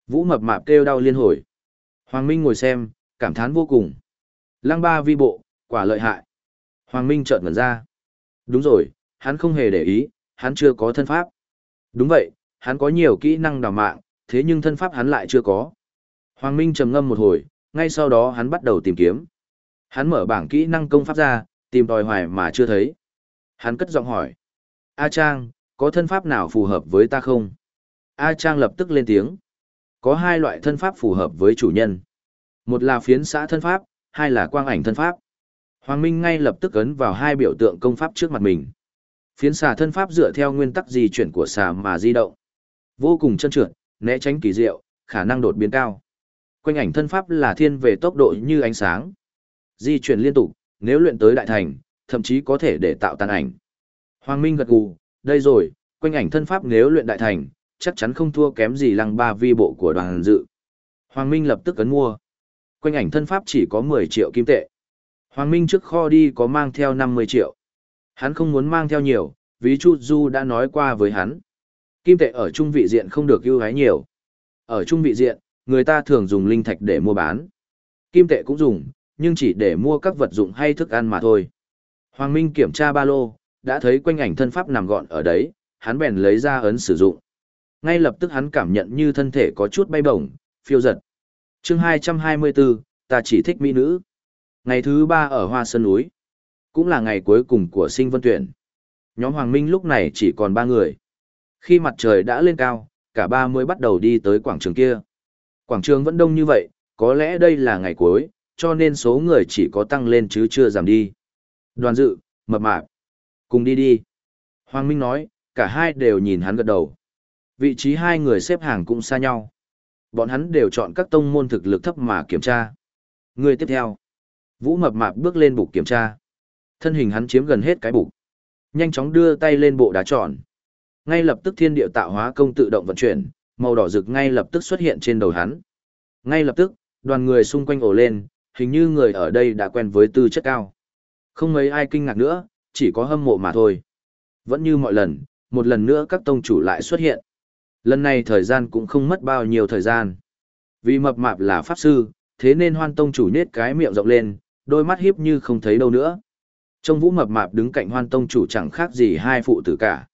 Vũ mập mạp kêu đau liên hồi. Hoàng Minh ngồi xem, cảm thán vô cùng. Lăng ba vi bộ, quả lợi hại. Hoàng Minh chợt ngẩn ra. Đúng rồi, hắn không hề để ý, hắn chưa có thân pháp. Đúng vậy, hắn có nhiều kỹ năng đào mạng, thế nhưng thân pháp hắn lại chưa có. Hoàng Minh trầm ngâm một hồi, ngay sau đó hắn bắt đầu tìm kiếm. Hắn mở bảng kỹ năng công pháp ra, tìm tòi hoài mà chưa thấy. Hắn cất giọng hỏi. A Trang, có thân pháp nào phù hợp với ta không? A Trang lập tức lên tiếng. Có hai loại thân pháp phù hợp với chủ nhân. Một là phiến xã thân pháp, hai là quang ảnh thân pháp. Hoàng Minh ngay lập tức ấn vào hai biểu tượng công pháp trước mặt mình. Phiến xà thân pháp dựa theo nguyên tắc di chuyển của xà mà di động. Vô cùng chân trượt, né tránh kỳ diệu, khả năng đột biến cao. Quanh ảnh thân pháp là thiên về tốc độ như ánh sáng. Di chuyển liên tục, nếu luyện tới đại thành, thậm chí có thể để tạo tàn ảnh. Hoàng Minh gật gù, đây rồi, quanh ảnh thân pháp nếu luyện đại thành, chắc chắn không thua kém gì lăng ba vi bộ của đoàn dự. Hoàng Minh lập tức ấn mua. Quanh ảnh thân pháp chỉ có 10 triệu kim tệ. Hoàng Minh trước kho đi có mang theo 50 triệu. Hắn không muốn mang theo nhiều, vì Chu Du đã nói qua với hắn. Kim tệ ở trung vị diện không được ưu hái nhiều. Ở trung vị diện, người ta thường dùng linh thạch để mua bán. Kim tệ cũng dùng, nhưng chỉ để mua các vật dụng hay thức ăn mà thôi. Hoàng Minh kiểm tra ba lô, đã thấy quanh ảnh thân pháp nằm gọn ở đấy, hắn bèn lấy ra ấn sử dụng. Ngay lập tức hắn cảm nhận như thân thể có chút bay bổng, phiêu giật. chương 224, ta chỉ thích mỹ nữ. Ngày thứ ba ở Hoa Sơn Núi, cũng là ngày cuối cùng của sinh vân tuyển. Nhóm Hoàng Minh lúc này chỉ còn ba người. Khi mặt trời đã lên cao, cả ba mới bắt đầu đi tới quảng trường kia. Quảng trường vẫn đông như vậy, có lẽ đây là ngày cuối, cho nên số người chỉ có tăng lên chứ chưa giảm đi. Đoàn dự, mập mạp, cùng đi đi. Hoàng Minh nói, cả hai đều nhìn hắn gật đầu. Vị trí hai người xếp hàng cũng xa nhau. Bọn hắn đều chọn các tông môn thực lực thấp mà kiểm tra. Người tiếp theo. Vũ mập mạp bước lên bục kiểm tra. Thân hình hắn chiếm gần hết cái bục. Nhanh chóng đưa tay lên bộ đá tròn. Ngay lập tức thiên địa tạo hóa công tự động vận chuyển, màu đỏ rực ngay lập tức xuất hiện trên đầu hắn. Ngay lập tức, đoàn người xung quanh ổ lên, hình như người ở đây đã quen với tư chất cao. Không mấy ai kinh ngạc nữa, chỉ có hâm mộ mà thôi. Vẫn như mọi lần, một lần nữa các tông chủ lại xuất hiện. Lần này thời gian cũng không mất bao nhiêu thời gian. Vì mập mạp là pháp sư, thế nên hoan tông chủ nết cái miệng rộng lên, đôi mắt hiếp như không thấy đâu nữa. Trong vũ mập mạp đứng cạnh hoan tông chủ chẳng khác gì hai phụ tử cả.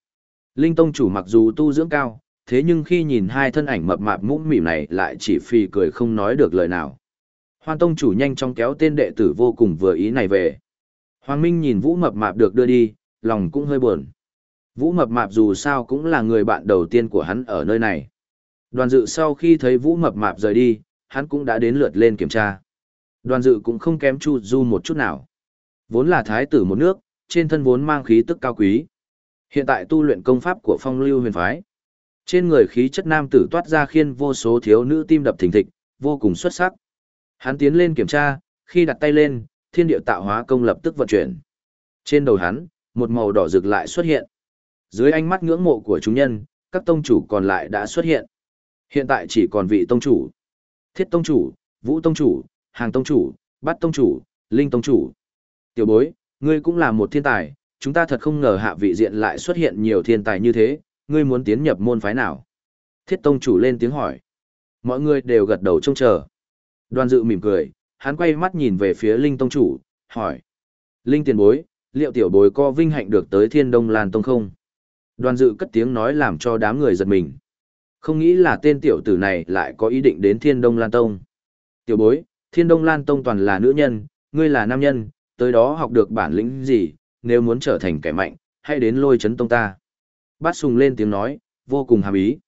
Linh tông chủ mặc dù tu dưỡng cao, thế nhưng khi nhìn hai thân ảnh mập mạp mũm mỉm này lại chỉ phì cười không nói được lời nào. Hoan tông chủ nhanh chóng kéo tên đệ tử vô cùng vừa ý này về. Hoàng Minh nhìn vũ mập mạp được đưa đi, lòng cũng hơi buồn. Vũ mập mạp dù sao cũng là người bạn đầu tiên của hắn ở nơi này. Đoàn dự sau khi thấy vũ mập mạp rời đi, hắn cũng đã đến lượt lên kiểm tra. Đoàn dự cũng không kém Chu Du một chút nào. Vốn là thái tử một nước, trên thân vốn mang khí tức cao quý. Hiện tại tu luyện công pháp của phong lưu huyền phái. Trên người khí chất nam tử toát ra khiên vô số thiếu nữ tim đập thình thịch, vô cùng xuất sắc. Hắn tiến lên kiểm tra, khi đặt tay lên, thiên địa tạo hóa công lập tức vận chuyển. Trên đầu hắn, một màu đỏ rực lại xuất hiện. Dưới ánh mắt ngưỡng mộ của chúng nhân, các tông chủ còn lại đã xuất hiện. Hiện tại chỉ còn vị tông chủ. Thiết tông chủ, Vũ tông chủ, Hàng tông chủ, Bát tông chủ, Linh tông chủ. Tiểu bối, ngươi cũng là một thiên tài, chúng ta thật không ngờ hạ vị diện lại xuất hiện nhiều thiên tài như thế, ngươi muốn tiến nhập môn phái nào? Thiết tông chủ lên tiếng hỏi. Mọi người đều gật đầu trông chờ. Đoàn dự mỉm cười, hắn quay mắt nhìn về phía Linh tông chủ, hỏi. Linh tiền bối, liệu tiểu bối có vinh hạnh được tới thiên đông lan tông không? Đoàn dự cất tiếng nói làm cho đám người giật mình. Không nghĩ là tên tiểu tử này lại có ý định đến thiên đông lan tông. Tiểu bối, thiên đông lan tông toàn là nữ nhân, ngươi là nam nhân, tới đó học được bản lĩnh gì, nếu muốn trở thành kẻ mạnh, hãy đến lôi chấn tông ta. Bát Sùng lên tiếng nói, vô cùng hàm ý.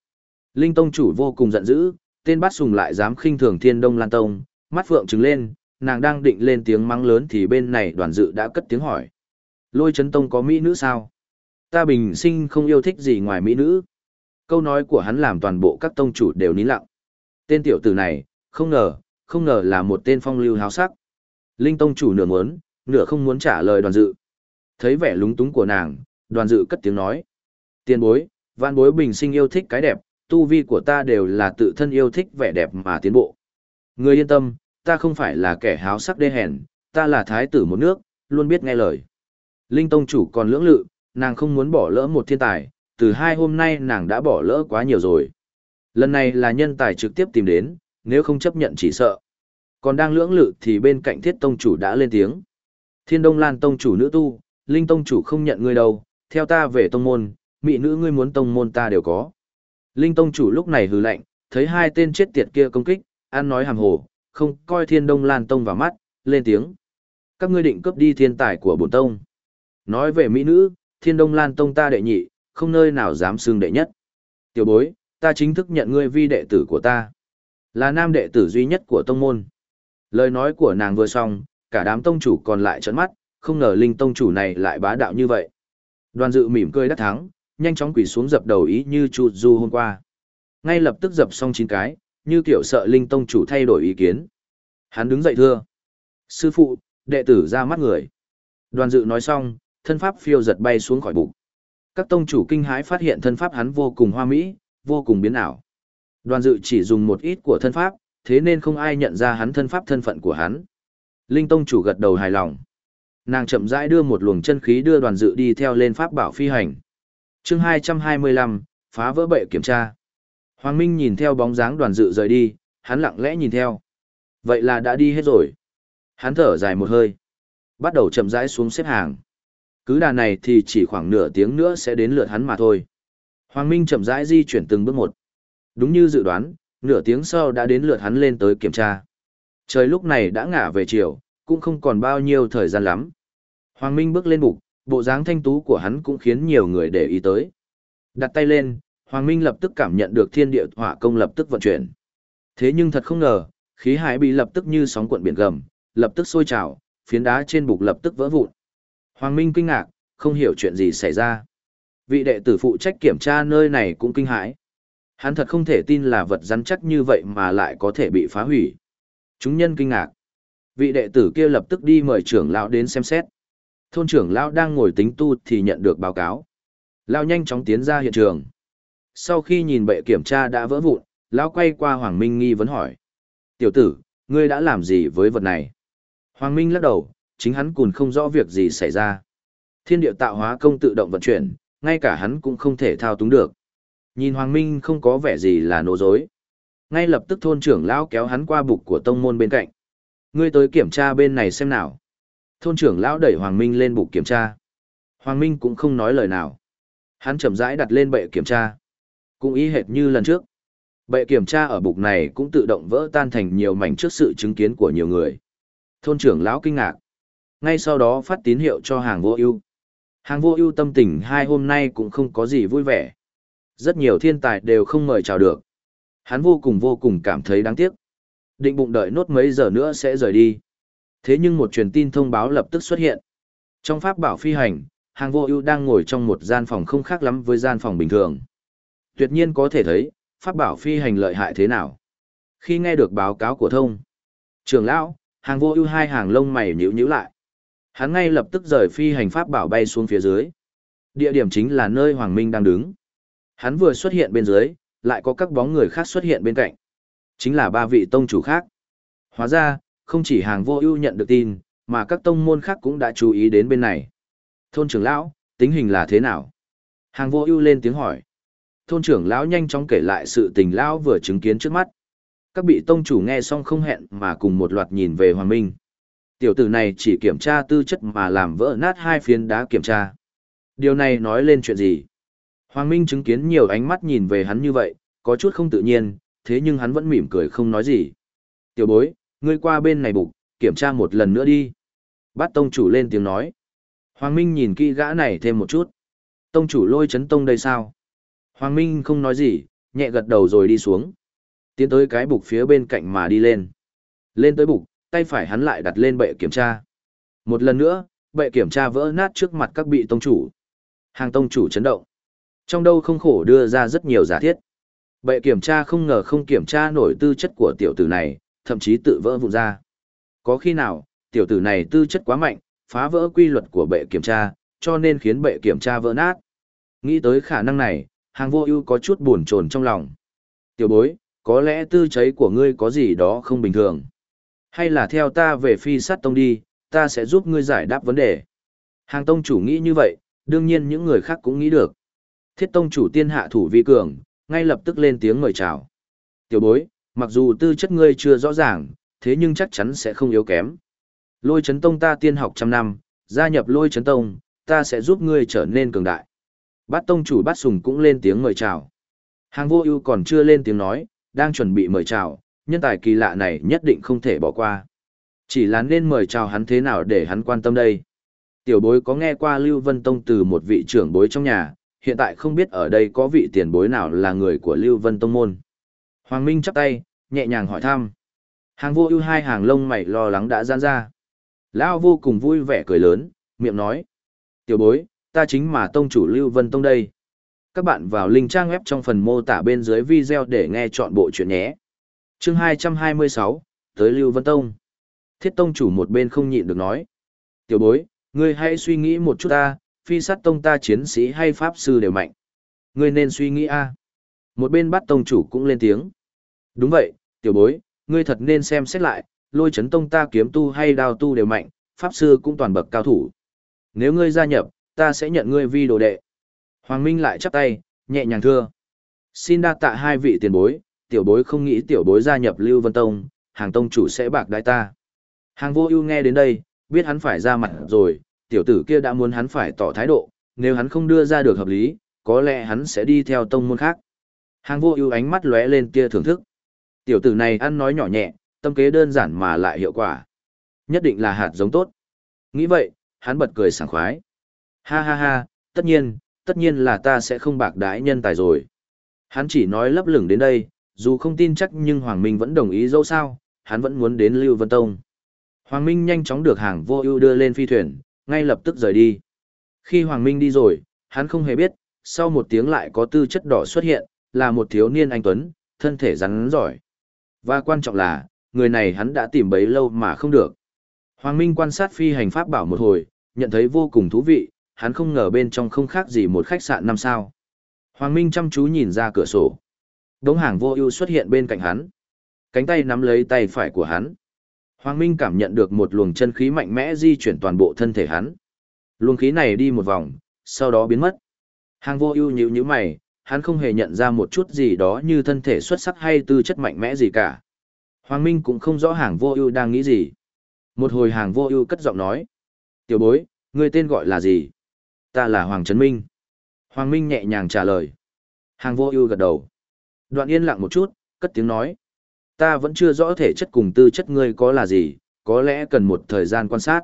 Linh tông chủ vô cùng giận dữ, tên Bát Sùng lại dám khinh thường Thiên Đông Lan Tông, mắt phượng trừng lên, nàng đang định lên tiếng mắng lớn thì bên này đoàn dự đã cất tiếng hỏi. Lôi chấn tông có mỹ nữ sao? Ta bình sinh không yêu thích gì ngoài mỹ nữ. Câu nói của hắn làm toàn bộ các tông chủ đều nín lặng. Tên tiểu tử này, không ngờ, không ngờ là một tên phong lưu háo sắc. Linh tông chủ nửa muốn, nửa không muốn trả lời đoàn dự. Thấy vẻ lúng túng của nàng, đoàn dự cất tiếng nói. Tiền bối, văn bối bình sinh yêu thích cái đẹp, tu vi của ta đều là tự thân yêu thích vẻ đẹp mà tiến bộ. Người yên tâm, ta không phải là kẻ háo sắc đê hèn, ta là thái tử một nước, luôn biết nghe lời. Linh Tông chủ còn lưỡng lự, nàng không muốn bỏ lỡ một thiên tài, từ hai hôm nay nàng đã bỏ lỡ quá nhiều rồi. Lần này là nhân tài trực tiếp tìm đến, nếu không chấp nhận chỉ sợ. Còn đang lưỡng lự thì bên cạnh thiết tông chủ đã lên tiếng. Thiên Đông Lan tông chủ nữ tu, Linh tông chủ không nhận ngươi đâu, theo ta về tông môn, mỹ nữ ngươi muốn tông môn ta đều có. Linh tông chủ lúc này hừ lạnh, thấy hai tên chết tiệt kia công kích, ăn nói hàm hồ, không coi Thiên Đông Lan tông vào mắt, lên tiếng. Các ngươi định cướp đi thiên tài của bổn tông. Nói về mỹ nữ, Thiên Đông Lan tông ta đệ nhị, không nơi nào dám xưng đệ nhất. Tiểu bối, ta chính thức nhận ngươi vi đệ tử của ta. Là nam đệ tử duy nhất của tông môn. Lời nói của nàng vừa xong, cả đám tông chủ còn lại trợn mắt, không ngờ linh tông chủ này lại bá đạo như vậy. Đoàn dự mỉm cười đắc thắng, nhanh chóng quỳ xuống dập đầu ý như chu du hôm qua. Ngay lập tức dập xong chín cái, như kiểu sợ linh tông chủ thay đổi ý kiến. Hắn đứng dậy thưa. Sư phụ, đệ tử ra mắt người. Đoàn dự nói xong, thân pháp phiêu giật bay xuống khỏi bụng. Các tông chủ kinh hãi phát hiện thân pháp hắn vô cùng hoa mỹ, vô cùng biến ảo. Đoàn dự chỉ dùng một ít của thân pháp, thế nên không ai nhận ra hắn thân pháp thân phận của hắn. Linh tông chủ gật đầu hài lòng. Nàng chậm rãi đưa một luồng chân khí đưa đoàn dự đi theo lên pháp bảo phi hành. chương 225, phá vỡ bệ kiểm tra. Hoàng Minh nhìn theo bóng dáng đoàn dự rời đi, hắn lặng lẽ nhìn theo. Vậy là đã đi hết rồi. Hắn thở dài một hơi. Bắt đầu chậm rãi xuống xếp hàng. Cứ đà này thì chỉ khoảng nửa tiếng nữa sẽ đến lượt hắn mà thôi. Hoàng Minh chậm rãi di chuyển từng bước một. Đúng như dự đoán, nửa tiếng sau đã đến lượt hắn lên tới kiểm tra. Trời lúc này đã ngả về chiều, cũng không còn bao nhiêu thời gian lắm. Hoàng Minh bước lên bục, bộ dáng thanh tú của hắn cũng khiến nhiều người để ý tới. Đặt tay lên, Hoàng Minh lập tức cảm nhận được thiên địa hỏa công lập tức vận chuyển. Thế nhưng thật không ngờ, khí hải bị lập tức như sóng cuộn biển gầm, lập tức sôi trào, phiến đá trên bục lập tức vỡ vụn. Hoàng Minh kinh ngạc, không hiểu chuyện gì xảy ra. Vị đệ tử phụ trách kiểm tra nơi này cũng kinh hãi. Hắn thật không thể tin là vật rắn chắc như vậy mà lại có thể bị phá hủy. Chúng nhân kinh ngạc. Vị đệ tử kia lập tức đi mời trưởng lão đến xem xét. Thôn trưởng lão đang ngồi tính tu thì nhận được báo cáo. Lão nhanh chóng tiến ra hiện trường. Sau khi nhìn bệ kiểm tra đã vỡ vụn, lão quay qua Hoàng Minh nghi vấn hỏi. Tiểu tử, ngươi đã làm gì với vật này? Hoàng Minh lắc đầu, chính hắn cũng không rõ việc gì xảy ra. Thiên địa tạo hóa công tự động vận chuyển, ngay cả hắn cũng không thể thao túng được. Nhìn Hoàng Minh không có vẻ gì là nô dối. Ngay lập tức thôn trưởng lão kéo hắn qua bục của tông môn bên cạnh. Ngươi tới kiểm tra bên này xem nào. Thôn trưởng lão đẩy Hoàng Minh lên bục kiểm tra. Hoàng Minh cũng không nói lời nào. Hắn chậm rãi đặt lên bệ kiểm tra. Cũng ý hệt như lần trước. Bệ kiểm tra ở bục này cũng tự động vỡ tan thành nhiều mảnh trước sự chứng kiến của nhiều người. Thôn trưởng lão kinh ngạc. Ngay sau đó phát tín hiệu cho hàng vô ưu. Hàng vô ưu tâm tình hai hôm nay cũng không có gì vui vẻ. Rất nhiều thiên tài đều không mời chào được. Hắn vô cùng vô cùng cảm thấy đáng tiếc. Định bụng đợi nốt mấy giờ nữa sẽ rời đi. Thế nhưng một truyền tin thông báo lập tức xuất hiện. Trong pháp bảo phi hành, hàng vô ưu đang ngồi trong một gian phòng không khác lắm với gian phòng bình thường. Tuyệt nhiên có thể thấy, pháp bảo phi hành lợi hại thế nào. Khi nghe được báo cáo của thông, trưởng lão, hàng vô ưu hai hàng lông mày nhíu nhíu lại. Hắn ngay lập tức rời phi hành pháp bảo bay xuống phía dưới. Địa điểm chính là nơi Hoàng Minh đang đứng. Hắn vừa xuất hiện bên dưới, lại có các bóng người khác xuất hiện bên cạnh. Chính là ba vị tông chủ khác. Hóa ra, không chỉ hàng vô ưu nhận được tin, mà các tông môn khác cũng đã chú ý đến bên này. Thôn trưởng lão, tính hình là thế nào? Hàng vô ưu lên tiếng hỏi. Thôn trưởng lão nhanh chóng kể lại sự tình lão vừa chứng kiến trước mắt. Các vị tông chủ nghe xong không hẹn mà cùng một loạt nhìn về Hoàng Minh. Tiểu tử này chỉ kiểm tra tư chất mà làm vỡ nát hai phiến đá kiểm tra. Điều này nói lên chuyện gì? Hoàng Minh chứng kiến nhiều ánh mắt nhìn về hắn như vậy, có chút không tự nhiên, thế nhưng hắn vẫn mỉm cười không nói gì. Tiểu bối, ngươi qua bên này bục, kiểm tra một lần nữa đi. Bát tông chủ lên tiếng nói. Hoàng Minh nhìn kỹ gã này thêm một chút. Tông chủ lôi chấn tông đây sao? Hoàng Minh không nói gì, nhẹ gật đầu rồi đi xuống. Tiến tới cái bục phía bên cạnh mà đi lên. Lên tới bục, tay phải hắn lại đặt lên bệ kiểm tra. Một lần nữa, bệ kiểm tra vỡ nát trước mặt các vị tông chủ. Hàng tông chủ chấn động. Trong đâu không khổ đưa ra rất nhiều giả thiết. Bệ kiểm tra không ngờ không kiểm tra nổi tư chất của tiểu tử này, thậm chí tự vỡ vụn ra. Có khi nào, tiểu tử này tư chất quá mạnh, phá vỡ quy luật của bệ kiểm tra, cho nên khiến bệ kiểm tra vỡ nát. Nghĩ tới khả năng này, hàng vô ưu có chút buồn chồn trong lòng. Tiểu bối, có lẽ tư cháy của ngươi có gì đó không bình thường. Hay là theo ta về phi sát tông đi, ta sẽ giúp ngươi giải đáp vấn đề. Hàng tông chủ nghĩ như vậy, đương nhiên những người khác cũng nghĩ được. Thiết tông chủ tiên hạ thủ vi cường, ngay lập tức lên tiếng mời chào. Tiểu bối, mặc dù tư chất ngươi chưa rõ ràng, thế nhưng chắc chắn sẽ không yếu kém. Lôi chấn tông ta tiên học trăm năm, gia nhập lôi chấn tông, ta sẽ giúp ngươi trở nên cường đại. Bát tông chủ bát sùng cũng lên tiếng mời chào. Hàng vô ưu còn chưa lên tiếng nói, đang chuẩn bị mời chào, nhân tài kỳ lạ này nhất định không thể bỏ qua. Chỉ là nên mời chào hắn thế nào để hắn quan tâm đây. Tiểu bối có nghe qua Lưu Vân Tông từ một vị trưởng bối trong nhà, hiện tại không biết ở đây có vị tiền bối nào là người của Lưu Vân Tông Môn. Hoàng Minh chắp tay, nhẹ nhàng hỏi thăm. Hàng vô ưu hai hàng lông mày lo lắng đã gian ra. Lão vô cùng vui vẻ cười lớn, miệng nói. Tiểu bối, ta chính mà tông chủ Lưu Vân Tông đây. Các bạn vào link trang web trong phần mô tả bên dưới video để nghe chọn bộ chuyện nhé. chương 226, tới Lưu Vân Tông. Thiết tông chủ một bên không nhịn được nói. Tiểu bối, ngươi hãy suy nghĩ một chút ta, phi sát tông ta chiến sĩ hay pháp sư đều mạnh. Ngươi nên suy nghĩ a. Một bên bắt tông chủ cũng lên tiếng. Đúng vậy, tiểu bối, ngươi thật nên xem xét lại, lôi chấn tông ta kiếm tu hay đao tu đều mạnh, pháp sư cũng toàn bậc cao thủ. Nếu ngươi gia nhập, ta sẽ nhận ngươi vi đồ đệ. Hoàng Minh lại chắp tay, nhẹ nhàng thưa. Xin đa tạ hai vị tiền bối, tiểu bối không nghĩ tiểu bối gia nhập Lưu Vân Tông, hàng tông chủ sẽ bạc đái ta. Hàng vô ưu nghe đến đây, biết hắn phải ra mặt rồi, tiểu tử kia đã muốn hắn phải tỏ thái độ, nếu hắn không đưa ra được hợp lý, có lẽ hắn sẽ đi theo tông môn khác. Hàng vô ưu ánh mắt lóe lên tia thưởng thức. Tiểu tử này ăn nói nhỏ nhẹ, tâm kế đơn giản mà lại hiệu quả. Nhất định là hạt giống tốt. Nghĩ vậy, hắn bật cười sảng khoái. Ha ha ha, tất nhiên, tất nhiên là ta sẽ không bạc đái nhân tài rồi. Hắn chỉ nói lấp lửng đến đây, dù không tin chắc nhưng Hoàng Minh vẫn đồng ý dẫu sao, hắn vẫn muốn đến Lưu Vân Tông. Hoàng Minh nhanh chóng được hàng vô ưu đưa lên phi thuyền, ngay lập tức rời đi. Khi Hoàng Minh đi rồi, hắn không hề biết, sau một tiếng lại có tư chất đỏ xuất hiện, là một thiếu niên anh Tuấn, thân thể rắn giỏi. Và quan trọng là, người này hắn đã tìm bấy lâu mà không được. Hoàng Minh quan sát phi hành pháp bảo một hồi, nhận thấy vô cùng thú vị, hắn không ngờ bên trong không khác gì một khách sạn năm sao. Hoàng Minh chăm chú nhìn ra cửa sổ. Đống hàng vô ưu xuất hiện bên cạnh hắn. Cánh tay nắm lấy tay phải của hắn. Hoàng Minh cảm nhận được một luồng chân khí mạnh mẽ di chuyển toàn bộ thân thể hắn. Luồng khí này đi một vòng, sau đó biến mất. Hàng vô ưu nhíu nhíu mày, hắn không hề nhận ra một chút gì đó như thân thể xuất sắc hay tư chất mạnh mẽ gì cả. Hoàng Minh cũng không rõ hàng vô ưu đang nghĩ gì. Một hồi hàng vô ưu cất giọng nói. Tiểu bối, người tên gọi là gì? Ta là Hoàng Trấn Minh. Hoàng Minh nhẹ nhàng trả lời. Hàng vô ưu gật đầu. Đoạn yên lặng một chút, cất tiếng nói. Ta vẫn chưa rõ thể chất cùng tư chất ngươi có là gì, có lẽ cần một thời gian quan sát.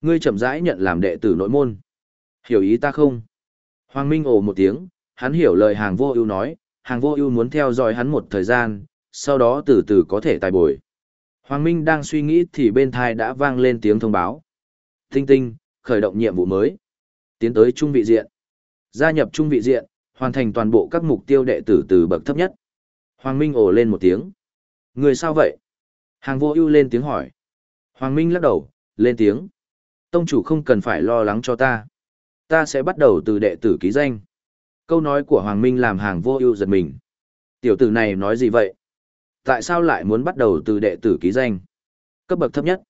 Ngươi chậm rãi nhận làm đệ tử nội môn. Hiểu ý ta không? Hoàng Minh ồ một tiếng, hắn hiểu lời hàng vô ưu nói, hàng vô ưu muốn theo dõi hắn một thời gian, sau đó từ từ có thể tài bồi. Hoàng Minh đang suy nghĩ thì bên thai đã vang lên tiếng thông báo. Tinh tinh, khởi động nhiệm vụ mới. Tiến tới trung vị diện. Gia nhập trung vị diện, hoàn thành toàn bộ các mục tiêu đệ tử từ bậc thấp nhất. Hoàng Minh ồ lên một tiếng. Người sao vậy? Hàng vô ưu lên tiếng hỏi. Hoàng Minh lắc đầu, lên tiếng. Tông chủ không cần phải lo lắng cho ta. Ta sẽ bắt đầu từ đệ tử ký danh. Câu nói của Hoàng Minh làm hàng vô ưu giật mình. Tiểu tử này nói gì vậy? Tại sao lại muốn bắt đầu từ đệ tử ký danh? Cấp bậc thấp nhất.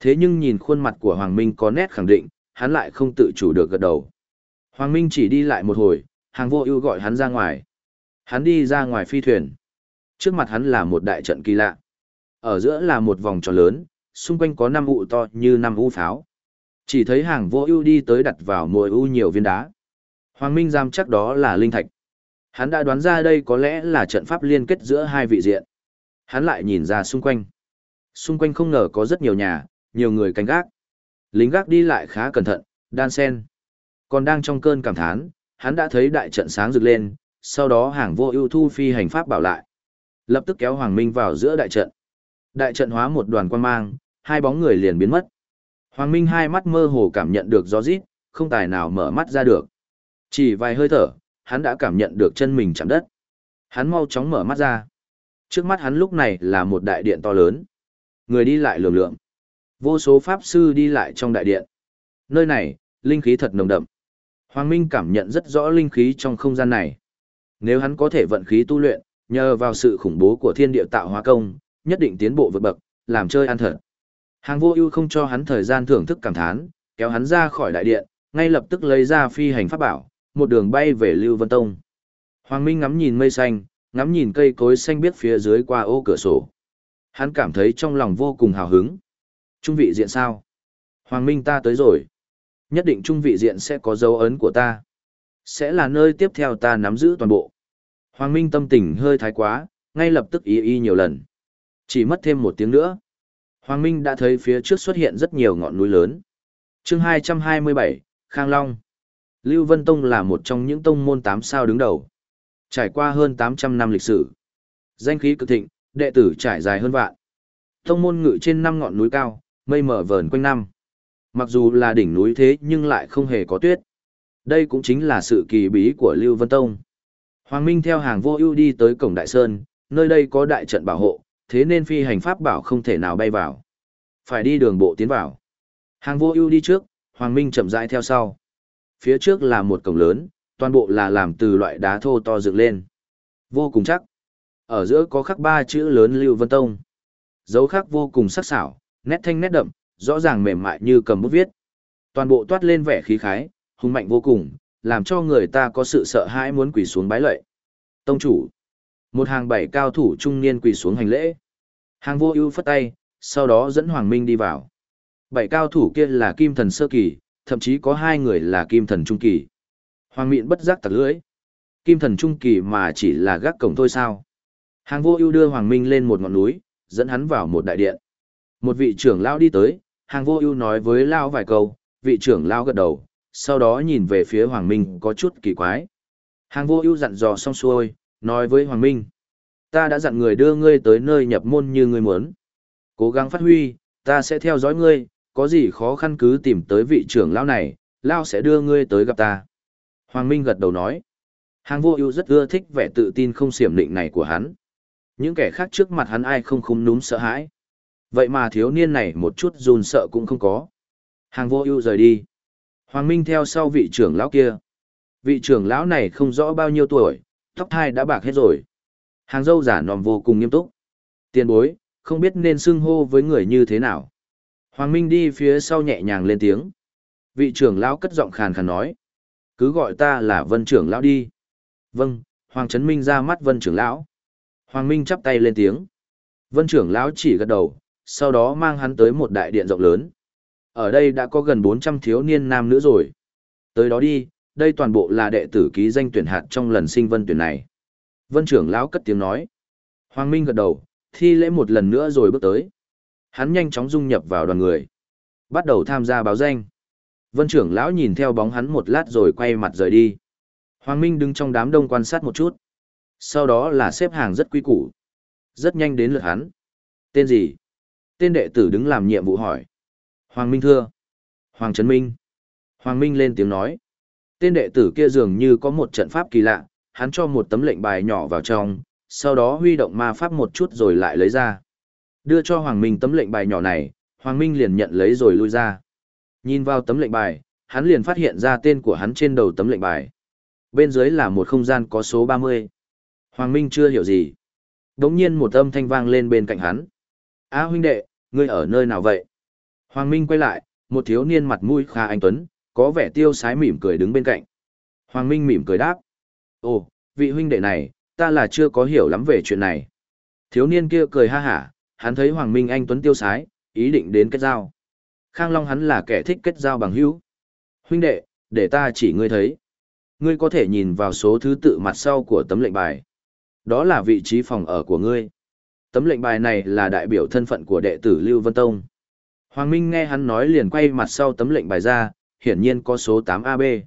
Thế nhưng nhìn khuôn mặt của Hoàng Minh có nét khẳng định, hắn lại không tự chủ được gật đầu. Hoàng Minh chỉ đi lại một hồi, hàng vô ưu gọi hắn ra ngoài. Hắn đi ra ngoài phi thuyền. Trước mặt hắn là một đại trận kỳ lạ. Ở giữa là một vòng tròn lớn, xung quanh có năm ụ to như năm u pháo. Chỉ thấy hàng vô ưu đi tới đặt vào mỗi u nhiều viên đá. Hoàng Minh giam chắc đó là linh thạch. Hắn đã đoán ra đây có lẽ là trận pháp liên kết giữa hai vị diện. Hắn lại nhìn ra xung quanh. Xung quanh không ngờ có rất nhiều nhà, nhiều người canh gác. Lính gác đi lại khá cẩn thận, đan sen. Còn đang trong cơn cảm thán, hắn đã thấy đại trận sáng rực lên, sau đó hàng vô ưu thu phi hành pháp bảo lại. Lập tức kéo Hoàng Minh vào giữa đại trận. Đại trận hóa một đoàn quan mang, hai bóng người liền biến mất. Hoàng Minh hai mắt mơ hồ cảm nhận được gió rít, không tài nào mở mắt ra được. Chỉ vài hơi thở, hắn đã cảm nhận được chân mình chạm đất. Hắn mau chóng mở mắt ra. Trước mắt hắn lúc này là một đại điện to lớn. Người đi lại lượm lượm. Vô số pháp sư đi lại trong đại điện. Nơi này, linh khí thật nồng đậm. Hoàng Minh cảm nhận rất rõ linh khí trong không gian này. Nếu hắn có thể vận khí tu luyện, nhờ vào sự khủng bố của thiên địa tạo hóa công, nhất định tiến bộ vượt bậc, làm chơi ăn thật. Hàng vô ưu không cho hắn thời gian thưởng thức cảm thán, kéo hắn ra khỏi đại điện, ngay lập tức lấy ra phi hành pháp bảo, một đường bay về Lưu Vân Tông. Hoàng Minh ngắm nhìn mây xanh, ngắm nhìn cây cối xanh biếc phía dưới qua ô cửa sổ. Hắn cảm thấy trong lòng vô cùng hào hứng. Trung vị diện sao? Hoàng Minh ta tới rồi. Nhất định trung vị diện sẽ có dấu ấn của ta. Sẽ là nơi tiếp theo ta nắm giữ toàn bộ. Hoàng Minh tâm tình hơi thái quá, ngay lập tức ý y nhiều lần. Chỉ mất thêm một tiếng nữa. Hoàng Minh đã thấy phía trước xuất hiện rất nhiều ngọn núi lớn. chương 227, Khang Long. Lưu Vân Tông là một trong những tông môn 8 sao đứng đầu. Trải qua hơn 800 năm lịch sử. Danh khí cực thịnh, đệ tử trải dài hơn vạn. Tông môn ngự trên năm ngọn núi cao, mây mở vờn quanh năm. Mặc dù là đỉnh núi thế nhưng lại không hề có tuyết. Đây cũng chính là sự kỳ bí của Lưu Vân Tông. Hoàng Minh theo hàng vô ưu đi tới cổng Đại Sơn, nơi đây có đại trận bảo hộ, thế nên phi hành pháp bảo không thể nào bay vào. Phải đi đường bộ tiến vào. Hàng vô ưu đi trước, Hoàng Minh chậm rãi theo sau. Phía trước là một cổng lớn, toàn bộ là làm từ loại đá thô to dựng lên. Vô cùng chắc. Ở giữa có khắc ba chữ lớn Lưu Vân Tông. Dấu khắc vô cùng sắc sảo, nét thanh nét đậm, rõ ràng mềm mại như cầm bút viết. Toàn bộ toát lên vẻ khí khái, hùng mạnh vô cùng, làm cho người ta có sự sợ hãi muốn quỳ xuống bái lạy. Tông chủ. Một hàng bảy cao thủ trung niên quỳ xuống hành lễ. Hàng vô ưu phất tay, sau đó dẫn Hoàng Minh đi vào. Bảy cao thủ kia là kim thần sơ kỳ, thậm chí có hai người là kim thần trung kỳ. Hoàng miện bất giác tặc lưỡi. Kim thần trung kỳ mà chỉ là gác cổng thôi sao. Hàng vô ưu đưa Hoàng Minh lên một ngọn núi, dẫn hắn vào một đại điện. Một vị trưởng lão đi tới, hàng vô ưu nói với Lao vài câu, vị trưởng lão gật đầu, sau đó nhìn về phía Hoàng Minh có chút kỳ quái. Hàng vô ưu dặn dò xong xuôi, nói với Hoàng Minh. Ta đã dặn người đưa ngươi tới nơi nhập môn như ngươi muốn. Cố gắng phát huy, ta sẽ theo dõi ngươi, có gì khó khăn cứ tìm tới vị trưởng lão này, lão sẽ đưa ngươi tới gặp ta. Hoàng Minh gật đầu nói. Hàng vô ưu rất ưa thích vẻ tự tin không xiểm định này của hắn. Những kẻ khác trước mặt hắn ai không khung núm sợ hãi. Vậy mà thiếu niên này một chút run sợ cũng không có. Hàng vô ưu rời đi. Hoàng Minh theo sau vị trưởng lão kia. Vị trưởng lão này không rõ bao nhiêu tuổi, tóc thai đã bạc hết rồi. Hàng dâu giả nòm vô cùng nghiêm túc. Tiền bối, không biết nên xưng hô với người như thế nào. Hoàng Minh đi phía sau nhẹ nhàng lên tiếng. Vị trưởng lão cất giọng khàn khàn nói. Cứ gọi ta là vân trưởng lão đi. Vâng, Hoàng Trấn Minh ra mắt vân trưởng lão. Hoàng Minh chắp tay lên tiếng. Vân trưởng lão chỉ gật đầu, sau đó mang hắn tới một đại điện rộng lớn. Ở đây đã có gần 400 thiếu niên nam nữ rồi. Tới đó đi, đây toàn bộ là đệ tử ký danh tuyển hạt trong lần sinh vân tuyển này. Vân trưởng lão cất tiếng nói. Hoàng Minh gật đầu, thi lễ một lần nữa rồi bước tới. Hắn nhanh chóng dung nhập vào đoàn người. Bắt đầu tham gia báo danh. Vân trưởng lão nhìn theo bóng hắn một lát rồi quay mặt rời đi. Hoàng Minh đứng trong đám đông quan sát một chút. Sau đó là xếp hàng rất quy củ. Rất nhanh đến lượt hắn. Tên gì? Tên đệ tử đứng làm nhiệm vụ hỏi. Hoàng Minh thưa. Hoàng Trấn Minh. Hoàng Minh lên tiếng nói. Tên đệ tử kia dường như có một trận pháp kỳ lạ, hắn cho một tấm lệnh bài nhỏ vào trong, sau đó huy động ma pháp một chút rồi lại lấy ra. Đưa cho Hoàng Minh tấm lệnh bài nhỏ này, Hoàng Minh liền nhận lấy rồi lui ra. Nhìn vào tấm lệnh bài, hắn liền phát hiện ra tên của hắn trên đầu tấm lệnh bài. Bên dưới là một không gian có số 30. Hoàng Minh chưa hiểu gì. Đống nhiên một âm thanh vang lên bên cạnh hắn. Á huynh đệ, ngươi ở nơi nào vậy? Hoàng Minh quay lại, một thiếu niên mặt mũi khá anh tuấn, có vẻ tiêu sái mỉm cười đứng bên cạnh. Hoàng Minh mỉm cười đáp. Ồ, vị huynh đệ này, ta là chưa có hiểu lắm về chuyện này. Thiếu niên kia cười ha hả, hắn thấy Hoàng Minh anh tuấn tiêu sái, ý định đến kết giao. Khang Long hắn là kẻ thích kết giao bằng hữu. Huynh đệ, để ta chỉ ngươi thấy. Ngươi có thể nhìn vào số thứ tự mặt sau của tấm lệnh bài. Đó là vị trí phòng ở của ngươi. Tấm lệnh bài này là đại biểu thân phận của đệ tử Lưu Vân Tông. Hoàng Minh nghe hắn nói liền quay mặt sau tấm lệnh bài ra, hiển nhiên có số 8AB.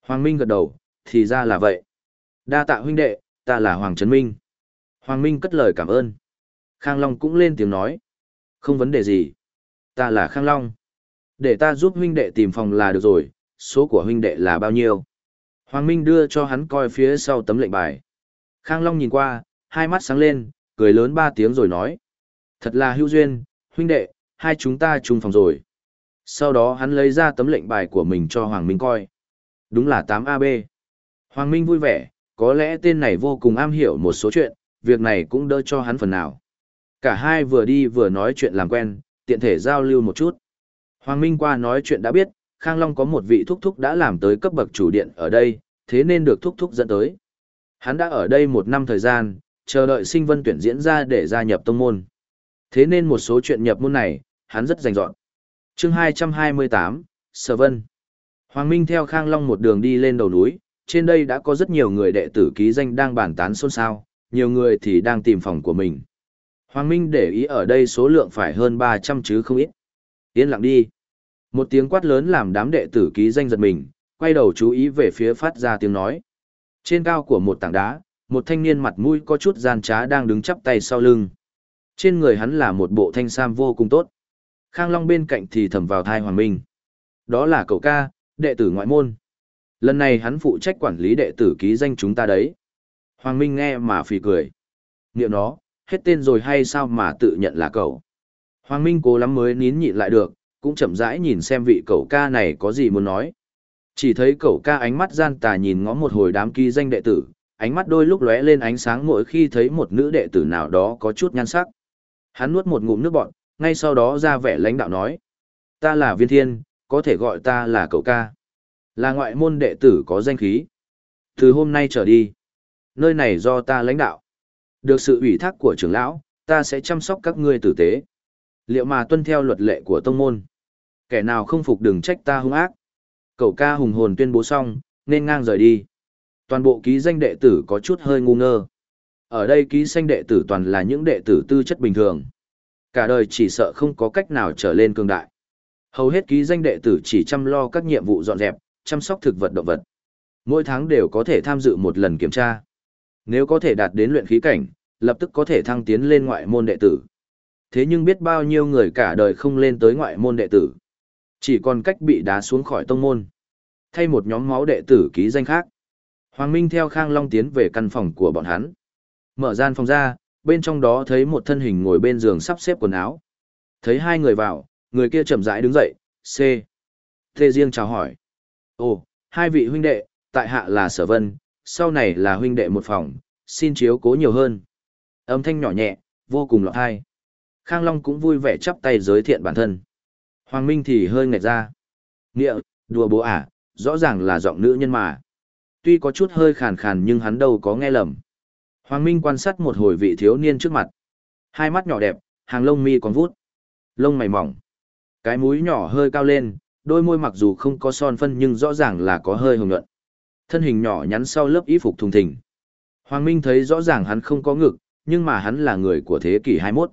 Hoàng Minh gật đầu, thì ra là vậy. Đa tạ huynh đệ, ta là Hoàng Trấn Minh. Hoàng Minh cất lời cảm ơn. Khang Long cũng lên tiếng nói. Không vấn đề gì. Ta là Khang Long. Để ta giúp huynh đệ tìm phòng là được rồi, số của huynh đệ là bao nhiêu. Hoàng Minh đưa cho hắn coi phía sau tấm lệnh bài. Khang Long nhìn qua, hai mắt sáng lên, cười lớn ba tiếng rồi nói. Thật là hữu duyên, huynh đệ, hai chúng ta chung phòng rồi. Sau đó hắn lấy ra tấm lệnh bài của mình cho Hoàng Minh coi. Đúng là 8AB. Hoàng Minh vui vẻ, có lẽ tên này vô cùng am hiểu một số chuyện, việc này cũng đỡ cho hắn phần nào. Cả hai vừa đi vừa nói chuyện làm quen, tiện thể giao lưu một chút. Hoàng Minh qua nói chuyện đã biết, Khang Long có một vị thúc thúc đã làm tới cấp bậc chủ điện ở đây, thế nên được thúc thúc dẫn tới. Hắn đã ở đây một năm thời gian, chờ đợi sinh vân tuyển diễn ra để gia nhập tông môn. Thế nên một số chuyện nhập môn này, hắn rất rành rọn. chương 228, Sở Vân. Hoàng Minh theo Khang Long một đường đi lên đầu núi, trên đây đã có rất nhiều người đệ tử ký danh đang bàn tán xôn xao, nhiều người thì đang tìm phòng của mình. Hoàng Minh để ý ở đây số lượng phải hơn 300 chứ không ít. Yên lặng đi. Một tiếng quát lớn làm đám đệ tử ký danh giật mình, quay đầu chú ý về phía phát ra tiếng nói. Trên cao của một tảng đá, một thanh niên mặt mũi có chút gian trá đang đứng chắp tay sau lưng. Trên người hắn là một bộ thanh sam vô cùng tốt. Khang Long bên cạnh thì thầm vào thai Hoàng Minh. Đó là cậu ca, đệ tử ngoại môn. Lần này hắn phụ trách quản lý đệ tử ký danh chúng ta đấy. Hoàng Minh nghe mà phì cười. Niệm nó, hết tên rồi hay sao mà tự nhận là cậu. Hoàng Minh cố lắm mới nín nhịn lại được, cũng chậm rãi nhìn xem vị cậu ca này có gì muốn nói. Chỉ thấy cậu ca ánh mắt gian tà nhìn ngó một hồi đám ký danh đệ tử, ánh mắt đôi lúc lóe lên ánh sáng mỗi khi thấy một nữ đệ tử nào đó có chút nhan sắc. Hắn nuốt một ngụm nước bọt, ngay sau đó ra vẻ lãnh đạo nói. Ta là viên thiên, có thể gọi ta là cậu ca. Là ngoại môn đệ tử có danh khí. Từ hôm nay trở đi, nơi này do ta lãnh đạo. Được sự ủy thác của trưởng lão, ta sẽ chăm sóc các ngươi tử tế. Liệu mà tuân theo luật lệ của tông môn. Kẻ nào không phục đừng trách ta hung ác. Cậu ca hùng hồn tuyên bố xong, nên ngang rời đi. Toàn bộ ký danh đệ tử có chút hơi ngu ngơ. Ở đây ký danh đệ tử toàn là những đệ tử tư chất bình thường. Cả đời chỉ sợ không có cách nào trở lên cường đại. Hầu hết ký danh đệ tử chỉ chăm lo các nhiệm vụ dọn dẹp, chăm sóc thực vật động vật. Mỗi tháng đều có thể tham dự một lần kiểm tra. Nếu có thể đạt đến luyện khí cảnh, lập tức có thể thăng tiến lên ngoại môn đệ tử. Thế nhưng biết bao nhiêu người cả đời không lên tới ngoại môn đệ tử. Chỉ còn cách bị đá xuống khỏi tông môn. Thay một nhóm máu đệ tử ký danh khác. Hoàng Minh theo Khang Long tiến về căn phòng của bọn hắn. Mở gian phòng ra, bên trong đó thấy một thân hình ngồi bên giường sắp xếp quần áo. Thấy hai người vào, người kia chậm rãi đứng dậy, C. Thê riêng chào hỏi. Ồ, hai vị huynh đệ, tại hạ là Sở Vân, sau này là huynh đệ một phòng, xin chiếu cố nhiều hơn. Âm thanh nhỏ nhẹ, vô cùng lọt hai. Khang Long cũng vui vẻ chắp tay giới thiện bản thân. Hoàng Minh thì hơi ngạch ra. Nghĩa, đùa bố à, rõ ràng là giọng nữ nhân mà. Tuy có chút hơi khàn khàn nhưng hắn đâu có nghe lầm. Hoàng Minh quan sát một hồi vị thiếu niên trước mặt. Hai mắt nhỏ đẹp, hàng lông mi còn vút. Lông mày mỏng. Cái mũi nhỏ hơi cao lên, đôi môi mặc dù không có son phân nhưng rõ ràng là có hơi hồng nhuận. Thân hình nhỏ nhắn sau lớp y phục thùng thình. Hoàng Minh thấy rõ ràng hắn không có ngực, nhưng mà hắn là người của thế kỷ 21.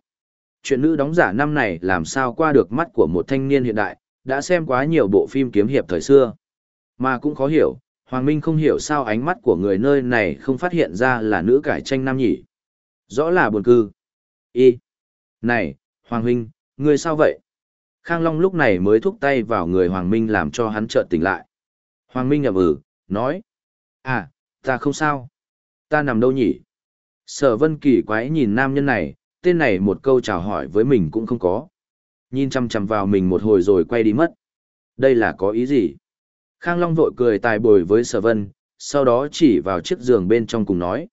Chuyện nữ đóng giả năm này làm sao qua được mắt của một thanh niên hiện đại, đã xem quá nhiều bộ phim kiếm hiệp thời xưa. Mà cũng khó hiểu, Hoàng Minh không hiểu sao ánh mắt của người nơi này không phát hiện ra là nữ cải tranh nam nhỉ. Rõ là buồn cư. Y. Này, Hoàng Minh, ngươi sao vậy? Khang Long lúc này mới thúc tay vào người Hoàng Minh làm cho hắn chợt tỉnh lại. Hoàng Minh ngập ừ, nói. À, ta không sao. Ta nằm đâu nhỉ? Sở vân kỳ quái nhìn nam nhân này, tên này một câu chào hỏi với mình cũng không có. Nhìn chăm chăm vào mình một hồi rồi quay đi mất. Đây là có ý gì? Khang Long vội cười tài bồi với sở vân, sau đó chỉ vào chiếc giường bên trong cùng nói.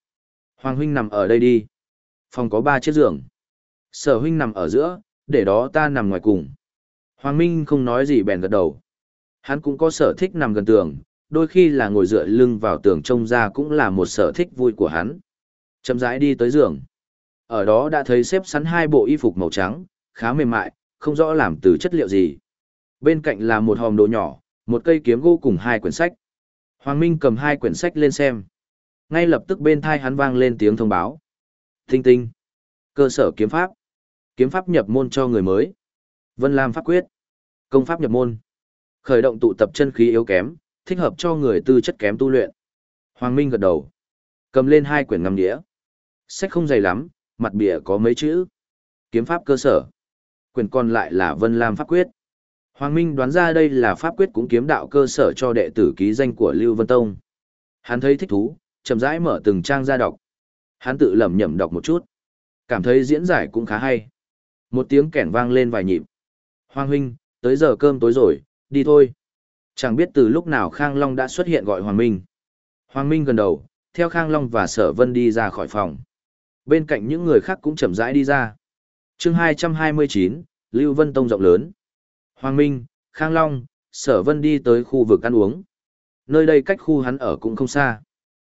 Hoàng huynh nằm ở đây đi. Phòng có ba chiếc giường. Sở huynh nằm ở giữa, để đó ta nằm ngoài cùng. Hoàng Minh không nói gì bèn gật đầu. Hắn cũng có sở thích nằm gần tường, đôi khi là ngồi dựa lưng vào tường trông ra cũng là một sở thích vui của hắn. Chậm rãi đi tới giường. Ở đó đã thấy xếp sẵn hai bộ y phục màu trắng, khá mềm mại, không rõ làm từ chất liệu gì. Bên cạnh là một hòm đồ nhỏ, một cây kiếm gỗ cùng hai quyển sách. Hoàng Minh cầm hai quyển sách lên xem. Ngay lập tức bên thai hắn vang lên tiếng thông báo. Tinh tinh. Cơ sở kiếm pháp. Kiếm pháp nhập môn cho người mới. Vân Lam pháp quyết. Công pháp nhập môn. Khởi động tụ tập chân khí yếu kém, thích hợp cho người tư chất kém tu luyện. Hoàng Minh gật đầu. Cầm lên hai quyển ngầm đĩa. Sách không dày lắm, mặt bìa có mấy chữ. Kiếm pháp cơ sở. Quyển còn lại là Vân Lam pháp quyết. Hoàng Minh đoán ra đây là pháp quyết cũng kiếm đạo cơ sở cho đệ tử ký danh của Lưu Vân Tông. Hắn thấy thích thú, chậm rãi mở từng trang ra đọc. Hắn tự lẩm nhẩm đọc một chút. Cảm thấy diễn giải cũng khá hay. Một tiếng kẻn vang lên vài nhịp. Hoàng huynh, tới giờ cơm tối rồi, đi thôi. Chẳng biết từ lúc nào Khang Long đã xuất hiện gọi Hoàng Minh. Hoàng Minh gần đầu, theo Khang Long và Sở Vân đi ra khỏi phòng. Bên cạnh những người khác cũng chậm rãi đi ra. chương 229, Lưu Vân Tông rộng lớn. Hoàng Minh, Khang Long, Sở Vân đi tới khu vực ăn uống. Nơi đây cách khu hắn ở cũng không xa.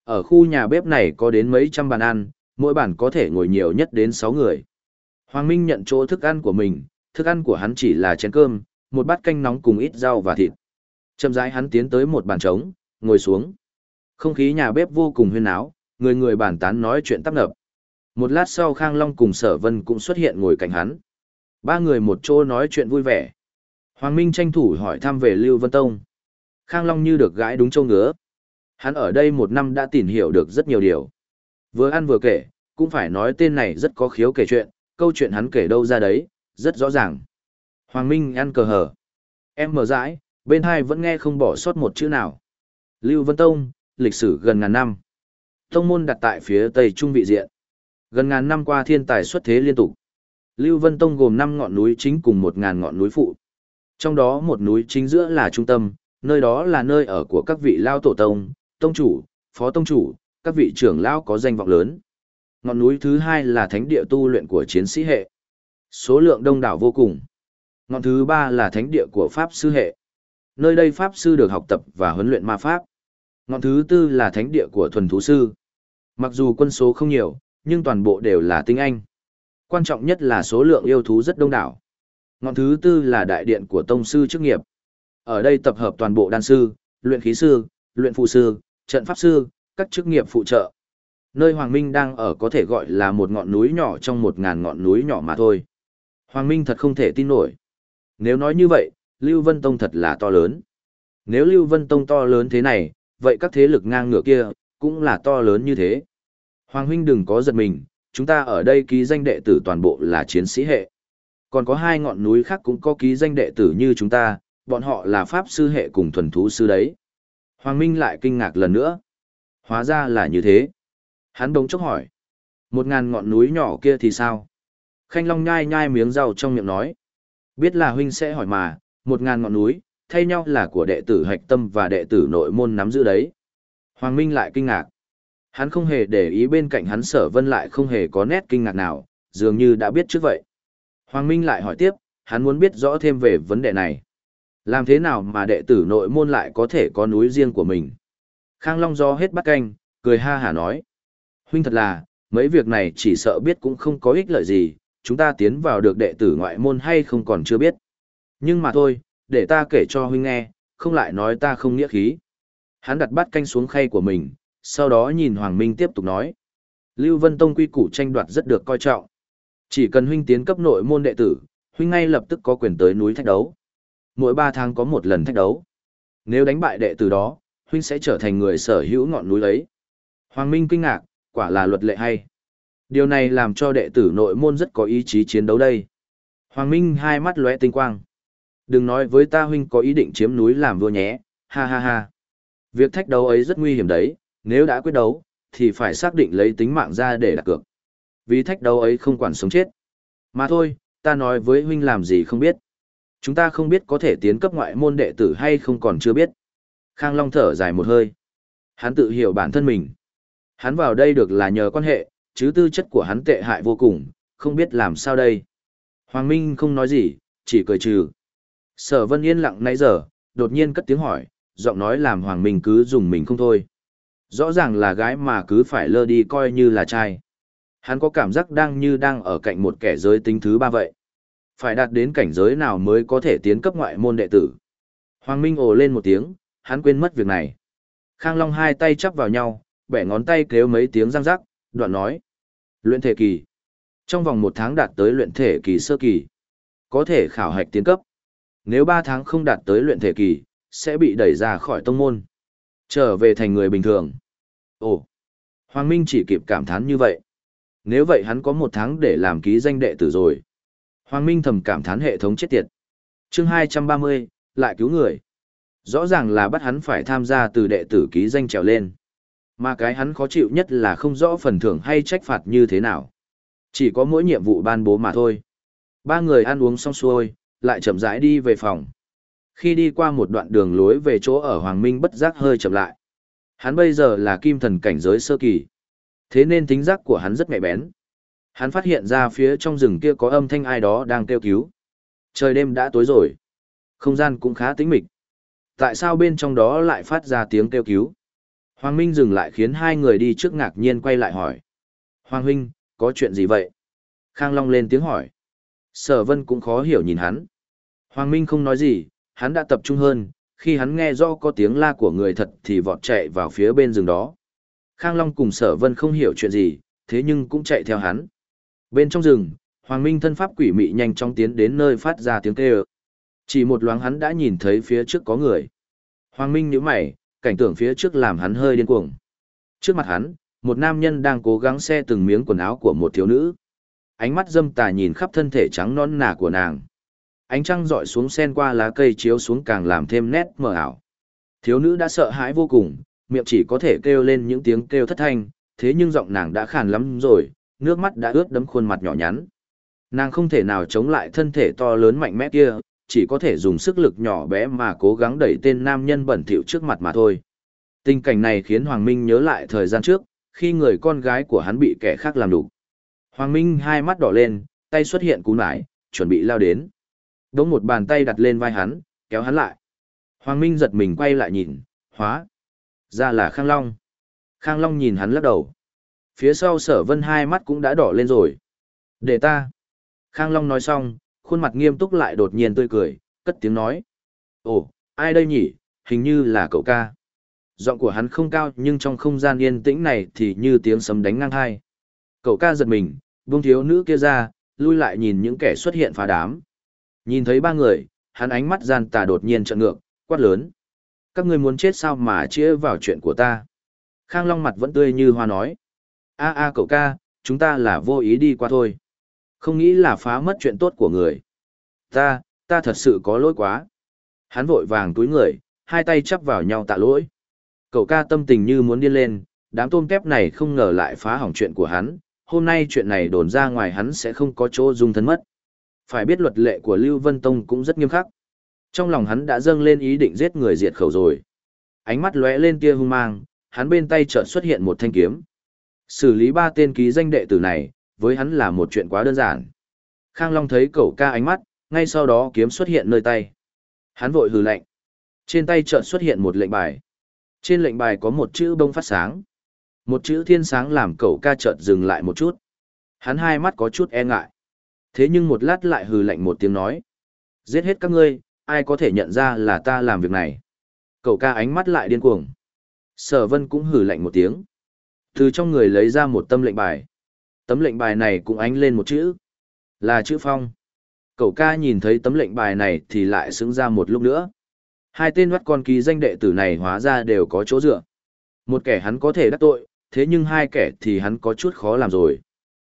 Ở khu nhà bếp này có đến mấy trăm bàn ăn, mỗi bàn có thể ngồi nhiều nhất đến 6 người. Hoàng Minh nhận chỗ thức ăn của mình, thức ăn của hắn chỉ là chén cơm, một bát canh nóng cùng ít rau và thịt. Chậm rãi hắn tiến tới một bàn trống, ngồi xuống. Không khí nhà bếp vô cùng huyên áo, người người bàn tán nói chuyện tấp nập. Một lát sau Khang Long cùng Sở Vân cũng xuất hiện ngồi cạnh hắn. Ba người một chỗ nói chuyện vui vẻ. Hoàng Minh tranh thủ hỏi thăm về Lưu Vân Tông. Khang Long như được gãi đúng châu ngứa. Hắn ở đây một năm đã tìm hiểu được rất nhiều điều. Vừa ăn vừa kể, cũng phải nói tên này rất có khiếu kể chuyện, câu chuyện hắn kể đâu ra đấy, rất rõ ràng. Hoàng Minh ăn cờ hở. Em mở rãi, bên hai vẫn nghe không bỏ sót một chữ nào. Lưu Vân Tông, lịch sử gần ngàn năm. Tông môn đặt tại phía tây trung vị diện. Gần ngàn năm qua thiên tài xuất thế liên tục. Lưu Vân Tông gồm 5 ngọn núi chính cùng 1.000 ngọn núi phụ. Trong đó một núi chính giữa là trung tâm, nơi đó là nơi ở của các vị lao tổ tông, tông chủ, phó tông chủ, các vị trưởng lao có danh vọng lớn. Ngọn núi thứ hai là thánh địa tu luyện của chiến sĩ hệ. Số lượng đông đảo vô cùng. Ngọn thứ ba là thánh địa của Pháp sư hệ. Nơi đây Pháp sư được học tập và huấn luyện ma Pháp. Ngọn thứ tư là thánh địa của thuần thú sư. Mặc dù quân số không nhiều, nhưng toàn bộ đều là tinh anh. Quan trọng nhất là số lượng yêu thú rất đông đảo. Ngọn thứ tư là đại điện của tông sư chức nghiệp. Ở đây tập hợp toàn bộ đan sư, luyện khí sư, luyện phụ sư, trận pháp sư, các chức nghiệp phụ trợ. Nơi Hoàng Minh đang ở có thể gọi là một ngọn núi nhỏ trong một ngàn ngọn núi nhỏ mà thôi. Hoàng Minh thật không thể tin nổi. Nếu nói như vậy, Lưu Vân Tông thật là to lớn. Nếu Lưu Vân Tông to lớn thế này, vậy các thế lực ngang ngửa kia, cũng là to lớn như thế. Hoàng huynh đừng có giật mình, chúng ta ở đây ký danh đệ tử toàn bộ là chiến sĩ hệ. Còn có hai ngọn núi khác cũng có ký danh đệ tử như chúng ta, bọn họ là pháp sư hệ cùng thuần thú sư đấy. Hoàng Minh lại kinh ngạc lần nữa. Hóa ra là như thế. Hắn đống chốc hỏi. Một ngàn ngọn núi nhỏ kia thì sao? Khanh Long nhai nhai miếng rau trong miệng nói. Biết là huynh sẽ hỏi mà, một ngàn ngọn núi, thay nhau là của đệ tử hạch tâm và đệ tử nội môn nắm giữ đấy. Hoàng Minh lại kinh ngạc. Hắn không hề để ý bên cạnh hắn sở vân lại không hề có nét kinh ngạc nào, dường như đã biết trước vậy. Hoàng Minh lại hỏi tiếp, hắn muốn biết rõ thêm về vấn đề này. Làm thế nào mà đệ tử nội môn lại có thể có núi riêng của mình? Khang Long do hết bắt canh, cười ha hả nói. Huynh thật là, mấy việc này chỉ sợ biết cũng không có ích lợi gì, chúng ta tiến vào được đệ tử ngoại môn hay không còn chưa biết. Nhưng mà thôi, để ta kể cho huynh nghe, không lại nói ta không nghĩa khí. Hắn đặt bát canh xuống khay của mình, sau đó nhìn Hoàng Minh tiếp tục nói. Lưu Vân Tông quy củ tranh đoạt rất được coi trọng. Chỉ cần huynh tiến cấp nội môn đệ tử, huynh ngay lập tức có quyền tới núi thách đấu. Mỗi 3 tháng có một lần thách đấu. Nếu đánh bại đệ tử đó, huynh sẽ trở thành người sở hữu ngọn núi ấy. Hoàng Minh kinh ngạc, quả là luật lệ hay. Điều này làm cho đệ tử nội môn rất có ý chí chiến đấu đây. Hoàng Minh hai mắt lóe tinh quang. Đừng nói với ta huynh có ý định chiếm núi làm vua nhé, ha ha ha. Việc thách đấu ấy rất nguy hiểm đấy, nếu đã quyết đấu, thì phải xác định lấy tính mạng ra để đặt cược. Vì thách đấu ấy không quản sống chết. Mà thôi, ta nói với huynh làm gì không biết. Chúng ta không biết có thể tiến cấp ngoại môn đệ tử hay không còn chưa biết. Khang Long thở dài một hơi. Hắn tự hiểu bản thân mình. Hắn vào đây được là nhờ quan hệ, chứ tư chất của hắn tệ hại vô cùng, không biết làm sao đây. Hoàng Minh không nói gì, chỉ cười trừ. Sở Vân yên lặng nãy giờ, đột nhiên cất tiếng hỏi, giọng nói làm Hoàng Minh cứ dùng mình không thôi. Rõ ràng là gái mà cứ phải lơ đi coi như là trai. Hắn có cảm giác đang như đang ở cạnh một kẻ giới tính thứ ba vậy. Phải đạt đến cảnh giới nào mới có thể tiến cấp ngoại môn đệ tử. Hoàng Minh ồ lên một tiếng, hắn quên mất việc này. Khang Long hai tay chắp vào nhau, bẻ ngón tay kêu mấy tiếng răng rắc, đoạn nói. Luyện thể kỳ. Trong vòng một tháng đạt tới luyện thể kỳ sơ kỳ. Có thể khảo hạch tiến cấp. Nếu ba tháng không đạt tới luyện thể kỳ, sẽ bị đẩy ra khỏi tông môn. Trở về thành người bình thường. Ồ, Hoàng Minh chỉ kịp cảm thán như vậy. Nếu vậy hắn có một tháng để làm ký danh đệ tử rồi. Hoàng Minh thầm cảm thán hệ thống chết tiệt. chương 230, lại cứu người. Rõ ràng là bắt hắn phải tham gia từ đệ tử ký danh trèo lên. Mà cái hắn khó chịu nhất là không rõ phần thưởng hay trách phạt như thế nào. Chỉ có mỗi nhiệm vụ ban bố mà thôi. Ba người ăn uống xong xuôi, lại chậm rãi đi về phòng. Khi đi qua một đoạn đường lối về chỗ ở Hoàng Minh bất giác hơi chậm lại. Hắn bây giờ là kim thần cảnh giới sơ kỳ. Thế nên tính giác của hắn rất nhạy bén. Hắn phát hiện ra phía trong rừng kia có âm thanh ai đó đang kêu cứu. Trời đêm đã tối rồi. Không gian cũng khá tĩnh mịch. Tại sao bên trong đó lại phát ra tiếng kêu cứu? Hoàng Minh dừng lại khiến hai người đi trước ngạc nhiên quay lại hỏi. Hoàng Huynh, có chuyện gì vậy? Khang Long lên tiếng hỏi. Sở Vân cũng khó hiểu nhìn hắn. Hoàng Minh không nói gì, hắn đã tập trung hơn, khi hắn nghe rõ có tiếng la của người thật thì vọt chạy vào phía bên rừng đó. Khang Long cùng Sở Vân không hiểu chuyện gì, thế nhưng cũng chạy theo hắn. Bên trong rừng, Hoàng Minh thân pháp quỷ mị nhanh chóng tiến đến nơi phát ra tiếng kêu. Chỉ một loáng hắn đã nhìn thấy phía trước có người. Hoàng Minh nhíu mày, cảnh tượng phía trước làm hắn hơi điên cuồng. Trước mặt hắn, một nam nhân đang cố gắng xe từng miếng quần áo của một thiếu nữ. Ánh mắt dâm tà nhìn khắp thân thể trắng non nà của nàng. Ánh trăng rọi xuống sen qua lá cây chiếu xuống càng làm thêm nét mờ ảo. Thiếu nữ đã sợ hãi vô cùng, miệng chỉ có thể kêu lên những tiếng kêu thất thanh, thế nhưng giọng nàng đã khàn lắm rồi, nước mắt đã ướt đẫm khuôn mặt nhỏ nhắn. Nàng không thể nào chống lại thân thể to lớn mạnh mẽ kia, chỉ có thể dùng sức lực nhỏ bé mà cố gắng đẩy tên nam nhân bẩn thỉu trước mặt mà thôi. Tình cảnh này khiến Hoàng Minh nhớ lại thời gian trước, khi người con gái của hắn bị kẻ khác làm đủ. Hoàng Minh hai mắt đỏ lên, tay xuất hiện cú nải, chuẩn bị lao đến. Đống một bàn tay đặt lên vai hắn, kéo hắn lại. Hoàng Minh giật mình quay lại nhìn, hóa. Ra là Khang Long. Khang Long nhìn hắn lắc đầu. Phía sau sở vân hai mắt cũng đã đỏ lên rồi. Để ta. Khang Long nói xong, khuôn mặt nghiêm túc lại đột nhiên tươi cười, cất tiếng nói. Ồ, ai đây nhỉ, hình như là cậu ca. Giọng của hắn không cao nhưng trong không gian yên tĩnh này thì như tiếng sấm đánh ngang hai. Cậu ca giật mình, buông thiếu nữ kia ra, lui lại nhìn những kẻ xuất hiện phá đám. Nhìn thấy ba người, hắn ánh mắt gian tà đột nhiên trợn ngược, quát lớn. Các ngươi muốn chết sao mà chia vào chuyện của ta. Khang Long mặt vẫn tươi như hoa nói. a a cậu ca, chúng ta là vô ý đi qua thôi. Không nghĩ là phá mất chuyện tốt của người. Ta, ta thật sự có lỗi quá. Hắn vội vàng túi người, hai tay chắp vào nhau tạ lỗi. Cậu ca tâm tình như muốn điên lên, đám tôm tép này không ngờ lại phá hỏng chuyện của hắn, hôm nay chuyện này đồn ra ngoài hắn sẽ không có chỗ dung thân mất. Phải biết luật lệ của Lưu Vân Tông cũng rất nghiêm khắc. Trong lòng hắn đã dâng lên ý định giết người diệt khẩu rồi. Ánh mắt lóe lên tia hung mang, hắn bên tay chợt xuất hiện một thanh kiếm. Xử lý ba tên ký danh đệ tử này, với hắn là một chuyện quá đơn giản. Khang Long thấy cậu ca ánh mắt, ngay sau đó kiếm xuất hiện nơi tay. Hắn vội hừ lạnh Trên tay chợt xuất hiện một lệnh bài. Trên lệnh bài có một chữ bông phát sáng. Một chữ thiên sáng làm cậu ca chợt dừng lại một chút. Hắn hai mắt có chút e ngại. Thế nhưng một lát lại hừ lạnh một tiếng nói. Giết hết các ngươi, ai có thể nhận ra là ta làm việc này. Cậu ca ánh mắt lại điên cuồng. Sở vân cũng hừ lạnh một tiếng. Từ trong người lấy ra một tâm lệnh bài. Tấm lệnh bài này cũng ánh lên một chữ. Là chữ phong. Cậu ca nhìn thấy tấm lệnh bài này thì lại xứng ra một lúc nữa. Hai tên bắt con ký danh đệ tử này hóa ra đều có chỗ dựa. Một kẻ hắn có thể đắc tội, thế nhưng hai kẻ thì hắn có chút khó làm rồi.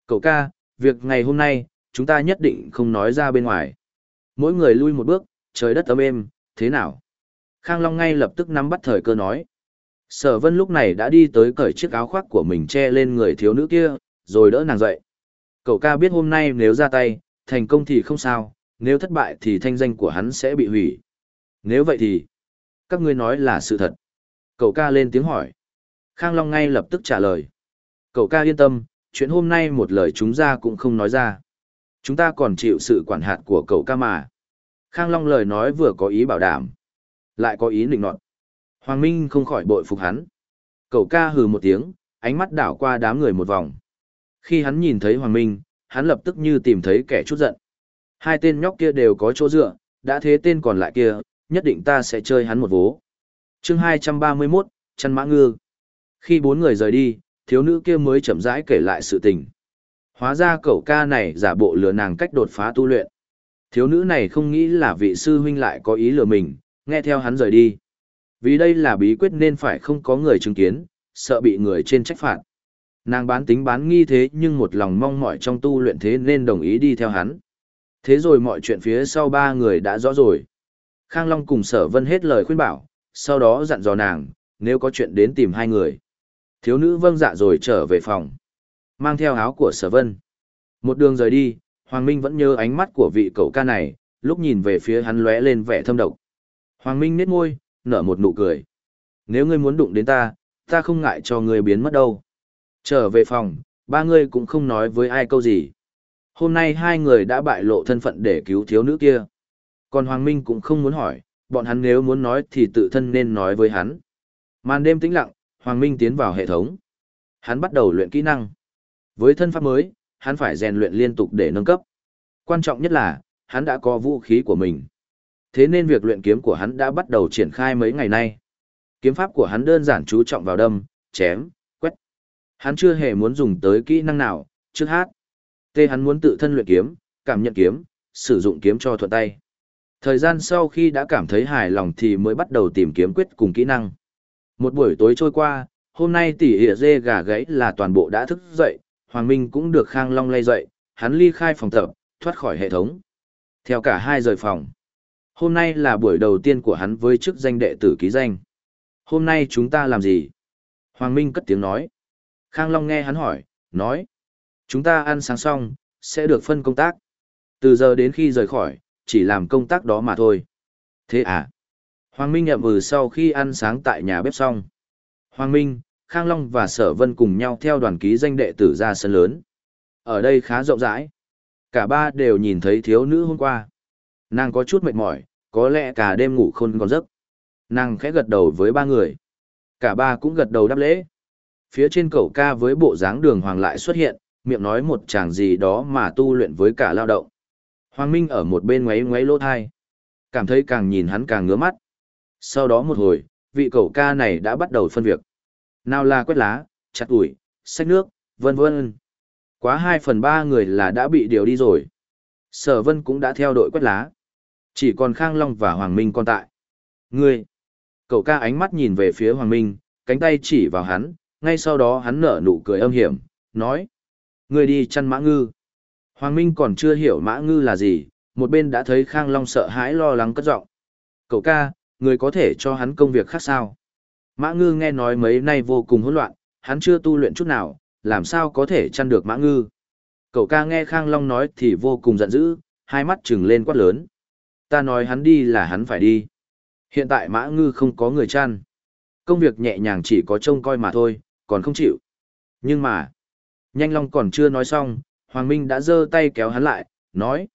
Cậu ca, việc ngày hôm nay, chúng ta nhất định không nói ra bên ngoài. Mỗi người lui một bước, trời đất ấm êm, thế nào? Khang Long ngay lập tức nắm bắt thời cơ nói. Sở vân lúc này đã đi tới cởi chiếc áo khoác của mình che lên người thiếu nữ kia, rồi đỡ nàng dậy. Cậu ca biết hôm nay nếu ra tay, thành công thì không sao, nếu thất bại thì thanh danh của hắn sẽ bị hủy. Nếu vậy thì, các ngươi nói là sự thật. Cậu ca lên tiếng hỏi. Khang Long ngay lập tức trả lời. Cậu ca yên tâm, chuyện hôm nay một lời chúng ra cũng không nói ra. Chúng ta còn chịu sự quản hạt của cậu ca mà. Khang Long lời nói vừa có ý bảo đảm, lại có ý định nọt. Hoàng Minh không khỏi bội phục hắn. Cậu ca hừ một tiếng, ánh mắt đảo qua đám người một vòng. Khi hắn nhìn thấy Hoàng Minh, hắn lập tức như tìm thấy kẻ chút giận. Hai tên nhóc kia đều có chỗ dựa, đã thế tên còn lại kia, nhất định ta sẽ chơi hắn một vố. chương 231, chăn mã ngư. Khi bốn người rời đi, thiếu nữ kia mới chậm rãi kể lại sự tình. Hóa ra cậu ca này giả bộ lừa nàng cách đột phá tu luyện. Thiếu nữ này không nghĩ là vị sư huynh lại có ý lừa mình, nghe theo hắn rời đi. Vì đây là bí quyết nên phải không có người chứng kiến, sợ bị người trên trách phạt. Nàng bán tính bán nghi thế nhưng một lòng mong mỏi trong tu luyện thế nên đồng ý đi theo hắn. Thế rồi mọi chuyện phía sau ba người đã rõ rồi. Khang Long cùng sở vân hết lời khuyên bảo, sau đó dặn dò nàng, nếu có chuyện đến tìm hai người. Thiếu nữ vâng dạ rồi trở về phòng. Mang theo áo của sở vân. Một đường rời đi, Hoàng Minh vẫn nhớ ánh mắt của vị cậu ca này, lúc nhìn về phía hắn lóe lên vẻ thâm độc. Hoàng Minh nét môi, nở một nụ cười. Nếu ngươi muốn đụng đến ta, ta không ngại cho ngươi biến mất đâu. Trở về phòng, ba người cũng không nói với ai câu gì. Hôm nay hai người đã bại lộ thân phận để cứu thiếu nữ kia. Còn Hoàng Minh cũng không muốn hỏi, bọn hắn nếu muốn nói thì tự thân nên nói với hắn. Màn đêm tĩnh lặng, Hoàng Minh tiến vào hệ thống. Hắn bắt đầu luyện kỹ năng. Với thân pháp mới, hắn phải rèn luyện liên tục để nâng cấp. Quan trọng nhất là, hắn đã có vũ khí của mình. Thế nên việc luyện kiếm của hắn đã bắt đầu triển khai mấy ngày nay. Kiếm pháp của hắn đơn giản chú trọng vào đâm, chém, quét. Hắn chưa hề muốn dùng tới kỹ năng nào, trước hát. Tê hắn muốn tự thân luyện kiếm, cảm nhận kiếm, sử dụng kiếm cho thuận tay. Thời gian sau khi đã cảm thấy hài lòng thì mới bắt đầu tìm kiếm quyết cùng kỹ năng. Một buổi tối trôi qua, hôm nay tỷ ỉa dê gà gãy là toàn bộ đã thức dậy, Hoàng Minh cũng được Khang Long lay dậy, hắn ly khai phòng tập, thoát khỏi hệ thống. Theo cả hai rời phòng. Hôm nay là buổi đầu tiên của hắn với chức danh đệ tử ký danh. Hôm nay chúng ta làm gì? Hoàng Minh cất tiếng nói. Khang Long nghe hắn hỏi, nói. Chúng ta ăn sáng xong, sẽ được phân công tác. Từ giờ đến khi rời khỏi, chỉ làm công tác đó mà thôi. Thế à? Hoàng Minh nhậm ừ sau khi ăn sáng tại nhà bếp xong. Hoàng Minh, Khang Long và Sở Vân cùng nhau theo đoàn ký danh đệ tử ra sân lớn. Ở đây khá rộng rãi. Cả ba đều nhìn thấy thiếu nữ hôm qua. Nàng có chút mệt mỏi, có lẽ cả đêm ngủ không còn giấc. Nàng khẽ gật đầu với ba người. Cả ba cũng gật đầu đáp lễ. Phía trên cầu ca với bộ dáng đường hoàng lại xuất hiện, miệng nói một chàng gì đó mà tu luyện với cả lao động. Hoàng Minh ở một bên ngoáy ngoáy lỗ thai. Cảm thấy càng nhìn hắn càng ngứa mắt. Sau đó một hồi, vị cầu ca này đã bắt đầu phân việc. Nào là quét lá, chặt ủi, xách nước, vân vân. Quá hai phần ba người là đã bị điều đi rồi. Sở Vân cũng đã theo đội quét lá. Chỉ còn Khang Long và Hoàng Minh còn tại. Ngươi! Cậu ca ánh mắt nhìn về phía Hoàng Minh, cánh tay chỉ vào hắn, ngay sau đó hắn nở nụ cười âm hiểm, nói. Ngươi đi chăn mã ngư. Hoàng Minh còn chưa hiểu mã ngư là gì, một bên đã thấy Khang Long sợ hãi lo lắng cất giọng. Cậu ca, người có thể cho hắn công việc khác sao? Mã ngư nghe nói mấy nay vô cùng hỗn loạn, hắn chưa tu luyện chút nào, làm sao có thể chăn được mã ngư? Cậu ca nghe Khang Long nói thì vô cùng giận dữ, hai mắt trừng lên quát lớn. Ta nói hắn đi là hắn phải đi. Hiện tại mã ngư không có người chăn. Công việc nhẹ nhàng chỉ có trông coi mà thôi, còn không chịu. Nhưng mà, nhanh Long còn chưa nói xong, Hoàng Minh đã giơ tay kéo hắn lại, nói.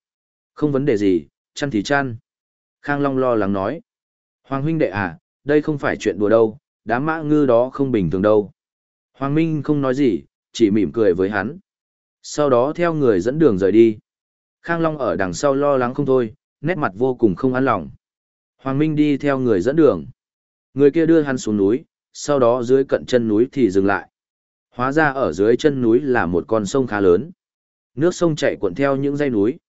Không vấn đề gì, chăn thì chăn. Khang Long lo lắng nói. Hoàng huynh đệ à, đây không phải chuyện đùa đâu, đám mã ngư đó không bình thường đâu. Hoàng Minh không nói gì, chỉ mỉm cười với hắn. Sau đó theo người dẫn đường rời đi. Khang Long ở đằng sau lo lắng không thôi, nét mặt vô cùng không an lòng. Hoàng Minh đi theo người dẫn đường. Người kia đưa hắn xuống núi, sau đó dưới cận chân núi thì dừng lại. Hóa ra ở dưới chân núi là một con sông khá lớn. Nước sông chạy cuộn theo những dãy núi.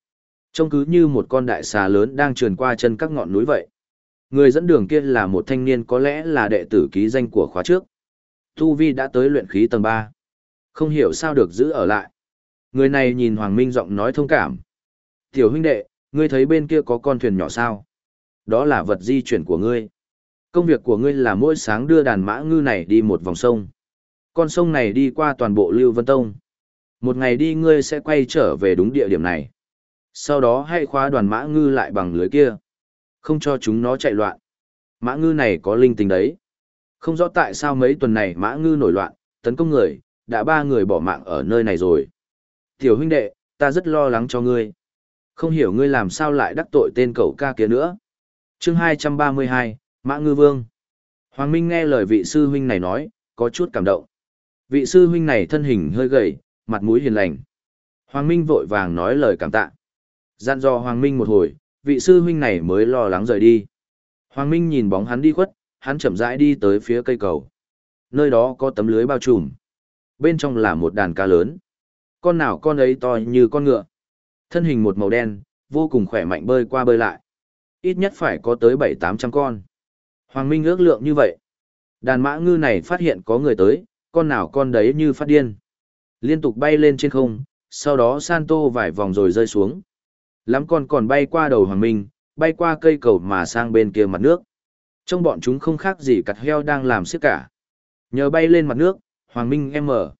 Trông cứ như một con đại xà lớn đang trườn qua chân các ngọn núi vậy. Người dẫn đường kia là một thanh niên có lẽ là đệ tử ký danh của khóa trước. Tu Vi đã tới luyện khí tầng 3. Không hiểu sao được giữ ở lại. Người này nhìn Hoàng Minh giọng nói thông cảm. Tiểu huynh đệ, ngươi thấy bên kia có con thuyền nhỏ sao? Đó là vật di chuyển của ngươi. Công việc của ngươi là mỗi sáng đưa đàn mã ngư này đi một vòng sông. Con sông này đi qua toàn bộ Lưu Vân Tông. Một ngày đi ngươi sẽ quay trở về đúng địa điểm này. Sau đó hãy khóa đoàn mã ngư lại bằng lưới kia. Không cho chúng nó chạy loạn. Mã ngư này có linh tính đấy. Không rõ tại sao mấy tuần này mã ngư nổi loạn, tấn công người, đã ba người bỏ mạng ở nơi này rồi. Tiểu huynh đệ, ta rất lo lắng cho ngươi. Không hiểu ngươi làm sao lại đắc tội tên cậu ca kia nữa. chương 232, Mã Ngư Vương. Hoàng Minh nghe lời vị sư huynh này nói, có chút cảm động. Vị sư huynh này thân hình hơi gầy, mặt mũi hiền lành. Hoàng Minh vội vàng nói lời cảm tạ. Gian dò Hoàng Minh một hồi, vị sư huynh này mới lo lắng rời đi. Hoàng Minh nhìn bóng hắn đi khuất, hắn chậm rãi đi tới phía cây cầu. Nơi đó có tấm lưới bao trùm. Bên trong là một đàn cá lớn. Con nào con ấy to như con ngựa. Thân hình một màu đen, vô cùng khỏe mạnh bơi qua bơi lại. Ít nhất phải có tới bảy tám trăm con. Hoàng Minh ước lượng như vậy. Đàn mã ngư này phát hiện có người tới, con nào con đấy như phát điên. Liên tục bay lên trên không, sau đó san tô vài vòng rồi rơi xuống. Lắm con còn bay qua đầu Hoàng Minh, bay qua cây cầu mà sang bên kia mặt nước. Trong bọn chúng không khác gì cặt heo đang làm siết cả. Nhờ bay lên mặt nước, Hoàng Minh em mở.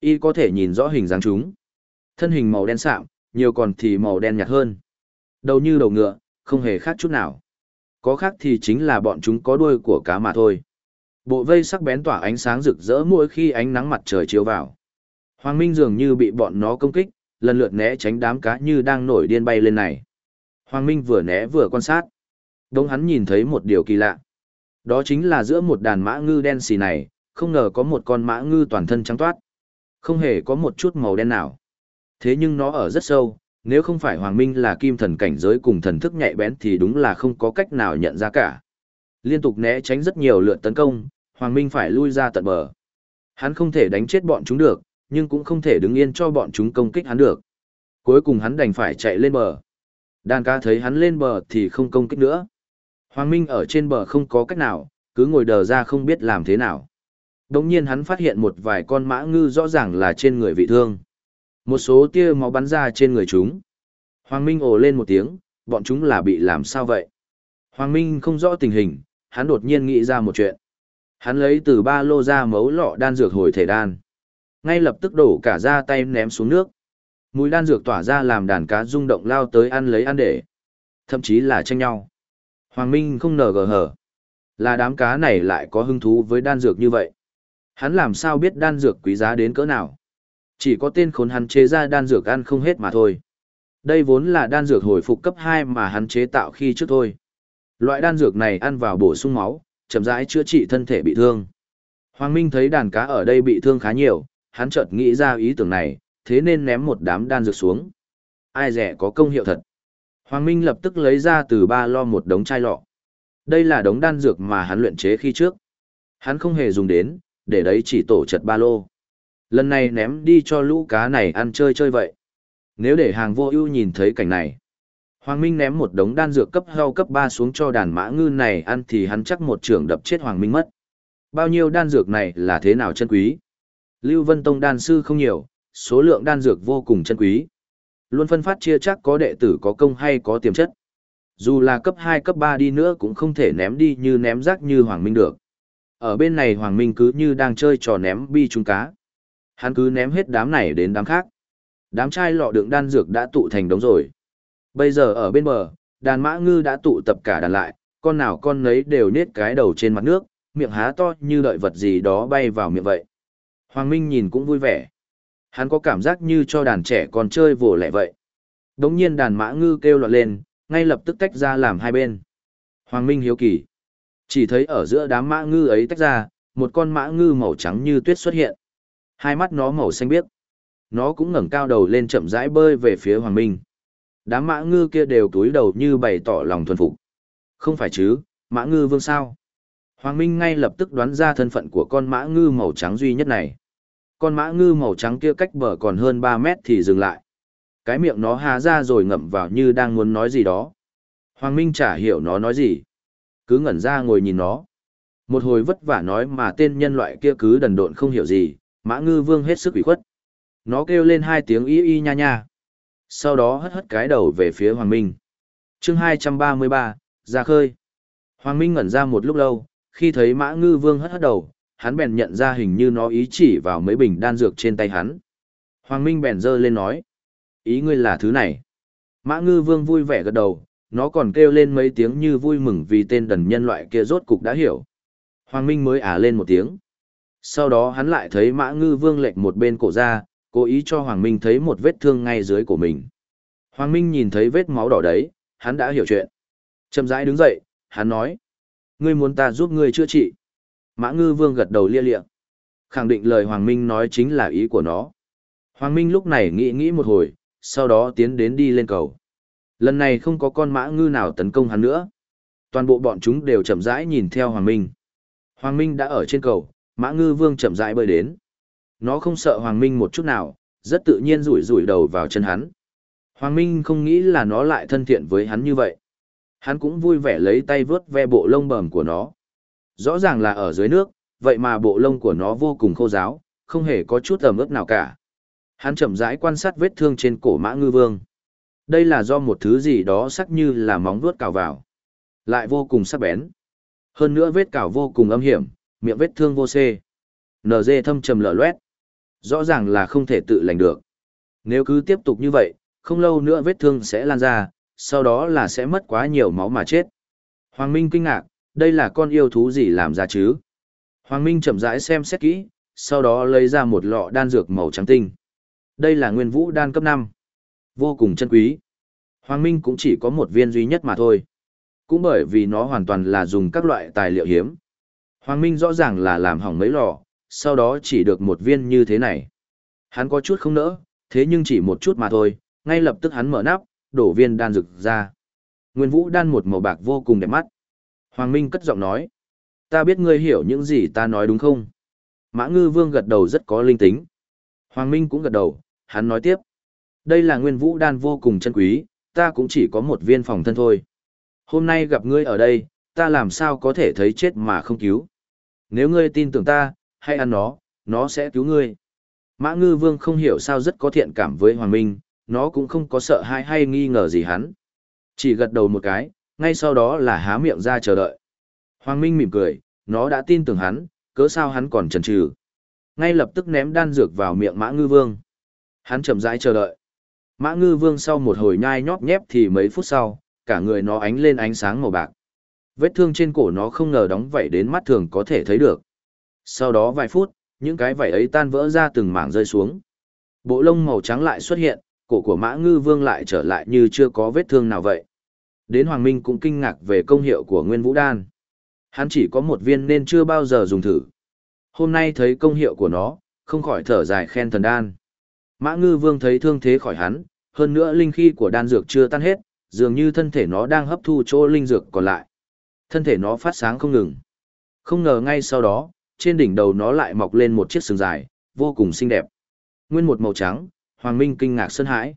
Y có thể nhìn rõ hình dáng chúng. Thân hình màu đen sạm, nhiều còn thì màu đen nhạt hơn. Đầu như đầu ngựa, không hề khác chút nào. Có khác thì chính là bọn chúng có đuôi của cá mà thôi. Bộ vây sắc bén tỏa ánh sáng rực rỡ mỗi khi ánh nắng mặt trời chiếu vào. Hoàng Minh dường như bị bọn nó công kích, lần lượt né tránh đám cá như đang nổi điên bay lên này. Hoàng Minh vừa né vừa quan sát. Đông hắn nhìn thấy một điều kỳ lạ. Đó chính là giữa một đàn mã ngư đen xì này, không ngờ có một con mã ngư toàn thân trắng toát. Không hề có một chút màu đen nào. Thế nhưng nó ở rất sâu, nếu không phải Hoàng Minh là kim thần cảnh giới cùng thần thức nhạy bén thì đúng là không có cách nào nhận ra cả. Liên tục né tránh rất nhiều lượt tấn công, Hoàng Minh phải lui ra tận bờ. Hắn không thể đánh chết bọn chúng được, nhưng cũng không thể đứng yên cho bọn chúng công kích hắn được. Cuối cùng hắn đành phải chạy lên bờ. Đàn ca thấy hắn lên bờ thì không công kích nữa. Hoàng Minh ở trên bờ không có cách nào, cứ ngồi đờ ra không biết làm thế nào. Đồng nhiên hắn phát hiện một vài con mã ngư rõ ràng là trên người vị thương. Một số tia máu bắn ra trên người chúng. Hoàng Minh ồ lên một tiếng, bọn chúng là bị làm sao vậy? Hoàng Minh không rõ tình hình, hắn đột nhiên nghĩ ra một chuyện. Hắn lấy từ ba lô ra mấu lọ đan dược hồi thể đan. Ngay lập tức đổ cả ra tay ném xuống nước. Mùi đan dược tỏa ra làm đàn cá rung động lao tới ăn lấy ăn để. thậm chí là tranh nhau. Hoàng Minh không nở gờ hở. Là đám cá này lại có hứng thú với đan dược như vậy. Hắn làm sao biết đan dược quý giá đến cỡ nào. Chỉ có tên khốn hắn chế ra đan dược ăn không hết mà thôi. Đây vốn là đan dược hồi phục cấp 2 mà hắn chế tạo khi trước thôi. Loại đan dược này ăn vào bổ sung máu, chậm rãi chữa trị thân thể bị thương. Hoàng Minh thấy đàn cá ở đây bị thương khá nhiều, hắn chợt nghĩ ra ý tưởng này, thế nên ném một đám đan dược xuống. Ai rẻ có công hiệu thật. Hoàng Minh lập tức lấy ra từ ba lo một đống chai lọ. Đây là đống đan dược mà hắn luyện chế khi trước. Hắn không hề dùng đến, để đấy chỉ tổ chật ba lô. Lần này ném đi cho lũ cá này ăn chơi chơi vậy. Nếu để hàng vô ưu nhìn thấy cảnh này, Hoàng Minh ném một đống đan dược cấp heo cấp 3 xuống cho đàn mã ngư này ăn thì hắn chắc một trường đập chết Hoàng Minh mất. Bao nhiêu đan dược này là thế nào chân quý? Lưu Vân Tông đan sư không nhiều, số lượng đan dược vô cùng chân quý. Luôn phân phát chia chắc có đệ tử có công hay có tiềm chất. Dù là cấp 2 cấp 3 đi nữa cũng không thể ném đi như ném rác như Hoàng Minh được. Ở bên này Hoàng Minh cứ như đang chơi trò ném bi trúng cá. Hắn cứ ném hết đám này đến đám khác. Đám chai lọ đựng đan dược đã tụ thành đống rồi. Bây giờ ở bên bờ, đàn mã ngư đã tụ tập cả đàn lại, con nào con nấy đều nết cái đầu trên mặt nước, miệng há to như đợi vật gì đó bay vào miệng vậy. Hoàng Minh nhìn cũng vui vẻ. Hắn có cảm giác như cho đàn trẻ còn chơi vồ lẻ vậy. Đống nhiên đàn mã ngư kêu loạn lên, ngay lập tức tách ra làm hai bên. Hoàng Minh hiếu kỳ. Chỉ thấy ở giữa đám mã ngư ấy tách ra, một con mã ngư màu trắng như tuyết xuất hiện. Hai mắt nó màu xanh biếc. Nó cũng ngẩng cao đầu lên chậm rãi bơi về phía Hoàng Minh. Đám mã ngư kia đều túi đầu như bày tỏ lòng thuần phục. Không phải chứ, mã ngư vương sao? Hoàng Minh ngay lập tức đoán ra thân phận của con mã ngư màu trắng duy nhất này. Con mã ngư màu trắng kia cách bờ còn hơn 3 mét thì dừng lại. Cái miệng nó há ra rồi ngậm vào như đang muốn nói gì đó. Hoàng Minh chả hiểu nó nói gì. Cứ ngẩn ra ngồi nhìn nó. Một hồi vất vả nói mà tên nhân loại kia cứ đần độn không hiểu gì, mã ngư vương hết sức ủy khuất. Nó kêu lên hai tiếng y y nha nha. Sau đó hất hất cái đầu về phía Hoàng Minh. chương 233, ra khơi. Hoàng Minh ngẩn ra một lúc lâu, khi thấy mã ngư vương hất hất đầu, hắn bèn nhận ra hình như nó ý chỉ vào mấy bình đan dược trên tay hắn. Hoàng Minh bèn giơ lên nói. Ý ngươi là thứ này. Mã ngư vương vui vẻ gật đầu, nó còn kêu lên mấy tiếng như vui mừng vì tên đần nhân loại kia rốt cục đã hiểu. Hoàng Minh mới ả lên một tiếng. Sau đó hắn lại thấy mã ngư vương lệch một bên cổ ra, cố ý cho Hoàng Minh thấy một vết thương ngay dưới cổ mình. Hoàng Minh nhìn thấy vết máu đỏ đấy, hắn đã hiểu chuyện. Chậm rãi đứng dậy, hắn nói. Ngươi muốn ta giúp ngươi chữa trị. Mã ngư vương gật đầu lia lịa. Khẳng định lời Hoàng Minh nói chính là ý của nó. Hoàng Minh lúc này nghĩ nghĩ một hồi, sau đó tiến đến đi lên cầu. Lần này không có con mã ngư nào tấn công hắn nữa. Toàn bộ bọn chúng đều chậm rãi nhìn theo Hoàng Minh. Hoàng Minh đã ở trên cầu, mã ngư vương chậm rãi bơi đến. Nó không sợ Hoàng Minh một chút nào, rất tự nhiên rủi rủi đầu vào chân hắn. Hoàng Minh không nghĩ là nó lại thân thiện với hắn như vậy. Hắn cũng vui vẻ lấy tay vướt ve bộ lông bờm của nó. Rõ ràng là ở dưới nước, vậy mà bộ lông của nó vô cùng khô ráo, không hề có chút ẩm ướt nào cả. Hắn chậm rãi quan sát vết thương trên cổ mã ngư vương. Đây là do một thứ gì đó sắc như là móng vuốt cào vào. Lại vô cùng sắc bén. Hơn nữa vết cào vô cùng âm hiểm, miệng vết thương vô xê. NG thâm trầm lở loét. Rõ ràng là không thể tự lành được. Nếu cứ tiếp tục như vậy, không lâu nữa vết thương sẽ lan ra, sau đó là sẽ mất quá nhiều máu mà chết. Hoàng Minh kinh ngạc, đây là con yêu thú gì làm ra chứ? Hoàng Minh chậm rãi xem xét kỹ, sau đó lấy ra một lọ đan dược màu trắng tinh. Đây là nguyên vũ đan cấp 5. Vô cùng chân quý. Hoàng Minh cũng chỉ có một viên duy nhất mà thôi. Cũng bởi vì nó hoàn toàn là dùng các loại tài liệu hiếm. Hoàng Minh rõ ràng là làm hỏng mấy lọ, sau đó chỉ được một viên như thế này. Hắn có chút không nỡ, thế nhưng chỉ một chút mà thôi, ngay lập tức hắn mở nắp, đổ viên đan dược ra. Nguyên vũ đan một màu bạc vô cùng đẹp mắt. Hoàng Minh cất giọng nói. Ta biết ngươi hiểu những gì ta nói đúng không? Mã ngư vương gật đầu rất có linh tính. Hoàng Minh cũng gật đầu, hắn nói tiếp. Đây là nguyên vũ đan vô cùng chân quý, ta cũng chỉ có một viên phòng thân thôi. Hôm nay gặp ngươi ở đây, ta làm sao có thể thấy chết mà không cứu. Nếu ngươi tin tưởng ta, hãy ăn nó, nó sẽ cứu ngươi. Mã ngư vương không hiểu sao rất có thiện cảm với Hoàng Minh, nó cũng không có sợ hãi hay nghi ngờ gì hắn. Chỉ gật đầu một cái, ngay sau đó là há miệng ra chờ đợi. Hoàng Minh mỉm cười, nó đã tin tưởng hắn, cớ sao hắn còn chần chừ. Ngay lập tức ném đan dược vào miệng Mã Ngư Vương. Hắn chậm rãi chờ đợi. Mã Ngư Vương sau một hồi nhai nhóp nhép thì mấy phút sau, cả người nó ánh lên ánh sáng màu bạc. Vết thương trên cổ nó không ngờ đóng vảy đến mắt thường có thể thấy được. Sau đó vài phút, những cái vảy ấy tan vỡ ra từng mảng rơi xuống. Bộ lông màu trắng lại xuất hiện, cổ của mã ngư vương lại trở lại như chưa có vết thương nào vậy. Đến Hoàng Minh cũng kinh ngạc về công hiệu của Nguyên Vũ Đan. Hắn chỉ có một viên nên chưa bao giờ dùng thử. Hôm nay thấy công hiệu của nó, không khỏi thở dài khen thần đan. Mã ngư vương thấy thương thế khỏi hắn, hơn nữa linh khí của đan dược chưa tan hết, dường như thân thể nó đang hấp thu chỗ linh dược còn lại. Thân thể nó phát sáng không ngừng. Không ngờ ngay sau đó, trên đỉnh đầu nó lại mọc lên một chiếc sừng dài, vô cùng xinh đẹp. Nguyên một màu trắng, Hoàng Minh kinh ngạc sân hãi.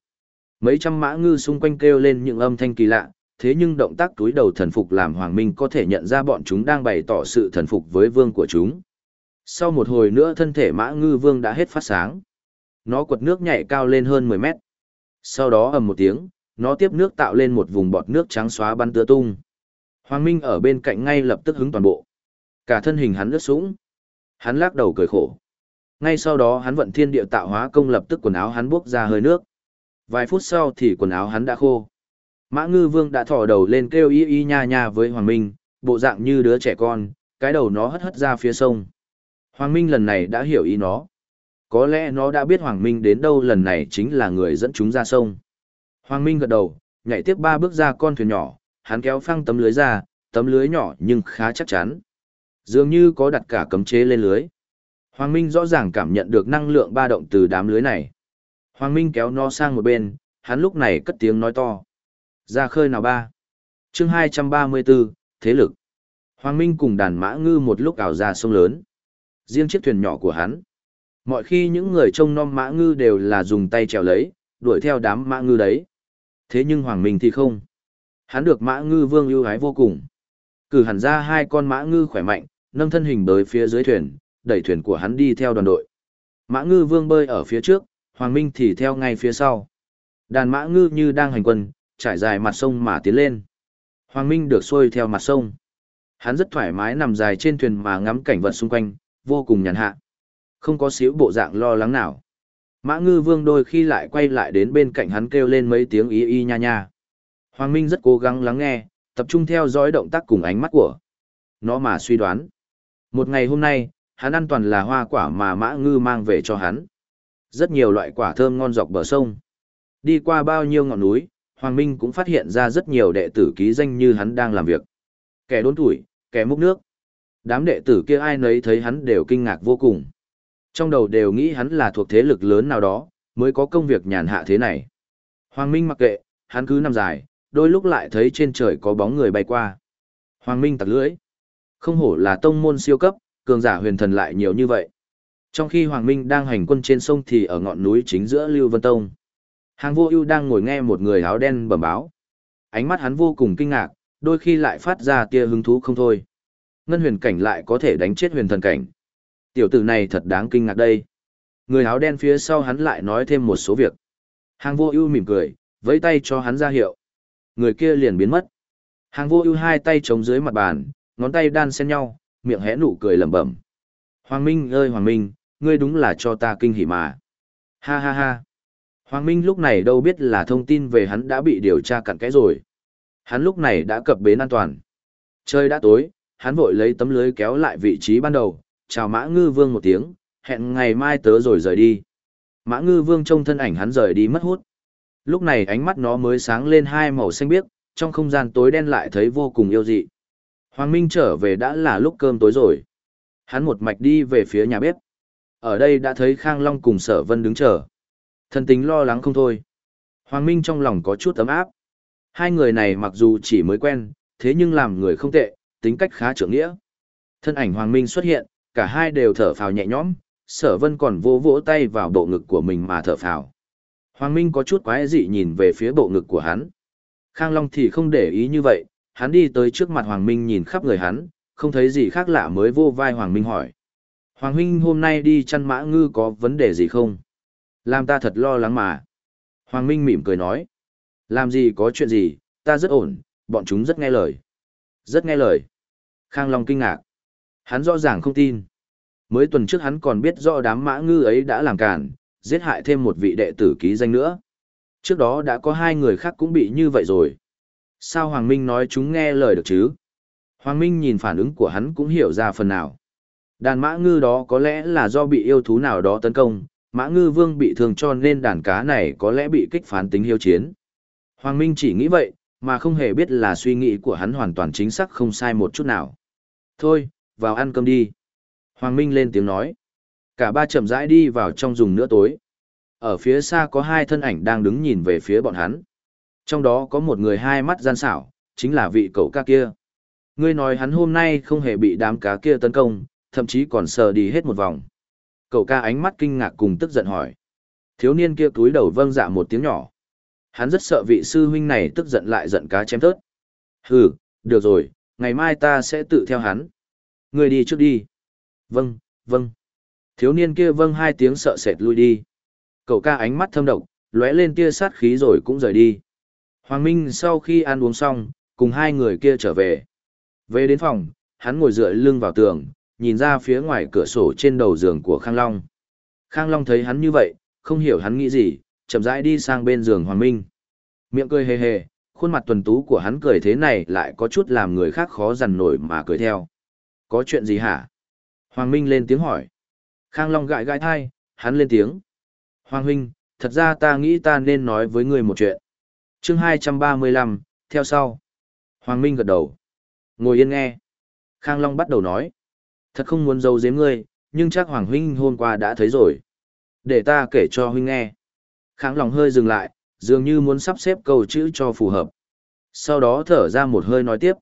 Mấy trăm mã ngư xung quanh kêu lên những âm thanh kỳ lạ, thế nhưng động tác túi đầu thần phục làm Hoàng Minh có thể nhận ra bọn chúng đang bày tỏ sự thần phục với vương của chúng. Sau một hồi nữa thân thể mã ngư vương đã hết phát sáng. Nó quật nước nhảy cao lên hơn 10 mét. Sau đó ầm một tiếng, nó tiếp nước tạo lên một vùng bọt nước trắng xóa bắn tứa tung. Hoàng Minh ở bên cạnh ngay lập tức hứng toàn bộ. Cả thân hình hắn lướt sũng. Hắn lắc đầu cười khổ. Ngay sau đó hắn vận thiên địa tạo hóa công lập tức quần áo hắn buốc ra hơi nước. Vài phút sau thì quần áo hắn đã khô. Mã ngư vương đã thò đầu lên kêu y y nha nha với Hoàng Minh, bộ dạng như đứa trẻ con, cái đầu nó hất hất ra phía sông. Hoàng Minh lần này đã hiểu ý nó. Có lẽ nó đã biết Hoàng Minh đến đâu lần này chính là người dẫn chúng ra sông. Hoàng Minh gật đầu, nhảy tiếp ba bước ra con thuyền nhỏ, hắn kéo phăng tấm lưới ra, tấm lưới nhỏ nhưng khá chắc chắn. Dường như có đặt cả cấm chế lên lưới. Hoàng Minh rõ ràng cảm nhận được năng lượng ba động từ đám lưới này. Hoàng Minh kéo nó sang một bên, hắn lúc này cất tiếng nói to. Ra khơi nào ba. chương 234, Thế lực. Hoàng Minh cùng đàn mã ngư một lúc ảo ra sông lớn. Riêng chiếc thuyền nhỏ của hắn. Mọi khi những người trông nom mã ngư đều là dùng tay trèo lấy, đuổi theo đám mã ngư đấy. Thế nhưng Hoàng Minh thì không. Hắn được mã ngư vương ưu ái vô cùng. Cử hẳn ra hai con mã ngư khỏe mạnh, nâng thân hình bơi phía dưới thuyền, đẩy thuyền của hắn đi theo đoàn đội. Mã ngư vương bơi ở phía trước, Hoàng Minh thì theo ngay phía sau. Đàn mã ngư như đang hành quân, trải dài mặt sông mà tiến lên. Hoàng Minh được xuôi theo mặt sông. Hắn rất thoải mái nằm dài trên thuyền mà ngắm cảnh vật xung quanh, vô cùng nhàn hạ. Không có xíu bộ dạng lo lắng nào. Mã ngư vương đôi khi lại quay lại đến bên cạnh hắn kêu lên mấy tiếng y y nha nha. Hoàng Minh rất cố gắng lắng nghe, tập trung theo dõi động tác cùng ánh mắt của nó mà suy đoán. Một ngày hôm nay, hắn ăn toàn là hoa quả mà mã ngư mang về cho hắn. Rất nhiều loại quả thơm ngon dọc bờ sông. Đi qua bao nhiêu ngọn núi, Hoàng Minh cũng phát hiện ra rất nhiều đệ tử ký danh như hắn đang làm việc. Kẻ đốn tuổi, kẻ múc nước. Đám đệ tử kia ai nấy thấy hắn đều kinh ngạc vô cùng. Trong đầu đều nghĩ hắn là thuộc thế lực lớn nào đó, mới có công việc nhàn hạ thế này. Hoàng Minh mặc kệ, hắn cứ nằm dài, đôi lúc lại thấy trên trời có bóng người bay qua. Hoàng Minh tặc lưỡi. Không hổ là tông môn siêu cấp, cường giả huyền thần lại nhiều như vậy. Trong khi Hoàng Minh đang hành quân trên sông thì ở ngọn núi chính giữa Lưu Vân Tông. Hàng vô ưu đang ngồi nghe một người áo đen bẩm báo. Ánh mắt hắn vô cùng kinh ngạc, đôi khi lại phát ra tia hứng thú không thôi. Ngân huyền cảnh lại có thể đánh chết huyền thần cảnh. Tiểu tử này thật đáng kinh ngạc đây. Người áo đen phía sau hắn lại nói thêm một số việc. Hàng vô ưu mỉm cười, vẫy tay cho hắn ra hiệu. Người kia liền biến mất. Hàng vô ưu hai tay chống dưới mặt bàn, ngón tay đan xen nhau, miệng hé nụ cười lẩm bẩm. Hoàng Minh ơi Hoàng Minh, ngươi đúng là cho ta kinh hỉ mà. Ha ha ha. Hoàng Minh lúc này đâu biết là thông tin về hắn đã bị điều tra cặn kẽ rồi. Hắn lúc này đã cập bến an toàn. Trời đã tối, hắn vội lấy tấm lưới kéo lại vị trí ban đầu, chào Mã Ngư Vương một tiếng, hẹn ngày mai tớ rồi rời đi. Mã Ngư Vương trông thân ảnh hắn rời đi mất hút. Lúc này ánh mắt nó mới sáng lên hai màu xanh biếc, trong không gian tối đen lại thấy vô cùng yêu dị. Hoàng Minh trở về đã là lúc cơm tối rồi. Hắn một mạch đi về phía nhà bếp. Ở đây đã thấy Khang Long cùng Sở Vân đứng chờ. Thần tính lo lắng không thôi. Hoàng Minh trong lòng có chút ấm áp. Hai người này mặc dù chỉ mới quen, thế nhưng làm người không tệ, tính cách khá trưởng nghĩa. Thân ảnh Hoàng Minh xuất hiện, cả hai đều thở phào nhẹ nhõm, Sở Vân còn vỗ vỗ tay vào bộ ngực của mình mà thở phào. Hoàng Minh có chút quái dị nhìn về phía bộ ngực của hắn. Khang Long thì không để ý như vậy, hắn đi tới trước mặt Hoàng Minh nhìn khắp người hắn, không thấy gì khác lạ mới vô vai Hoàng Minh hỏi. Hoàng Huynh hôm nay đi chăn mã ngư có vấn đề gì không? Làm ta thật lo lắng mà. Hoàng Minh mỉm cười nói. Làm gì có chuyện gì, ta rất ổn, bọn chúng rất nghe lời. Rất nghe lời. Khang Long kinh ngạc. Hắn rõ ràng không tin. Mới tuần trước hắn còn biết rõ đám mã ngư ấy đã làm cản, giết hại thêm một vị đệ tử ký danh nữa. Trước đó đã có hai người khác cũng bị như vậy rồi. Sao Hoàng Minh nói chúng nghe lời được chứ? Hoàng Minh nhìn phản ứng của hắn cũng hiểu ra phần nào. Đàn mã ngư đó có lẽ là do bị yêu thú nào đó tấn công, mã ngư vương bị thương cho nên đàn cá này có lẽ bị kích phán tính hiếu chiến. Hoàng Minh chỉ nghĩ vậy, mà không hề biết là suy nghĩ của hắn hoàn toàn chính xác không sai một chút nào. Thôi, vào ăn cơm đi. Hoàng Minh lên tiếng nói. Cả ba chậm rãi đi vào trong dùng nữa tối. Ở phía xa có hai thân ảnh đang đứng nhìn về phía bọn hắn. Trong đó có một người hai mắt gian xảo, chính là vị cậu ca kia. Ngươi nói hắn hôm nay không hề bị đám cá kia tấn công, thậm chí còn sờ đi hết một vòng. Cậu ca ánh mắt kinh ngạc cùng tức giận hỏi. Thiếu niên kia túi đầu vâng dạ một tiếng nhỏ. Hắn rất sợ vị sư huynh này tức giận lại giận cá chém thớt. Hừ, được rồi, ngày mai ta sẽ tự theo hắn. Ngươi đi trước đi. Vâng, vâng. Thiếu niên kia vâng hai tiếng sợ sệt lui đi. Cậu ca ánh mắt thâm độc, lóe lên tia sát khí rồi cũng rời đi. Hoàng Minh sau khi ăn uống xong, cùng hai người kia trở về. Về đến phòng, hắn ngồi dựa lưng vào tường, nhìn ra phía ngoài cửa sổ trên đầu giường của Khang Long. Khang Long thấy hắn như vậy, không hiểu hắn nghĩ gì, chậm rãi đi sang bên giường Hoàng Minh. Miệng cười hề hề, khuôn mặt tuần tú của hắn cười thế này lại có chút làm người khác khó dằn nổi mà cười theo. Có chuyện gì hả? Hoàng Minh lên tiếng hỏi. Khang Long gãi gãi thai, hắn lên tiếng. Hoàng Huynh, thật ra ta nghĩ ta nên nói với người một chuyện. chương 235, theo sau. Hoàng Minh gật đầu. Ngồi yên nghe. Khang Long bắt đầu nói. Thật không muốn giấu giếm ngươi, nhưng chắc Hoàng Huynh hôm qua đã thấy rồi. Để ta kể cho Huynh nghe. Khang Long hơi dừng lại, dường như muốn sắp xếp câu chữ cho phù hợp. Sau đó thở ra một hơi nói tiếp.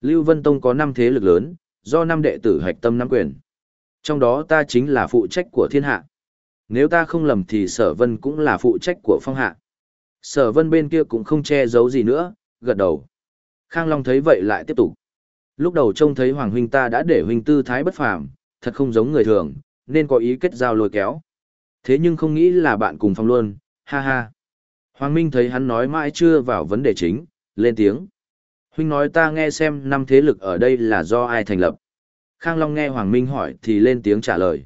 Lưu Vân Tông có 5 thế lực lớn, do 5 đệ tử hạch tâm nắm quyền. Trong đó ta chính là phụ trách của thiên hạ. Nếu ta không lầm thì sở vân cũng là phụ trách của phong hạ. Sở vân bên kia cũng không che giấu gì nữa, gật đầu. Khang Long thấy vậy lại tiếp tục. Lúc đầu trông thấy Hoàng Huynh ta đã để Huynh tư thái bất phàm, thật không giống người thường, nên có ý kết giao lôi kéo. Thế nhưng không nghĩ là bạn cùng phong luôn, ha ha. Hoàng Minh thấy hắn nói mãi chưa vào vấn đề chính, lên tiếng. Huynh nói ta nghe xem năm thế lực ở đây là do ai thành lập. Khang Long nghe Hoàng Minh hỏi thì lên tiếng trả lời.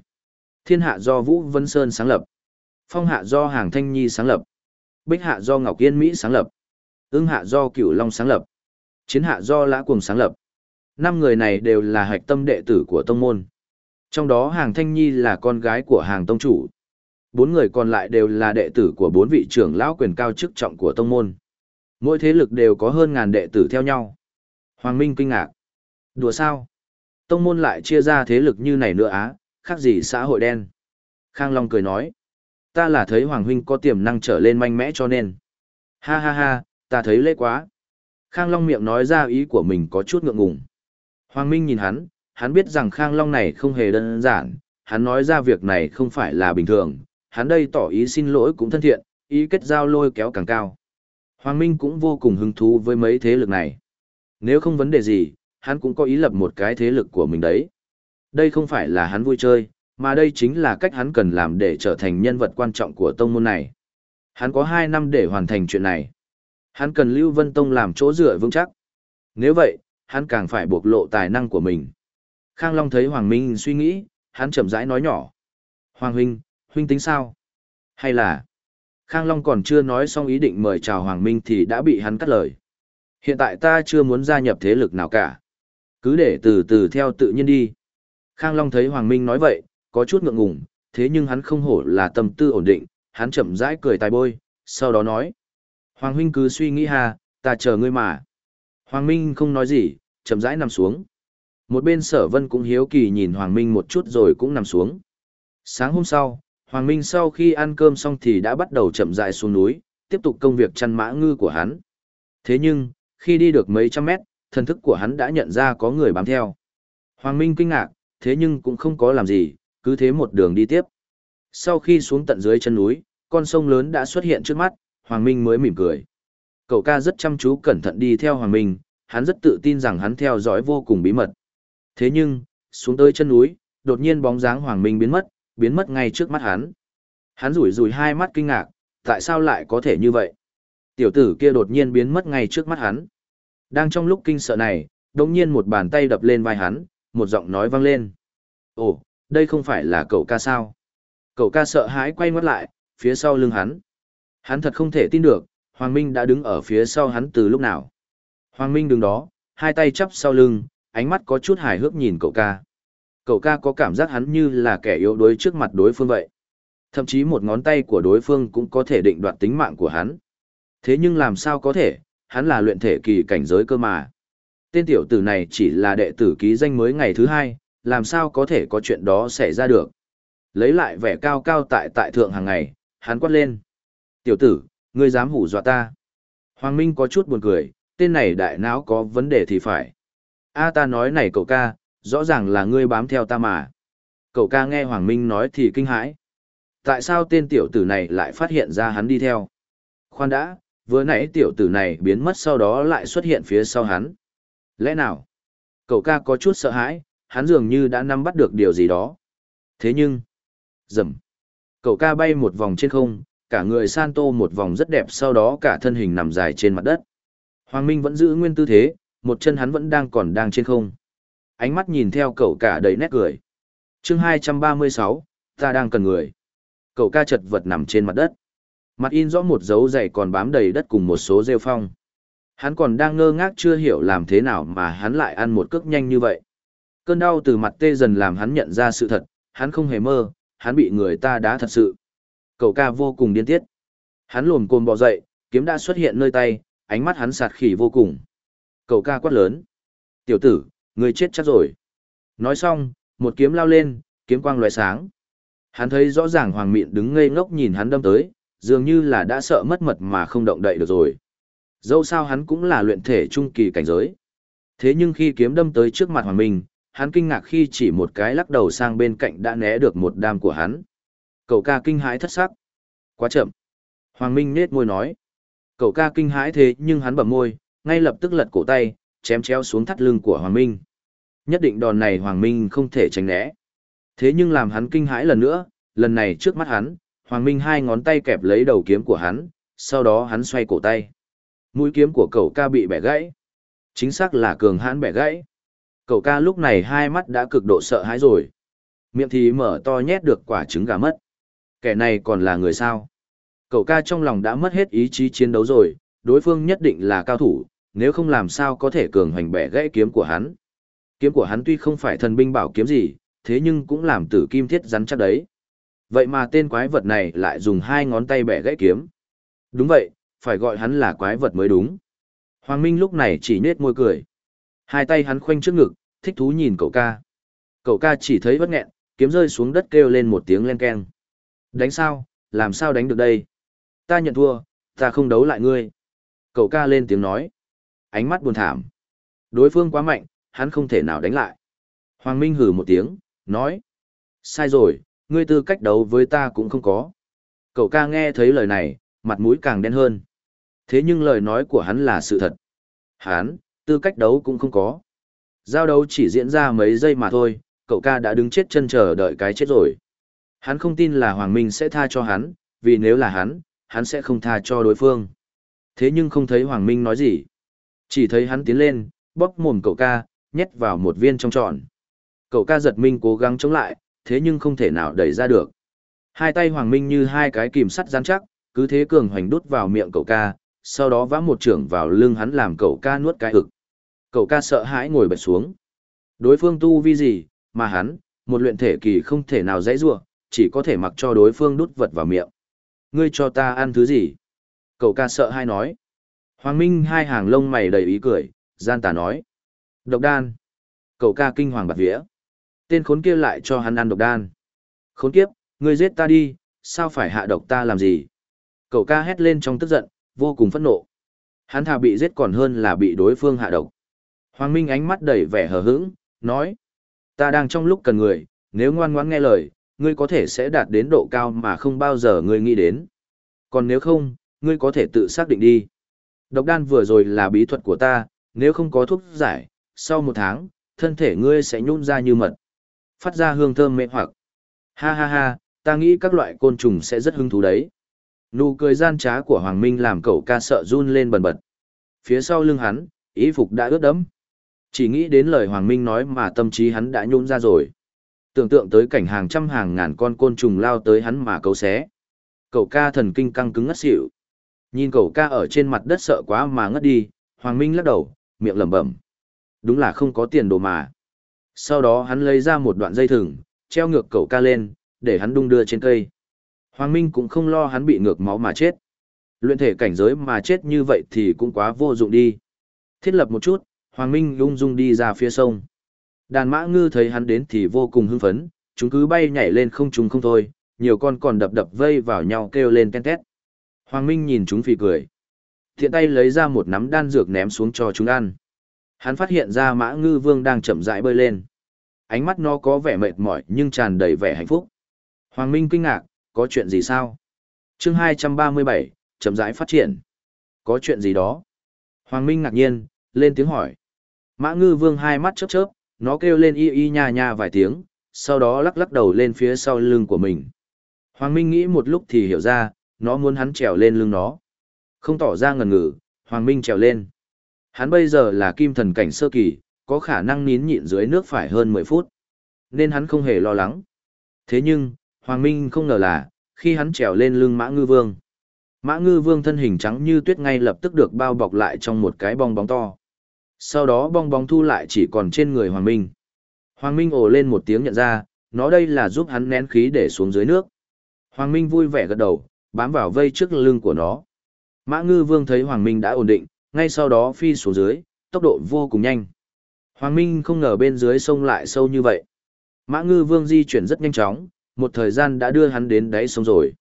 Thiên hạ do Vũ Vân Sơn sáng lập. Phong hạ do Hàng Thanh Nhi sáng lập. Bích hạ do Ngọc Yên Mỹ sáng lập. Ưng hạ do Cửu Long sáng lập. Chiến hạ do Lã Cuồng sáng lập. Năm người này đều là hạch tâm đệ tử của tông môn. Trong đó Hàng Thanh Nhi là con gái của Hàng Tông Chủ. Bốn người còn lại đều là đệ tử của bốn vị trưởng lão quyền cao chức trọng của tông môn. Mỗi thế lực đều có hơn ngàn đệ tử theo nhau. Hoàng Minh kinh ngạc. Đùa sao? Tông môn lại chia ra thế lực như này nữa á, khác gì xã hội đen. Khang Long cười nói. Ta là thấy Hoàng Huynh có tiềm năng trở lên mạnh mẽ cho nên. Ha ha ha, ta thấy lễ quá. Khang Long miệng nói ra ý của mình có chút ngượng ngùng. Hoàng Minh nhìn hắn, hắn biết rằng Khang Long này không hề đơn giản, hắn nói ra việc này không phải là bình thường, hắn đây tỏ ý xin lỗi cũng thân thiện, ý kết giao lôi kéo càng cao. Hoàng Minh cũng vô cùng hứng thú với mấy thế lực này. Nếu không vấn đề gì, hắn cũng có ý lập một cái thế lực của mình đấy. Đây không phải là hắn vui chơi, mà đây chính là cách hắn cần làm để trở thành nhân vật quan trọng của tông môn này. Hắn có 2 năm để hoàn thành chuyện này. Hắn cần Lưu Vân Tông làm chỗ dựa vững chắc. Nếu vậy, hắn càng phải bộc lộ tài năng của mình. Khang Long thấy Hoàng Minh suy nghĩ, hắn chậm rãi nói nhỏ. Hoàng Huynh, Huynh tính sao? Hay là... Khang Long còn chưa nói xong ý định mời chào Hoàng Minh thì đã bị hắn cắt lời. Hiện tại ta chưa muốn gia nhập thế lực nào cả. Cứ để từ từ theo tự nhiên đi. Khang Long thấy Hoàng Minh nói vậy, có chút ngượng ngùng, thế nhưng hắn không hổ là tâm tư ổn định, hắn chậm rãi cười tài bôi, sau đó nói. Hoàng Huynh cứ suy nghĩ hà, ta chờ ngươi mà. Hoàng Minh không nói gì, chậm rãi nằm xuống. Một bên sở vân cũng hiếu kỳ nhìn Hoàng Minh một chút rồi cũng nằm xuống. Sáng hôm sau, Hoàng Minh sau khi ăn cơm xong thì đã bắt đầu chậm rãi xuống núi, tiếp tục công việc chăn mã ngư của hắn. Thế nhưng, khi đi được mấy trăm mét, thần thức của hắn đã nhận ra có người bám theo. Hoàng Minh kinh ngạc, thế nhưng cũng không có làm gì, cứ thế một đường đi tiếp. Sau khi xuống tận dưới chân núi, con sông lớn đã xuất hiện trước mắt, Hoàng Minh mới mỉm cười. Cậu ca rất chăm chú cẩn thận đi theo Hoàng Minh, hắn rất tự tin rằng hắn theo dõi vô cùng bí mật. Thế nhưng, xuống tới chân núi, đột nhiên bóng dáng Hoàng Minh biến mất, biến mất ngay trước mắt hắn. Hắn rủi rủi hai mắt kinh ngạc, tại sao lại có thể như vậy? Tiểu tử kia đột nhiên biến mất ngay trước mắt hắn. Đang trong lúc kinh sợ này, đột nhiên một bàn tay đập lên vai hắn, một giọng nói vang lên. Ồ, đây không phải là cậu ca sao? Cậu ca sợ hãi quay mắt lại, phía sau lưng hắn. Hắn thật không thể tin được, Hoàng Minh đã đứng ở phía sau hắn từ lúc nào. Hoàng Minh đứng đó, hai tay chắp sau lưng, ánh mắt có chút hài hước nhìn cậu ca. Cậu ca có cảm giác hắn như là kẻ yếu đuối trước mặt đối phương vậy. Thậm chí một ngón tay của đối phương cũng có thể định đoạt tính mạng của hắn. Thế nhưng làm sao có thể, hắn là luyện thể kỳ cảnh giới cơ mà. Tên tiểu tử này chỉ là đệ tử ký danh mới ngày thứ hai, làm sao có thể có chuyện đó xảy ra được. Lấy lại vẻ cao cao tại tại thượng hàng ngày, hắn quát lên. Tiểu tử, ngươi dám hủ dọa ta. Hoàng Minh có chút buồn cười, tên này đại não có vấn đề thì phải. A ta nói này cậu ca, rõ ràng là ngươi bám theo ta mà. Cậu ca nghe Hoàng Minh nói thì kinh hãi. Tại sao tên tiểu tử này lại phát hiện ra hắn đi theo? Khoan đã, vừa nãy tiểu tử này biến mất sau đó lại xuất hiện phía sau hắn. Lẽ nào? Cậu ca có chút sợ hãi, hắn dường như đã nắm bắt được điều gì đó. Thế nhưng, rầm. Cậu ca bay một vòng trên không, cả người san tô một vòng rất đẹp sau đó cả thân hình nằm dài trên mặt đất. Hoàng Minh vẫn giữ nguyên tư thế, một chân hắn vẫn đang còn đang trên không. Ánh mắt nhìn theo cậu cả đầy nét cười. chương 236, ta đang cần người. Cậu ca chật vật nằm trên mặt đất. Mặt in rõ một dấu dày còn bám đầy đất cùng một số rêu phong. Hắn còn đang ngơ ngác chưa hiểu làm thế nào mà hắn lại ăn một cước nhanh như vậy. Cơn đau từ mặt tê dần làm hắn nhận ra sự thật, hắn không hề mơ, hắn bị người ta đá thật sự. Cậu ca vô cùng điên tiết. Hắn lồm cồm bò dậy, kiếm đã xuất hiện nơi tay, ánh mắt hắn sạt khỉ vô cùng. Cậu ca quát lớn. Tiểu tử, người chết chắc rồi. Nói xong, một kiếm lao lên, kiếm quang loại sáng. Hắn thấy rõ ràng Hoàng Mịn đứng ngây ngốc nhìn hắn đâm tới, dường như là đã sợ mất mật mà không động đậy được rồi. Dẫu sao hắn cũng là luyện thể trung kỳ cảnh giới. Thế nhưng khi kiếm đâm tới trước mặt Hoàng Minh, hắn kinh ngạc khi chỉ một cái lắc đầu sang bên cạnh đã né được một đam của hắn. Cậu ca kinh hãi thất sắc. Quá chậm. Hoàng Minh nết môi nói. Cậu ca kinh hãi thế nhưng hắn bẩm môi, ngay lập tức lật cổ tay, chém chéo xuống thắt lưng của Hoàng Minh. Nhất định đòn này Hoàng Minh không thể tránh né. Thế nhưng làm hắn kinh hãi lần nữa, lần này trước mắt hắn, Hoàng Minh hai ngón tay kẹp lấy đầu kiếm của hắn, sau đó hắn xoay cổ tay. Mũi kiếm của cậu ca bị bẻ gãy. Chính xác là cường hãn bẻ gãy. Cậu ca lúc này hai mắt đã cực độ sợ hãi rồi. Miệng thì mở to nhét được quả trứng gà mất. Kẻ này còn là người sao? Cậu ca trong lòng đã mất hết ý chí chiến đấu rồi, đối phương nhất định là cao thủ, nếu không làm sao có thể cường hoành bẻ gãy kiếm của hắn. Kiếm của hắn tuy không phải thần binh bảo kiếm gì, thế nhưng cũng làm tử kim thiết rắn chắc đấy. Vậy mà tên quái vật này lại dùng hai ngón tay bẻ gãy kiếm. Đúng vậy, phải gọi hắn là quái vật mới đúng. Hoàng Minh lúc này chỉ nết môi cười. Hai tay hắn khoanh trước ngực, thích thú nhìn cậu ca. Cậu ca chỉ thấy bất nghẹn, kiếm rơi xuống đất kêu lên một tiếng len keng. Đánh sao, làm sao đánh được đây? Ta nhận thua, ta không đấu lại ngươi. Cậu ca lên tiếng nói. Ánh mắt buồn thảm. Đối phương quá mạnh, hắn không thể nào đánh lại. Hoàng Minh hừ một tiếng, nói. Sai rồi, ngươi tư cách đấu với ta cũng không có. Cậu ca nghe thấy lời này, mặt mũi càng đen hơn. Thế nhưng lời nói của hắn là sự thật. Hắn, tư cách đấu cũng không có. Giao đấu chỉ diễn ra mấy giây mà thôi, cậu ca đã đứng chết chân chờ đợi cái chết rồi. Hắn không tin là Hoàng Minh sẽ tha cho hắn, vì nếu là hắn, hắn sẽ không tha cho đối phương. Thế nhưng không thấy Hoàng Minh nói gì. Chỉ thấy hắn tiến lên, bóp mồm cậu ca, nhét vào một viên trong tròn. Cậu ca giật minh cố gắng chống lại, thế nhưng không thể nào đẩy ra được. Hai tay Hoàng Minh như hai cái kìm sắt rắn chắc, cứ thế cường hoành đút vào miệng cậu ca, sau đó vã một trưởng vào lưng hắn làm cậu ca nuốt cái ực. Cậu ca sợ hãi ngồi bật xuống. Đối phương tu vi gì, mà hắn, một luyện thể kỳ không thể nào dãy ruộng, chỉ có thể mặc cho đối phương đút vật vào miệng. Ngươi cho ta ăn thứ gì? Cậu ca sợ hai nói. Hoàng Minh hai hàng lông mày đầy ý cười, gian tà nói. Độc đan. Cậu ca kinh hoàng bạc vía. Tên khốn kia lại cho hắn ăn độc đan. Khốn kiếp, ngươi giết ta đi, sao phải hạ độc ta làm gì? Cậu ca hét lên trong tức giận, vô cùng phẫn nộ. Hắn thà bị giết còn hơn là bị đối phương hạ độc. Hoàng Minh ánh mắt đầy vẻ hờ hững, nói. Ta đang trong lúc cần người, nếu ngoan ngoãn nghe lời, ngươi có thể sẽ đạt đến độ cao mà không bao giờ ngươi nghĩ đến. Còn nếu không, ngươi có thể tự xác định đi. Độc đan vừa rồi là bí thuật của ta, nếu không có thuốc giải, sau một tháng, thân thể ngươi sẽ nhún ra như mật. Phát ra hương thơm mê hoặc. Ha ha ha, ta nghĩ các loại côn trùng sẽ rất hứng thú đấy. Nụ cười gian trá của Hoàng Minh làm cậu ca sợ run lên bần bật. Phía sau lưng hắn, ý phục đã ướt đẫm. Chỉ nghĩ đến lời Hoàng Minh nói mà tâm trí hắn đã nhún ra rồi. Tưởng tượng tới cảnh hàng trăm hàng ngàn con côn trùng lao tới hắn mà cấu xé. Cậu ca thần kinh căng cứng ngất xỉu. Nhìn cậu ca ở trên mặt đất sợ quá mà ngất đi, Hoàng Minh lắc đầu, miệng lẩm bẩm. Đúng là không có tiền đồ mà. Sau đó hắn lấy ra một đoạn dây thừng, treo ngược cậu ca lên, để hắn đung đưa trên cây. Hoàng Minh cũng không lo hắn bị ngược máu mà chết. Luyện thể cảnh giới mà chết như vậy thì cũng quá vô dụng đi. Thiết lập một chút, Hoàng Minh lung dung đi ra phía sông. Đàn mã ngư thấy hắn đến thì vô cùng hưng phấn, chúng cứ bay nhảy lên không trùng không thôi, nhiều con còn đập đập vây vào nhau kêu lên ken két. Hoàng Minh nhìn chúng phì cười. Thiện tay lấy ra một nắm đan dược ném xuống cho chúng ăn. Hắn phát hiện ra mã ngư vương đang chậm rãi bơi lên. Ánh mắt nó có vẻ mệt mỏi nhưng tràn đầy vẻ hạnh phúc. Hoàng Minh kinh ngạc, có chuyện gì sao? chương 237, chậm rãi phát triển. Có chuyện gì đó? Hoàng Minh ngạc nhiên, lên tiếng hỏi. Mã ngư vương hai mắt chớp chớp, nó kêu lên y y nha nha vài tiếng, sau đó lắc lắc đầu lên phía sau lưng của mình. Hoàng Minh nghĩ một lúc thì hiểu ra, nó muốn hắn trèo lên lưng nó. Không tỏ ra ngần ngừ, Hoàng Minh trèo lên. Hắn bây giờ là kim thần cảnh sơ kỳ, có khả năng nín nhịn dưới nước phải hơn 10 phút. Nên hắn không hề lo lắng. Thế nhưng, Hoàng Minh không ngờ là, khi hắn trèo lên lưng Mã Ngư Vương. Mã Ngư Vương thân hình trắng như tuyết ngay lập tức được bao bọc lại trong một cái bong bóng to. Sau đó bong bóng thu lại chỉ còn trên người Hoàng Minh. Hoàng Minh ồ lên một tiếng nhận ra, nó đây là giúp hắn nén khí để xuống dưới nước. Hoàng Minh vui vẻ gật đầu, bám vào vây trước lưng của nó. Mã Ngư Vương thấy Hoàng Minh đã ổn định, ngay sau đó phi xuống dưới, tốc độ vô cùng nhanh. Hoàng Minh không ngờ bên dưới sông lại sâu như vậy. Mã Ngư Vương di chuyển rất nhanh chóng, một thời gian đã đưa hắn đến đáy sông rồi.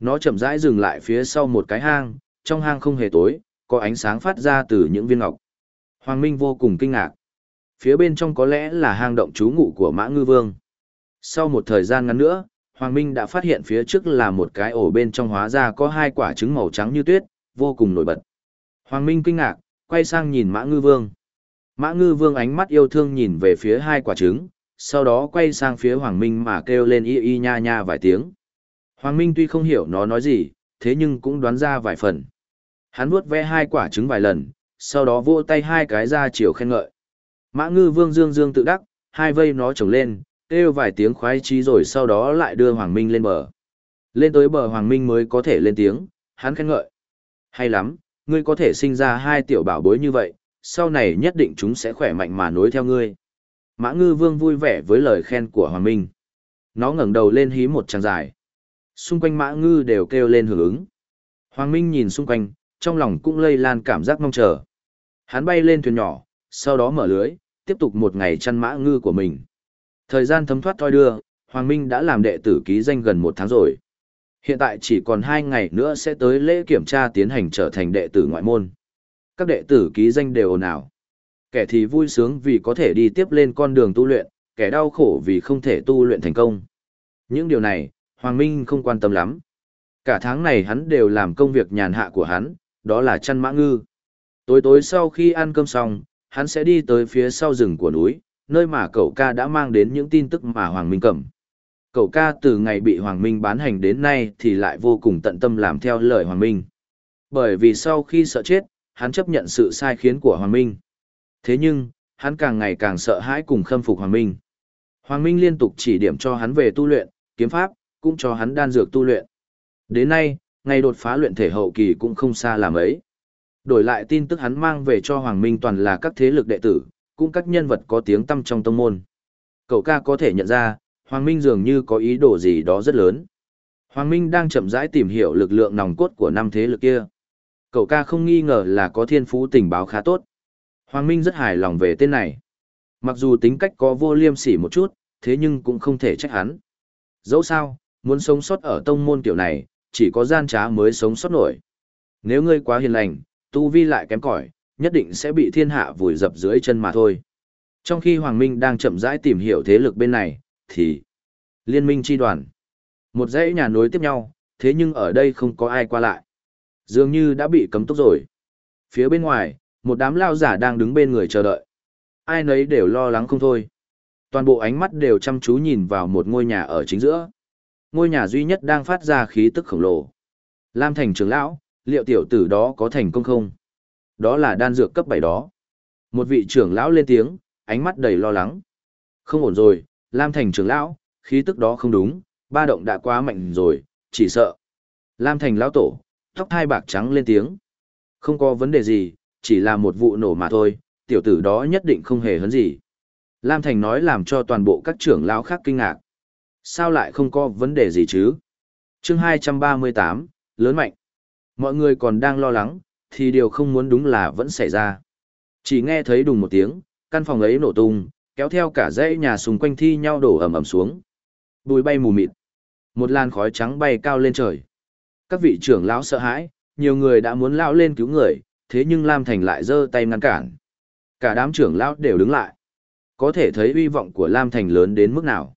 Nó chậm rãi dừng lại phía sau một cái hang, trong hang không hề tối, có ánh sáng phát ra từ những viên ngọc. Hoàng Minh vô cùng kinh ngạc. Phía bên trong có lẽ là hang động trú ngụ của Mã Ngư Vương. Sau một thời gian ngắn nữa, Hoàng Minh đã phát hiện phía trước là một cái ổ bên trong hóa ra có hai quả trứng màu trắng như tuyết, vô cùng nổi bật. Hoàng Minh kinh ngạc, quay sang nhìn Mã Ngư Vương. Mã Ngư Vương ánh mắt yêu thương nhìn về phía hai quả trứng, sau đó quay sang phía Hoàng Minh mà kêu lên y y nha nha vài tiếng. Hoàng Minh tuy không hiểu nó nói gì, thế nhưng cũng đoán ra vài phần. Hắn vuốt ve hai quả trứng vài lần, sau đó vỗ tay hai cái ra chiều khen ngợi. Mã Ngư Vương dương dương tự đắc, hai vây nó trồng lên, kêu vài tiếng khoái trí rồi sau đó lại đưa Hoàng Minh lên bờ. Lên tới bờ Hoàng Minh mới có thể lên tiếng, hắn khen ngợi. Hay lắm, ngươi có thể sinh ra hai tiểu bảo bối như vậy, sau này nhất định chúng sẽ khỏe mạnh mà nối theo ngươi. Mã ngư vương vui vẻ với lời khen của Hoàng Minh. Nó ngẩng đầu lên hí một tràng dài. Xung quanh mã ngư đều kêu lên hưởng ứng. Hoàng Minh nhìn xung quanh, trong lòng cũng lây lan cảm giác mong chờ. Hắn bay lên thuyền nhỏ, sau đó mở lưới, tiếp tục một ngày chăn mã ngư của mình. Thời gian thấm thoát thoi đưa, Hoàng Minh đã làm đệ tử ký danh gần một tháng rồi. Hiện tại chỉ còn hai ngày nữa sẽ tới lễ kiểm tra tiến hành trở thành đệ tử ngoại môn. Các đệ tử ký danh đều ồn ào. Kẻ thì vui sướng vì có thể đi tiếp lên con đường tu luyện, kẻ đau khổ vì không thể tu luyện thành công. Những điều này, Hoàng Minh không quan tâm lắm. Cả tháng này hắn đều làm công việc nhàn hạ của hắn, đó là chăn mã ngư. Tối tối sau khi ăn cơm xong, hắn sẽ đi tới phía sau rừng của núi, nơi mà cậu ca đã mang đến những tin tức mà Hoàng Minh cầm. Cậu ca từ ngày bị Hoàng Minh bán hành đến nay thì lại vô cùng tận tâm làm theo lời Hoàng Minh. Bởi vì sau khi sợ chết, hắn chấp nhận sự sai khiến của Hoàng Minh. Thế nhưng, hắn càng ngày càng sợ hãi cùng khâm phục Hoàng Minh. Hoàng Minh liên tục chỉ điểm cho hắn về tu luyện, kiếm pháp, cũng cho hắn đan dược tu luyện. Đến nay, ngày đột phá luyện thể hậu kỳ cũng không xa làm ấy. Đổi lại tin tức hắn mang về cho Hoàng Minh toàn là các thế lực đệ tử, cũng các nhân vật có tiếng tăm trong tông môn. Cậu ca có thể nhận ra, Hoàng Minh dường như có ý đồ gì đó rất lớn. Hoàng Minh đang chậm rãi tìm hiểu lực lượng nòng cốt của năm thế lực kia. Cậu ca không nghi ngờ là có thiên phú tình báo khá tốt. Hoàng Minh rất hài lòng về tên này. Mặc dù tính cách có vô liêm sỉ một chút, thế nhưng cũng không thể trách hắn. Dẫu sao, muốn sống sót ở tông môn kiểu này, chỉ có gian trá mới sống sót nổi. Nếu ngươi quá hiền lành, tu vi lại kém cỏi, nhất định sẽ bị thiên hạ vùi dập dưới chân mà thôi. Trong khi Hoàng Minh đang chậm rãi tìm hiểu thế lực bên này, thì liên minh chi đoàn. Một dãy nhà nối tiếp nhau, thế nhưng ở đây không có ai qua lại. Dường như đã bị cấm túc rồi. Phía bên ngoài, một đám lao giả đang đứng bên người chờ đợi. Ai nấy đều lo lắng không thôi. Toàn bộ ánh mắt đều chăm chú nhìn vào một ngôi nhà ở chính giữa. Ngôi nhà duy nhất đang phát ra khí tức khổng lồ. Lam thành trưởng lão, liệu tiểu tử đó có thành công không? Đó là đan dược cấp 7 đó. Một vị trưởng lão lên tiếng, ánh mắt đầy lo lắng. Không ổn rồi, Lam thành trưởng lão, khí tức đó không đúng, ba động đã quá mạnh rồi, chỉ sợ. Lam thành lão tổ, tóc hai bạc trắng lên tiếng. Không có vấn đề gì, chỉ là một vụ nổ mà thôi, tiểu tử đó nhất định không hề hấn gì. Lam Thành nói làm cho toàn bộ các trưởng lão khác kinh ngạc. Sao lại không có vấn đề gì chứ? chương 238, lớn mạnh. Mọi người còn đang lo lắng, thì điều không muốn đúng là vẫn xảy ra. Chỉ nghe thấy đùng một tiếng, căn phòng ấy nổ tung, kéo theo cả dãy nhà xung quanh thi nhau đổ ầm ầm xuống. Bùi bay mù mịt. Một làn khói trắng bay cao lên trời. Các vị trưởng lão sợ hãi, nhiều người đã muốn lao lên cứu người, thế nhưng Lam Thành lại giơ tay ngăn cản. Cả đám trưởng lão đều đứng lại. Có thể thấy uy vọng của Lam Thành lớn đến mức nào.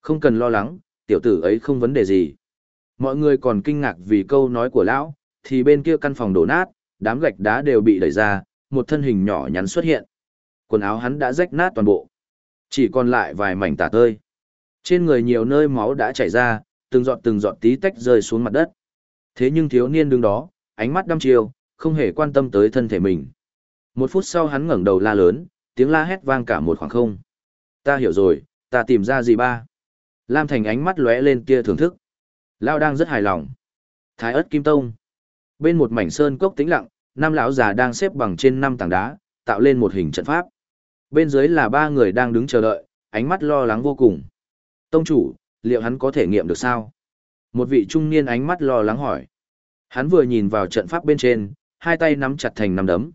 Không cần lo lắng, tiểu tử ấy không vấn đề gì. Mọi người còn kinh ngạc vì câu nói của lão, thì bên kia căn phòng đổ nát, đám gạch đá đều bị đẩy ra, một thân hình nhỏ nhắn xuất hiện. Quần áo hắn đã rách nát toàn bộ. Chỉ còn lại vài mảnh tả tơi. Trên người nhiều nơi máu đã chảy ra, từng giọt từng giọt tí tách rơi xuống mặt đất. Thế nhưng thiếu niên đứng đó, ánh mắt đăm chiêu, không hề quan tâm tới thân thể mình. Một phút sau hắn ngẩng đầu la lớn, tiếng la hét vang cả một khoảng không. Ta hiểu rồi, ta tìm ra gì ba. Lam Thành ánh mắt lóe lên kia thưởng thức. Lao đang rất hài lòng. Thái ớt kim tông. Bên một mảnh sơn cốc tĩnh lặng, năm lão già đang xếp bằng trên năm tảng đá, tạo lên một hình trận pháp. Bên dưới là ba người đang đứng chờ đợi, ánh mắt lo lắng vô cùng. Tông chủ, liệu hắn có thể nghiệm được sao? Một vị trung niên ánh mắt lo lắng hỏi. Hắn vừa nhìn vào trận pháp bên trên, hai tay nắm chặt thành nắm đấm.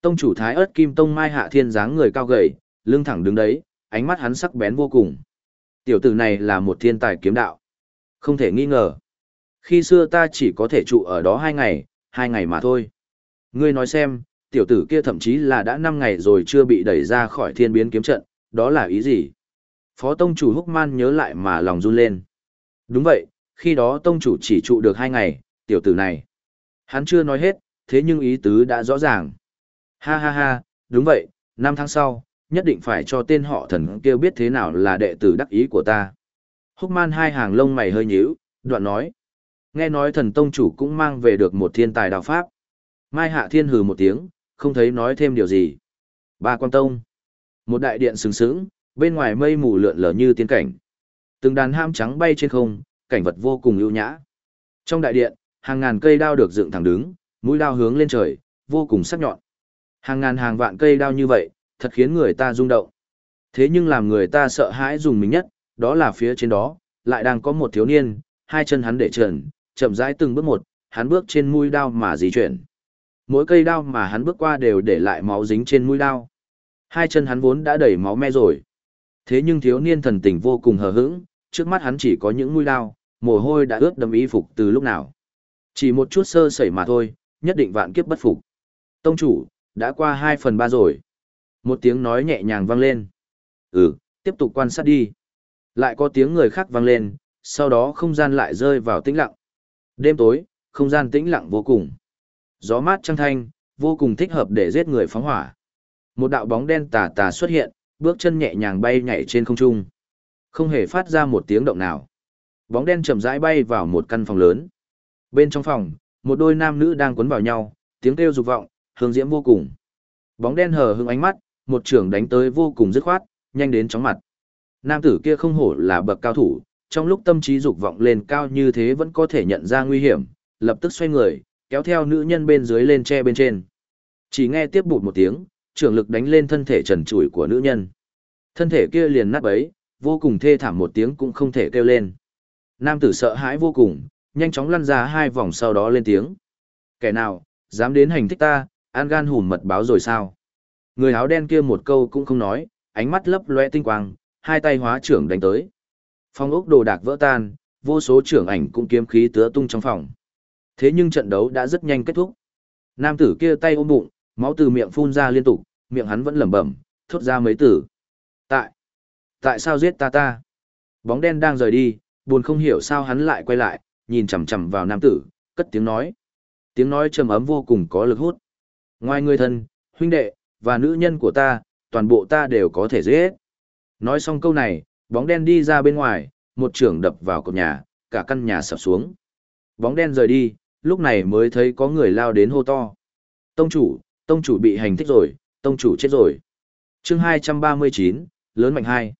Tông chủ Thái ớt Kim Tông Mai Hạ Thiên dáng người cao gầy, lưng thẳng đứng đấy, ánh mắt hắn sắc bén vô cùng. Tiểu tử này là một thiên tài kiếm đạo. Không thể nghi ngờ. Khi xưa ta chỉ có thể trụ ở đó hai ngày, hai ngày mà thôi. Ngươi nói xem, tiểu tử kia thậm chí là đã năm ngày rồi chưa bị đẩy ra khỏi thiên biến kiếm trận, đó là ý gì? Phó tông chủ Húc Man nhớ lại mà lòng run lên. Đúng vậy, khi đó tông chủ chỉ trụ được hai ngày, tiểu tử này. Hắn chưa nói hết, thế nhưng ý tứ đã rõ ràng. Ha ha ha, đúng vậy, năm tháng sau, nhất định phải cho tên họ thần kia biết thế nào là đệ tử đắc ý của ta. Húc man hai hàng lông mày hơi nhíu, đoạn nói. Nghe nói thần tông chủ cũng mang về được một thiên tài đạo pháp. Mai hạ thiên hừ một tiếng, không thấy nói thêm điều gì. Ba quan tông. Một đại điện sừng sững, bên ngoài mây mù lượn lờ như tiên cảnh. Từng đàn ham trắng bay trên không, cảnh vật vô cùng ưu nhã. Trong đại điện, hàng ngàn cây đao được dựng thẳng đứng, mũi đao hướng lên trời, vô cùng sắc nhọn. Hàng ngàn hàng vạn cây đao như vậy, thật khiến người ta rung động. Thế nhưng làm người ta sợ hãi dùng mình nhất, đó là phía trên đó, lại đang có một thiếu niên, hai chân hắn để trần, chậm rãi từng bước một, hắn bước trên mũi đao mà di chuyển. Mỗi cây đao mà hắn bước qua đều để lại máu dính trên mũi đao. Hai chân hắn vốn đã đầy máu me rồi. Thế nhưng thiếu niên thần tình vô cùng hờ hững, trước mắt hắn chỉ có những mũi đao, mồ hôi đã ướt đầm y phục từ lúc nào. Chỉ một chút sơ sẩy mà thôi, nhất định vạn kiếp bất phục. Tông chủ, đã qua hai phần ba rồi. Một tiếng nói nhẹ nhàng vang lên. Ừ, tiếp tục quan sát đi. Lại có tiếng người khác vang lên, sau đó không gian lại rơi vào tĩnh lặng. Đêm tối, không gian tĩnh lặng vô cùng. Gió mát trăng thanh, vô cùng thích hợp để giết người phóng hỏa. Một đạo bóng đen tà tà xuất hiện, bước chân nhẹ nhàng bay nhảy trên không trung. Không hề phát ra một tiếng động nào. Bóng đen chậm rãi bay vào một căn phòng lớn. Bên trong phòng, một đôi nam nữ đang quấn vào nhau, tiếng kêu dục vọng, hương diễm vô cùng. Bóng đen hờ hững ánh mắt, một trưởng đánh tới vô cùng dứt khoát, nhanh đến chóng mặt. Nam tử kia không hổ là bậc cao thủ, trong lúc tâm trí dục vọng lên cao như thế vẫn có thể nhận ra nguy hiểm, lập tức xoay người, kéo theo nữ nhân bên dưới lên che bên trên. Chỉ nghe tiếp bụt một tiếng, trưởng lực đánh lên thân thể trần trụi của nữ nhân. Thân thể kia liền nát bấy, vô cùng thê thảm một tiếng cũng không thể kêu lên. Nam tử sợ hãi vô cùng, nhanh chóng lăn ra hai vòng sau đó lên tiếng. Kẻ nào, dám đến hành thích ta, an gan hùm mật báo rồi sao? Người áo đen kia một câu cũng không nói, ánh mắt lấp loe tinh quang, hai tay hóa trưởng đánh tới. Phong ốc đồ đạc vỡ tan, vô số trưởng ảnh cũng kiếm khí tứa tung trong phòng. Thế nhưng trận đấu đã rất nhanh kết thúc. Nam tử kia tay ôm bụng, máu từ miệng phun ra liên tục, miệng hắn vẫn lẩm bẩm, thốt ra mấy từ. Tại, tại sao giết ta ta? Bóng đen đang rời đi, buồn không hiểu sao hắn lại quay lại, nhìn chằm chằm vào nam tử, cất tiếng nói. Tiếng nói trầm ấm vô cùng có lực hút. Ngoài người thân, huynh đệ, và nữ nhân của ta, toàn bộ ta đều có thể giết. Nói xong câu này, bóng đen đi ra bên ngoài, một trưởng đập vào cột nhà, cả căn nhà sập xuống. Bóng đen rời đi, lúc này mới thấy có người lao đến hô to. Tông chủ, tông chủ bị hành thích rồi, tông chủ chết rồi. chương 239, lớn mạnh 2.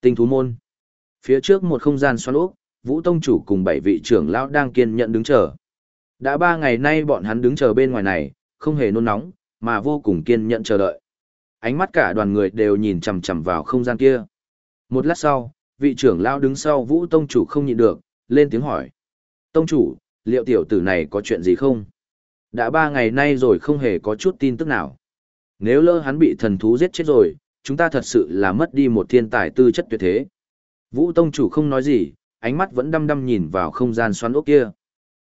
Tinh thú môn. Phía trước một không gian xoắn ốc, Vũ Tông chủ cùng bảy vị trưởng lão đang kiên nhận đứng chờ. Đã ba ngày nay bọn hắn đứng chờ bên ngoài này, không hề nôn nóng, mà vô cùng kiên nhẫn chờ đợi. Ánh mắt cả đoàn người đều nhìn chằm chằm vào không gian kia. Một lát sau, vị trưởng lao đứng sau Vũ Tông chủ không nhịn được, lên tiếng hỏi. Tông chủ, liệu tiểu tử này có chuyện gì không? Đã ba ngày nay rồi không hề có chút tin tức nào. Nếu lỡ hắn bị thần thú giết chết rồi, chúng ta thật sự là mất đi một thiên tài tư chất tuyệt thế. Vũ Tông chủ không nói gì, ánh mắt vẫn đăm đăm nhìn vào không gian xoắn ốc kia.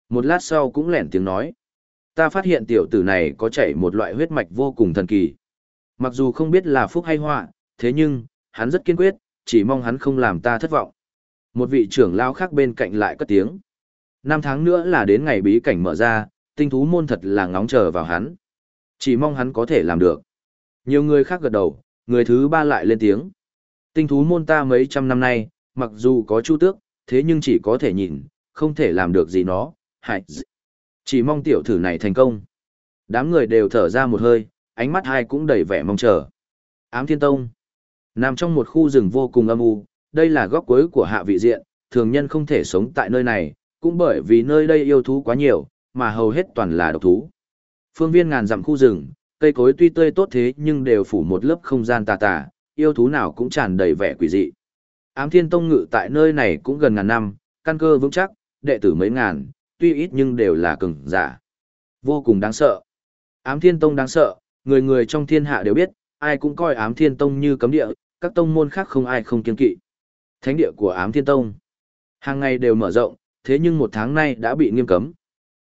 Một lát sau cũng lẻn tiếng nói. Ta phát hiện tiểu tử này có chảy một loại huyết mạch vô cùng thần kỳ. Mặc dù không biết là phúc hay họa, thế nhưng, hắn rất kiên quyết, chỉ mong hắn không làm ta thất vọng. Một vị trưởng lao khác bên cạnh lại cất tiếng. Năm tháng nữa là đến ngày bí cảnh mở ra, tinh thú môn thật là ngóng chờ vào hắn. Chỉ mong hắn có thể làm được. Nhiều người khác gật đầu, người thứ ba lại lên tiếng. Tinh thú môn ta mấy trăm năm nay, mặc dù có chu tước, thế nhưng chỉ có thể nhìn, không thể làm được gì nó, hại. Chỉ mong tiểu thử này thành công. Đám người đều thở ra một hơi, ánh mắt hai cũng đầy vẻ mong chờ. Ám Thiên Tông nằm trong một khu rừng vô cùng âm u, đây là góc cuối của hạ vị diện, thường nhân không thể sống tại nơi này, cũng bởi vì nơi đây yêu thú quá nhiều, mà hầu hết toàn là độc thú. Phương viên ngàn dặm khu rừng, cây cối tuy tươi tốt thế nhưng đều phủ một lớp không gian tà tà, yêu thú nào cũng tràn đầy vẻ quỷ dị. Ám Thiên Tông ngự tại nơi này cũng gần ngàn năm, căn cơ vững chắc, đệ tử mấy ngàn, tuy ít nhưng đều là cường giả. Vô cùng đáng sợ. Ám Thiên Tông đáng sợ, người người trong thiên hạ đều biết, ai cũng coi Ám Thiên Tông như cấm địa, các tông môn khác không ai không kiên kỵ. Thánh địa của Ám Thiên Tông, hàng ngày đều mở rộng, thế nhưng một tháng nay đã bị nghiêm cấm.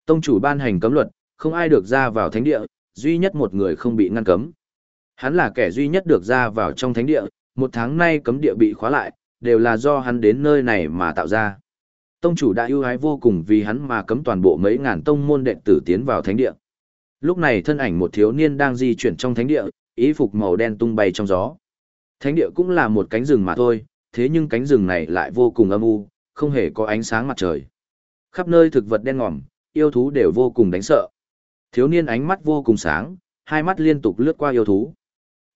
Tông chủ ban hành cấm luật, không ai được ra vào thánh địa, duy nhất một người không bị ngăn cấm. Hắn là kẻ duy nhất được ra vào trong thánh địa, một tháng nay cấm địa bị khóa lại, đều là do hắn đến nơi này mà tạo ra. Tông chủ đã ưu ái vô cùng vì hắn mà cấm toàn bộ mấy ngàn tông môn đệ tử tiến vào thánh địa. Lúc này thân ảnh một thiếu niên đang di chuyển trong thánh địa, ý phục màu đen tung bay trong gió. Thánh địa cũng là một cánh rừng mà thôi, thế nhưng cánh rừng này lại vô cùng âm u, không hề có ánh sáng mặt trời. Khắp nơi thực vật đen ngòm, yêu thú đều vô cùng đánh sợ. Thiếu niên ánh mắt vô cùng sáng, hai mắt liên tục lướt qua yêu thú.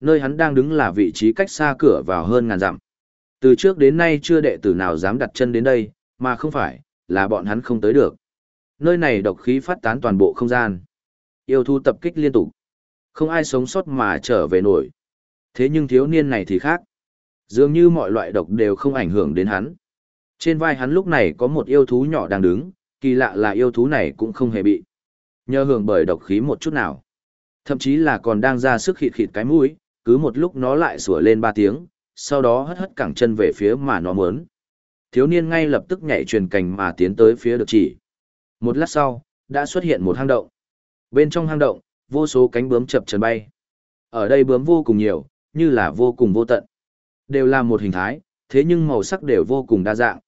Nơi hắn đang đứng là vị trí cách xa cửa vào hơn ngàn dặm. Từ trước đến nay chưa đệ tử nào dám đặt chân đến đây, mà không phải, là bọn hắn không tới được. Nơi này độc khí phát tán toàn bộ không gian. Yêu thú tập kích liên tục. Không ai sống sót mà trở về nổi. Thế nhưng thiếu niên này thì khác. Dường như mọi loại độc đều không ảnh hưởng đến hắn. Trên vai hắn lúc này có một yêu thú nhỏ đang đứng, kỳ lạ là yêu thú này cũng không hề bị. Nhờ hưởng bởi độc khí một chút nào. Thậm chí là còn đang ra sức khịt khịt cái mũi, cứ một lúc nó lại sủa lên ba tiếng, sau đó hất hất cẳng chân về phía mà nó muốn. Thiếu niên ngay lập tức nhảy truyền cành mà tiến tới phía được chỉ. Một lát sau, đã xuất hiện một hang động. Bên trong hang động, vô số cánh bướm chập chờn bay. Ở đây bướm vô cùng nhiều, như là vô cùng vô tận. Đều là một hình thái, thế nhưng màu sắc đều vô cùng đa dạng.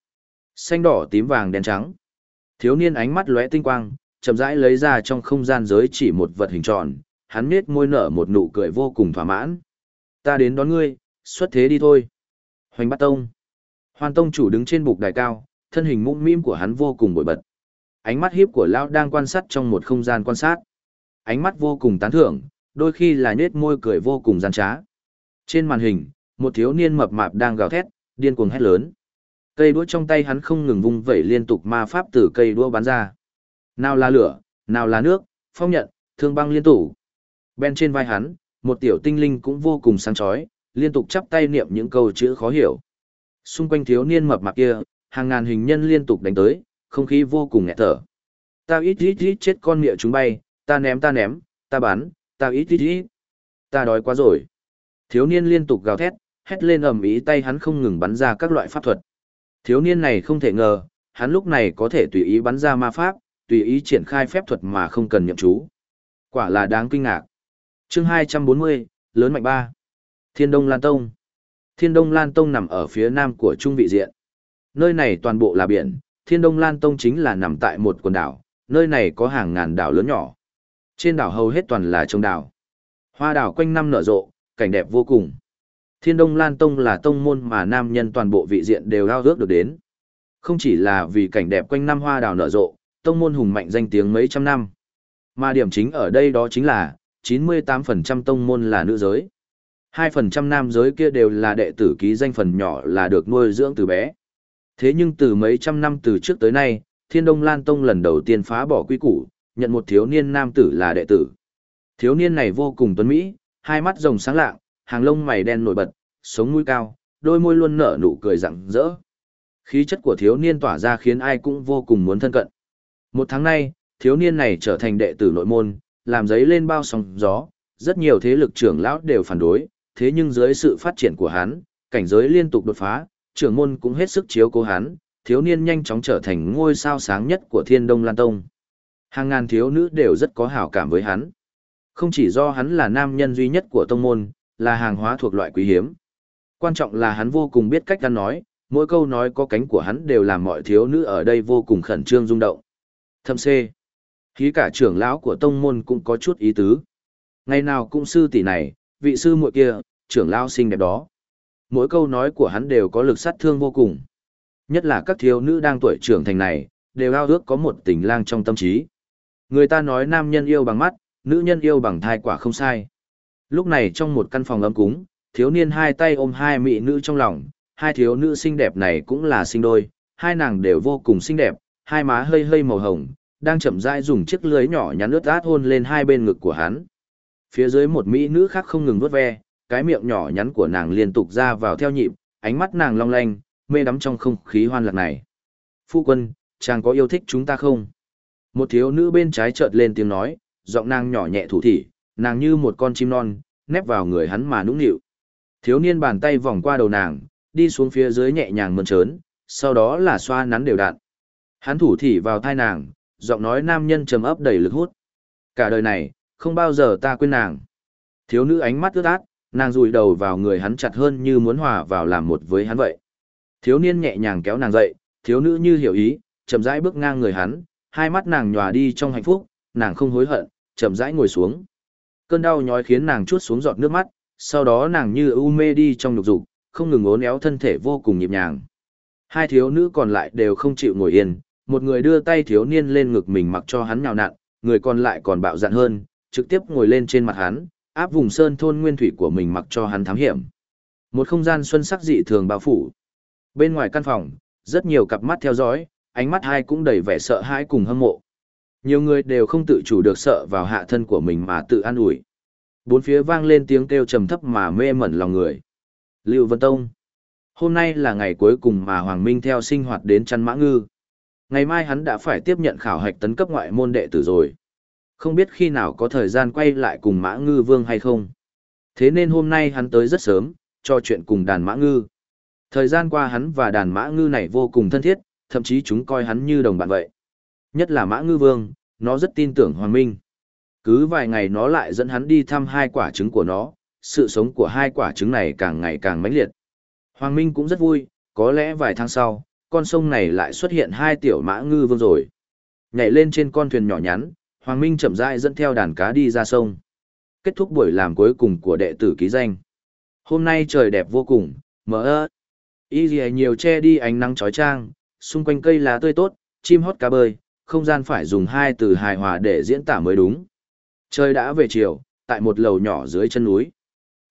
Xanh đỏ tím vàng đen trắng. Thiếu niên ánh mắt lóe tinh quang, chậm rãi lấy ra trong không gian giới chỉ một vật hình tròn, hắn nết môi nở một nụ cười vô cùng thỏa mãn. Ta đến đón ngươi, xuất thế đi thôi. Hoành bắt tông. Hoàn tông chủ đứng trên bục đài cao, thân hình mũm mĩm của hắn vô cùng bội bật. Ánh mắt hiếp của lão đang quan sát trong một không gian quan sát. Ánh mắt vô cùng tán thưởng, đôi khi là nết môi cười vô cùng gian trá. Trên màn hình, một thiếu niên mập mạp đang gào thét, điên cuồng hét lớn. Cây đũa trong tay hắn không ngừng vung vẩy liên tục ma pháp từ cây đũa bắn ra. Nào là lửa, nào là nước, phong nhận, thương băng liên tủ. Bên trên vai hắn, một tiểu tinh linh cũng vô cùng sáng chói, liên tục chắp tay niệm những câu chữ khó hiểu. Xung quanh thiếu niên mập mạp kia, hàng ngàn hình nhân liên tục đánh tới, không khí vô cùng nghẹt thở. Ta ít ít ít chết con miệng chúng bay, ta ném ta ném, ta bắn, ta ít ít ít. Ta đói quá rồi. Thiếu niên liên tục gào thét, hét lên ầm ý tay hắn không ngừng bắn ra các loại pháp thuật. Thiếu niên này không thể ngờ, hắn lúc này có thể tùy ý bắn ra ma pháp, tùy ý triển khai phép thuật mà không cần nhậm chú. Quả là đáng kinh ngạc. Chương 240, lớn mạnh ba. Thiên Đông Lan Tông. Thiên Đông Lan Tông nằm ở phía nam của Trung vị diện. Nơi này toàn bộ là biển, Thiên Đông Lan Tông chính là nằm tại một quần đảo, nơi này có hàng ngàn đảo lớn nhỏ. Trên đảo hầu hết toàn là trồng đảo. Hoa đảo quanh năm nở rộ, cảnh đẹp vô cùng. Thiên Đông Lan Tông là tông môn mà nam nhân toàn bộ vị diện đều ao ước được đến. Không chỉ là vì cảnh đẹp quanh năm hoa đào nở rộ, tông môn hùng mạnh danh tiếng mấy trăm năm. Mà điểm chính ở đây đó chính là, 98% tông môn là nữ giới. 2% nam giới kia đều là đệ tử ký danh phần nhỏ là được nuôi dưỡng từ bé. Thế nhưng từ mấy trăm năm từ trước tới nay, Thiên Đông Lan Tông lần đầu tiên phá bỏ quy củ, nhận một thiếu niên nam tử là đệ tử. Thiếu niên này vô cùng tuấn mỹ, hai mắt rồng sáng lạng, hàng lông mày đen nổi bật, sống mũi cao, đôi môi luôn nở nụ cười rạng rỡ. Khí chất của thiếu niên tỏa ra khiến ai cũng vô cùng muốn thân cận. Một tháng nay, thiếu niên này trở thành đệ tử nội môn, làm giấy lên bao sóng gió, rất nhiều thế lực trưởng lão đều phản đối, thế nhưng dưới sự phát triển của hắn, cảnh giới liên tục đột phá, trưởng môn cũng hết sức chiếu cố hắn, thiếu niên nhanh chóng trở thành ngôi sao sáng nhất của Thiên Đông Lan Tông. Hàng ngàn thiếu nữ đều rất có hảo cảm với hắn. Không chỉ do hắn là nam nhân duy nhất của tông môn, là hàng hóa thuộc loại quý hiếm. Quan trọng là hắn vô cùng biết cách ăn nói, mỗi câu nói có cánh của hắn đều làm mọi thiếu nữ ở đây vô cùng khẩn trương rung động. Thâm C. Khí cả trưởng lão của tông môn cũng có chút ý tứ. Ngày nào cũng sư tỷ này, vị sư muội kia, trưởng lão xinh đẹp đó. Mỗi câu nói của hắn đều có lực sát thương vô cùng. Nhất là các thiếu nữ đang tuổi trưởng thành này, đều ao ước có một tình lang trong tâm trí. Người ta nói nam nhân yêu bằng mắt, nữ nhân yêu bằng thai quả không sai. Lúc này trong một căn phòng ấm cúng, thiếu niên hai tay ôm hai mỹ nữ trong lòng, hai thiếu nữ xinh đẹp này cũng là sinh đôi, hai nàng đều vô cùng xinh đẹp, hai má hơi hơi màu hồng, đang chậm rãi dùng chiếc lưới nhỏ nhắn ướt át hôn lên hai bên ngực của hắn. Phía dưới một mỹ nữ khác không ngừng vuốt ve, cái miệng nhỏ nhắn của nàng liên tục ra vào theo nhịp, ánh mắt nàng long lanh, mê đắm trong không khí hoan lạc này. Phu quân, chàng có yêu thích chúng ta không? Một thiếu nữ bên trái chợt lên tiếng nói, giọng nàng nhỏ nhẹ thủ thỉ, nàng như một con chim non, nép vào người hắn mà nũng nịu. Thiếu niên bàn tay vòng qua đầu nàng, đi xuống phía dưới nhẹ nhàng mơn trớn, sau đó là xoa nắn đều đặn. Hắn thủ thỉ vào thai nàng, giọng nói nam nhân trầm ấp đầy lực hút. Cả đời này, không bao giờ ta quên nàng. Thiếu nữ ánh mắt ướt át, nàng rùi đầu vào người hắn chặt hơn như muốn hòa vào làm một với hắn vậy. Thiếu niên nhẹ nhàng kéo nàng dậy, thiếu nữ như hiểu ý, chậm rãi bước ngang người hắn, hai mắt nàng nhòa đi trong hạnh phúc, nàng không hối hận, chậm rãi ngồi xuống. Cơn đau nhói khiến nàng chuốt xuống giọt nước mắt, sau đó nàng như u mê đi trong nhục dục, không ngừng uốn éo thân thể vô cùng nhịp nhàng. Hai thiếu nữ còn lại đều không chịu ngồi yên, một người đưa tay thiếu niên lên ngực mình mặc cho hắn nhào nặn, người còn lại còn bạo dạn hơn, trực tiếp ngồi lên trên mặt hắn, áp vùng sơn thôn nguyên thủy của mình mặc cho hắn thám hiểm. Một không gian xuân sắc dị thường bao phủ. Bên ngoài căn phòng, rất nhiều cặp mắt theo dõi, ánh mắt hai cũng đầy vẻ sợ hãi cùng hâm mộ. Nhiều người đều không tự chủ được sợ vào hạ thân của mình mà tự an ủi. Bốn phía vang lên tiếng kêu trầm thấp mà mê mẩn lòng người. Lưu Vân Tông. Hôm nay là ngày cuối cùng mà Hoàng Minh theo sinh hoạt đến chăn mã ngư. Ngày mai hắn đã phải tiếp nhận khảo hạch tấn cấp ngoại môn đệ tử rồi. Không biết khi nào có thời gian quay lại cùng mã ngư vương hay không. Thế nên hôm nay hắn tới rất sớm, cho chuyện cùng đàn mã ngư. Thời gian qua hắn và đàn mã ngư này vô cùng thân thiết, thậm chí chúng coi hắn như đồng bạn vậy. Nhất là mã ngư vương, nó rất tin tưởng Hoàng Minh. Cứ vài ngày nó lại dẫn hắn đi thăm hai quả trứng của nó, sự sống của hai quả trứng này càng ngày càng mãnh liệt. Hoàng Minh cũng rất vui, có lẽ vài tháng sau, con sông này lại xuất hiện hai tiểu mã ngư vương rồi. Nhảy lên trên con thuyền nhỏ nhắn, Hoàng Minh chậm rãi dẫn theo đàn cá đi ra sông. Kết thúc buổi làm cuối cùng của đệ tử ký danh. Hôm nay trời đẹp vô cùng, mở ơ. Y gì nhiều che đi ánh nắng chói chang, xung quanh cây lá tươi tốt, chim hót cá bơi, không gian phải dùng hai từ hài hòa để diễn tả mới đúng. Trời đã về chiều, tại một lầu nhỏ dưới chân núi.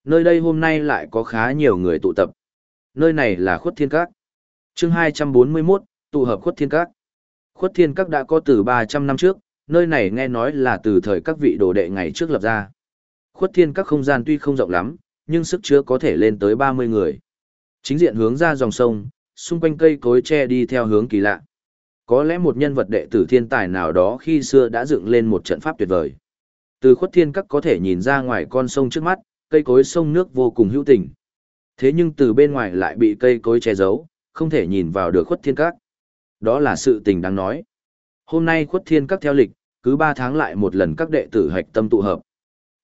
Nơi đây hôm nay lại có khá nhiều người tụ tập. Nơi này là khuất thiên các. chương 241, tụ hợp khuất thiên các. Khuất thiên các đã có từ 300 năm trước, nơi này nghe nói là từ thời các vị đồ đệ ngày trước lập ra. Khuất thiên các không gian tuy không rộng lắm, nhưng sức chứa có thể lên tới 30 người. Chính diện hướng ra dòng sông, xung quanh cây cối tre đi theo hướng kỳ lạ. Có lẽ một nhân vật đệ tử thiên tài nào đó khi xưa đã dựng lên một trận pháp tuyệt vời. Từ khuất thiên các có thể nhìn ra ngoài con sông trước mắt, cây cối sông nước vô cùng hữu tình. Thế nhưng từ bên ngoài lại bị cây cối che giấu, không thể nhìn vào được khuất thiên các. Đó là sự tình đáng nói. Hôm nay khuất thiên các theo lịch, cứ 3 tháng lại một lần các đệ tử hạch tâm tụ hợp.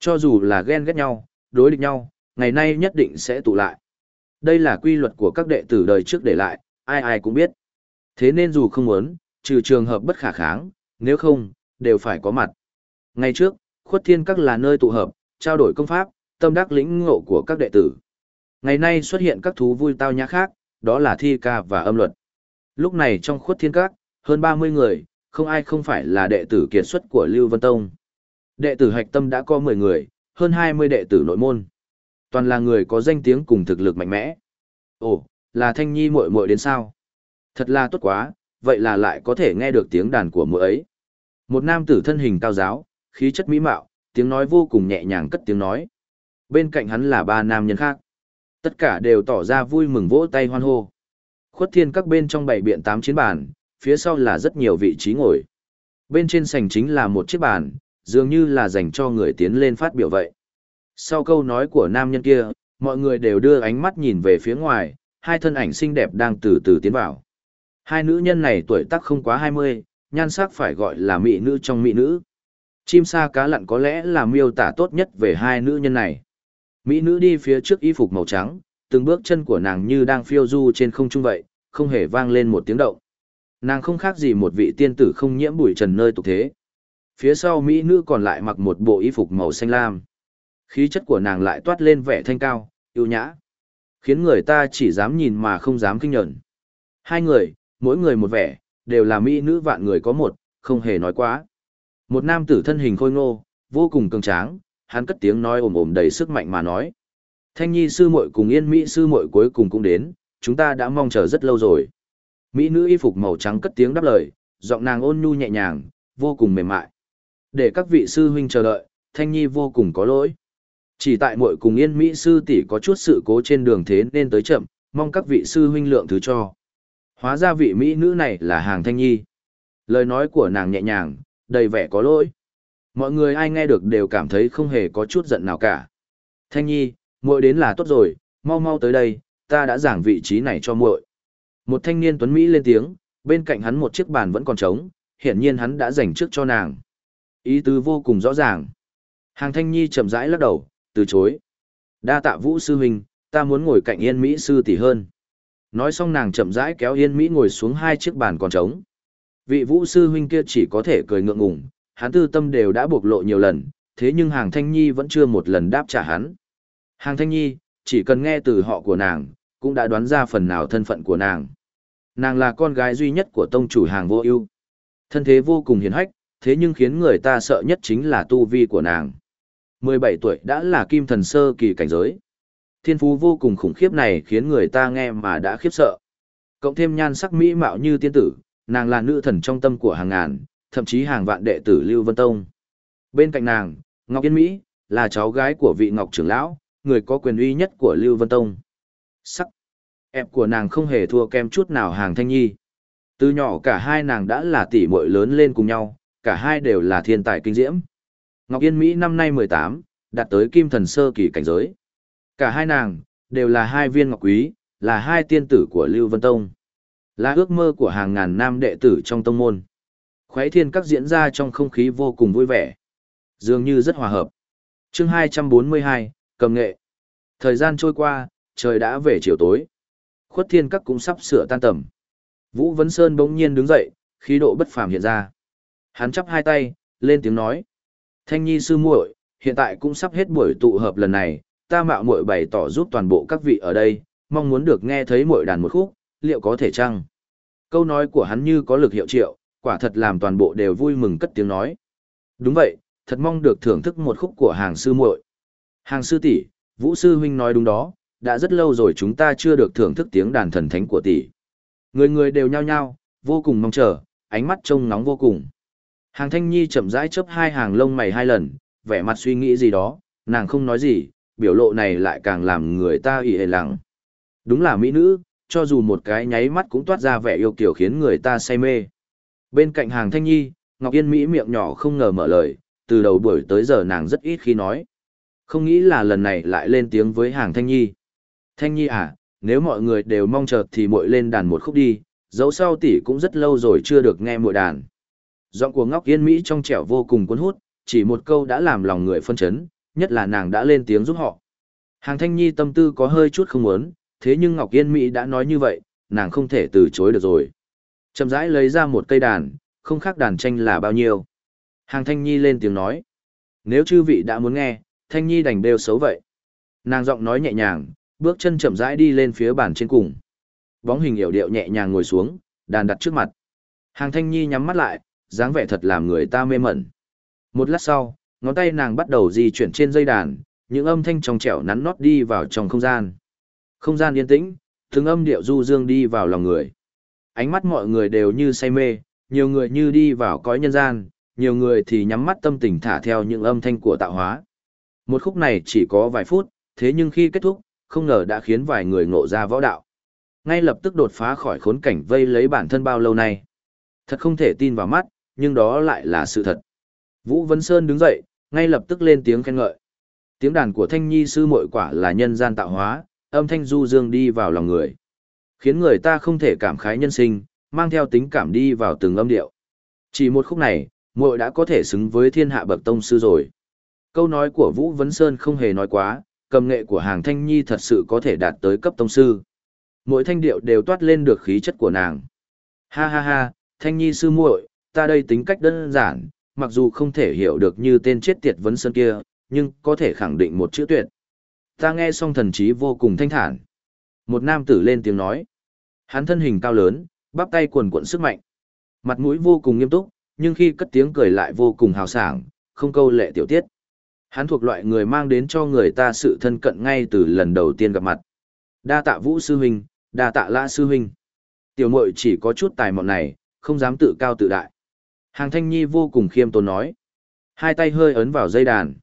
Cho dù là ghen ghét nhau, đối địch nhau, ngày nay nhất định sẽ tụ lại. Đây là quy luật của các đệ tử đời trước để lại, ai ai cũng biết. Thế nên dù không muốn, trừ trường hợp bất khả kháng, nếu không, đều phải có mặt. Ngày trước, khuất thiên các là nơi tụ hợp, trao đổi công pháp, tâm đắc lĩnh ngộ của các đệ tử. Ngày nay xuất hiện các thú vui tao nhã khác, đó là thi ca và âm luật. Lúc này trong khuất thiên các, hơn 30 người, không ai không phải là đệ tử kiệt xuất của Lưu Vân Tông. Đệ tử hạch tâm đã có 10 người, hơn 20 đệ tử nội môn. Toàn là người có danh tiếng cùng thực lực mạnh mẽ. Ồ, là Thanh Nhi muội muội đến sao? Thật là tốt quá, vậy là lại có thể nghe được tiếng đàn của mùa ấy. Một nam tử thân hình cao giáo, khí chất mỹ mạo, tiếng nói vô cùng nhẹ nhàng cất tiếng nói. Bên cạnh hắn là ba nam nhân khác. Tất cả đều tỏ ra vui mừng vỗ tay hoan hô. Khuất thiên các bên trong bảy biện tám chiến bàn, phía sau là rất nhiều vị trí ngồi. Bên trên sành chính là một chiếc bàn, dường như là dành cho người tiến lên phát biểu vậy. Sau câu nói của nam nhân kia, mọi người đều đưa ánh mắt nhìn về phía ngoài, hai thân ảnh xinh đẹp đang từ từ tiến vào. Hai nữ nhân này tuổi tác không quá 20, nhan sắc phải gọi là mỹ nữ trong mỹ nữ. Chim sa cá lặn có lẽ là miêu tả tốt nhất về hai nữ nhân này. Mỹ nữ đi phía trước y phục màu trắng, từng bước chân của nàng như đang phiêu du trên không trung vậy, không hề vang lên một tiếng động. Nàng không khác gì một vị tiên tử không nhiễm bụi trần nơi tục thế. Phía sau Mỹ nữ còn lại mặc một bộ y phục màu xanh lam. Khí chất của nàng lại toát lên vẻ thanh cao, yêu nhã. Khiến người ta chỉ dám nhìn mà không dám kinh nhận. Hai người, mỗi người một vẻ, đều là Mỹ nữ vạn người có một, không hề nói quá. Một nam tử thân hình khôi ngô, vô cùng cường tráng, hắn cất tiếng nói ồm ồm đầy sức mạnh mà nói. Thanh nhi sư muội cùng yên Mỹ sư muội cuối cùng cũng đến, chúng ta đã mong chờ rất lâu rồi. Mỹ nữ y phục màu trắng cất tiếng đáp lời, giọng nàng ôn nhu nhẹ nhàng, vô cùng mềm mại. Để các vị sư huynh chờ đợi, Thanh Nhi vô cùng có lỗi. Chỉ tại muội cùng Yên Mỹ sư tỷ có chút sự cố trên đường thế nên tới chậm, mong các vị sư huynh lượng thứ cho. Hóa ra vị Mỹ nữ này là hàng Thanh Nhi. Lời nói của nàng nhẹ nhàng, đầy vẻ có lỗi. Mọi người ai nghe được đều cảm thấy không hề có chút giận nào cả. Thanh Nhi, muội đến là tốt rồi, mau mau tới đây, ta đã giảng vị trí này cho muội. Một thanh niên tuấn Mỹ lên tiếng, bên cạnh hắn một chiếc bàn vẫn còn trống, hiển nhiên hắn đã dành trước cho nàng. Ý tứ vô cùng rõ ràng. Hàng thanh nhi chậm rãi lắc đầu, từ chối. Đa tạ vũ sư huynh, ta muốn ngồi cạnh yên Mỹ sư tỷ hơn. Nói xong nàng chậm rãi kéo yên Mỹ ngồi xuống hai chiếc bàn còn trống. Vị vũ sư huynh kia chỉ có thể cười ngượng ngùng, hắn tư tâm đều đã bộc lộ nhiều lần, thế nhưng hàng thanh nhi vẫn chưa một lần đáp trả hắn. Hàng thanh nhi, chỉ cần nghe từ họ của nàng, cũng đã đoán ra phần nào thân phận của nàng. Nàng là con gái duy nhất của tông chủ hàng vô ưu. Thân thế vô cùng hiền hách, thế nhưng khiến người ta sợ nhất chính là tu vi của nàng. 17 tuổi đã là kim thần sơ kỳ cảnh giới. Thiên phú vô cùng khủng khiếp này khiến người ta nghe mà đã khiếp sợ. Cộng thêm nhan sắc mỹ mạo như tiên tử, nàng là nữ thần trong tâm của hàng ngàn, thậm chí hàng vạn đệ tử Lưu Vân Tông. Bên cạnh nàng, Ngọc Yên Mỹ, là cháu gái của vị Ngọc trưởng lão, người có quyền uy nhất của Lưu Vân Tông. Sắc. Ép của nàng không hề thua kem chút nào hàng thanh nhi. Từ nhỏ cả hai nàng đã là tỷ muội lớn lên cùng nhau, cả hai đều là thiên tài kinh diễm. Ngọc Yên Mỹ năm nay 18, đạt tới kim thần sơ kỳ cảnh giới. Cả hai nàng, đều là hai viên ngọc quý, là hai tiên tử của Lưu Vân Tông. Là ước mơ của hàng ngàn nam đệ tử trong tông môn. Khuấy thiên các diễn ra trong không khí vô cùng vui vẻ. Dường như rất hòa hợp. chương 242, cầm nghệ. Thời gian trôi qua, trời đã về chiều tối. Khuất thiên các cũng sắp sửa tan tầm. Vũ Vấn Sơn bỗng nhiên đứng dậy, khí độ bất phàm hiện ra. Hắn chắp hai tay, lên tiếng nói. Thanh nhi sư muội, hiện tại cũng sắp hết buổi tụ hợp lần này, ta mạo muội bày tỏ giúp toàn bộ các vị ở đây, mong muốn được nghe thấy muội đàn một khúc, liệu có thể chăng? Câu nói của hắn như có lực hiệu triệu, quả thật làm toàn bộ đều vui mừng cất tiếng nói. Đúng vậy, thật mong được thưởng thức một khúc của hàng sư muội. Hàng sư tỷ, Vũ sư huynh nói đúng đó, đã rất lâu rồi chúng ta chưa được thưởng thức tiếng đàn thần thánh của tỷ. Người người đều nhao nhao, vô cùng mong chờ, ánh mắt trông nóng vô cùng. Hàng thanh nhi chậm rãi chớp hai hàng lông mày hai lần, vẻ mặt suy nghĩ gì đó, nàng không nói gì, biểu lộ này lại càng làm người ta ỉ hề lặng. Đúng là mỹ nữ, cho dù một cái nháy mắt cũng toát ra vẻ yêu kiểu khiến người ta say mê. Bên cạnh hàng thanh nhi, Ngọc Yên Mỹ miệng nhỏ không ngờ mở lời, từ đầu buổi tới giờ nàng rất ít khi nói. Không nghĩ là lần này lại lên tiếng với hàng thanh nhi. Thanh nhi à, nếu mọi người đều mong chờ thì muội lên đàn một khúc đi, dẫu sau tỷ cũng rất lâu rồi chưa được nghe muội đàn. Giọng của ngọc yên Mỹ trong trẻo vô cùng cuốn hút, chỉ một câu đã làm lòng người phân chấn, nhất là nàng đã lên tiếng giúp họ. Hàng thanh nhi tâm tư có hơi chút không muốn, thế nhưng Ngọc Yên Mỹ đã nói như vậy, nàng không thể từ chối được rồi. Chậm rãi lấy ra một cây đàn, không khác đàn tranh là bao nhiêu. Hàng thanh nhi lên tiếng nói. Nếu chư vị đã muốn nghe, thanh nhi đành đều xấu vậy. Nàng giọng nói nhẹ nhàng, bước chân chậm rãi đi lên phía bàn trên cùng. Bóng hình hiểu điệu nhẹ nhàng ngồi xuống, đàn đặt trước mặt. Hàng thanh nhi nhắm mắt lại, dáng vẻ thật làm người ta mê mẩn. Một lát sau, ngón tay nàng bắt đầu di chuyển trên dây đàn, những âm thanh trong trẻo nắn nót đi vào trong không gian. Không gian yên tĩnh, từng âm điệu du dương đi vào lòng người. Ánh mắt mọi người đều như say mê, nhiều người như đi vào cõi nhân gian, nhiều người thì nhắm mắt tâm tình thả theo những âm thanh của tạo hóa. Một khúc này chỉ có vài phút, thế nhưng khi kết thúc, không ngờ đã khiến vài người ngộ ra võ đạo. Ngay lập tức đột phá khỏi khốn cảnh vây lấy bản thân bao lâu nay. Thật không thể tin vào mắt, nhưng đó lại là sự thật. Vũ Vân Sơn đứng dậy, ngay lập tức lên tiếng khen ngợi. Tiếng đàn của Thanh Nhi sư muội quả là nhân gian tạo hóa, âm thanh du dương đi vào lòng người. Khiến người ta không thể cảm khái nhân sinh, mang theo tính cảm đi vào từng âm điệu. Chỉ một khúc này, muội đã có thể xứng với thiên hạ bậc tông sư rồi. Câu nói của Vũ Vấn Sơn không hề nói quá, cầm nghệ của hàng thanh nhi thật sự có thể đạt tới cấp tông sư. Mỗi thanh điệu đều toát lên được khí chất của nàng. Ha ha ha, thanh nhi sư muội, ta đây tính cách đơn giản, mặc dù không thể hiểu được như tên chết tiệt Vấn Sơn kia, nhưng có thể khẳng định một chữ tuyệt. Ta nghe xong thần trí vô cùng thanh thản. Một nam tử lên tiếng nói. Hắn thân hình cao lớn, bắp tay cuồn cuộn sức mạnh. Mặt mũi vô cùng nghiêm túc, nhưng khi cất tiếng cười lại vô cùng hào sảng, không câu lệ tiểu tiết. Hắn thuộc loại người mang đến cho người ta sự thân cận ngay từ lần đầu tiên gặp mặt. Đa tạ Vũ sư huynh, đa tạ Lã sư huynh. Tiểu muội chỉ có chút tài mọn này, không dám tự cao tự đại. Hàng Thanh Nhi vô cùng khiêm tốn nói. Hai tay hơi ấn vào dây đàn.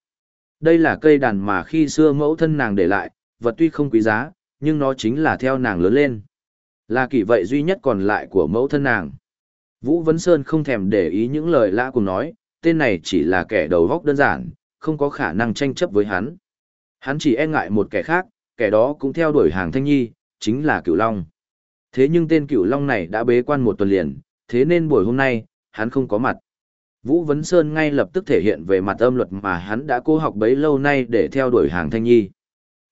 Đây là cây đàn mà khi xưa mẫu thân nàng để lại, vật tuy không quý giá, nhưng nó chính là theo nàng lớn lên. Là kỷ vậy duy nhất còn lại của mẫu thân nàng. Vũ Vấn Sơn không thèm để ý những lời lã cùng nói, tên này chỉ là kẻ đầu góc đơn giản, không có khả năng tranh chấp với hắn. Hắn chỉ e ngại một kẻ khác, kẻ đó cũng theo đuổi hàng thanh nhi, chính là cửu long. Thế nhưng tên cửu long này đã bế quan một tuần liền, thế nên buổi hôm nay, hắn không có mặt. Vũ Vấn Sơn ngay lập tức thể hiện về mặt âm luật mà hắn đã cố học bấy lâu nay để theo đuổi hàng thanh nhi.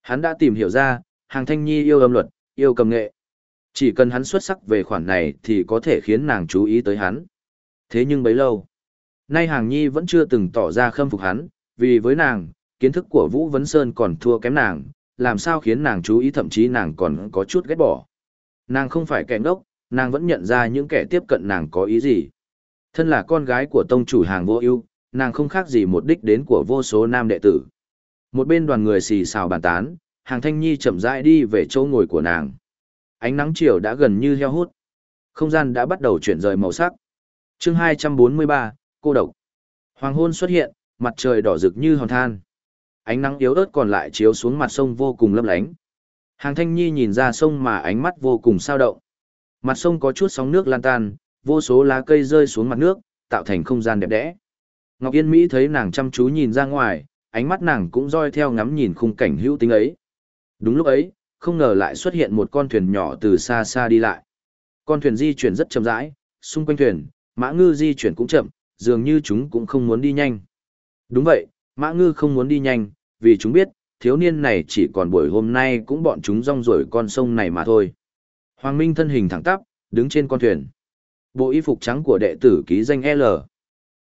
Hắn đã tìm hiểu ra, hàng thanh nhi yêu âm luật, yêu cầm nghệ. Chỉ cần hắn xuất sắc về khoản này thì có thể khiến nàng chú ý tới hắn. Thế nhưng bấy lâu, nay hàng nhi vẫn chưa từng tỏ ra khâm phục hắn, vì với nàng, kiến thức của Vũ Vấn Sơn còn thua kém nàng, làm sao khiến nàng chú ý thậm chí nàng còn có chút ghét bỏ. Nàng không phải kẻ ngốc, nàng vẫn nhận ra những kẻ tiếp cận nàng có ý gì. Thân là con gái của tông chủ hàng vô ưu, nàng không khác gì một đích đến của vô số nam đệ tử. Một bên đoàn người xì xào bàn tán, hàng thanh nhi chậm rãi đi về chỗ ngồi của nàng. Ánh nắng chiều đã gần như heo hút. Không gian đã bắt đầu chuyển rời màu sắc. chương 243, cô độc. Hoàng hôn xuất hiện, mặt trời đỏ rực như hòn than. Ánh nắng yếu ớt còn lại chiếu xuống mặt sông vô cùng lấp lánh. Hàng thanh nhi nhìn ra sông mà ánh mắt vô cùng sao động. Mặt sông có chút sóng nước lan tan, vô số lá cây rơi xuống mặt nước, tạo thành không gian đẹp đẽ. Ngọc Yên Mỹ thấy nàng chăm chú nhìn ra ngoài, ánh mắt nàng cũng roi theo ngắm nhìn khung cảnh hữu tính ấy. Đúng lúc ấy, không ngờ lại xuất hiện một con thuyền nhỏ từ xa xa đi lại. Con thuyền di chuyển rất chậm rãi, xung quanh thuyền, mã ngư di chuyển cũng chậm, dường như chúng cũng không muốn đi nhanh. Đúng vậy, mã ngư không muốn đi nhanh, vì chúng biết, thiếu niên này chỉ còn buổi hôm nay cũng bọn chúng rong rổi con sông này mà thôi. Hoàng Minh thân hình thẳng tắp, đứng trên con thuyền. Bộ y phục trắng của đệ tử ký danh L.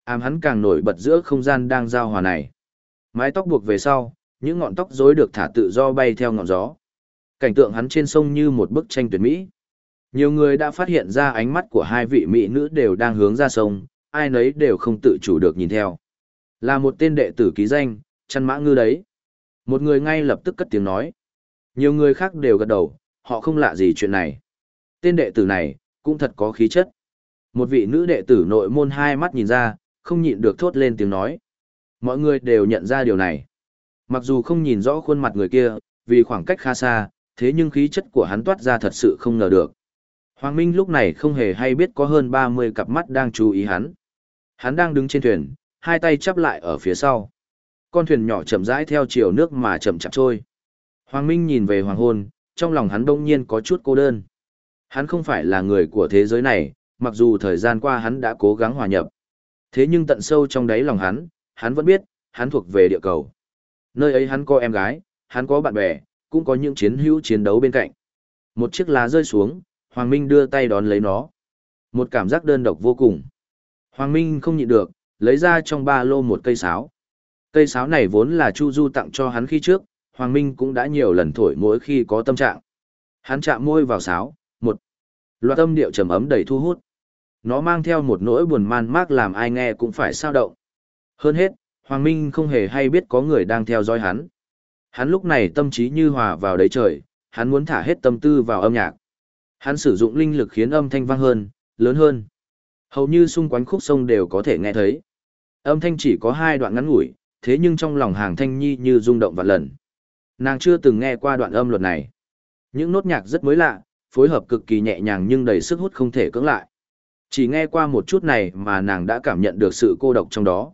Ám hắn càng nổi bật giữa không gian đang giao hòa này. Mái tóc buộc về sau, những ngọn tóc rối được thả tự do bay theo ngọn gió. Cảnh tượng hắn trên sông như một bức tranh tuyệt mỹ. Nhiều người đã phát hiện ra ánh mắt của hai vị mỹ nữ đều đang hướng ra sông, ai nấy đều không tự chủ được nhìn theo. Là một tên đệ tử ký danh, chăn mã ngư đấy. Một người ngay lập tức cất tiếng nói. Nhiều người khác đều gật đầu, họ không lạ gì chuyện này. Tên đệ tử này, cũng thật có khí chất. Một vị nữ đệ tử nội môn hai mắt nhìn ra, không nhịn được thốt lên tiếng nói. Mọi người đều nhận ra điều này. Mặc dù không nhìn rõ khuôn mặt người kia, vì khoảng cách khá xa, thế nhưng khí chất của hắn toát ra thật sự không ngờ được. Hoàng Minh lúc này không hề hay biết có hơn 30 cặp mắt đang chú ý hắn. Hắn đang đứng trên thuyền, hai tay chắp lại ở phía sau. Con thuyền nhỏ chậm rãi theo chiều nước mà chậm chạp trôi. Hoàng Minh nhìn về hoàng hôn, trong lòng hắn đông nhiên có chút cô đơn. Hắn không phải là người của thế giới này, mặc dù thời gian qua hắn đã cố gắng hòa nhập. Thế nhưng tận sâu trong đáy lòng hắn, hắn vẫn biết, hắn thuộc về địa cầu. Nơi ấy hắn có em gái, hắn có bạn bè, cũng có những chiến hữu chiến đấu bên cạnh. Một chiếc lá rơi xuống, Hoàng Minh đưa tay đón lấy nó. Một cảm giác đơn độc vô cùng. Hoàng Minh không nhịn được, lấy ra trong ba lô một cây sáo. Cây sáo này vốn là Chu Du tặng cho hắn khi trước, Hoàng Minh cũng đã nhiều lần thổi mỗi khi có tâm trạng. Hắn chạm môi vào sáo, loạt âm điệu trầm ấm đầy thu hút. Nó mang theo một nỗi buồn man mác làm ai nghe cũng phải sao động. Hơn hết, Hoàng Minh không hề hay biết có người đang theo dõi hắn. Hắn lúc này tâm trí như hòa vào đấy trời, hắn muốn thả hết tâm tư vào âm nhạc. Hắn sử dụng linh lực khiến âm thanh vang hơn, lớn hơn. Hầu như xung quanh khúc sông đều có thể nghe thấy. Âm thanh chỉ có hai đoạn ngắn ngủi, thế nhưng trong lòng hàng thanh nhi như rung động vạn lần. Nàng chưa từng nghe qua đoạn âm luật này. Những nốt nhạc rất mới lạ, phối hợp cực kỳ nhẹ nhàng nhưng đầy sức hút không thể cưỡng lại. Chỉ nghe qua một chút này mà nàng đã cảm nhận được sự cô độc trong đó.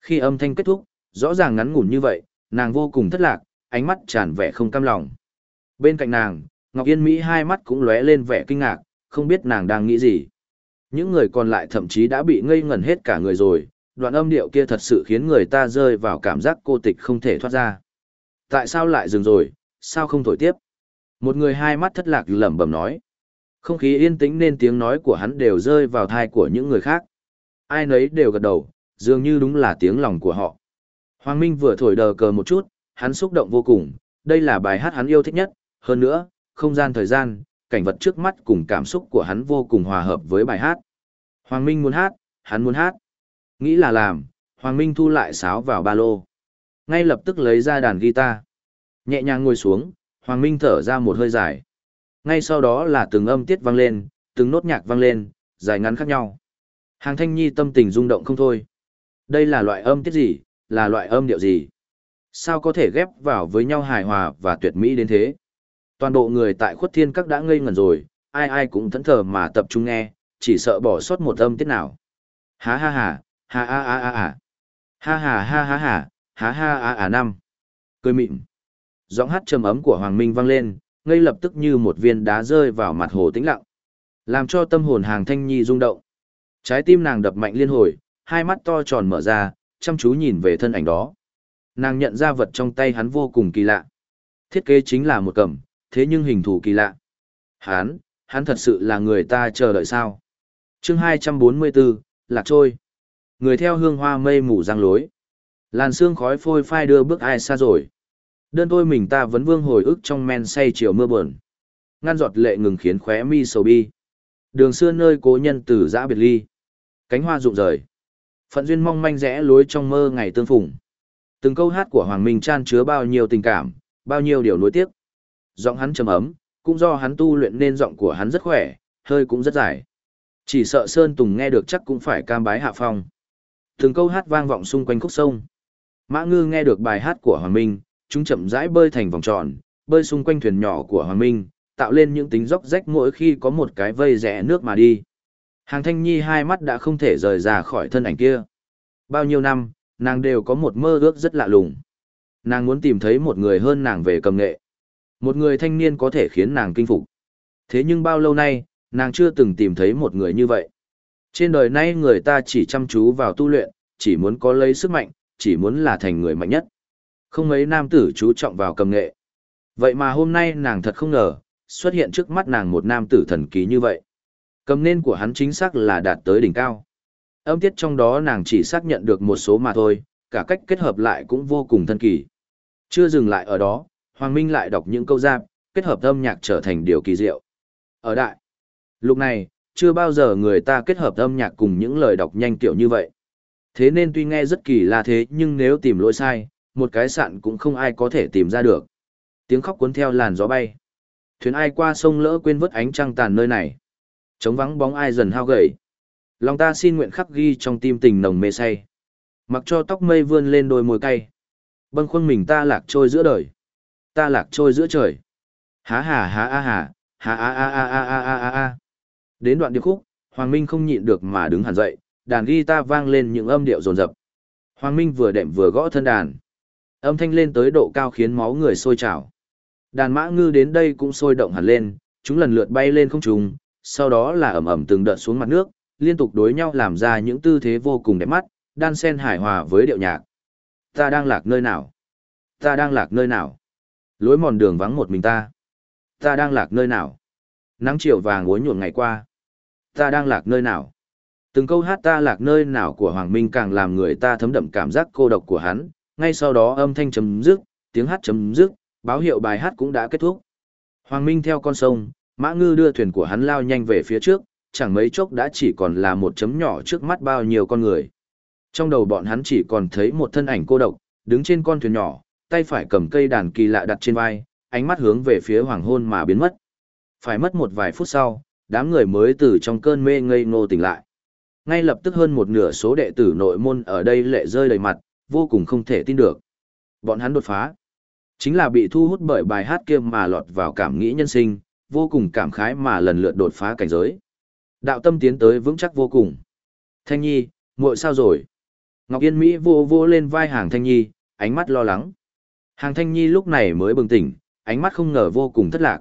Khi âm thanh kết thúc, rõ ràng ngắn ngủn như vậy, nàng vô cùng thất lạc, ánh mắt tràn vẻ không cam lòng. Bên cạnh nàng, Ngọc Yên Mỹ hai mắt cũng lóe lên vẻ kinh ngạc, không biết nàng đang nghĩ gì. Những người còn lại thậm chí đã bị ngây ngẩn hết cả người rồi, đoạn âm điệu kia thật sự khiến người ta rơi vào cảm giác cô tịch không thể thoát ra. Tại sao lại dừng rồi, sao không thổi tiếp? Một người hai mắt thất lạc lẩm bẩm nói. Không khí yên tĩnh nên tiếng nói của hắn đều rơi vào thai của những người khác. Ai nấy đều gật đầu, dường như đúng là tiếng lòng của họ. Hoàng Minh vừa thổi đờ cờ một chút, hắn xúc động vô cùng, đây là bài hát hắn yêu thích nhất, hơn nữa, không gian thời gian, cảnh vật trước mắt cùng cảm xúc của hắn vô cùng hòa hợp với bài hát. Hoàng Minh muốn hát, hắn muốn hát. Nghĩ là làm, Hoàng Minh thu lại sáo vào ba lô. Ngay lập tức lấy ra đàn guitar. Nhẹ nhàng ngồi xuống, Hoàng Minh thở ra một hơi dài. Ngay sau đó là từng âm tiết vang lên, từng nốt nhạc vang lên, dài ngắn khác nhau. Hàng thanh nhi tâm tình rung động không thôi. Đây là loại âm tiết gì, là loại âm điệu gì? Sao có thể ghép vào với nhau hài hòa và tuyệt mỹ đến thế? Toàn bộ người tại khuất thiên các đã ngây ngẩn rồi, ai ai cũng thẫn thờ mà tập trung nghe, chỉ sợ bỏ sót một âm tiết nào. Há ha ha, ha ha ha ha ha, ha ha ha ha ha, ha ha ha ha năm. Cười mịn. Giọng hát trầm ấm của Hoàng Minh vang lên, ngay lập tức như một viên đá rơi vào mặt hồ tĩnh lặng. Làm cho tâm hồn hàng thanh nhi rung động. Trái tim nàng đập mạnh liên hồi, hai mắt to tròn mở ra, chăm chú nhìn về thân ảnh đó. Nàng nhận ra vật trong tay hắn vô cùng kỳ lạ. Thiết kế chính là một cẩm, thế nhưng hình thù kỳ lạ. Hắn, hắn thật sự là người ta chờ đợi sao. chương 244, Lạc Trôi. Người theo hương hoa mây mù giang lối. Làn xương khói phôi phai đưa bước ai xa rồi. Đơn tôi mình ta vẫn vương hồi ức trong men say chiều mưa buồn. Ngăn giọt lệ ngừng khiến khóe mi sầu bi. Đường xưa nơi cố nhân tử giã biệt ly. Cánh hoa rụng rời. Phận duyên mong manh rẽ lối trong mơ ngày tương phùng. Từng câu hát của Hoàng Minh chan chứa bao nhiêu tình cảm, bao nhiêu điều nuối tiếc. Giọng hắn trầm ấm, cũng do hắn tu luyện nên giọng của hắn rất khỏe, hơi cũng rất dài. Chỉ sợ Sơn Tùng nghe được chắc cũng phải cam bái hạ phong. Từng câu hát vang vọng xung quanh khúc sông. Mã Ngư nghe được bài hát của Hoàng Minh, chúng chậm rãi bơi thành vòng tròn, bơi xung quanh thuyền nhỏ của Hoàng Minh, tạo lên những tính dốc rách mỗi khi có một cái vây rẽ nước mà đi. Hàng Thanh Nhi hai mắt đã không thể rời ra khỏi thân ảnh kia. Bao nhiêu năm, nàng đều có một mơ ước rất lạ lùng. Nàng muốn tìm thấy một người hơn nàng về cầm nghệ. Một người thanh niên có thể khiến nàng kinh phục. Thế nhưng bao lâu nay, nàng chưa từng tìm thấy một người như vậy. Trên đời nay người ta chỉ chăm chú vào tu luyện, chỉ muốn có lấy sức mạnh, chỉ muốn là thành người mạnh nhất. Không mấy nam tử chú trọng vào cầm nghệ. Vậy mà hôm nay nàng thật không ngờ, xuất hiện trước mắt nàng một nam tử thần kỳ như vậy. Cầm nên của hắn chính xác là đạt tới đỉnh cao. Âm tiết trong đó nàng chỉ xác nhận được một số mà thôi, cả cách kết hợp lại cũng vô cùng thân kỳ. Chưa dừng lại ở đó, Hoàng Minh lại đọc những câu giáp, kết hợp âm nhạc trở thành điều kỳ diệu. Ở đại, lúc này, chưa bao giờ người ta kết hợp âm nhạc cùng những lời đọc nhanh kiểu như vậy. Thế nên tuy nghe rất kỳ là thế nhưng nếu tìm lỗi sai, một cái sạn cũng không ai có thể tìm ra được. Tiếng khóc cuốn theo làn gió bay. Thuyền ai qua sông lỡ quên vớt ánh trăng tàn nơi này. Trống vắng bóng ai dần hao gầy. Lòng ta xin nguyện khắc ghi trong tim tình nồng mê say. Mặc cho tóc mây vươn lên đôi môi cay. Bâng khuâng mình ta lạc trôi giữa đời. Ta lạc trôi giữa trời. Há hà há a hà, há a a a a a a a a. Đến đoạn điệp khúc, Hoàng Minh không nhịn được mà đứng hẳn dậy, đàn guitar vang lên những âm điệu rồn rập. Hoàng Minh vừa đệm vừa gõ thân đàn. Âm thanh lên tới độ cao khiến máu người sôi trào. Đàn mã ngư đến đây cũng sôi động hẳn lên, chúng lần lượt bay lên không trung, sau đó là ầm ầm từng đợt xuống mặt nước, liên tục đối nhau làm ra những tư thế vô cùng đẹp mắt, đan sen hài hòa với điệu nhạc. Ta đang lạc nơi nào? Ta đang lạc nơi nào? Lối mòn đường vắng một mình ta. Ta đang lạc nơi nào? Nắng chiều vàng uốn nhuộm ngày qua. Ta đang lạc nơi nào? Từng câu hát ta lạc nơi nào của Hoàng Minh càng làm người ta thấm đậm cảm giác cô độc của hắn, ngay sau đó âm thanh chấm dứt, tiếng hát chấm dứt, báo hiệu bài hát cũng đã kết thúc. Hoàng Minh theo con sông, Mã Ngư đưa thuyền của hắn lao nhanh về phía trước, chẳng mấy chốc đã chỉ còn là một chấm nhỏ trước mắt bao nhiêu con người. Trong đầu bọn hắn chỉ còn thấy một thân ảnh cô độc, đứng trên con thuyền nhỏ, tay phải cầm cây đàn kỳ lạ đặt trên vai, ánh mắt hướng về phía hoàng hôn mà biến mất. Phải mất một vài phút sau, đám người mới từ trong cơn mê ngây ngô tỉnh lại. Ngay lập tức hơn một nửa số đệ tử nội môn ở đây lệ rơi đầy mặt, vô cùng không thể tin được. Bọn hắn đột phá. Chính là bị thu hút bởi bài hát kia mà lọt vào cảm nghĩ nhân sinh, vô cùng cảm khái mà lần lượt đột phá cảnh giới. Đạo tâm tiến tới vững chắc vô cùng. Thanh Nhi, muội sao rồi? Ngọc Yên Mỹ vô vô lên vai hàng Thanh Nhi, ánh mắt lo lắng. Hàng Thanh Nhi lúc này mới bừng tỉnh, ánh mắt không ngờ vô cùng thất lạc.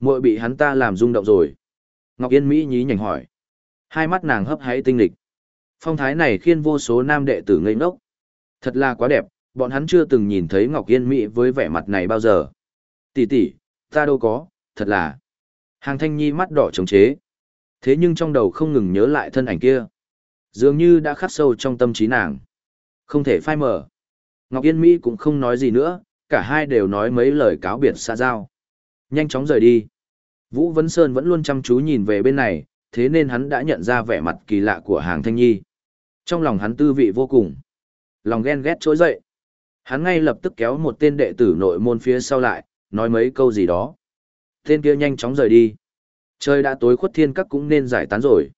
Muội bị hắn ta làm rung động rồi. Ngọc Yên Mỹ nhí nhảnh hỏi. Hai mắt nàng hấp háy tinh lịch. Phong thái này khiến vô số nam đệ tử ngây ngốc. Thật là quá đẹp, bọn hắn chưa từng nhìn thấy Ngọc Yên Mỹ với vẻ mặt này bao giờ. Tỷ tỷ, ta đâu có, thật là. Hàng Thanh Nhi mắt đỏ trống chế. Thế nhưng trong đầu không ngừng nhớ lại thân ảnh kia. Dường như đã khắc sâu trong tâm trí nàng. Không thể phai mở. Ngọc Yên Mỹ cũng không nói gì nữa, cả hai đều nói mấy lời cáo biệt xa giao. Nhanh chóng rời đi. Vũ Vấn Sơn vẫn luôn chăm chú nhìn về bên này, thế nên hắn đã nhận ra vẻ mặt kỳ lạ của hàng thanh nhi. Trong lòng hắn tư vị vô cùng. Lòng ghen ghét trỗi dậy. Hắn ngay lập tức kéo một tên đệ tử nội môn phía sau lại, nói mấy câu gì đó. Tên kia nhanh chóng rời đi. Trời đã tối khuất thiên các cũng nên giải tán rồi.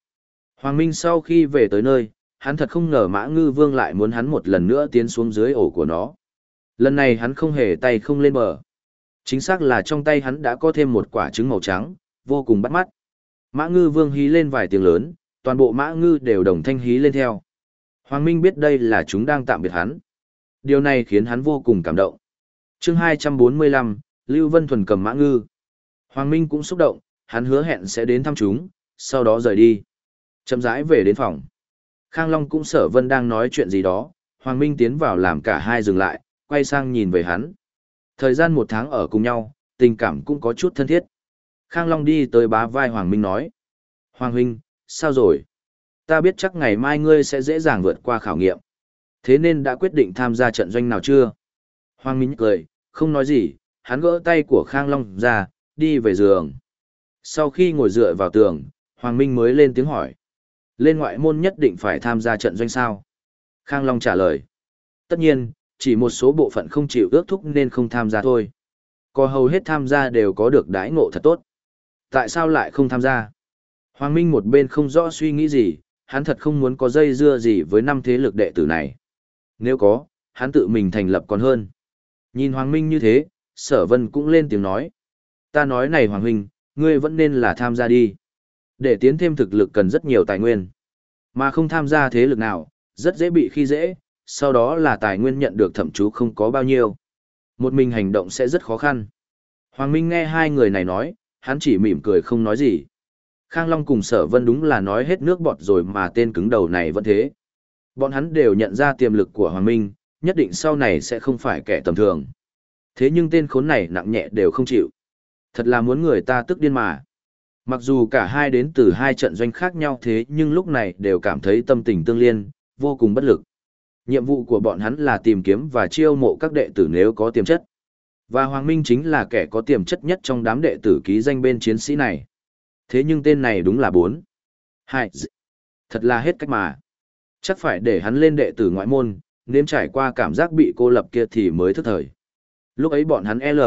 Hoàng Minh sau khi về tới nơi, hắn thật không ngờ Mã Ngư Vương lại muốn hắn một lần nữa tiến xuống dưới ổ của nó. Lần này hắn không hề tay không lên bờ. Chính xác là trong tay hắn đã có thêm một quả trứng màu trắng, vô cùng bắt mắt. Mã Ngư Vương hí lên vài tiếng lớn, toàn bộ Mã Ngư đều đồng thanh hí lên theo. Hoàng Minh biết đây là chúng đang tạm biệt hắn. Điều này khiến hắn vô cùng cảm động. chương 245, Lưu Vân Thuần cầm Mã Ngư. Hoàng Minh cũng xúc động, hắn hứa hẹn sẽ đến thăm chúng, sau đó rời đi. Chậm rãi về đến phòng. Khang Long cũng sở vân đang nói chuyện gì đó, Hoàng Minh tiến vào làm cả hai dừng lại, quay sang nhìn về hắn. Thời gian một tháng ở cùng nhau, tình cảm cũng có chút thân thiết. Khang Long đi tới bá vai Hoàng Minh nói. Hoàng Huynh, sao rồi? Ta biết chắc ngày mai ngươi sẽ dễ dàng vượt qua khảo nghiệm. Thế nên đã quyết định tham gia trận doanh nào chưa? Hoàng Minh cười, không nói gì, hắn gỡ tay của Khang Long ra, đi về giường. Sau khi ngồi dựa vào tường, Hoàng Minh mới lên tiếng hỏi. Lên ngoại môn nhất định phải tham gia trận doanh sao? Khang Long trả lời. Tất nhiên, chỉ một số bộ phận không chịu ước thúc nên không tham gia thôi. Có hầu hết tham gia đều có được đãi ngộ thật tốt. Tại sao lại không tham gia? Hoàng Minh một bên không rõ suy nghĩ gì, hắn thật không muốn có dây dưa gì với năm thế lực đệ tử này. Nếu có, hắn tự mình thành lập còn hơn. Nhìn Hoàng Minh như thế, sở vân cũng lên tiếng nói. Ta nói này Hoàng Minh, ngươi vẫn nên là tham gia đi. Để tiến thêm thực lực cần rất nhiều tài nguyên. Mà không tham gia thế lực nào, rất dễ bị khi dễ, sau đó là tài nguyên nhận được thậm chú không có bao nhiêu. Một mình hành động sẽ rất khó khăn. Hoàng Minh nghe hai người này nói, hắn chỉ mỉm cười không nói gì. Khang Long cùng sở vân đúng là nói hết nước bọt rồi mà tên cứng đầu này vẫn thế. Bọn hắn đều nhận ra tiềm lực của Hoàng Minh, nhất định sau này sẽ không phải kẻ tầm thường. Thế nhưng tên khốn này nặng nhẹ đều không chịu. Thật là muốn người ta tức điên mà. Mặc dù cả hai đến từ hai trận doanh khác nhau thế nhưng lúc này đều cảm thấy tâm tình tương liên, vô cùng bất lực. Nhiệm vụ của bọn hắn là tìm kiếm và chiêu mộ các đệ tử nếu có tiềm chất. Và Hoàng Minh chính là kẻ có tiềm chất nhất trong đám đệ tử ký danh bên chiến sĩ này. Thế nhưng tên này đúng là bốn. Hai. Thật là hết cách mà. Chắc phải để hắn lên đệ tử ngoại môn, nếm trải qua cảm giác bị cô lập kia thì mới thức thời. Lúc ấy bọn hắn L.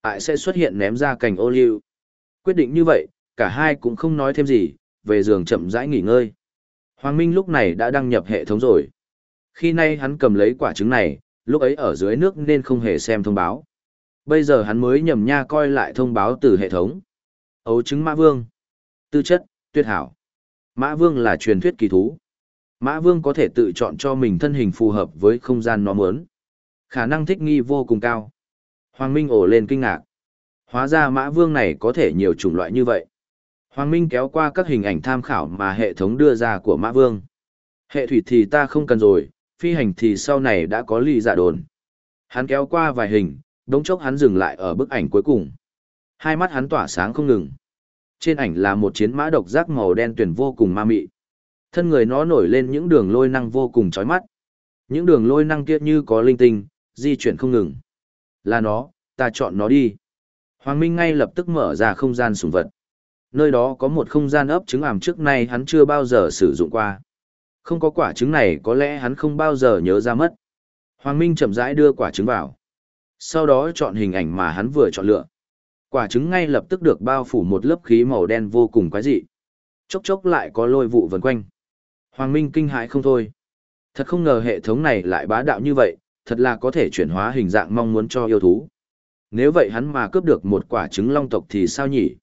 Ải sẽ xuất hiện ném ra cành ô liu. Quyết định như vậy, cả hai cũng không nói thêm gì, về giường chậm rãi nghỉ ngơi. Hoàng Minh lúc này đã đăng nhập hệ thống rồi. Khi nay hắn cầm lấy quả trứng này, lúc ấy ở dưới nước nên không hề xem thông báo. Bây giờ hắn mới nhầm nha coi lại thông báo từ hệ thống. Ấu trứng Mã Vương. Tư chất, tuyệt hảo. Mã Vương là truyền thuyết kỳ thú. Mã Vương có thể tự chọn cho mình thân hình phù hợp với không gian nó muốn. Khả năng thích nghi vô cùng cao. Hoàng Minh ổ lên kinh ngạc. Hóa ra Mã Vương này có thể nhiều chủng loại như vậy. Hoàng Minh kéo qua các hình ảnh tham khảo mà hệ thống đưa ra của Mã Vương. Hệ thủy thì ta không cần rồi, phi hành thì sau này đã có ly giả đồn. Hắn kéo qua vài hình, đống chốc hắn dừng lại ở bức ảnh cuối cùng. Hai mắt hắn tỏa sáng không ngừng. Trên ảnh là một chiến mã độc giác màu đen tuyển vô cùng ma mị. Thân người nó nổi lên những đường lôi năng vô cùng chói mắt. Những đường lôi năng kia như có linh tinh, di chuyển không ngừng. Là nó, ta chọn nó đi. Hoàng Minh ngay lập tức mở ra không gian sùng vật. Nơi đó có một không gian ấp trứng ảm trước nay hắn chưa bao giờ sử dụng qua. Không có quả trứng này có lẽ hắn không bao giờ nhớ ra mất. Hoàng Minh chậm rãi đưa quả trứng vào. Sau đó chọn hình ảnh mà hắn vừa chọn lựa. Quả trứng ngay lập tức được bao phủ một lớp khí màu đen vô cùng quái dị. Chốc chốc lại có lôi vụ vần quanh. Hoàng Minh kinh hãi không thôi. Thật không ngờ hệ thống này lại bá đạo như vậy, thật là có thể chuyển hóa hình dạng mong muốn cho yêu thú. Nếu vậy hắn mà cướp được một quả trứng long tộc thì sao nhỉ?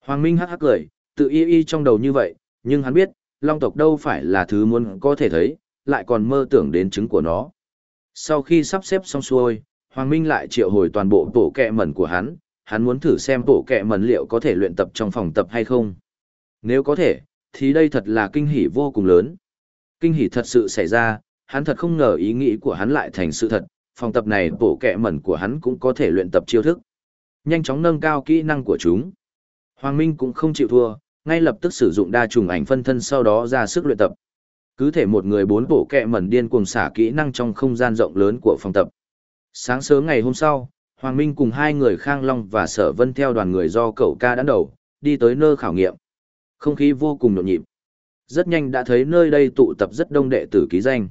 Hoàng Minh hắc hắc cười, tự y y trong đầu như vậy, nhưng hắn biết, long tộc đâu phải là thứ muốn có thể thấy, lại còn mơ tưởng đến trứng của nó. Sau khi sắp xếp xong xuôi, Hoàng Minh lại triệu hồi toàn bộ tổ kẹ mẩn của hắn, hắn muốn thử xem tổ kẹ mẩn liệu có thể luyện tập trong phòng tập hay không. Nếu có thể, thì đây thật là kinh hỉ vô cùng lớn. Kinh hỉ thật sự xảy ra, hắn thật không ngờ ý nghĩ của hắn lại thành sự thật, phòng tập này bộ kẹ mẩn của hắn cũng có thể luyện tập chiêu thức. Nhanh chóng nâng cao kỹ năng của chúng. Hoàng Minh cũng không chịu thua, ngay lập tức sử dụng đa trùng ảnh phân thân sau đó ra sức luyện tập. Cứ thể một người bốn bộ kẹ mẩn điên cuồng xả kỹ năng trong không gian rộng lớn của phòng tập. Sáng sớm ngày hôm sau, Hoàng Minh cùng hai người Khang Long và Sở Vân theo đoàn người do cậu ca đón đầu, đi tới nơi khảo nghiệm. Không khí vô cùng nhộn nhịp. Rất nhanh đã thấy nơi đây tụ tập rất đông đệ tử ký danh.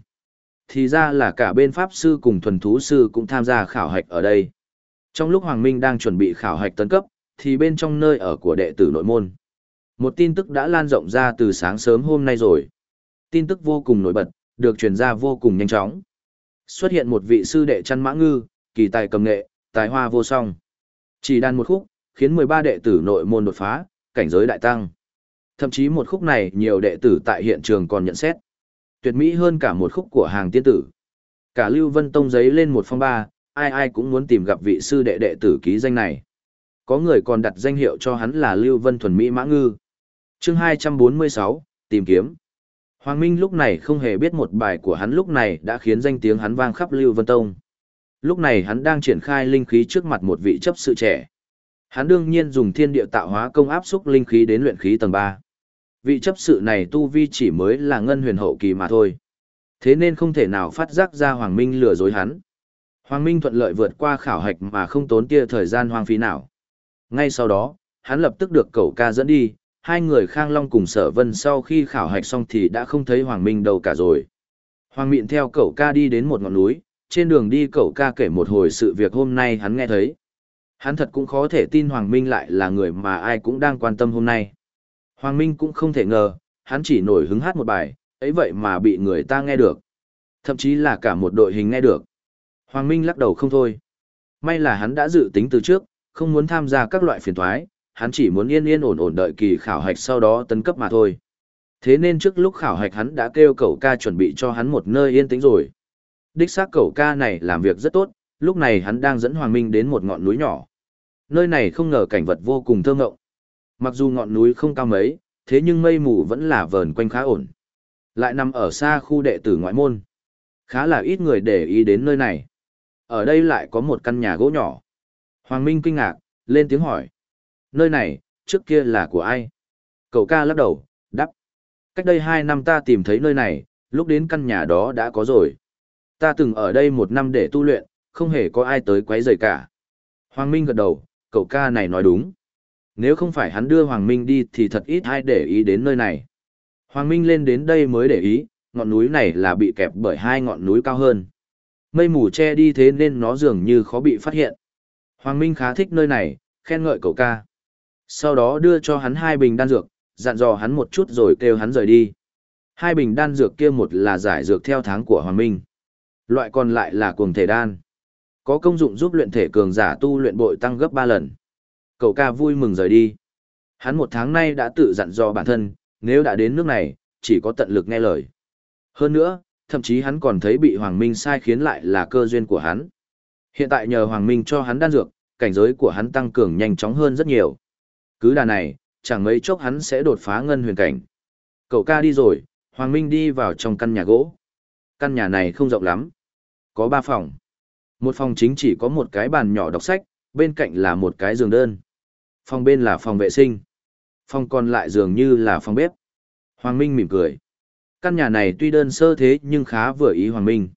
Thì ra là cả bên Pháp Sư cùng thuần thú sư cũng tham gia khảo hạch ở đây. Trong lúc Hoàng Minh đang chuẩn bị khảo hạch tấn cấp, thì bên trong nơi ở của đệ tử nội môn. Một tin tức đã lan rộng ra từ sáng sớm hôm nay rồi. Tin tức vô cùng nổi bật, được truyền ra vô cùng nhanh chóng. Xuất hiện một vị sư đệ chăn mã ngư, kỳ tài cầm nghệ, tài hoa vô song. Chỉ đàn một khúc, khiến 13 đệ tử nội môn đột phá, cảnh giới đại tăng. Thậm chí một khúc này nhiều đệ tử tại hiện trường còn nhận xét. Tuyệt mỹ hơn cả một khúc của hàng tiên tử. Cả Lưu Vân Tông giấy lên một phong ba, ai ai cũng muốn tìm gặp vị sư đệ đệ tử ký danh này. Có người còn đặt danh hiệu cho hắn là Lưu Vân Thuần Mỹ Mã Ngư. chương 246, tìm kiếm. Hoàng Minh lúc này không hề biết một bài của hắn lúc này đã khiến danh tiếng hắn vang khắp Lưu Vân Tông. Lúc này hắn đang triển khai linh khí trước mặt một vị chấp sự trẻ. Hắn đương nhiên dùng thiên địa tạo hóa công áp xúc linh khí đến luyện khí tầng 3 vị chấp sự này tu vi chỉ mới là ngân huyền hậu kỳ mà thôi. Thế nên không thể nào phát giác ra Hoàng Minh lừa dối hắn. Hoàng Minh thuận lợi vượt qua khảo hạch mà không tốn tia thời gian hoang phí nào. Ngay sau đó, hắn lập tức được cậu ca dẫn đi, hai người Khang Long cùng Sở Vân sau khi khảo hạch xong thì đã không thấy Hoàng Minh đâu cả rồi. Hoàng Miện theo cậu ca đi đến một ngọn núi, trên đường đi cậu ca kể một hồi sự việc hôm nay hắn nghe thấy. Hắn thật cũng khó thể tin Hoàng Minh lại là người mà ai cũng đang quan tâm hôm nay. Hoàng Minh cũng không thể ngờ, hắn chỉ nổi hứng hát một bài, ấy vậy mà bị người ta nghe được. Thậm chí là cả một đội hình nghe được. Hoàng Minh lắc đầu không thôi. May là hắn đã dự tính từ trước, không muốn tham gia các loại phiền thoái, hắn chỉ muốn yên yên ổn ổn đợi kỳ khảo hạch sau đó tấn cấp mà thôi. Thế nên trước lúc khảo hạch hắn đã kêu cậu ca chuẩn bị cho hắn một nơi yên tĩnh rồi. Đích xác cậu ca này làm việc rất tốt, lúc này hắn đang dẫn Hoàng Minh đến một ngọn núi nhỏ. Nơi này không ngờ cảnh vật vô cùng thơ ngộng. Mặc dù ngọn núi không cao mấy, thế nhưng mây mù vẫn là vờn quanh khá ổn. Lại nằm ở xa khu đệ tử ngoại môn. Khá là ít người để ý đến nơi này. Ở đây lại có một căn nhà gỗ nhỏ. Hoàng Minh kinh ngạc, lên tiếng hỏi. Nơi này, trước kia là của ai? Cậu ca lắc đầu, đắp. Cách đây hai năm ta tìm thấy nơi này, lúc đến căn nhà đó đã có rồi. Ta từng ở đây một năm để tu luyện, không hề có ai tới quấy rầy cả. Hoàng Minh gật đầu, cậu ca này nói đúng. Nếu không phải hắn đưa Hoàng Minh đi thì thật ít ai để ý đến nơi này. Hoàng Minh lên đến đây mới để ý, ngọn núi này là bị kẹp bởi hai ngọn núi cao hơn. Mây mù che đi thế nên nó dường như khó bị phát hiện. Hoàng Minh khá thích nơi này, khen ngợi cậu ca. Sau đó đưa cho hắn hai bình đan dược, dặn dò hắn một chút rồi kêu hắn rời đi. Hai bình đan dược kia một là giải dược theo tháng của Hoàng Minh. Loại còn lại là cuồng thể đan. Có công dụng giúp luyện thể cường giả tu luyện bội tăng gấp 3 lần cậu ca vui mừng rời đi. Hắn một tháng nay đã tự dặn dò bản thân, nếu đã đến nước này, chỉ có tận lực nghe lời. Hơn nữa, thậm chí hắn còn thấy bị Hoàng Minh sai khiến lại là cơ duyên của hắn. Hiện tại nhờ Hoàng Minh cho hắn đan dược, cảnh giới của hắn tăng cường nhanh chóng hơn rất nhiều. Cứ đà này, chẳng mấy chốc hắn sẽ đột phá ngân huyền cảnh. Cậu ca đi rồi, Hoàng Minh đi vào trong căn nhà gỗ. Căn nhà này không rộng lắm. Có ba phòng. Một phòng chính chỉ có một cái bàn nhỏ đọc sách, bên cạnh là một cái giường đơn. Phòng bên là phòng vệ sinh. Phòng còn lại dường như là phòng bếp. Hoàng Minh mỉm cười. Căn nhà này tuy đơn sơ thế nhưng khá vừa ý Hoàng Minh.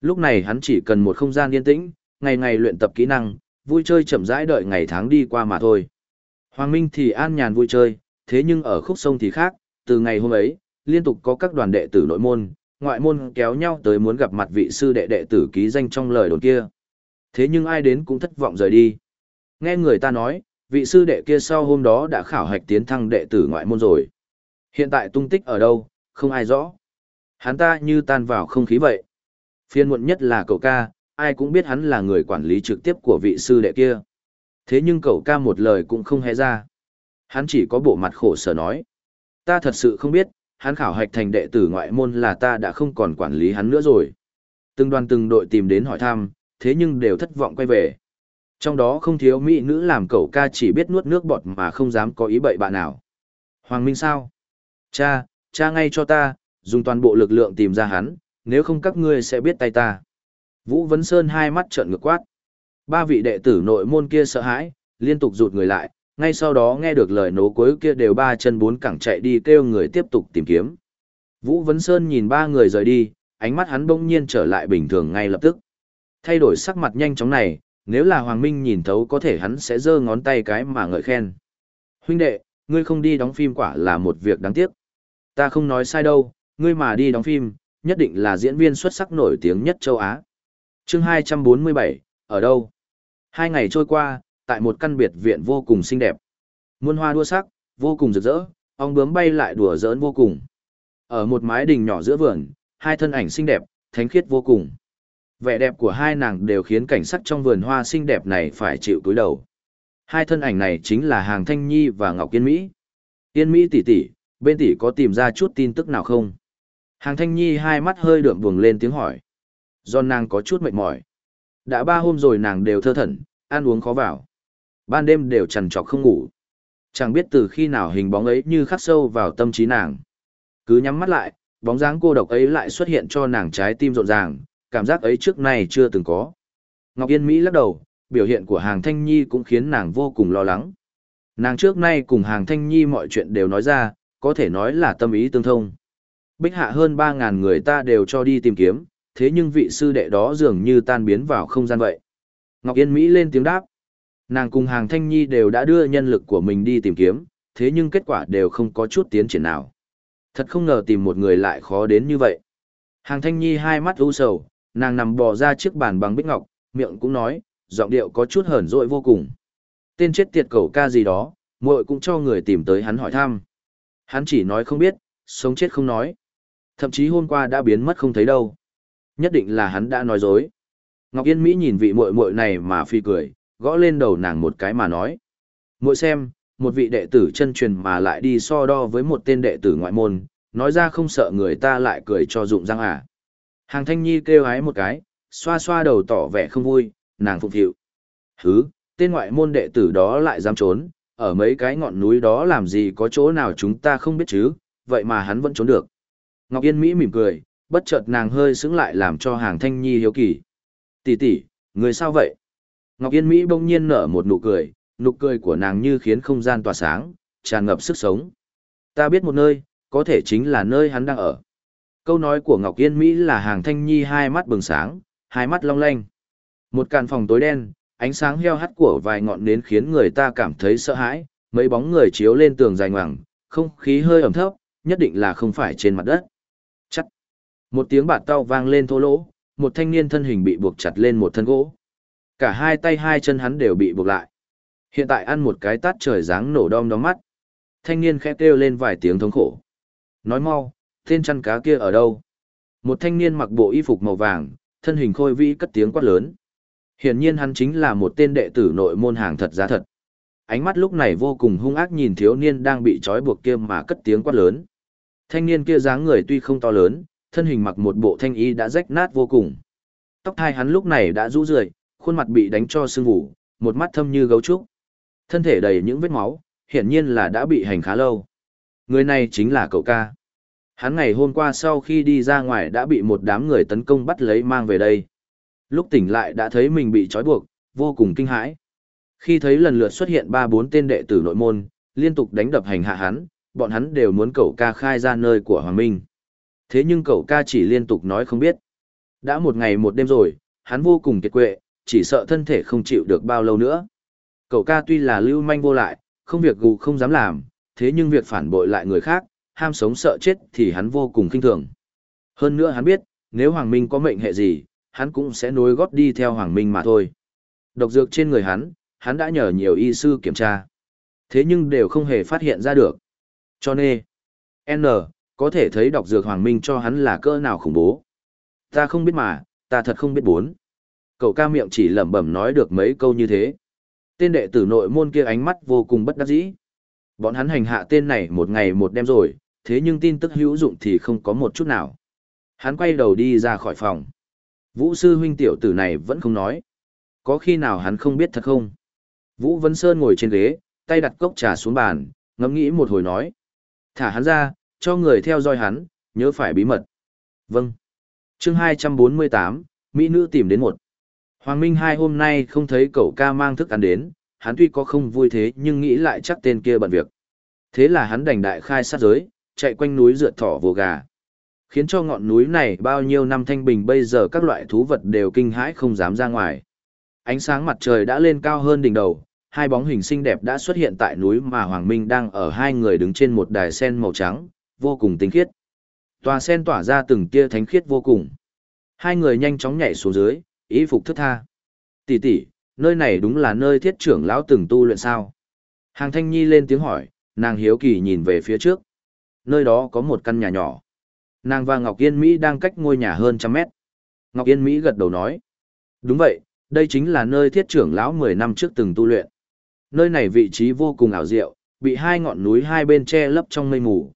Lúc này hắn chỉ cần một không gian yên tĩnh, ngày ngày luyện tập kỹ năng, vui chơi chậm rãi đợi ngày tháng đi qua mà thôi. Hoàng Minh thì an nhàn vui chơi, thế nhưng ở khúc sông thì khác, từ ngày hôm ấy, liên tục có các đoàn đệ tử nội môn, ngoại môn kéo nhau tới muốn gặp mặt vị sư đệ đệ tử ký danh trong lời đồn kia. Thế nhưng ai đến cũng thất vọng rời đi. Nghe người ta nói, vị sư đệ kia sau hôm đó đã khảo hạch tiến thăng đệ tử ngoại môn rồi. Hiện tại tung tích ở đâu, không ai rõ. Hắn ta như tan vào không khí vậy. Phiên muộn nhất là cậu ca, ai cũng biết hắn là người quản lý trực tiếp của vị sư đệ kia. Thế nhưng cậu ca một lời cũng không hé ra. Hắn chỉ có bộ mặt khổ sở nói. Ta thật sự không biết, hắn khảo hạch thành đệ tử ngoại môn là ta đã không còn quản lý hắn nữa rồi. Từng đoàn từng đội tìm đến hỏi thăm, thế nhưng đều thất vọng quay về. Trong đó không thiếu mỹ nữ làm cậu ca chỉ biết nuốt nước bọt mà không dám có ý bậy bạn nào. Hoàng Minh sao? Cha, cha ngay cho ta, dùng toàn bộ lực lượng tìm ra hắn, nếu không các ngươi sẽ biết tay ta. Vũ Vấn Sơn hai mắt trợn ngược quát. Ba vị đệ tử nội môn kia sợ hãi, liên tục rụt người lại, ngay sau đó nghe được lời nố cuối kia đều ba chân bốn cẳng chạy đi kêu người tiếp tục tìm kiếm. Vũ Vấn Sơn nhìn ba người rời đi, ánh mắt hắn bỗng nhiên trở lại bình thường ngay lập tức. Thay đổi sắc mặt nhanh chóng này, nếu là Hoàng Minh nhìn thấu có thể hắn sẽ giơ ngón tay cái mà ngợi khen. Huynh đệ, ngươi không đi đóng phim quả là một việc đáng tiếc. Ta không nói sai đâu, ngươi mà đi đóng phim, nhất định là diễn viên xuất sắc nổi tiếng nhất châu Á. chương 247, ở đâu? Hai ngày trôi qua, tại một căn biệt viện vô cùng xinh đẹp. Muôn hoa đua sắc, vô cùng rực rỡ, ong bướm bay lại đùa giỡn vô cùng. Ở một mái đình nhỏ giữa vườn, hai thân ảnh xinh đẹp, thánh khiết vô cùng. Vẻ đẹp của hai nàng đều khiến cảnh sắc trong vườn hoa xinh đẹp này phải chịu cúi đầu. Hai thân ảnh này chính là Hàng Thanh Nhi và Ngọc Yên Mỹ. Yên Mỹ tỷ tỷ, bên tỷ có tìm ra chút tin tức nào không? Hàng Thanh Nhi hai mắt hơi đượm buồng lên tiếng hỏi. Do nàng có chút mệt mỏi. Đã ba hôm rồi nàng đều thơ thẩn, ăn uống khó vào. Ban đêm đều trằn trọc không ngủ. Chẳng biết từ khi nào hình bóng ấy như khắc sâu vào tâm trí nàng. Cứ nhắm mắt lại, bóng dáng cô độc ấy lại xuất hiện cho nàng trái tim rộn ràng, cảm giác ấy trước nay chưa từng có. Ngọc Yên Mỹ lắc đầu, biểu hiện của hàng Thanh Nhi cũng khiến nàng vô cùng lo lắng. Nàng trước nay cùng hàng Thanh Nhi mọi chuyện đều nói ra, có thể nói là tâm ý tương thông. Bích hạ hơn 3.000 người ta đều cho đi tìm kiếm, thế nhưng vị sư đệ đó dường như tan biến vào không gian vậy. Ngọc Yên Mỹ lên tiếng đáp. Nàng cùng hàng Thanh Nhi đều đã đưa nhân lực của mình đi tìm kiếm, thế nhưng kết quả đều không có chút tiến triển nào. Thật không ngờ tìm một người lại khó đến như vậy. Hàng Thanh Nhi hai mắt u sầu, nàng nằm bò ra chiếc bàn bằng bích ngọc, miệng cũng nói, giọng điệu có chút hờn dỗi vô cùng. Tên chết tiệt cầu ca gì đó, muội cũng cho người tìm tới hắn hỏi thăm. Hắn chỉ nói không biết, sống chết không nói. Thậm chí hôm qua đã biến mất không thấy đâu. Nhất định là hắn đã nói dối. Ngọc Yên Mỹ nhìn vị muội muội này mà phi cười, gõ lên đầu nàng một cái mà nói. Muội xem, một vị đệ tử chân truyền mà lại đi so đo với một tên đệ tử ngoại môn, nói ra không sợ người ta lại cười cho dụng răng à. Hàng thanh nhi kêu hái một cái, xoa xoa đầu tỏ vẻ không vui, nàng phụng hiệu. Hứ, tên ngoại môn đệ tử đó lại dám trốn, ở mấy cái ngọn núi đó làm gì có chỗ nào chúng ta không biết chứ, vậy mà hắn vẫn trốn được. Ngọc Yên Mỹ mỉm cười, bất chợt nàng hơi sững lại làm cho hàng thanh nhi hiếu kỳ. Tỷ tỷ, người sao vậy? Ngọc Yên Mỹ bỗng nhiên nở một nụ cười, nụ cười của nàng như khiến không gian tỏa sáng, tràn ngập sức sống. Ta biết một nơi, có thể chính là nơi hắn đang ở. Câu nói của Ngọc Yên Mỹ là hàng thanh nhi hai mắt bừng sáng, hai mắt long lanh. Một căn phòng tối đen, ánh sáng heo hắt của vài ngọn nến khiến người ta cảm thấy sợ hãi, mấy bóng người chiếu lên tường dài ngoằng, không khí hơi ẩm thấp, nhất định là không phải trên mặt đất. Chắc. Một tiếng bạt tao vang lên thô lỗ, một thanh niên thân hình bị buộc chặt lên một thân gỗ. Cả hai tay hai chân hắn đều bị buộc lại. Hiện tại ăn một cái tát trời dáng nổ đom đóm mắt. Thanh niên khẽ kêu lên vài tiếng thống khổ. Nói mau, tên chăn cá kia ở đâu? Một thanh niên mặc bộ y phục màu vàng, thân hình khôi vĩ cất tiếng quát lớn. Hiển nhiên hắn chính là một tên đệ tử nội môn hàng thật giá thật. Ánh mắt lúc này vô cùng hung ác nhìn thiếu niên đang bị trói buộc kia mà cất tiếng quát lớn. Thanh niên kia dáng người tuy không to lớn, thân hình mặc một bộ thanh y đã rách nát vô cùng. Tóc thai hắn lúc này đã rũ rượi, khuôn mặt bị đánh cho sưng vù, một mắt thâm như gấu trúc. Thân thể đầy những vết máu, hiển nhiên là đã bị hành khá lâu. Người này chính là cậu ca. Hắn ngày hôm qua sau khi đi ra ngoài đã bị một đám người tấn công bắt lấy mang về đây. Lúc tỉnh lại đã thấy mình bị trói buộc, vô cùng kinh hãi. Khi thấy lần lượt xuất hiện ba bốn tên đệ tử nội môn, liên tục đánh đập hành hạ hắn, bọn hắn đều muốn cậu ca khai ra nơi của Hoàng Minh. Thế nhưng cậu ca chỉ liên tục nói không biết. Đã một ngày một đêm rồi, hắn vô cùng kiệt quệ, chỉ sợ thân thể không chịu được bao lâu nữa. Cậu ca tuy là lưu manh vô lại, không việc gù không dám làm, thế nhưng việc phản bội lại người khác, ham sống sợ chết thì hắn vô cùng kinh thường. Hơn nữa hắn biết, nếu Hoàng Minh có mệnh hệ gì, hắn cũng sẽ nối gót đi theo Hoàng Minh mà thôi. Độc dược trên người hắn, hắn đã nhờ nhiều y sư kiểm tra. Thế nhưng đều không hề phát hiện ra được. Cho nên, N, có thể thấy độc dược Hoàng Minh cho hắn là cỡ nào khủng bố. Ta không biết mà, ta thật không biết bốn. Cậu ca miệng chỉ lẩm bẩm nói được mấy câu như thế. Tên đệ tử nội môn kia ánh mắt vô cùng bất đắc dĩ. Bọn hắn hành hạ tên này một ngày một đêm rồi, thế nhưng tin tức hữu dụng thì không có một chút nào. Hắn quay đầu đi ra khỏi phòng. Vũ sư huynh tiểu tử này vẫn không nói. Có khi nào hắn không biết thật không? Vũ Vân Sơn ngồi trên ghế, tay đặt cốc trà xuống bàn, ngẫm nghĩ một hồi nói. Thả hắn ra, cho người theo dõi hắn, nhớ phải bí mật. Vâng. chương 248, Mỹ nữ tìm đến một. Hoàng Minh hai hôm nay không thấy cậu ca mang thức ăn đến, hắn tuy có không vui thế nhưng nghĩ lại chắc tên kia bận việc. Thế là hắn đành đại khai sát giới, chạy quanh núi rượt thỏ vồ gà. Khiến cho ngọn núi này bao nhiêu năm thanh bình bây giờ các loại thú vật đều kinh hãi không dám ra ngoài. Ánh sáng mặt trời đã lên cao hơn đỉnh đầu, hai bóng hình xinh đẹp đã xuất hiện tại núi mà Hoàng Minh đang ở hai người đứng trên một đài sen màu trắng, vô cùng tinh khiết. Tòa sen tỏa ra từng tia thánh khiết vô cùng. Hai người nhanh chóng nhảy xuống dưới, ý phục thức tha. Tỷ tỷ, nơi này đúng là nơi thiết trưởng lão từng tu luyện sao? Hàng Thanh Nhi lên tiếng hỏi, nàng hiếu kỳ nhìn về phía trước. Nơi đó có một căn nhà nhỏ. Nàng và Ngọc Yên Mỹ đang cách ngôi nhà hơn trăm mét. Ngọc Yên Mỹ gật đầu nói. Đúng vậy, đây chính là nơi thiết trưởng lão 10 năm trước từng tu luyện. Nơi này vị trí vô cùng ảo diệu, bị hai ngọn núi hai bên che lấp trong mây mù.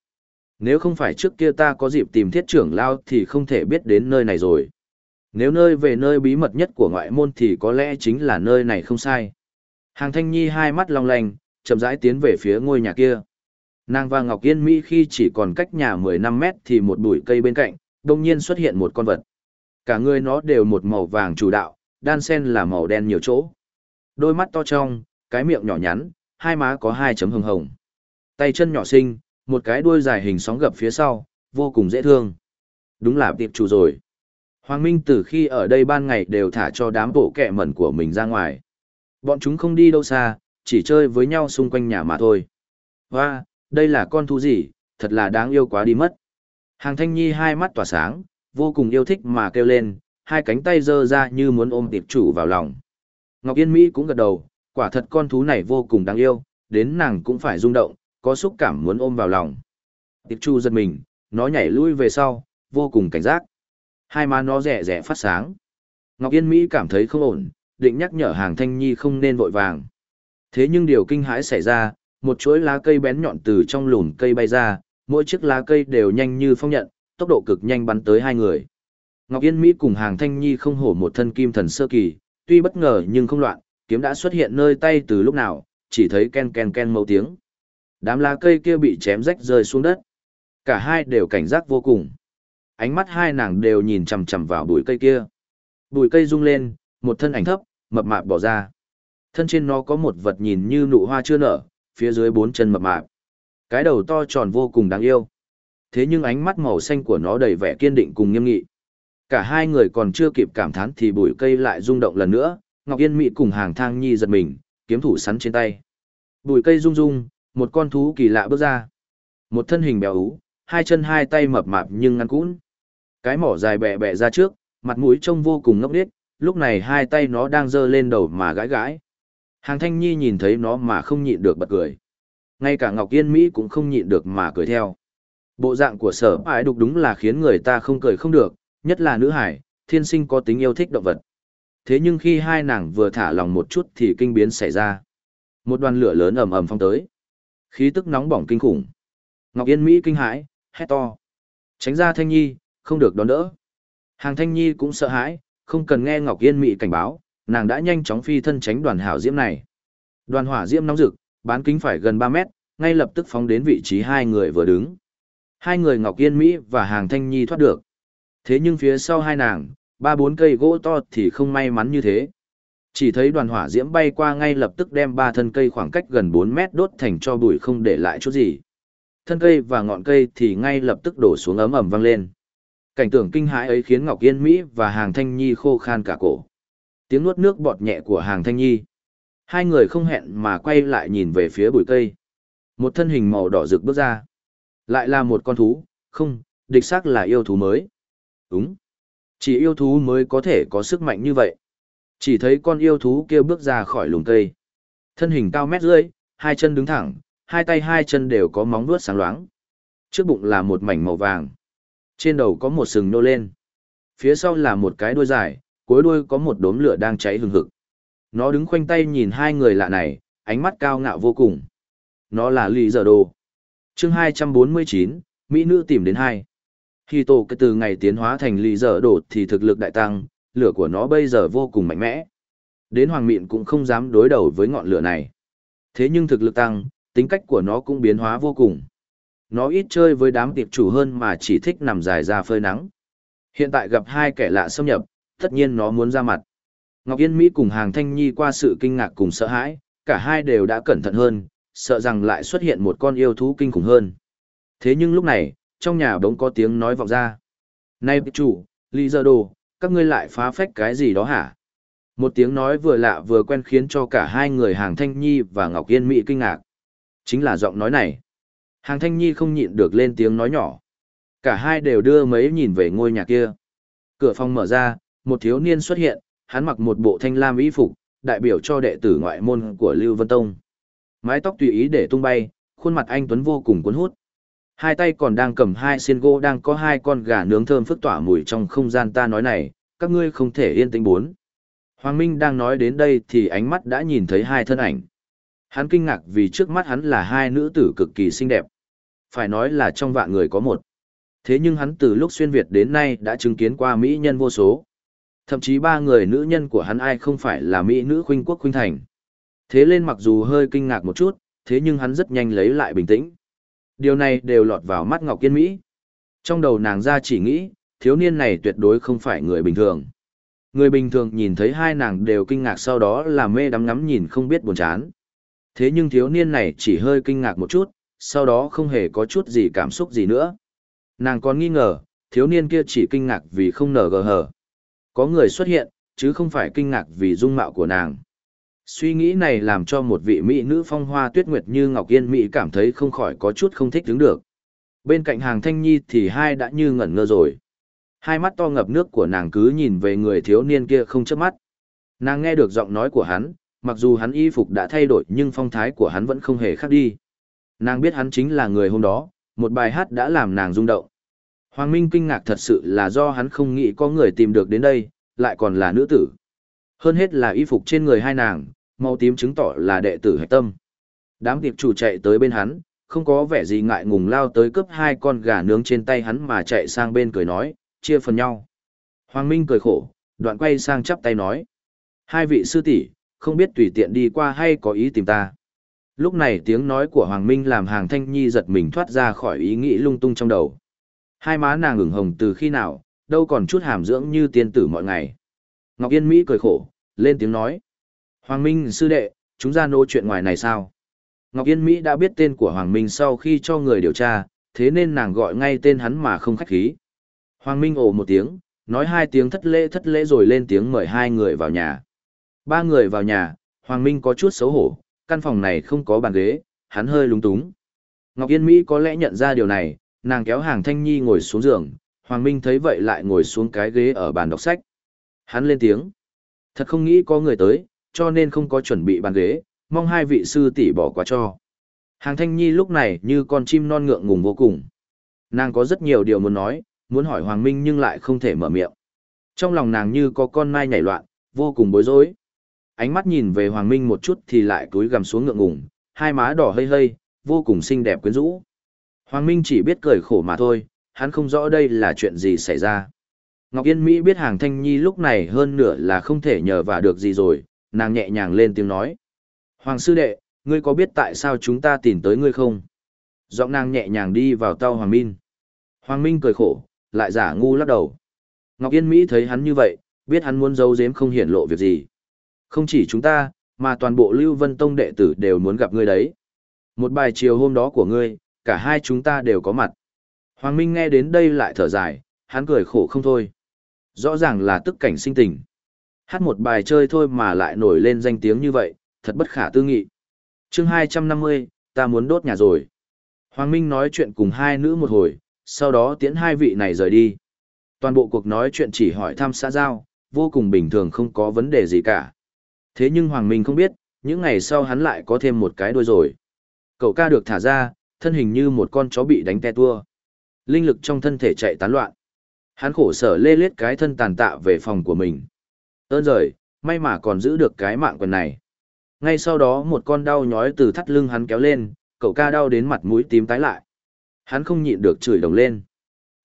Nếu không phải trước kia ta có dịp tìm thiết trưởng lão thì không thể biết đến nơi này rồi. Nếu nơi về nơi bí mật nhất của ngoại môn thì có lẽ chính là nơi này không sai. Hàng thanh nhi hai mắt long lanh, chậm rãi tiến về phía ngôi nhà kia. Nàng và Ngọc Yên Mỹ khi chỉ còn cách nhà 15 mét thì một bụi cây bên cạnh, đồng nhiên xuất hiện một con vật. Cả người nó đều một màu vàng chủ đạo, đan sen là màu đen nhiều chỗ. Đôi mắt to trong, cái miệng nhỏ nhắn, hai má có hai chấm hồng hồng. Tay chân nhỏ xinh, một cái đuôi dài hình sóng gập phía sau, vô cùng dễ thương. Đúng là tiệp chủ rồi. Hoàng Minh từ khi ở đây ban ngày đều thả cho đám bộ kẹ mẩn của mình ra ngoài. Bọn chúng không đi đâu xa, chỉ chơi với nhau xung quanh nhà mà thôi. Và, đây là con thú gì, thật là đáng yêu quá đi mất. Hàng thanh nhi hai mắt tỏa sáng, vô cùng yêu thích mà kêu lên, hai cánh tay giơ ra như muốn ôm tiệp chủ vào lòng. Ngọc Yên Mỹ cũng gật đầu, quả thật con thú này vô cùng đáng yêu, đến nàng cũng phải rung động, có xúc cảm muốn ôm vào lòng. Tiệp chủ giật mình, nó nhảy lui về sau, vô cùng cảnh giác. Hai má nó rẻ rẻ phát sáng. Ngọc Yên Mỹ cảm thấy không ổn, định nhắc nhở hàng thanh nhi không nên vội vàng. Thế nhưng điều kinh hãi xảy ra, một chuỗi lá cây bén nhọn từ trong lùn cây bay ra, mỗi chiếc lá cây đều nhanh như phong nhận, tốc độ cực nhanh bắn tới hai người. Ngọc Yên Mỹ cùng hàng thanh nhi không hổ một thân kim thần sơ kỳ, tuy bất ngờ nhưng không loạn, kiếm đã xuất hiện nơi tay từ lúc nào, chỉ thấy ken ken ken mâu tiếng. Đám lá cây kia bị chém rách rơi xuống đất. Cả hai đều cảnh giác vô cùng. Ánh mắt hai nàng đều nhìn chằm chằm vào bụi cây kia. Bụi cây rung lên, một thân ảnh thấp, mập mạp bỏ ra. Thân trên nó có một vật nhìn như nụ hoa chưa nở, phía dưới bốn chân mập mạp. Cái đầu to tròn vô cùng đáng yêu. Thế nhưng ánh mắt màu xanh của nó đầy vẻ kiên định cùng nghiêm nghị. Cả hai người còn chưa kịp cảm thán thì bụi cây lại rung động lần nữa, Ngọc Yên mị cùng hàng thang nhi giật mình, kiếm thủ sắn trên tay. Bụi cây rung rung, một con thú kỳ lạ bước ra. Một thân hình béo ú, hai chân hai tay mập mạp nhưng ngăn cũn. Cái mỏ dài bẹ bẹ ra trước, mặt mũi trông vô cùng ngốc điếc, lúc này hai tay nó đang giơ lên đầu mà gãi gãi. Hàng thanh nhi nhìn thấy nó mà không nhịn được bật cười. Ngay cả Ngọc Yên Mỹ cũng không nhịn được mà cười theo. Bộ dạng của sở ái đục đúng là khiến người ta không cười không được, nhất là nữ hải, thiên sinh có tính yêu thích động vật. Thế nhưng khi hai nàng vừa thả lòng một chút thì kinh biến xảy ra. Một đoàn lửa lớn ầm ầm phong tới. Khí tức nóng bỏng kinh khủng. Ngọc Yên Mỹ kinh hãi, hét to. Tránh ra Thanh Nhi, không được đón đỡ. Hàng Thanh Nhi cũng sợ hãi, không cần nghe Ngọc Yên Mỹ cảnh báo, nàng đã nhanh chóng phi thân tránh đoàn hảo diễm này. Đoàn hỏa diễm nóng rực, bán kính phải gần 3 mét, ngay lập tức phóng đến vị trí hai người vừa đứng. Hai người Ngọc Yên Mỹ và Hàng Thanh Nhi thoát được. Thế nhưng phía sau hai nàng, ba bốn cây gỗ to thì không may mắn như thế. Chỉ thấy đoàn hỏa diễm bay qua ngay lập tức đem ba thân cây khoảng cách gần 4 mét đốt thành cho bụi không để lại chút gì. Thân cây và ngọn cây thì ngay lập tức đổ xuống ấm ẩm vang lên. Cảnh tượng kinh hãi ấy khiến Ngọc Yên Mỹ và Hàng Thanh Nhi khô khan cả cổ. Tiếng nuốt nước bọt nhẹ của Hàng Thanh Nhi. Hai người không hẹn mà quay lại nhìn về phía bụi cây. Một thân hình màu đỏ rực bước ra. Lại là một con thú, không, địch xác là yêu thú mới. Đúng. Chỉ yêu thú mới có thể có sức mạnh như vậy. Chỉ thấy con yêu thú kia bước ra khỏi lùm cây. Thân hình cao mét rưỡi, hai chân đứng thẳng, hai tay hai chân đều có móng vuốt sáng loáng. Trước bụng là một mảnh màu vàng. Trên đầu có một sừng nô lên. Phía sau là một cái đuôi dài, cuối đuôi có một đốm lửa đang cháy hừng hực. Nó đứng khoanh tay nhìn hai người lạ này, ánh mắt cao ngạo vô cùng. Nó là Lý Giờ Đồ. chương 249, Mỹ nữ tìm đến hai. Khi tổ cái từ ngày tiến hóa thành Lý Giờ Đồ thì thực lực đại tăng, lửa của nó bây giờ vô cùng mạnh mẽ. Đến Hoàng Mịn cũng không dám đối đầu với ngọn lửa này. Thế nhưng thực lực tăng, tính cách của nó cũng biến hóa vô cùng. Nó ít chơi với đám tiệp chủ hơn mà chỉ thích nằm dài ra phơi nắng. Hiện tại gặp hai kẻ lạ xâm nhập, tất nhiên nó muốn ra mặt. Ngọc Yên Mỹ cùng Hàng Thanh Nhi qua sự kinh ngạc cùng sợ hãi, cả hai đều đã cẩn thận hơn, sợ rằng lại xuất hiện một con yêu thú kinh khủng hơn. Thế nhưng lúc này, trong nhà bỗng có tiếng nói vọng ra. Này chủ, Lý Giờ Đồ, các ngươi lại phá phách cái gì đó hả? Một tiếng nói vừa lạ vừa quen khiến cho cả hai người Hàng Thanh Nhi và Ngọc Yên Mỹ kinh ngạc. Chính là giọng nói này. Hàng Thanh Nhi không nhịn được lên tiếng nói nhỏ. Cả hai đều đưa mấy nhìn về ngôi nhà kia. Cửa phòng mở ra, một thiếu niên xuất hiện, hắn mặc một bộ thanh lam y phục, đại biểu cho đệ tử ngoại môn của Lưu Vân Tông. Mái tóc tùy ý để tung bay, khuôn mặt anh Tuấn vô cùng cuốn hút. Hai tay còn đang cầm hai xiên gỗ đang có hai con gà nướng thơm phức tỏa mùi trong không gian ta nói này, các ngươi không thể yên tĩnh bốn. Hoàng Minh đang nói đến đây thì ánh mắt đã nhìn thấy hai thân ảnh. Hắn kinh ngạc vì trước mắt hắn là hai nữ tử cực kỳ xinh đẹp. Phải nói là trong vạn người có một. Thế nhưng hắn từ lúc xuyên Việt đến nay đã chứng kiến qua mỹ nhân vô số. Thậm chí ba người nữ nhân của hắn ai không phải là mỹ nữ khuynh quốc khuynh thành. Thế lên mặc dù hơi kinh ngạc một chút, thế nhưng hắn rất nhanh lấy lại bình tĩnh. Điều này đều lọt vào mắt Ngọc Kiên Mỹ. Trong đầu nàng ra chỉ nghĩ, thiếu niên này tuyệt đối không phải người bình thường. Người bình thường nhìn thấy hai nàng đều kinh ngạc sau đó là mê đắm ngắm nhìn không biết buồn chán. Thế nhưng thiếu niên này chỉ hơi kinh ngạc một chút, sau đó không hề có chút gì cảm xúc gì nữa. Nàng còn nghi ngờ, thiếu niên kia chỉ kinh ngạc vì không nở gờ hờ. Có người xuất hiện, chứ không phải kinh ngạc vì dung mạo của nàng. Suy nghĩ này làm cho một vị mỹ nữ phong hoa tuyết nguyệt như Ngọc Yên Mỹ cảm thấy không khỏi có chút không thích đứng được. Bên cạnh hàng thanh nhi thì hai đã như ngẩn ngơ rồi. Hai mắt to ngập nước của nàng cứ nhìn về người thiếu niên kia không chớp mắt. Nàng nghe được giọng nói của hắn, mặc dù hắn y phục đã thay đổi nhưng phong thái của hắn vẫn không hề khác đi. Nàng biết hắn chính là người hôm đó, một bài hát đã làm nàng rung động. Hoàng Minh kinh ngạc thật sự là do hắn không nghĩ có người tìm được đến đây, lại còn là nữ tử. Hơn hết là y phục trên người hai nàng, màu tím chứng tỏ là đệ tử hạch tâm. Đám tiệp chủ chạy tới bên hắn, không có vẻ gì ngại ngùng lao tới cướp hai con gà nướng trên tay hắn mà chạy sang bên cười nói, chia phần nhau. Hoàng Minh cười khổ, đoạn quay sang chắp tay nói. Hai vị sư tỷ, không biết tùy tiện đi qua hay có ý tìm ta. Lúc này tiếng nói của Hoàng Minh làm hàng thanh nhi giật mình thoát ra khỏi ý nghĩ lung tung trong đầu. Hai má nàng ửng hồng từ khi nào, đâu còn chút hàm dưỡng như tiên tử mọi ngày. Ngọc Yên Mỹ cười khổ, lên tiếng nói. Hoàng Minh sư đệ, chúng ra nô chuyện ngoài này sao? Ngọc Yên Mỹ đã biết tên của Hoàng Minh sau khi cho người điều tra, thế nên nàng gọi ngay tên hắn mà không khách khí. Hoàng Minh ồ một tiếng, nói hai tiếng thất lễ thất lễ rồi lên tiếng mời hai người vào nhà. Ba người vào nhà, Hoàng Minh có chút xấu hổ, căn phòng này không có bàn ghế, hắn hơi lúng túng. Ngọc Yên Mỹ có lẽ nhận ra điều này, nàng kéo hàng thanh nhi ngồi xuống giường, Hoàng Minh thấy vậy lại ngồi xuống cái ghế ở bàn đọc sách. Hắn lên tiếng. Thật không nghĩ có người tới, cho nên không có chuẩn bị bàn ghế, mong hai vị sư tỷ bỏ qua cho. Hàng thanh nhi lúc này như con chim non ngượng ngùng vô cùng. Nàng có rất nhiều điều muốn nói, muốn hỏi Hoàng Minh nhưng lại không thể mở miệng. Trong lòng nàng như có con mai nhảy loạn, vô cùng bối rối. Ánh mắt nhìn về Hoàng Minh một chút thì lại túi gằm xuống ngượng ngùng, hai má đỏ hơi hơi, vô cùng xinh đẹp quyến rũ. Hoàng Minh chỉ biết cười khổ mà thôi, hắn không rõ đây là chuyện gì xảy ra. Ngọc Yên Mỹ biết hàng thanh nhi lúc này hơn nửa là không thể nhờ vả được gì rồi, nàng nhẹ nhàng lên tiếng nói. Hoàng sư đệ, ngươi có biết tại sao chúng ta tìm tới ngươi không? Giọng nàng nhẹ nhàng đi vào tao Hoàng Minh. Hoàng Minh cười khổ, lại giả ngu lắc đầu. Ngọc Yên Mỹ thấy hắn như vậy, biết hắn muốn giấu giếm không hiển lộ việc gì. Không chỉ chúng ta, mà toàn bộ Lưu Vân Tông đệ tử đều muốn gặp ngươi đấy. Một bài chiều hôm đó của ngươi, cả hai chúng ta đều có mặt. Hoàng Minh nghe đến đây lại thở dài, hắn cười khổ không thôi. Rõ ràng là tức cảnh sinh tình. Hát một bài chơi thôi mà lại nổi lên danh tiếng như vậy, thật bất khả tư nghị. chương 250, ta muốn đốt nhà rồi. Hoàng Minh nói chuyện cùng hai nữ một hồi, sau đó tiễn hai vị này rời đi. Toàn bộ cuộc nói chuyện chỉ hỏi thăm xã giao, vô cùng bình thường không có vấn đề gì cả. Thế nhưng Hoàng Minh không biết, những ngày sau hắn lại có thêm một cái đuôi rồi. Cậu ca được thả ra, thân hình như một con chó bị đánh te tua. Linh lực trong thân thể chạy tán loạn. Hắn khổ sở lê lết cái thân tàn tạ về phòng của mình. Ơn rời, may mà còn giữ được cái mạng quần này. Ngay sau đó một con đau nhói từ thắt lưng hắn kéo lên, cậu ca đau đến mặt mũi tím tái lại. Hắn không nhịn được chửi đồng lên.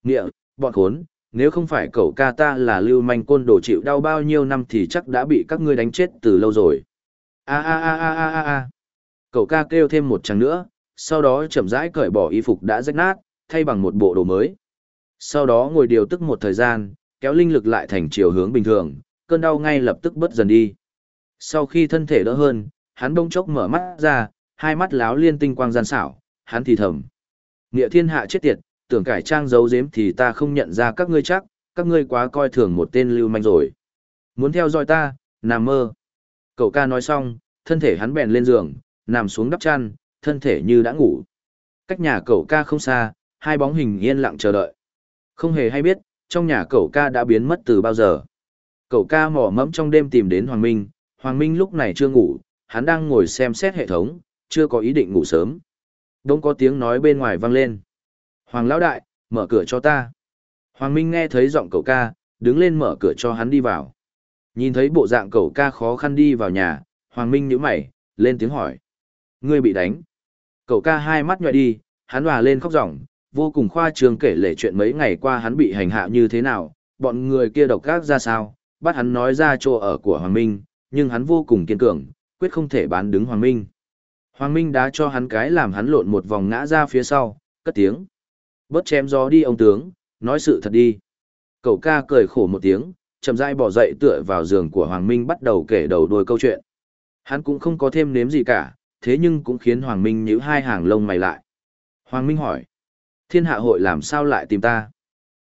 Nghĩa, bọn khốn, nếu không phải cậu ca ta là lưu manh côn đồ chịu đau bao nhiêu năm thì chắc đã bị các ngươi đánh chết từ lâu rồi. A a a a a a a. Cậu ca kêu thêm một tràng nữa, sau đó chậm rãi cởi bỏ y phục đã rách nát, thay bằng một bộ đồ mới. Sau đó ngồi điều tức một thời gian, kéo linh lực lại thành chiều hướng bình thường, cơn đau ngay lập tức bớt dần đi. Sau khi thân thể đỡ hơn, hắn bỗng chốc mở mắt ra, hai mắt láo liên tinh quang gian xảo, hắn thì thầm. Nghĩa thiên hạ chết tiệt, tưởng cải trang giấu giếm thì ta không nhận ra các ngươi chắc, các ngươi quá coi thường một tên lưu manh rồi. Muốn theo dõi ta, nằm mơ. Cậu ca nói xong, thân thể hắn bèn lên giường, nằm xuống đắp chăn, thân thể như đã ngủ. Cách nhà cậu ca không xa, hai bóng hình yên lặng chờ đợi. Không hề hay biết, trong nhà cậu ca đã biến mất từ bao giờ. Cậu ca mò mẫm trong đêm tìm đến Hoàng Minh, Hoàng Minh lúc này chưa ngủ, hắn đang ngồi xem xét hệ thống, chưa có ý định ngủ sớm. Đông có tiếng nói bên ngoài vang lên. Hoàng Lão Đại, mở cửa cho ta. Hoàng Minh nghe thấy giọng cậu ca, đứng lên mở cửa cho hắn đi vào. Nhìn thấy bộ dạng cậu ca khó khăn đi vào nhà, Hoàng Minh nhíu mày, lên tiếng hỏi. Ngươi bị đánh. Cậu ca hai mắt nhòe đi, hắn hòa lên khóc ròng, vô cùng khoa trương kể lể chuyện mấy ngày qua hắn bị hành hạ như thế nào, bọn người kia độc ác ra sao, bắt hắn nói ra chỗ ở của Hoàng Minh, nhưng hắn vô cùng kiên cường, quyết không thể bán đứng Hoàng Minh. Hoàng Minh đã cho hắn cái làm hắn lộn một vòng ngã ra phía sau, cất tiếng. Bớt chém gió đi ông tướng, nói sự thật đi. Cậu ca cười khổ một tiếng, chậm rãi bỏ dậy tựa vào giường của Hoàng Minh bắt đầu kể đầu đuôi câu chuyện. Hắn cũng không có thêm nếm gì cả, thế nhưng cũng khiến Hoàng Minh nhíu hai hàng lông mày lại. Hoàng Minh hỏi, thiên hạ hội làm sao lại tìm ta?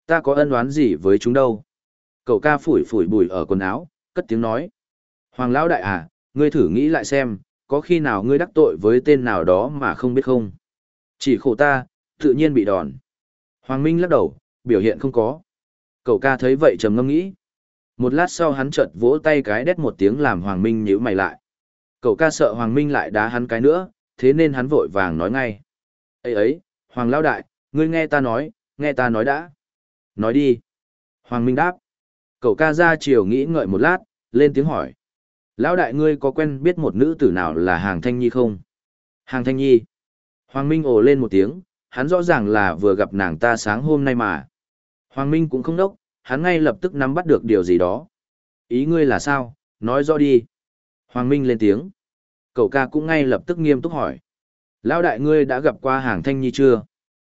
Ta có ân oán gì với chúng đâu? Cậu ca phủi phủi bụi ở quần áo, cất tiếng nói. Hoàng lão đại à, ngươi thử nghĩ lại xem, có khi nào ngươi đắc tội với tên nào đó mà không biết không? Chỉ khổ ta, tự nhiên bị đòn. Hoàng Minh lắc đầu, biểu hiện không có. Cậu ca thấy vậy trầm ngâm nghĩ. Một lát sau hắn chợt vỗ tay cái đét một tiếng làm Hoàng Minh nhíu mày lại. Cậu ca sợ Hoàng Minh lại đá hắn cái nữa, thế nên hắn vội vàng nói ngay. Ấy ấy, Hoàng Lão Đại, ngươi nghe ta nói, nghe ta nói đã. Nói đi. Hoàng Minh đáp. Cậu ca ra chiều nghĩ ngợi một lát, lên tiếng hỏi. Lão Đại ngươi có quen biết một nữ tử nào là Hàng Thanh Nhi không? Hàng Thanh Nhi. Hoàng Minh ồ lên một tiếng, hắn rõ ràng là vừa gặp nàng ta sáng hôm nay mà. Hoàng Minh cũng không đốc, hắn ngay lập tức nắm bắt được điều gì đó. Ý ngươi là sao, nói rõ đi. Hoàng Minh lên tiếng. Cậu ca cũng ngay lập tức nghiêm túc hỏi. Lão đại ngươi đã gặp qua hàng thanh nhi chưa?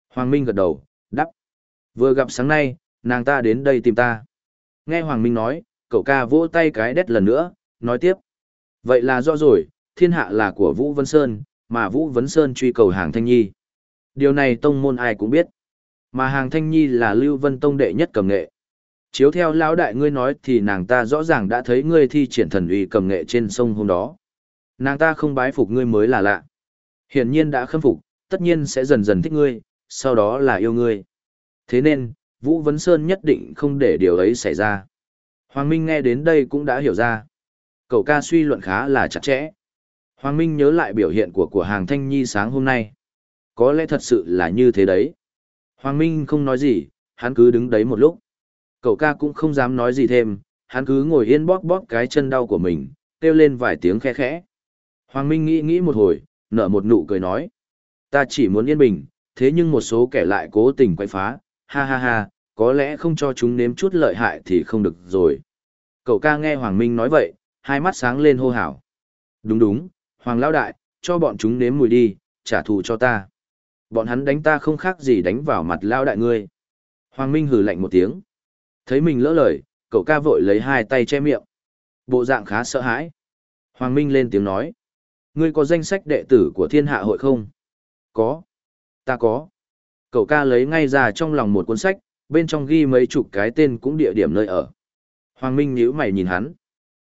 Hoàng Minh gật đầu, đắp. Vừa gặp sáng nay, nàng ta đến đây tìm ta. Nghe Hoàng Minh nói, cậu ca vỗ tay cái đét lần nữa, nói tiếp. Vậy là rõ rồi, thiên hạ là của Vũ Vân Sơn, mà Vũ Vân Sơn truy cầu hàng thanh nhi. Điều này tông môn ai cũng biết. Mà hàng thanh nhi là Lưu Vân Tông đệ nhất cầm nghệ. Chiếu theo lão đại ngươi nói thì nàng ta rõ ràng đã thấy ngươi thi triển thần uy cầm nghệ trên sông hôm đó. Nàng ta không bái phục ngươi mới là lạ. Hiển nhiên đã khâm phục, tất nhiên sẽ dần dần thích ngươi, sau đó là yêu ngươi. Thế nên, Vũ Vấn Sơn nhất định không để điều ấy xảy ra. Hoàng Minh nghe đến đây cũng đã hiểu ra. Cậu ca suy luận khá là chặt chẽ. Hoàng Minh nhớ lại biểu hiện của của hàng thanh nhi sáng hôm nay. Có lẽ thật sự là như thế đấy. Hoàng Minh không nói gì, hắn cứ đứng đấy một lúc. Cậu ca cũng không dám nói gì thêm, hắn cứ ngồi yên bóp bóp cái chân đau của mình, kêu lên vài tiếng khẽ khẽ. Hoàng Minh nghĩ nghĩ một hồi, nở một nụ cười nói. Ta chỉ muốn yên bình, thế nhưng một số kẻ lại cố tình quay phá, ha ha ha, có lẽ không cho chúng nếm chút lợi hại thì không được rồi. Cậu ca nghe Hoàng Minh nói vậy, hai mắt sáng lên hô hào. Đúng đúng, Hoàng Lão Đại, cho bọn chúng nếm mùi đi, trả thù cho ta. Bọn hắn đánh ta không khác gì đánh vào mặt Lão Đại ngươi. Hoàng Minh hừ lạnh một tiếng. Thấy mình lỡ lời, cậu ca vội lấy hai tay che miệng. Bộ dạng khá sợ hãi. Hoàng Minh lên tiếng nói. Ngươi có danh sách đệ tử của thiên hạ hội không? Có. Ta có. Cậu ca lấy ngay ra trong lòng một cuốn sách, bên trong ghi mấy chục cái tên cũng địa điểm nơi ở. Hoàng Minh nhíu mày nhìn hắn.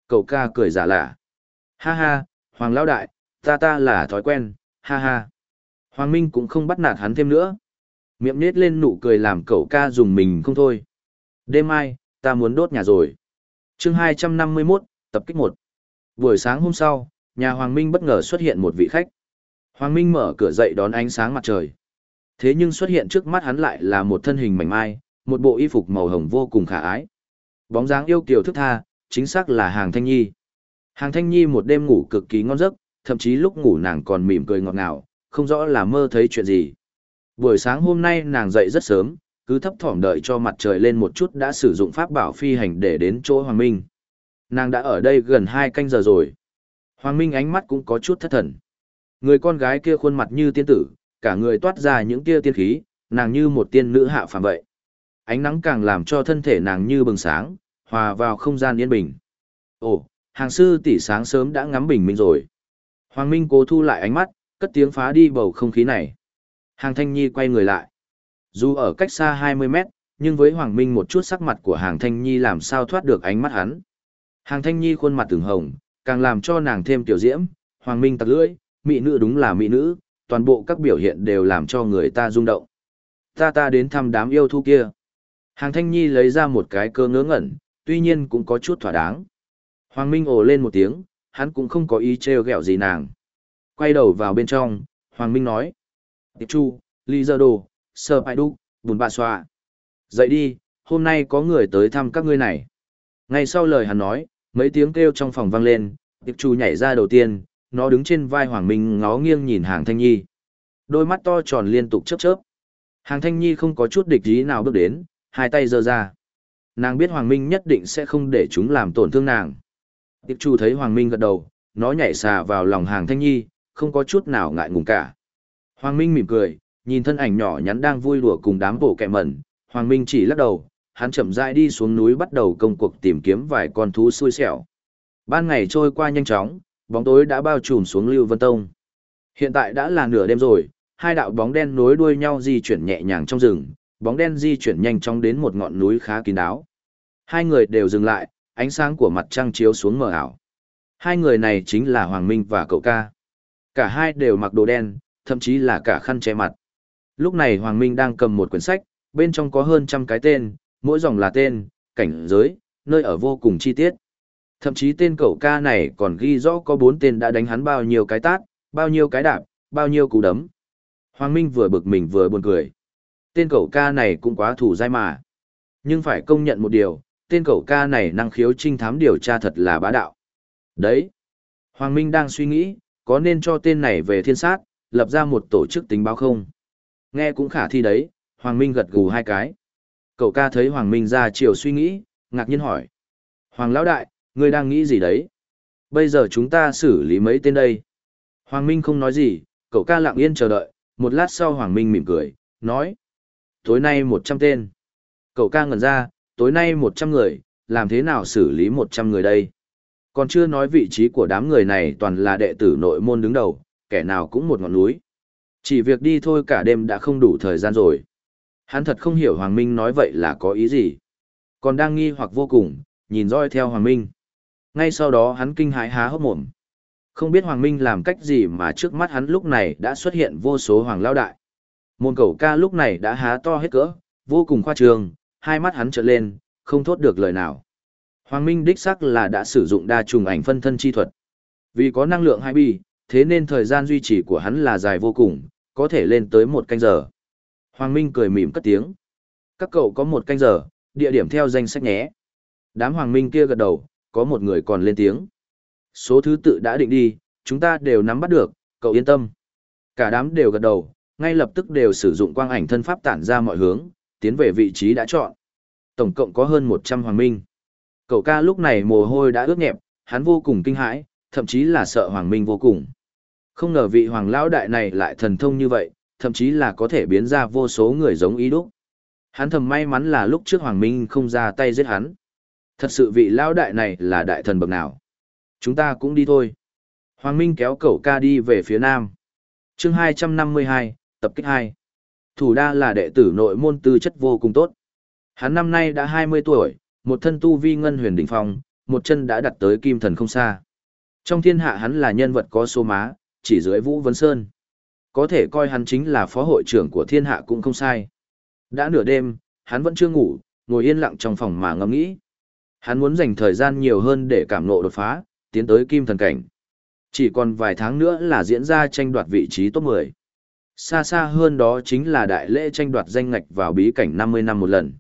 Cậu ca cười giả lạ. Ha ha, Hoàng Lão Đại, ta ta là thói quen, ha ha. Hoàng Minh cũng không bắt nạt hắn thêm nữa. Miệng nết lên nụ cười làm cậu ca dùng mình không thôi. Đêm mai, ta muốn đốt nhà rồi. chương 251, tập kích 1. Buổi sáng hôm sau, nhà Hoàng Minh bất ngờ xuất hiện một vị khách. Hoàng Minh mở cửa dậy đón ánh sáng mặt trời. Thế nhưng xuất hiện trước mắt hắn lại là một thân hình mảnh mai, một bộ y phục màu hồng vô cùng khả ái. Bóng dáng yêu kiều thức tha, chính xác là hàng thanh nhi. Hàng thanh nhi một đêm ngủ cực kỳ ngon giấc, thậm chí lúc ngủ nàng còn mỉm cười ngọt ngào, không rõ là mơ thấy chuyện gì. Buổi sáng hôm nay nàng dậy rất sớm, cứ thấp thỏm đợi cho mặt trời lên một chút đã sử dụng pháp bảo phi hành để đến chỗ Hoàng Minh. Nàng đã ở đây gần hai canh giờ rồi. Hoàng Minh ánh mắt cũng có chút thất thần. Người con gái kia khuôn mặt như tiên tử, cả người toát ra những tia tiên khí, nàng như một tiên nữ hạ phàm vậy. Ánh nắng càng làm cho thân thể nàng như bừng sáng, hòa vào không gian yên bình. Ồ, hàng sư tỷ sáng sớm đã ngắm bình minh rồi. Hoàng Minh cố thu lại ánh mắt, cất tiếng phá đi bầu không khí này. Hàng Thanh Nhi quay người lại. Dù ở cách xa 20 mét, nhưng với Hoàng Minh một chút sắc mặt của Hàng Thanh Nhi làm sao thoát được ánh mắt hắn. Hàng Thanh Nhi khuôn mặt từng hồng, càng làm cho nàng thêm tiểu diễm, Hoàng Minh tặc lưỡi, mỹ nữ đúng là mỹ nữ, toàn bộ các biểu hiện đều làm cho người ta rung động. Ta ta đến thăm đám yêu thu kia. Hàng Thanh Nhi lấy ra một cái cơ ngớ ngẩn, tuy nhiên cũng có chút thỏa đáng. Hoàng Minh ồ lên một tiếng, hắn cũng không có ý trêu ghẹo gì nàng. Quay đầu vào bên trong, Hoàng Minh nói. Tiệp Chu, Lý Giờ Đồ, Sơ Pai Đúc, Bùn Bà Xoa. Dậy đi, hôm nay có người tới thăm các ngươi này. Ngay sau lời hắn nói, mấy tiếng kêu trong phòng vang lên, Tiệp Chu nhảy ra đầu tiên, nó đứng trên vai Hoàng Minh ngó nghiêng nhìn hàng Thanh Nhi. Đôi mắt to tròn liên tục chớp chớp. Hàng Thanh Nhi không có chút địch ý nào bước đến, hai tay giơ ra. Nàng biết Hoàng Minh nhất định sẽ không để chúng làm tổn thương nàng. Tiệp Chu thấy Hoàng Minh gật đầu, nó nhảy xà vào lòng hàng Thanh Nhi, không có chút nào ngại ngùng cả. Hoàng Minh mỉm cười, nhìn thân ảnh nhỏ nhắn đang vui đùa cùng đám bộ kẹ mẩn, Hoàng Minh chỉ lắc đầu, hắn chậm rãi đi xuống núi bắt đầu công cuộc tìm kiếm vài con thú xui xẻo. Ban ngày trôi qua nhanh chóng, bóng tối đã bao trùm xuống Lưu Vân Tông. Hiện tại đã là nửa đêm rồi, hai đạo bóng đen nối đuôi nhau di chuyển nhẹ nhàng trong rừng, bóng đen di chuyển nhanh chóng đến một ngọn núi khá kín đáo. Hai người đều dừng lại, ánh sáng của mặt trăng chiếu xuống mờ ảo. Hai người này chính là Hoàng Minh và cậu ca. Cả hai đều mặc đồ đen, thậm chí là cả khăn che mặt. Lúc này Hoàng Minh đang cầm một quyển sách, bên trong có hơn trăm cái tên, mỗi dòng là tên, cảnh giới, nơi ở vô cùng chi tiết. Thậm chí tên cậu ca này còn ghi rõ có bốn tên đã đánh hắn bao nhiêu cái tát, bao nhiêu cái đạp, bao nhiêu cú đấm. Hoàng Minh vừa bực mình vừa buồn cười. Tên cậu ca này cũng quá thủ dai mà. Nhưng phải công nhận một điều, tên cậu ca này năng khiếu trinh thám điều tra thật là bá đạo. Đấy. Hoàng Minh đang suy nghĩ, có nên cho tên này về thiên sát, lập ra một tổ chức tính báo không? Nghe cũng khả thi đấy, Hoàng Minh gật gù hai cái. Cậu ca thấy Hoàng Minh ra chiều suy nghĩ, ngạc nhiên hỏi. Hoàng Lão Đại, ngươi đang nghĩ gì đấy? Bây giờ chúng ta xử lý mấy tên đây? Hoàng Minh không nói gì, cậu ca lặng yên chờ đợi, một lát sau Hoàng Minh mỉm cười, nói. Tối nay một trăm tên. Cậu ca ngẩn ra, tối nay một trăm người, làm thế nào xử lý một trăm người đây? Còn chưa nói vị trí của đám người này toàn là đệ tử nội môn đứng đầu, kẻ nào cũng một ngọn núi. Chỉ việc đi thôi cả đêm đã không đủ thời gian rồi. Hắn thật không hiểu Hoàng Minh nói vậy là có ý gì. Còn đang nghi hoặc vô cùng, nhìn roi theo Hoàng Minh. Ngay sau đó hắn kinh hãi há hốc mồm. Không biết Hoàng Minh làm cách gì mà trước mắt hắn lúc này đã xuất hiện vô số Hoàng Lao Đại. Môn cầu ca lúc này đã há to hết cỡ, vô cùng khoa trương, hai mắt hắn trợn lên, không thốt được lời nào. Hoàng Minh đích sắc là đã sử dụng đa trùng ảnh phân thân chi thuật. Vì có năng lượng hai bi, thế nên thời gian duy trì của hắn là dài vô cùng, có thể lên tới một canh giờ. Hoàng Minh cười mỉm cất tiếng. Các cậu có một canh giờ, địa điểm theo danh sách nhé. Đám Hoàng Minh kia gật đầu, có một người còn lên tiếng. Số thứ tự đã định đi, chúng ta đều nắm bắt được, cậu yên tâm. Cả đám đều gật đầu, ngay lập tức đều sử dụng quang ảnh thân pháp tản ra mọi hướng, tiến về vị trí đã chọn. Tổng cộng có hơn 100 Hoàng Minh. Cậu ca lúc này mồ hôi đã ướt nhẹp, hắn vô cùng kinh hãi, thậm chí là sợ Hoàng Minh vô cùng. Không ngờ vị Hoàng Lão Đại này lại thần thông như vậy, thậm chí là có thể biến ra vô số người giống ý đúc. Hắn thầm may mắn là lúc trước Hoàng Minh không ra tay giết hắn. Thật sự vị Lão Đại này là đại thần bậc nào. Chúng ta cũng đi thôi. Hoàng Minh kéo cậu ca đi về phía nam. chương 252, tập kích 2. Thủ đa là đệ tử nội môn tư chất vô cùng tốt. Hắn năm nay đã 20 tuổi, một thân tu vi ngân huyền đỉnh phong, một chân đã đặt tới kim thần không xa. Trong thiên hạ hắn là nhân vật có số má, chỉ dưới Vũ Vân Sơn. Có thể coi hắn chính là phó hội trưởng của thiên hạ cũng không sai. Đã nửa đêm, hắn vẫn chưa ngủ, ngồi yên lặng trong phòng mà ngẫm nghĩ. Hắn muốn dành thời gian nhiều hơn để cảm ngộ đột phá, tiến tới kim thần cảnh. Chỉ còn vài tháng nữa là diễn ra tranh đoạt vị trí top 10. Xa xa hơn đó chính là đại lễ tranh đoạt danh ngạch vào bí cảnh 50 năm một lần.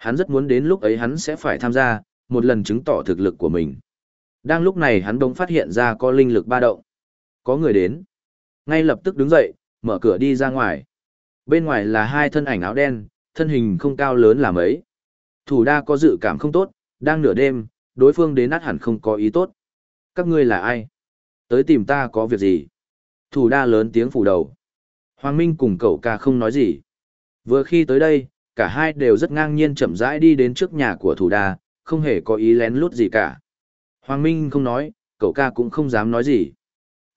Hắn rất muốn đến lúc ấy hắn sẽ phải tham gia, một lần chứng tỏ thực lực của mình. Đang lúc này hắn bỗng phát hiện ra có linh lực ba động. Có người đến. Ngay lập tức đứng dậy, mở cửa đi ra ngoài. Bên ngoài là hai thân ảnh áo đen, thân hình không cao lớn là mấy. Thủ đa có dự cảm không tốt, đang nửa đêm, đối phương đến nát hẳn không có ý tốt. Các ngươi là ai? Tới tìm ta có việc gì? Thủ đa lớn tiếng phủ đầu. Hoàng Minh cùng cậu ca không nói gì. Vừa khi tới đây, cả hai đều rất ngang nhiên chậm rãi đi đến trước nhà của thủ đa, không hề có ý lén lút gì cả. Hoàng Minh không nói, cậu ca cũng không dám nói gì.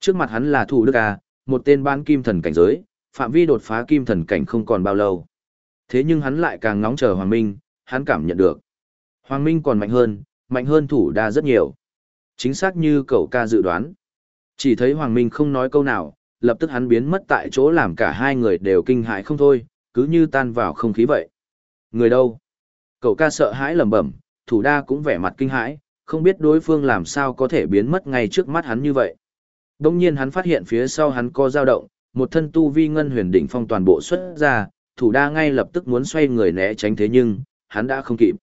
Trước mặt hắn là thủ đức ca, một tên bán kim thần cảnh giới, phạm vi đột phá kim thần cảnh không còn bao lâu. Thế nhưng hắn lại càng ngóng chờ Hoàng Minh, hắn cảm nhận được. Hoàng Minh còn mạnh hơn, mạnh hơn thủ đa rất nhiều. Chính xác như cậu ca dự đoán. Chỉ thấy Hoàng Minh không nói câu nào, lập tức hắn biến mất tại chỗ làm cả hai người đều kinh hãi không thôi, cứ như tan vào không khí vậy. Người đâu? Cậu ca sợ hãi lẩm bẩm, thủ đa cũng vẻ mặt kinh hãi, không biết đối phương làm sao có thể biến mất ngay trước mắt hắn như vậy. Đông nhiên hắn phát hiện phía sau hắn có dao động, một thân tu vi ngân huyền đỉnh phong toàn bộ xuất ra, thủ đa ngay lập tức muốn xoay người né tránh thế nhưng, hắn đã không kịp.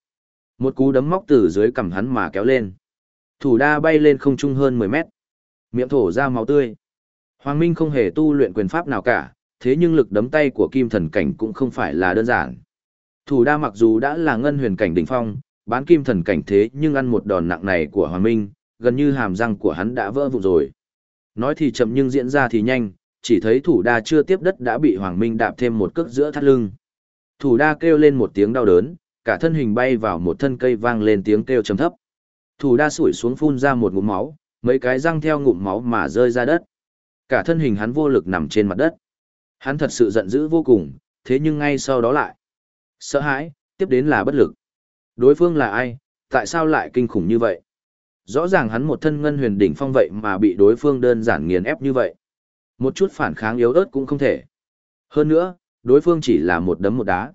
Một cú đấm móc từ dưới cằm hắn mà kéo lên. Thủ đa bay lên không trung hơn 10 mét. Miệng thổ ra máu tươi. Hoàng Minh không hề tu luyện quyền pháp nào cả, thế nhưng lực đấm tay của kim thần cảnh cũng không phải là đơn giản. Thủ đa mặc dù đã là ngân huyền cảnh đỉnh phong, bán kim thần cảnh thế nhưng ăn một đòn nặng này của Hoàng Minh, gần như hàm răng của hắn đã vỡ vụn rồi. Nói thì chậm nhưng diễn ra thì nhanh, chỉ thấy thủ đa chưa tiếp đất đã bị Hoàng Minh đạp thêm một cước giữa thắt lưng. Thủ đa kêu lên một tiếng đau đớn, cả thân hình bay vào một thân cây vang lên tiếng kêu trầm thấp. Thủ đa sủi xuống phun ra một ngụm máu, mấy cái răng theo ngụm máu mà rơi ra đất. Cả thân hình hắn vô lực nằm trên mặt đất. Hắn thật sự giận dữ vô cùng, thế nhưng ngay sau đó lại. Sợ hãi, tiếp đến là bất lực. Đối phương là ai, tại sao lại kinh khủng như vậy? Rõ ràng hắn một thân ngân huyền đỉnh phong vậy mà bị đối phương đơn giản nghiền ép như vậy. Một chút phản kháng yếu ớt cũng không thể. Hơn nữa, đối phương chỉ là một đấm một đá.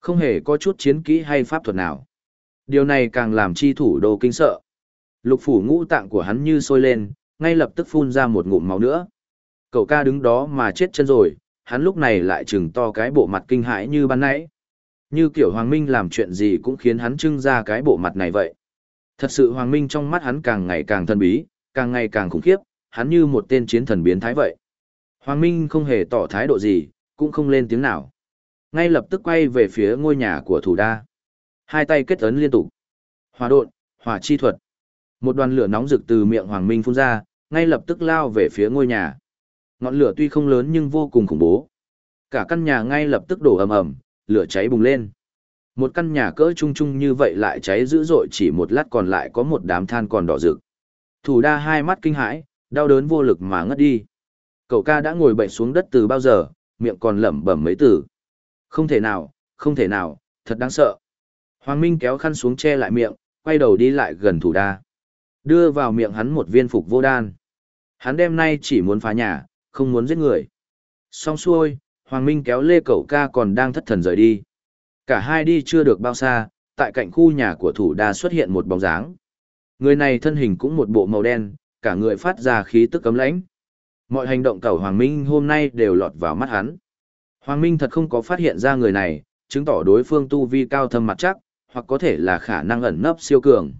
Không hề có chút chiến kỹ hay pháp thuật nào. Điều này càng làm chi thủ đồ kinh sợ. Lục phủ ngũ tạng của hắn như sôi lên, ngay lập tức phun ra một ngụm máu nữa. Cậu ca đứng đó mà chết chân rồi, hắn lúc này lại trừng to cái bộ mặt kinh hãi như ban nãy. Như kiểu Hoàng Minh làm chuyện gì cũng khiến hắn trưng ra cái bộ mặt này vậy. Thật sự Hoàng Minh trong mắt hắn càng ngày càng thân bí, càng ngày càng khủng khiếp, hắn như một tên chiến thần biến thái vậy. Hoàng Minh không hề tỏ thái độ gì, cũng không lên tiếng nào. Ngay lập tức quay về phía ngôi nhà của thủ đa. Hai tay kết ấn liên tục. Hòa độn, hỏa chi thuật. Một đoàn lửa nóng rực từ miệng Hoàng Minh phun ra, ngay lập tức lao về phía ngôi nhà. Ngọn lửa tuy không lớn nhưng vô cùng khủng bố. Cả căn nhà ngay lập tức đổ ầm ầm, lửa cháy bùng lên. Một căn nhà cỡ trung trung như vậy lại cháy dữ dội chỉ một lát còn lại có một đám than còn đỏ rực. Thủ đa hai mắt kinh hãi, đau đớn vô lực mà ngất đi. Cậu ca đã ngồi bệnh xuống đất từ bao giờ, miệng còn lẩm bẩm mấy từ. Không thể nào, không thể nào, thật đáng sợ. Hoàng Minh kéo khăn xuống che lại miệng, quay đầu đi lại gần thủ đa. Đưa vào miệng hắn một viên phục vô đan. Hắn đêm nay chỉ muốn phá nhà, không muốn giết người. Xong xuôi, Hoàng Minh kéo lê Cẩu ca còn đang thất thần rời đi. Cả hai đi chưa được bao xa, tại cạnh khu nhà của thủ đa xuất hiện một bóng dáng. Người này thân hình cũng một bộ màu đen, cả người phát ra khí tức cấm lãnh. Mọi hành động cẩu Hoàng Minh hôm nay đều lọt vào mắt hắn. Hoàng Minh thật không có phát hiện ra người này, chứng tỏ đối phương tu vi cao thâm mặt chắc, hoặc có thể là khả năng ẩn nấp siêu cường.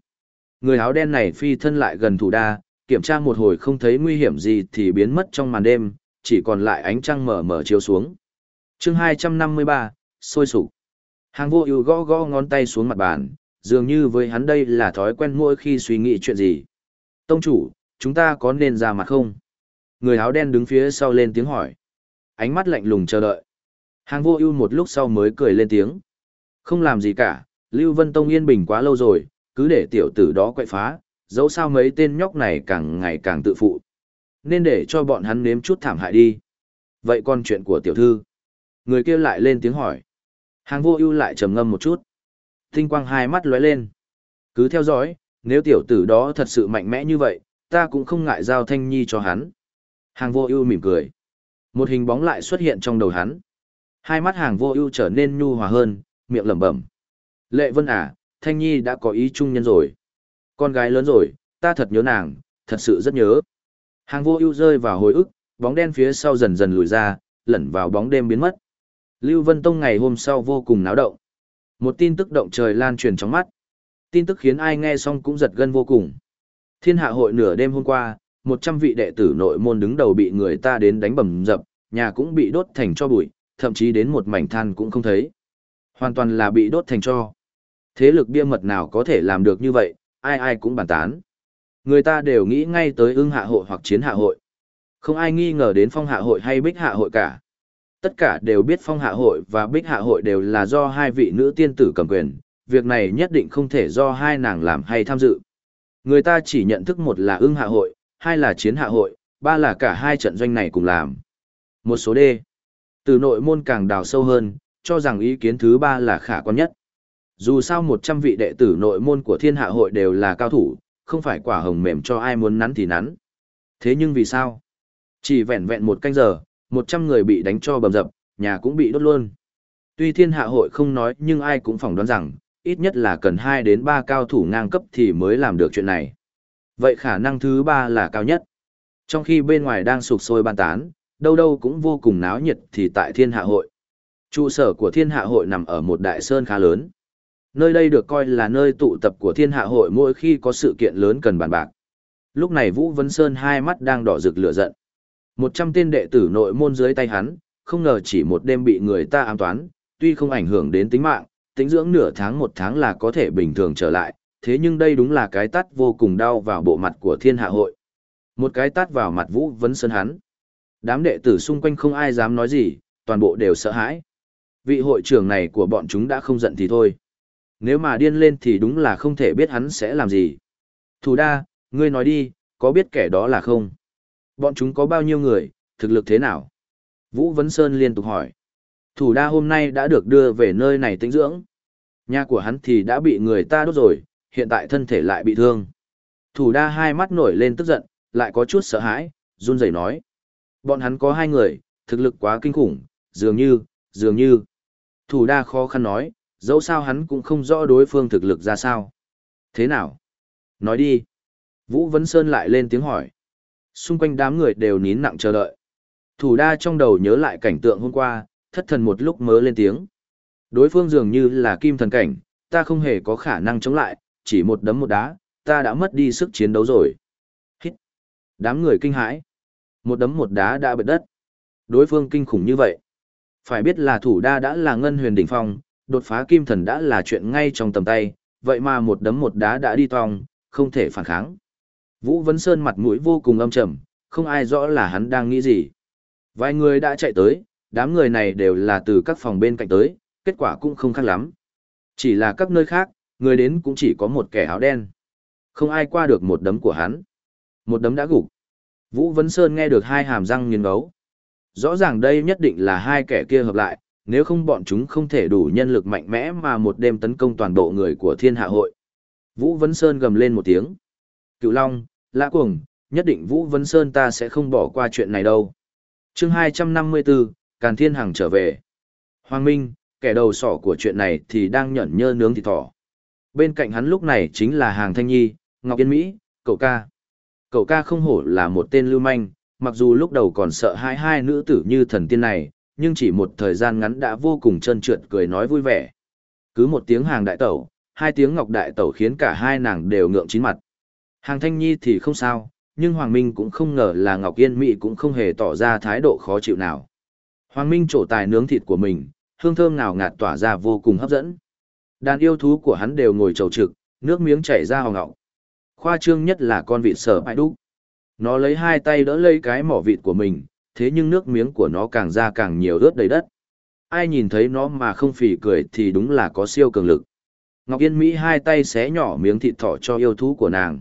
Người áo đen này phi thân lại gần thủ đa, kiểm tra một hồi không thấy nguy hiểm gì thì biến mất trong màn đêm, chỉ còn lại ánh trăng mở mở chiếu xuống. chương 253, sôi sục. Hàng vô ưu gõ gõ ngón tay xuống mặt bàn, dường như với hắn đây là thói quen mỗi khi suy nghĩ chuyện gì. Tông chủ, chúng ta có nên ra mặt không? Người áo đen đứng phía sau lên tiếng hỏi. Ánh mắt lạnh lùng chờ đợi. Hàng vô ưu một lúc sau mới cười lên tiếng. Không làm gì cả, Lưu Vân Tông yên bình quá lâu rồi, cứ để tiểu tử đó quậy phá, dẫu sao mấy tên nhóc này càng ngày càng tự phụ. Nên để cho bọn hắn nếm chút thảm hại đi. Vậy còn chuyện của tiểu thư? Người kia lại lên tiếng hỏi. Hàng vô ưu lại trầm ngâm một chút. Tinh quang hai mắt lóe lên. Cứ theo dõi, nếu tiểu tử đó thật sự mạnh mẽ như vậy, ta cũng không ngại giao thanh nhi cho hắn. Hàng vô ưu mỉm cười. Một hình bóng lại xuất hiện trong đầu hắn. Hai mắt hàng vô ưu trở nên nhu hòa hơn, miệng lẩm bẩm. Lệ Vân à, Thanh Nhi đã có ý chung nhân rồi. Con gái lớn rồi, ta thật nhớ nàng, thật sự rất nhớ. Hàng vô ưu rơi vào hồi ức, bóng đen phía sau dần dần lùi ra, lẩn vào bóng đêm biến mất. Lưu Vân Tông ngày hôm sau vô cùng náo động. Một tin tức động trời lan truyền trong mắt. Tin tức khiến ai nghe xong cũng giật gân vô cùng. Thiên hạ hội nửa đêm hôm qua, 100 vị đệ tử nội môn đứng đầu bị người ta đến đánh bầm dập, nhà cũng bị đốt thành cho bụi, thậm chí đến một mảnh than cũng không thấy. Hoàn toàn là bị đốt thành cho. Thế lực bia mật nào có thể làm được như vậy, ai ai cũng bàn tán. Người ta đều nghĩ ngay tới ưng hạ hội hoặc chiến hạ hội. Không ai nghi ngờ đến phong hạ hội hay bích hạ hội cả. Tất cả đều biết phong hạ hội và bích hạ hội đều là do hai vị nữ tiên tử cầm quyền, việc này nhất định không thể do hai nàng làm hay tham dự. Người ta chỉ nhận thức một là ưng hạ hội, hai là chiến hạ hội, ba là cả hai trận doanh này cùng làm. Một số D. Từ nội môn càng đào sâu hơn, cho rằng ý kiến thứ ba là khả quan nhất. Dù sao 100 vị đệ tử nội môn của thiên hạ hội đều là cao thủ, không phải quả hồng mềm cho ai muốn nắn thì nắn. Thế nhưng vì sao? Chỉ vẹn vẹn một canh giờ, 100 người bị đánh cho bầm dập, nhà cũng bị đốt luôn. Tuy thiên hạ hội không nói nhưng ai cũng phỏng đoán rằng, ít nhất là cần 2 đến 3 cao thủ ngang cấp thì mới làm được chuyện này. Vậy khả năng thứ 3 là cao nhất. Trong khi bên ngoài đang sụp sôi ban tán, đâu đâu cũng vô cùng náo nhiệt thì tại thiên hạ hội. Trụ sở của thiên hạ hội nằm ở một đại sơn khá lớn. Nơi đây được coi là nơi tụ tập của thiên hạ hội mỗi khi có sự kiện lớn cần bàn bạc. Lúc này Vũ Vân Sơn hai mắt đang đỏ rực lửa giận. Một trăm tên đệ tử nội môn dưới tay hắn, không ngờ chỉ một đêm bị người ta ám toán, tuy không ảnh hưởng đến tính mạng, tính dưỡng nửa tháng một tháng là có thể bình thường trở lại, thế nhưng đây đúng là cái tát vô cùng đau vào bộ mặt của thiên hạ hội. Một cái tát vào mặt Vũ Vấn Sơn hắn. Đám đệ tử xung quanh không ai dám nói gì, toàn bộ đều sợ hãi. Vị hội trưởng này của bọn chúng đã không giận thì thôi. Nếu mà điên lên thì đúng là không thể biết hắn sẽ làm gì. Thủ đa, ngươi nói đi, có biết kẻ đó là không? Bọn chúng có bao nhiêu người, thực lực thế nào? Vũ Vấn Sơn liên tục hỏi. Thủ đa hôm nay đã được đưa về nơi này tĩnh dưỡng. Nhà của hắn thì đã bị người ta đốt rồi, hiện tại thân thể lại bị thương. Thủ đa hai mắt nổi lên tức giận, lại có chút sợ hãi, run rẩy nói. Bọn hắn có hai người, thực lực quá kinh khủng, dường như, dường như. Thủ đa khó khăn nói, dẫu sao hắn cũng không rõ đối phương thực lực ra sao. Thế nào? Nói đi. Vũ Vấn Sơn lại lên tiếng hỏi. Xung quanh đám người đều nín nặng chờ đợi. Thủ đa trong đầu nhớ lại cảnh tượng hôm qua, thất thần một lúc mớ lên tiếng. Đối phương dường như là kim thần cảnh, ta không hề có khả năng chống lại, chỉ một đấm một đá, ta đã mất đi sức chiến đấu rồi. Hít. Đám người kinh hãi. Một đấm một đá đã bật đất. Đối phương kinh khủng như vậy. Phải biết là thủ đa đã là ngân huyền đỉnh phong, đột phá kim thần đã là chuyện ngay trong tầm tay, vậy mà một đấm một đá đã đi tong, không thể phản kháng. Vũ Vấn Sơn mặt mũi vô cùng âm trầm, không ai rõ là hắn đang nghĩ gì. Vài người đã chạy tới, đám người này đều là từ các phòng bên cạnh tới, kết quả cũng không khác lắm. Chỉ là các nơi khác, người đến cũng chỉ có một kẻ áo đen. Không ai qua được một đấm của hắn. Một đấm đã gục. Vũ Vấn Sơn nghe được hai hàm răng nghiến ngấu. Rõ ràng đây nhất định là hai kẻ kia hợp lại, nếu không bọn chúng không thể đủ nhân lực mạnh mẽ mà một đêm tấn công toàn bộ người của thiên hạ hội. Vũ Vấn Sơn gầm lên một tiếng. Cựu Long, Lã Cuồng, nhất định Vũ Vấn Sơn ta sẽ không bỏ qua chuyện này đâu. chương 254, Càn Thiên Hằng trở về. Hoàng Minh, kẻ đầu sỏ của chuyện này thì đang nhẫn nhơ nướng thịt thỏ. Bên cạnh hắn lúc này chính là Hàng Thanh Nhi, Ngọc Yên Mỹ, cậu ca. Cậu ca không hổ là một tên lưu manh, mặc dù lúc đầu còn sợ hai hai nữ tử như thần tiên này, nhưng chỉ một thời gian ngắn đã vô cùng trơn trượt cười nói vui vẻ. Cứ một tiếng hàng đại tẩu, hai tiếng ngọc đại tẩu khiến cả hai nàng đều ngượng chín mặt. Hàng thanh nhi thì không sao, nhưng Hoàng Minh cũng không ngờ là Ngọc Yên Mỹ cũng không hề tỏ ra thái độ khó chịu nào. Hoàng Minh trổ tài nướng thịt của mình, hương thơm ngào ngạt tỏa ra vô cùng hấp dẫn. Đàn yêu thú của hắn đều ngồi trầu trực, nước miếng chảy ra hò ngọng. Khoa trương nhất là con vịt sở bại đúc. Nó lấy hai tay đỡ lấy cái mỏ vịt của mình, thế nhưng nước miếng của nó càng ra càng nhiều ướt đầy đất. Ai nhìn thấy nó mà không phì cười thì đúng là có siêu cường lực. Ngọc Yên Mỹ hai tay xé nhỏ miếng thịt thỏ cho yêu thú của nàng.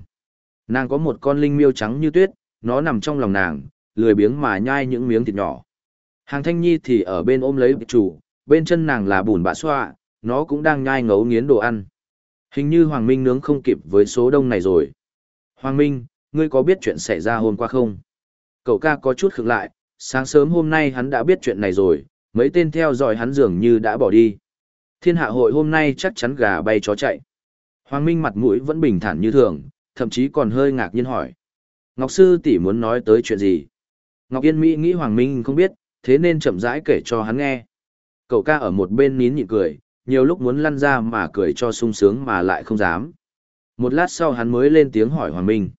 Nàng có một con linh miêu trắng như tuyết, nó nằm trong lòng nàng, lười biếng mà nhai những miếng thịt nhỏ. Hàng Thanh Nhi thì ở bên ôm lấy chủ, bên chân nàng là bùn bạ xoa, nó cũng đang nhai ngấu nghiến đồ ăn. Hình như Hoàng Minh nướng không kịp với số đông này rồi. Hoàng Minh, ngươi có biết chuyện xảy ra hôm qua không? Cậu ca có chút khựng lại, sáng sớm hôm nay hắn đã biết chuyện này rồi, mấy tên theo dõi hắn dường như đã bỏ đi. Thiên hạ hội hôm nay chắc chắn gà bay chó chạy. Hoàng Minh mặt mũi vẫn bình thản như thường, thậm chí còn hơi ngạc nhiên hỏi. Ngọc Sư tỷ muốn nói tới chuyện gì? Ngọc Yên Mỹ nghĩ Hoàng Minh không biết, thế nên chậm rãi kể cho hắn nghe. Cậu ca ở một bên nín nhịn cười, nhiều lúc muốn lăn ra mà cười cho sung sướng mà lại không dám. Một lát sau hắn mới lên tiếng hỏi Hoàng Minh.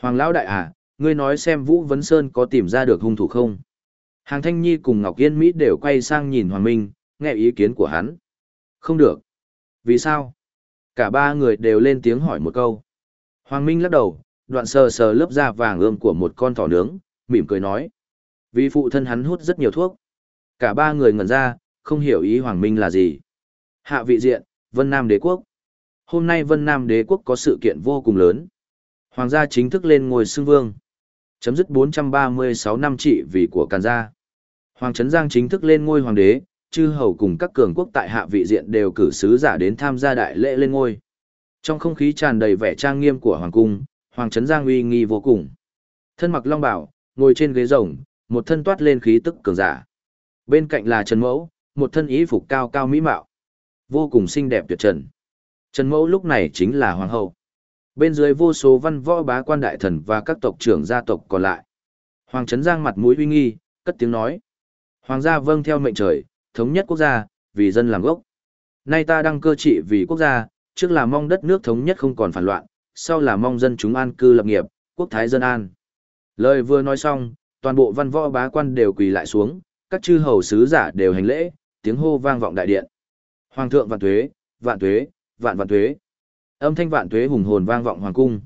Hoàng Lão Đại à, ngươi nói xem Vũ Vấn Sơn có tìm ra được hung thủ không? Hàng Thanh Nhi cùng Ngọc Yên Mỹ đều quay sang nhìn Hoàng Minh, nghe ý kiến của hắn. Không được. Vì sao? Cả ba người đều lên tiếng hỏi một câu. Hoàng Minh lắc đầu, đoạn sờ sờ lớp da vàng ươm của một con thỏ nướng, mỉm cười nói. Vì phụ thân hắn hút rất nhiều thuốc. Cả ba người ngẩn ra, không hiểu ý Hoàng Minh là gì. Hạ vị diện, Vân Nam Đế Quốc. Hôm nay Vân Nam Đế Quốc có sự kiện vô cùng lớn. Hoàng gia chính thức lên ngôi xưng vương. Chấm dứt 436 năm trị vì của Càn gia. Hoàng Trấn Giang chính thức lên ngôi hoàng đế, chư hầu cùng các cường quốc tại hạ vị diện đều cử sứ giả đến tham gia đại lễ lên ngôi. Trong không khí tràn đầy vẻ trang nghiêm của hoàng cung, Hoàng Trấn Giang uy nghi vô cùng. Thân mặc long bảo, ngồi trên ghế rồng, một thân toát lên khí tức cường giả. Bên cạnh là Trần Mẫu, một thân ý phục cao cao mỹ mạo, vô cùng xinh đẹp tuyệt trần. Trần Mẫu lúc này chính là hoàng hậu. Bên dưới vô số văn võ bá quan đại thần và các tộc trưởng gia tộc còn lại. Hoàng Trấn Giang mặt mũi uy nghi, cất tiếng nói. Hoàng gia vâng theo mệnh trời, thống nhất quốc gia, vì dân làm gốc. Nay ta đăng cơ trị vì quốc gia, trước là mong đất nước thống nhất không còn phản loạn, sau là mong dân chúng an cư lập nghiệp, quốc thái dân an. Lời vừa nói xong, toàn bộ văn võ bá quan đều quỳ lại xuống, các chư hầu sứ giả đều hành lễ, tiếng hô vang vọng đại điện. Hoàng thượng vạn tuế, vạn tuế, vạn vạn tuế. Âm thanh vạn tuế hùng hồn vang vọng hoàng cung.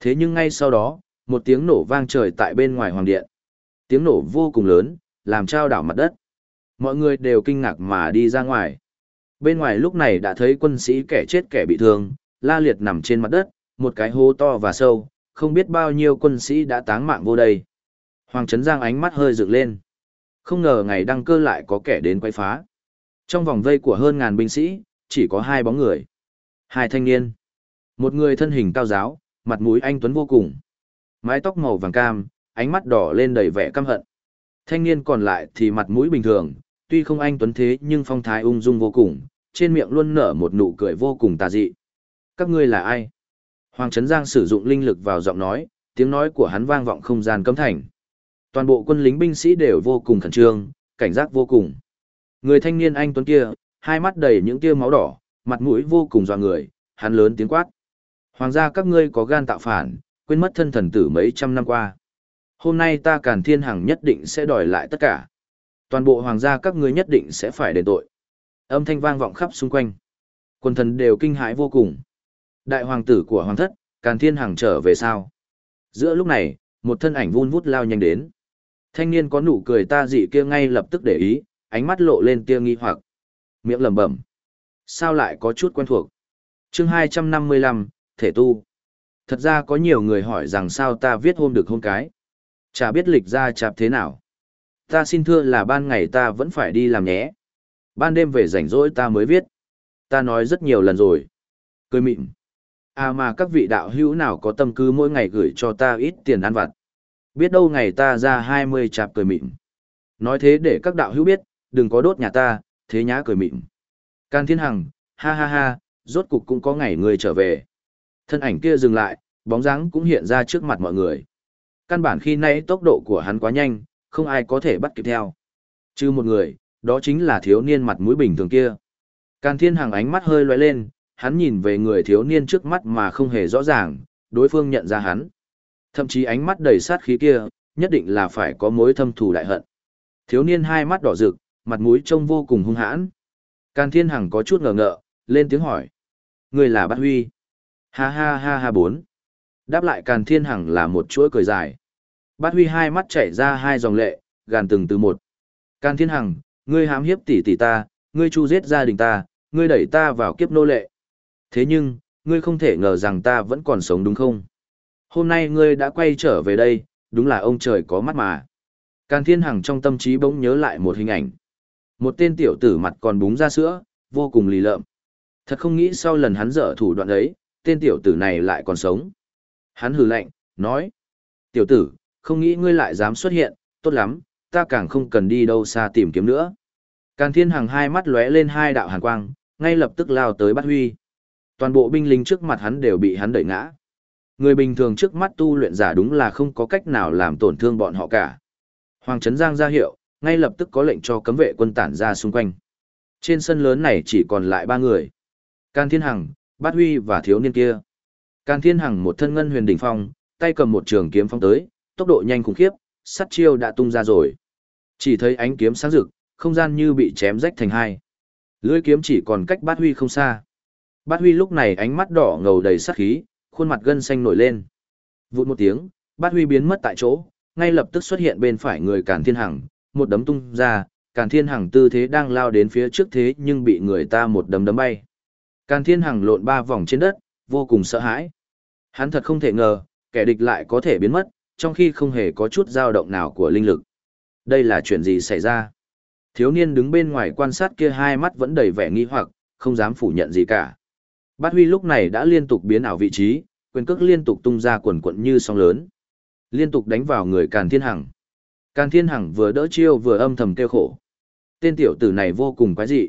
Thế nhưng ngay sau đó, một tiếng nổ vang trời tại bên ngoài hoàng điện. Tiếng nổ vô cùng lớn, làm trao đảo mặt đất. Mọi người đều kinh ngạc mà đi ra ngoài. Bên ngoài lúc này đã thấy quân sĩ kẻ chết kẻ bị thương, la liệt nằm trên mặt đất, một cái hố to và sâu, không biết bao nhiêu quân sĩ đã táng mạng vô đây. Hoàng Trấn Giang ánh mắt hơi dựng lên. Không ngờ ngày đăng cơ lại có kẻ đến quay phá. Trong vòng vây của hơn ngàn binh sĩ, chỉ có hai bóng người. Hai thanh niên. Một người thân hình cao giáo, mặt mũi anh tuấn vô cùng. Mái tóc màu vàng cam, ánh mắt đỏ lên đầy vẻ căm hận. Thanh niên còn lại thì mặt mũi bình thường, tuy không anh tuấn thế nhưng phong thái ung dung vô cùng, trên miệng luôn nở một nụ cười vô cùng tà dị. Các ngươi là ai? Hoàng Trấn Giang sử dụng linh lực vào giọng nói, tiếng nói của hắn vang vọng không gian cấm thành. Toàn bộ quân lính binh sĩ đều vô cùng khẩn trương, cảnh giác vô cùng. Người thanh niên anh tuấn kia, hai mắt đầy những tia máu đỏ, mặt mũi vô cùng dọa người, hắn lớn tiếng quát. Hoàng gia các ngươi có gan tạo phản, quên mất thân thần tử mấy trăm năm qua. Hôm nay ta Càn Thiên Hằng nhất định sẽ đòi lại tất cả. Toàn bộ hoàng gia các ngươi nhất định sẽ phải đền tội. Âm thanh vang vọng khắp xung quanh. Quân thần đều kinh hãi vô cùng. Đại hoàng tử của hoàng thất, Càn Thiên Hằng trở về sao? Giữa lúc này, một thân ảnh vun vút lao nhanh đến. Thanh niên có nụ cười ta dị kia ngay lập tức để ý, ánh mắt lộ lên tia nghi hoặc. Miệng lẩm bẩm. Sao lại có chút quen thuộc? chương 255, Thể tu. Thật ra có nhiều người hỏi rằng sao ta viết hôm được hôm cái. Chả biết lịch ra chạp thế nào. Ta xin thưa là ban ngày ta vẫn phải đi làm nhé. Ban đêm về rảnh rỗi ta mới viết. Ta nói rất nhiều lần rồi. Cười mịn. À mà các vị đạo hữu nào có tâm cứ mỗi ngày gửi cho ta ít tiền ăn vặt. Biết đâu ngày ta ra 20 chạp cười mịn. Nói thế để các đạo hữu biết, đừng có đốt nhà ta, thế nhá cười mịn. Can Thiên Hằng, ha ha ha, rốt cục cũng có ngày người trở về. Thân ảnh kia dừng lại, bóng dáng cũng hiện ra trước mặt mọi người. Căn bản khi nãy tốc độ của hắn quá nhanh, không ai có thể bắt kịp theo. Chứ một người, đó chính là thiếu niên mặt mũi bình thường kia. Càn Thiên Hằng ánh mắt hơi lóe lên, hắn nhìn về người thiếu niên trước mắt mà không hề rõ ràng, đối phương nhận ra hắn. Thậm chí ánh mắt đầy sát khí kia, nhất định là phải có mối thâm thù đại hận. Thiếu niên hai mắt đỏ rực, mặt mũi trông vô cùng hung hãn. Càn Thiên Hằng có chút ngờ ngợ, lên tiếng hỏi. Người là Bát Huy. Ha ha ha ha bốn. Đáp lại Càn Thiên Hằng là một chuỗi cười dài. Bát Huy hai mắt chảy ra hai dòng lệ, gàn từng từ một. Càn Thiên Hằng, ngươi hãm hiếp tỷ tỷ ta, ngươi chu giết gia đình ta, ngươi đẩy ta vào kiếp nô lệ. Thế nhưng, ngươi không thể ngờ rằng ta vẫn còn sống đúng không? Hôm nay ngươi đã quay trở về đây, đúng là ông trời có mắt mà. Càn Thiên Hằng trong tâm trí bỗng nhớ lại một hình ảnh. Một tên tiểu tử mặt còn búng ra sữa, vô cùng lì lợm. Thật không nghĩ sau lần hắn dở thủ đoạn ấy, tên tiểu tử này lại còn sống. Hắn hừ lạnh, nói. Tiểu tử, không nghĩ ngươi lại dám xuất hiện, tốt lắm, ta càng không cần đi đâu xa tìm kiếm nữa. Càn Thiên Hằng hai mắt lóe lên hai đạo hàn quang, ngay lập tức lao tới bắt huy. Toàn bộ binh lính trước mặt hắn đều bị hắn đẩy ngã. Người bình thường trước mắt tu luyện giả đúng là không có cách nào làm tổn thương bọn họ cả. Hoàng Trấn Giang ra hiệu, ngay lập tức có lệnh cho cấm vệ quân tản ra xung quanh. Trên sân lớn này chỉ còn lại ba người. Can Thiên Hằng, Bát Huy và thiếu niên kia. Càn Thiên Hằng một thân ngân huyền đỉnh phong, tay cầm một trường kiếm phong tới, tốc độ nhanh khủng khiếp, sắt chiêu đã tung ra rồi. Chỉ thấy ánh kiếm sáng rực, không gian như bị chém rách thành hai. Lưỡi kiếm chỉ còn cách Bát Huy không xa. Bát Huy lúc này ánh mắt đỏ ngầu đầy sát khí, khuôn mặt gân xanh nổi lên. Vụt một tiếng, Bát Huy biến mất tại chỗ, ngay lập tức xuất hiện bên phải người Càn Thiên Hằng, một đấm tung ra, Càn Thiên Hằng tư thế đang lao đến phía trước thế nhưng bị người ta một đấm đấm bay. Càn Thiên Hằng lộn ba vòng trên đất, vô cùng sợ hãi. Hắn thật không thể ngờ, kẻ địch lại có thể biến mất, trong khi không hề có chút dao động nào của linh lực. Đây là chuyện gì xảy ra? Thiếu niên đứng bên ngoài quan sát kia hai mắt vẫn đầy vẻ nghi hoặc, không dám phủ nhận gì cả. Bát Huy lúc này đã liên tục biến ảo vị trí, quyền cước liên tục tung ra quần quận như sóng lớn. Liên tục đánh vào người Càn Thiên Hằng. Càn Thiên Hằng vừa đỡ chiêu vừa âm thầm kêu khổ. Tên tiểu tử này vô cùng quái dị.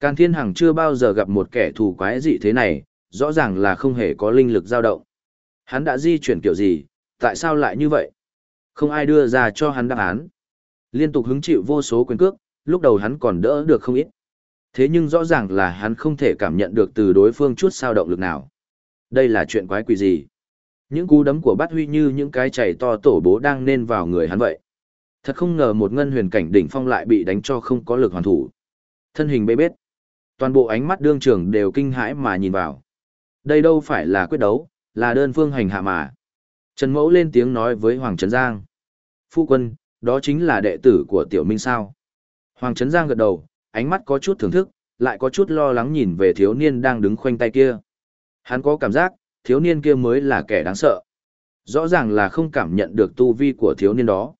Càn Thiên Hằng chưa bao giờ gặp một kẻ thù quái dị thế này, rõ ràng là không hề có linh lực dao động. Hắn đã di chuyển kiểu gì, tại sao lại như vậy? Không ai đưa ra cho hắn đáp án. Liên tục hứng chịu vô số quyền cước, lúc đầu hắn còn đỡ được không ít. Thế nhưng rõ ràng là hắn không thể cảm nhận được từ đối phương chút sao động lực nào. Đây là chuyện quái quỷ gì? Những cú đấm của bát huy như những cái chảy to tổ bố đang nên vào người hắn vậy. Thật không ngờ một ngân huyền cảnh đỉnh phong lại bị đánh cho không có lực hoàn thủ. Thân hình bê bết. Toàn bộ ánh mắt đương trường đều kinh hãi mà nhìn vào. Đây đâu phải là quyết đấu, là đơn phương hành hạ mà. Trần Mẫu lên tiếng nói với Hoàng Trấn Giang. Phu quân, đó chính là đệ tử của Tiểu Minh sao. Hoàng Trấn Giang gật đầu, ánh mắt có chút thưởng thức, lại có chút lo lắng nhìn về thiếu niên đang đứng khoanh tay kia. Hắn có cảm giác, thiếu niên kia mới là kẻ đáng sợ. Rõ ràng là không cảm nhận được tu vi của thiếu niên đó.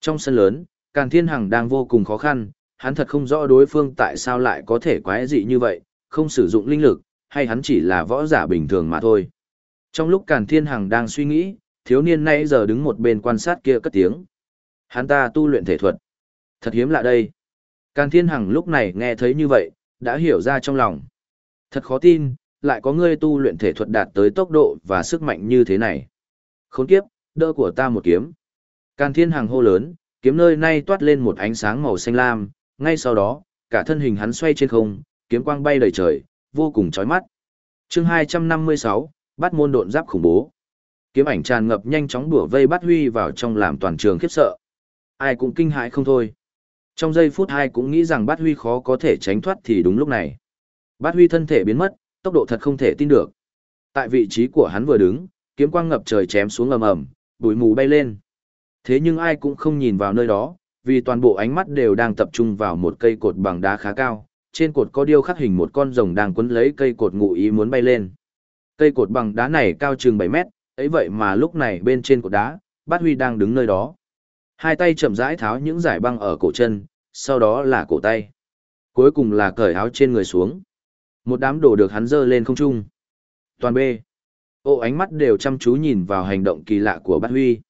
Trong sân lớn, Càn Thiên Hằng đang vô cùng khó khăn, hắn thật không rõ đối phương tại sao lại có thể quái dị như vậy, không sử dụng linh lực, hay hắn chỉ là võ giả bình thường mà thôi. Trong lúc Càn Thiên Hằng đang suy nghĩ, thiếu niên nãy giờ đứng một bên quan sát kia cất tiếng. Hắn ta tu luyện thể thuật. Thật hiếm lạ đây. Càn Thiên Hằng lúc này nghe thấy như vậy, đã hiểu ra trong lòng. Thật khó tin, lại có ngươi tu luyện thể thuật đạt tới tốc độ và sức mạnh như thế này. Khốn kiếp, đỡ của ta một kiếm. Càn Thiên Hằng hô lớn, kiếm nơi nay toát lên một ánh sáng màu xanh lam, ngay sau đó, cả thân hình hắn xoay trên không, kiếm quang bay đầy trời, vô cùng chói mắt. Chương 256, bắt môn độn giáp khủng bố. Kiếm ảnh tràn ngập nhanh chóng đùa vây bắt huy vào trong làm toàn trường khiếp sợ. Ai cũng kinh hãi không thôi. Trong giây phút hai cũng nghĩ rằng bát huy khó có thể tránh thoát thì đúng lúc này. Bát huy thân thể biến mất, tốc độ thật không thể tin được. Tại vị trí của hắn vừa đứng, kiếm quang ngập trời chém xuống ầm ầm, bụi mù bay lên. Thế nhưng ai cũng không nhìn vào nơi đó, vì toàn bộ ánh mắt đều đang tập trung vào một cây cột bằng đá khá cao. Trên cột có điêu khắc hình một con rồng đang quấn lấy cây cột ngụ ý muốn bay lên. Cây cột bằng đá này cao chừng 7 mét, ấy vậy mà lúc này bên trên cột đá, Bát Huy đang đứng nơi đó. Hai tay chậm rãi tháo những giải băng ở cổ chân, sau đó là cổ tay. Cuối cùng là cởi áo trên người xuống. Một đám đồ được hắn dơ lên không trung. Toàn B. Ô ánh mắt đều chăm chú nhìn vào hành động kỳ lạ của Bát Huy.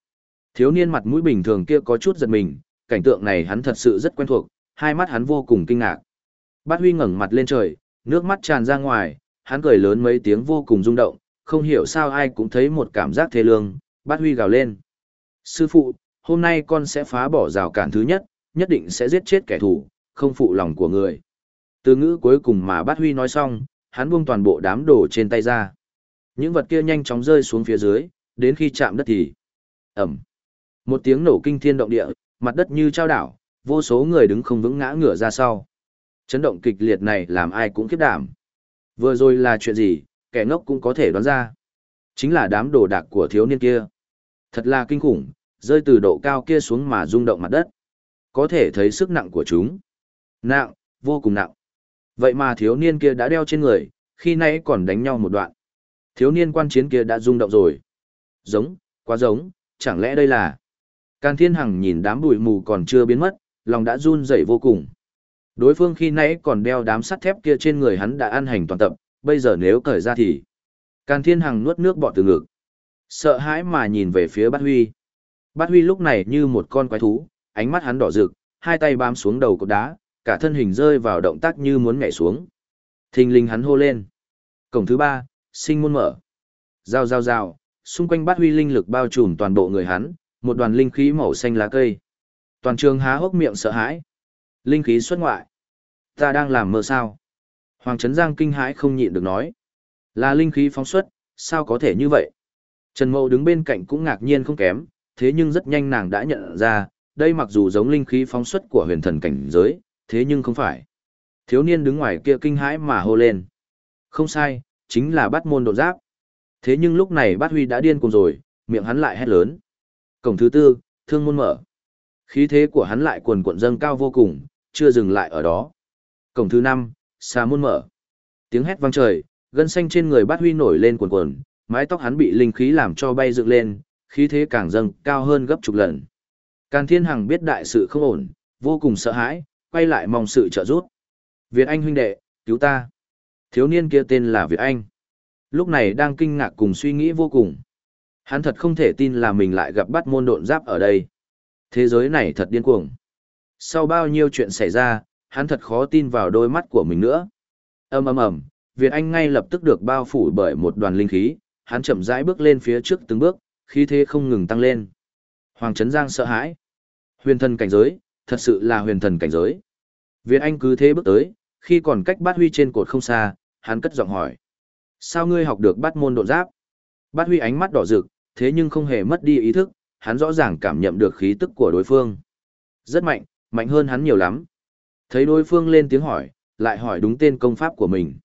Thiếu niên mặt mũi bình thường kia có chút giật mình, cảnh tượng này hắn thật sự rất quen thuộc, hai mắt hắn vô cùng kinh ngạc. Bát Huy ngẩng mặt lên trời, nước mắt tràn ra ngoài, hắn cười lớn mấy tiếng vô cùng rung động, không hiểu sao ai cũng thấy một cảm giác thê lương, Bát Huy gào lên. Sư phụ, hôm nay con sẽ phá bỏ rào cản thứ nhất, nhất định sẽ giết chết kẻ thù, không phụ lòng của người. Từ ngữ cuối cùng mà Bát Huy nói xong, hắn buông toàn bộ đám đồ trên tay ra. Những vật kia nhanh chóng rơi xuống phía dưới, đến khi chạm đất thì ầm. Một tiếng nổ kinh thiên động địa, mặt đất như trao đảo, vô số người đứng không vững ngã ngửa ra sau. Chấn động kịch liệt này làm ai cũng khiếp đảm. Vừa rồi là chuyện gì, kẻ ngốc cũng có thể đoán ra. Chính là đám đồ đạc của thiếu niên kia. Thật là kinh khủng, rơi từ độ cao kia xuống mà rung động mặt đất. Có thể thấy sức nặng của chúng. Nặng, vô cùng nặng. Vậy mà thiếu niên kia đã đeo trên người, khi nãy còn đánh nhau một đoạn. Thiếu niên quan chiến kia đã rung động rồi. Giống, quá giống, chẳng lẽ đây là... Càn Thiên Hằng nhìn đám bụi mù còn chưa biến mất, lòng đã run rẩy vô cùng. Đối phương khi nãy còn đeo đám sắt thép kia trên người hắn đã ăn hành toàn tập, bây giờ nếu cởi ra thì... Càn Thiên Hằng nuốt nước bọt từ ngực. Sợ hãi mà nhìn về phía Bát Huy. Bát Huy lúc này như một con quái thú, ánh mắt hắn đỏ rực, hai tay bám xuống đầu cột đá, cả thân hình rơi vào động tác như muốn nhảy xuống. Thình linh hắn hô lên. Cổng thứ ba, sinh môn mở. Rào rào rào, xung quanh bát huy linh lực bao trùm toàn bộ người hắn, một đoàn linh khí màu xanh lá cây. Toàn trường há hốc miệng sợ hãi. Linh khí xuất ngoại. Ta đang làm mơ sao? Hoàng Trấn Giang kinh hãi không nhịn được nói. Là linh khí phóng xuất, sao có thể như vậy? Trần Mậu đứng bên cạnh cũng ngạc nhiên không kém, thế nhưng rất nhanh nàng đã nhận ra, đây mặc dù giống linh khí phóng xuất của huyền thần cảnh giới, thế nhưng không phải. Thiếu niên đứng ngoài kia kinh hãi mà hô lên. Không sai, chính là bắt môn đột giáp. Thế nhưng lúc này bát huy đã điên cuồng rồi, miệng hắn lại hét lớn. Cổng thứ tư, thương môn mở. Khí thế của hắn lại cuồn cuộn dâng cao vô cùng, chưa dừng lại ở đó. Cổng thứ năm, xà môn mở. Tiếng hét vang trời, gân xanh trên người bát huy nổi lên cuồn cuộn, mái tóc hắn bị linh khí làm cho bay dựng lên, khí thế càng dâng cao hơn gấp chục lần. Càn Thiên Hằng biết đại sự không ổn, vô cùng sợ hãi, quay lại mong sự trợ giúp. Việt Anh huynh đệ, cứu ta. Thiếu niên kia tên là Việt Anh. Lúc này đang kinh ngạc cùng suy nghĩ vô cùng. Hắn thật không thể tin là mình lại gặp bắt môn độn giáp ở đây. Thế giới này thật điên cuồng. Sau bao nhiêu chuyện xảy ra, hắn thật khó tin vào đôi mắt của mình nữa. ầm ầm ầm, Việt Anh ngay lập tức được bao phủ bởi một đoàn linh khí, hắn chậm rãi bước lên phía trước từng bước, khí thế không ngừng tăng lên. Hoàng Trấn Giang sợ hãi. Huyền thần cảnh giới, thật sự là huyền thần cảnh giới. Việt Anh cứ thế bước tới, khi còn cách bát huy trên cột không xa, hắn cất giọng hỏi. Sao ngươi học được bát môn độn giáp? Bát huy ánh mắt đỏ rực, thế nhưng không hề mất đi ý thức, hắn rõ ràng cảm nhận được khí tức của đối phương. Rất mạnh, mạnh hơn hắn nhiều lắm. Thấy đối phương lên tiếng hỏi, lại hỏi đúng tên công pháp của mình.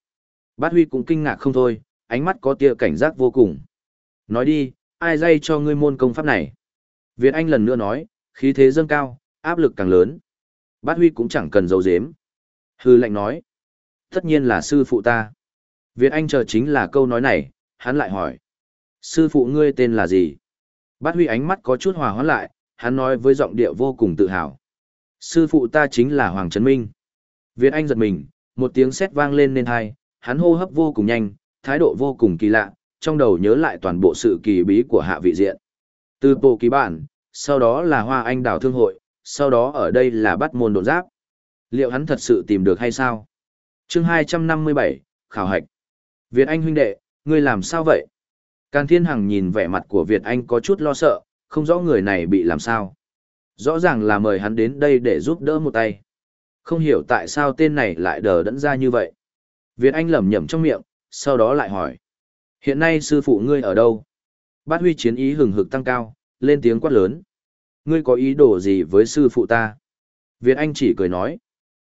Bát huy cũng kinh ngạc không thôi, ánh mắt có tia cảnh giác vô cùng. Nói đi, ai dạy cho ngươi môn công pháp này? Việt Anh lần nữa nói, khí thế dâng cao, áp lực càng lớn. Bát Huy cũng chẳng cần giấu giếm. Hư lệnh nói, tất nhiên là sư phụ ta. Việt Anh chờ chính là câu nói này, hắn lại hỏi. Sư phụ ngươi tên là gì? Bát Huy ánh mắt có chút hòa hoãn lại, hắn nói với giọng điệu vô cùng tự hào. Sư phụ ta chính là Hoàng Trấn Minh. Việt Anh giật mình, một tiếng sét vang lên nên hai, hắn hô hấp vô cùng nhanh, thái độ vô cùng kỳ lạ, trong đầu nhớ lại toàn bộ sự kỳ bí của hạ vị diện. Từ bộ ký bản, sau đó là hoa anh đào thương hội, sau đó ở đây là bắt môn đột giáp. Liệu hắn thật sự tìm được hay sao? chương 257, Khảo hạch. Việt Anh huynh đệ, ngươi làm sao vậy? Càn Thiên Hằng nhìn vẻ mặt của Việt Anh có chút lo sợ, không rõ người này bị làm sao. Rõ ràng là mời hắn đến đây để giúp đỡ một tay. Không hiểu tại sao tên này lại đờ đẫn ra như vậy. Việt Anh lẩm nhẩm trong miệng, sau đó lại hỏi. Hiện nay sư phụ ngươi ở đâu? Bát huy chiến ý hừng hực tăng cao, lên tiếng quát lớn. Ngươi có ý đồ gì với sư phụ ta? Việt Anh chỉ cười nói.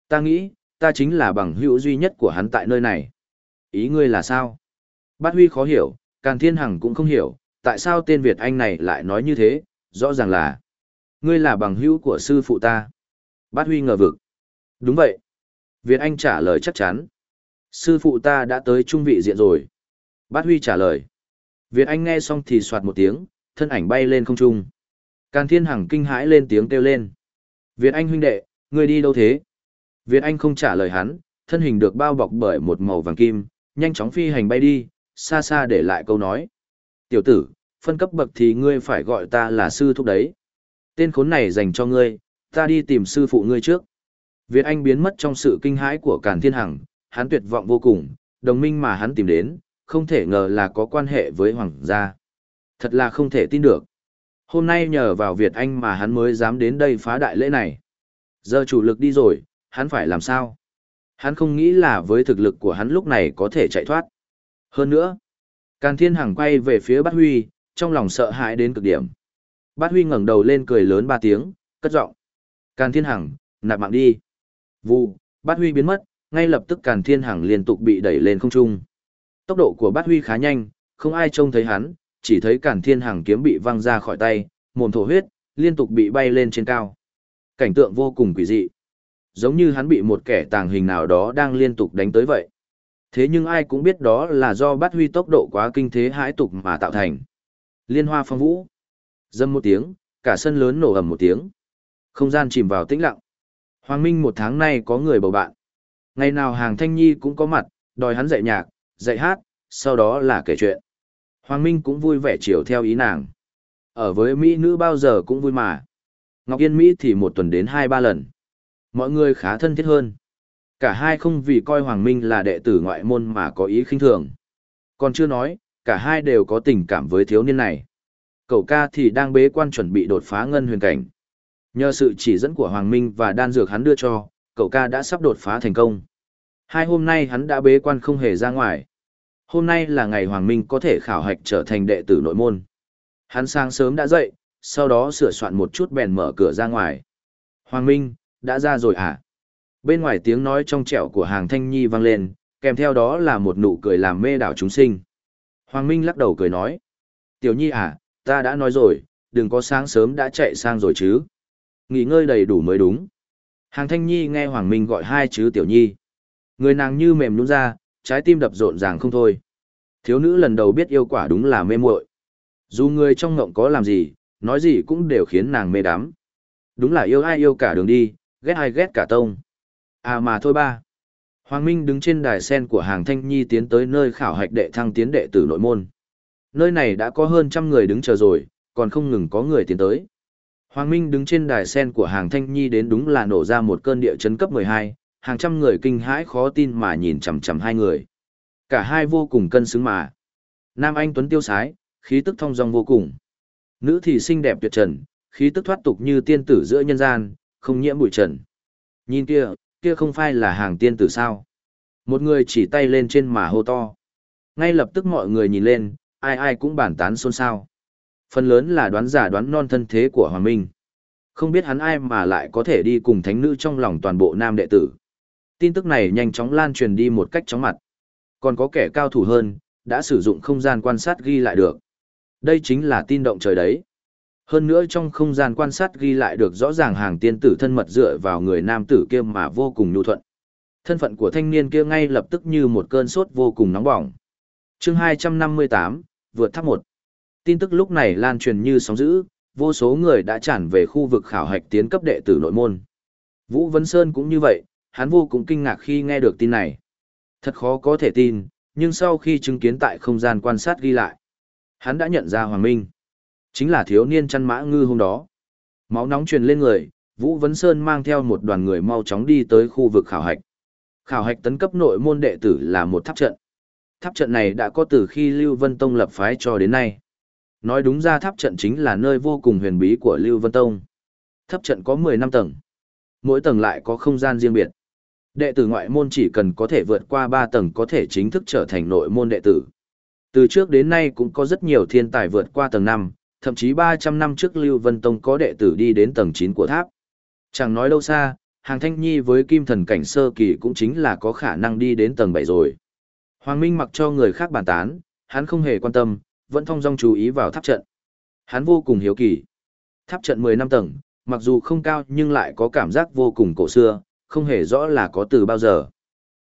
Ta nghĩ, ta chính là bằng hữu duy nhất của hắn tại nơi này. Ý ngươi là sao? Bát huy khó hiểu, Càn Thiên Hằng cũng không hiểu, tại sao tên Việt Anh này lại nói như thế, rõ ràng là. Ngươi là bằng hữu của sư phụ ta. Bát huy ngờ vực. Đúng vậy. Việt Anh trả lời chắc chắn. Sư phụ ta đã tới trung vị diện rồi. Bát huy trả lời. Việt Anh nghe xong thì soạt một tiếng, thân ảnh bay lên không trung. Càn Thiên Hằng kinh hãi lên tiếng kêu lên. Việt Anh huynh đệ, ngươi đi đâu thế? Việt Anh không trả lời hắn, thân hình được bao bọc bởi một màu vàng kim, nhanh chóng phi hành bay đi, xa xa để lại câu nói. Tiểu tử, phân cấp bậc thì ngươi phải gọi ta là sư thúc đấy. Tên khốn này dành cho ngươi, ta đi tìm sư phụ ngươi trước. Việt Anh biến mất trong sự kinh hãi của Càn Thiên Hằng, hắn tuyệt vọng vô cùng, đồng minh mà hắn tìm đến, không thể ngờ là có quan hệ với hoàng gia. Thật là không thể tin được. Hôm nay nhờ vào Việt Anh mà hắn mới dám đến đây phá đại lễ này. Giờ chủ lực đi rồi, hắn phải làm sao? Hắn không nghĩ là với thực lực của hắn lúc này có thể chạy thoát. Hơn nữa, Càn Thiên Hằng quay về phía Bát Huy, trong lòng sợ hãi đến cực điểm. Bát Huy ngẩng đầu lên cười lớn ba tiếng, cất giọng. Càn Thiên Hằng, nạp mạng đi. Vụ, Bát Huy biến mất, ngay lập tức Càn Thiên Hằng liên tục bị đẩy lên không trung. Tốc độ của Bát Huy khá nhanh, không ai trông thấy hắn, chỉ thấy Càn Thiên Hằng kiếm bị văng ra khỏi tay, mồm thổ huyết, liên tục bị bay lên trên cao. Cảnh tượng vô cùng quỷ dị. Giống như hắn bị một kẻ tàng hình nào đó đang liên tục đánh tới vậy. Thế nhưng ai cũng biết đó là do Bát Huy tốc độ quá kinh thế hãi tục mà tạo thành. Liên hoa phong vũ. Dâm một tiếng, cả sân lớn nổ ầm một tiếng. Không gian chìm vào tĩnh lặng. Hoàng Minh một tháng nay có người bầu bạn. Ngày nào hàng thanh nhi cũng có mặt, đòi hắn dạy nhạc, dạy hát, sau đó là kể chuyện. Hoàng Minh cũng vui vẻ chiều theo ý nàng. Ở với Mỹ nữ bao giờ cũng vui mà. Ngọc Yên Mỹ thì một tuần đến hai ba lần. Mọi người khá thân thiết hơn. Cả hai không vì coi Hoàng Minh là đệ tử ngoại môn mà có ý khinh thường. Còn chưa nói, Cả hai đều có tình cảm với thiếu niên này. Cậu ca thì đang bế quan chuẩn bị đột phá ngân huyền cảnh. Nhờ sự chỉ dẫn của Hoàng Minh và đan dược hắn đưa cho, cậu ca đã sắp đột phá thành công. Hai hôm nay hắn đã bế quan không hề ra ngoài. Hôm nay là ngày Hoàng Minh có thể khảo hạch trở thành đệ tử nội môn. Hắn sáng sớm đã dậy, sau đó sửa soạn một chút bèn mở cửa ra ngoài. Hoàng Minh, đã ra rồi à? Bên ngoài tiếng nói trong trẻo của hàng thanh nhi vang lên, kèm theo đó là một nụ cười làm mê đảo chúng sinh. Hoàng Minh lắc đầu cười nói. Tiểu nhi à, ta đã nói rồi, đừng có sáng sớm đã chạy sang rồi chứ. Nghỉ ngơi đầy đủ mới đúng. Hàng thanh nhi nghe Hoàng Minh gọi hai chữ tiểu nhi. Người nàng như mềm nhũn ra, trái tim đập rộn ràng không thôi. Thiếu nữ lần đầu biết yêu quả đúng là mê muội. Dù người trong ngộng có làm gì, nói gì cũng đều khiến nàng mê đắm. Đúng là yêu ai yêu cả đường đi, ghét ai ghét cả tông. À mà thôi ba. Hoàng Minh đứng trên đài sen của hàng thanh nhi tiến tới nơi khảo hạch đệ thăng tiến đệ tử nội môn. Nơi này đã có hơn trăm người đứng chờ rồi, còn không ngừng có người tiến tới. Hoàng Minh đứng trên đài sen của hàng thanh nhi đến đúng là nổ ra một cơn địa chấn cấp 12, hàng trăm người kinh hãi khó tin mà nhìn chằm chằm hai người. Cả hai vô cùng cân xứng mà. Nam Anh Tuấn tiêu sái, khí tức thông dong vô cùng. Nữ thì xinh đẹp tuyệt trần, khí tức thoát tục như tiên tử giữa nhân gian, không nhiễm bụi trần. Nhìn kia, kia không phải là hàng tiên tử sao? Một người chỉ tay lên trên mà hô to. Ngay lập tức mọi người nhìn lên, ai ai cũng bàn tán xôn xao. Phần lớn là đoán giả đoán non thân thế của Hoàng Minh. Không biết hắn ai mà lại có thể đi cùng thánh nữ trong lòng toàn bộ nam đệ tử. Tin tức này nhanh chóng lan truyền đi một cách chóng mặt. Còn có kẻ cao thủ hơn, đã sử dụng không gian quan sát ghi lại được. Đây chính là tin động trời đấy. Hơn nữa trong không gian quan sát ghi lại được rõ ràng hàng tiên tử thân mật dựa vào người nam tử kia mà vô cùng nhu thuận. Thân phận của thanh niên kia ngay lập tức như một cơn sốt vô cùng nóng bỏng. chương 258, vượt tháp 1. Tin tức lúc này lan truyền như sóng dữ, vô số người đã tràn về khu vực khảo hạch tiến cấp đệ tử nội môn. Vũ Vân Sơn cũng như vậy, hắn vô cùng kinh ngạc khi nghe được tin này. Thật khó có thể tin, nhưng sau khi chứng kiến tại không gian quan sát ghi lại, hắn đã nhận ra Hoàng Minh. Chính là thiếu niên chăn mã ngư hôm đó. Máu nóng truyền lên người, Vũ Vấn Sơn mang theo một đoàn người mau chóng đi tới khu vực khảo hạch. Khảo hạch tấn cấp nội môn đệ tử là một tháp trận. Tháp trận này đã có từ khi Lưu Vân Tông lập phái cho đến nay. Nói đúng ra tháp trận chính là nơi vô cùng huyền bí của Lưu Vân Tông. Tháp trận có 10 năm tầng. Mỗi tầng lại có không gian riêng biệt. Đệ tử ngoại môn chỉ cần có thể vượt qua 3 tầng có thể chính thức trở thành nội môn đệ tử. Từ trước đến nay cũng có rất nhiều thiên tài vượt qua tầng 5, thậm chí 300 năm trước Lưu Vân Tông có đệ tử đi đến tầng 9 của tháp. Chẳng nói đâu xa, hàng thanh nhi với kim thần cảnh sơ kỳ cũng chính là có khả năng đi đến tầng 7 rồi. Hoàng Minh mặc cho người khác bàn tán, hắn không hề quan tâm, vẫn thong dong chú ý vào tháp trận. Hắn vô cùng hiếu kỳ. Tháp trận 10 năm tầng, mặc dù không cao nhưng lại có cảm giác vô cùng cổ xưa, không hề rõ là có từ bao giờ.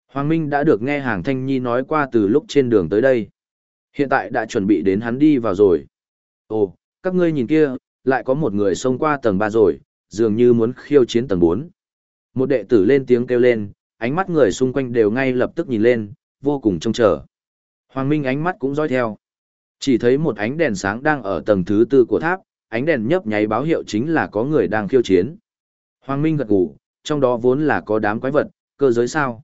Hoàng Minh đã được nghe hàng thanh nhi nói qua từ lúc trên đường tới đây. Hiện tại đã chuẩn bị đến hắn đi vào rồi. Ồ, các ngươi nhìn kia, lại có một người xông qua tầng 3 rồi, dường như muốn khiêu chiến tầng 4. Một đệ tử lên tiếng kêu lên, ánh mắt người xung quanh đều ngay lập tức nhìn lên, vô cùng trông chờ. Hoàng Minh ánh mắt cũng dõi theo. Chỉ thấy một ánh đèn sáng đang ở tầng thứ tư của tháp, ánh đèn nhấp nháy báo hiệu chính là có người đang khiêu chiến. Hoàng Minh gật gù, trong đó vốn là có đám quái vật, cơ giới sao.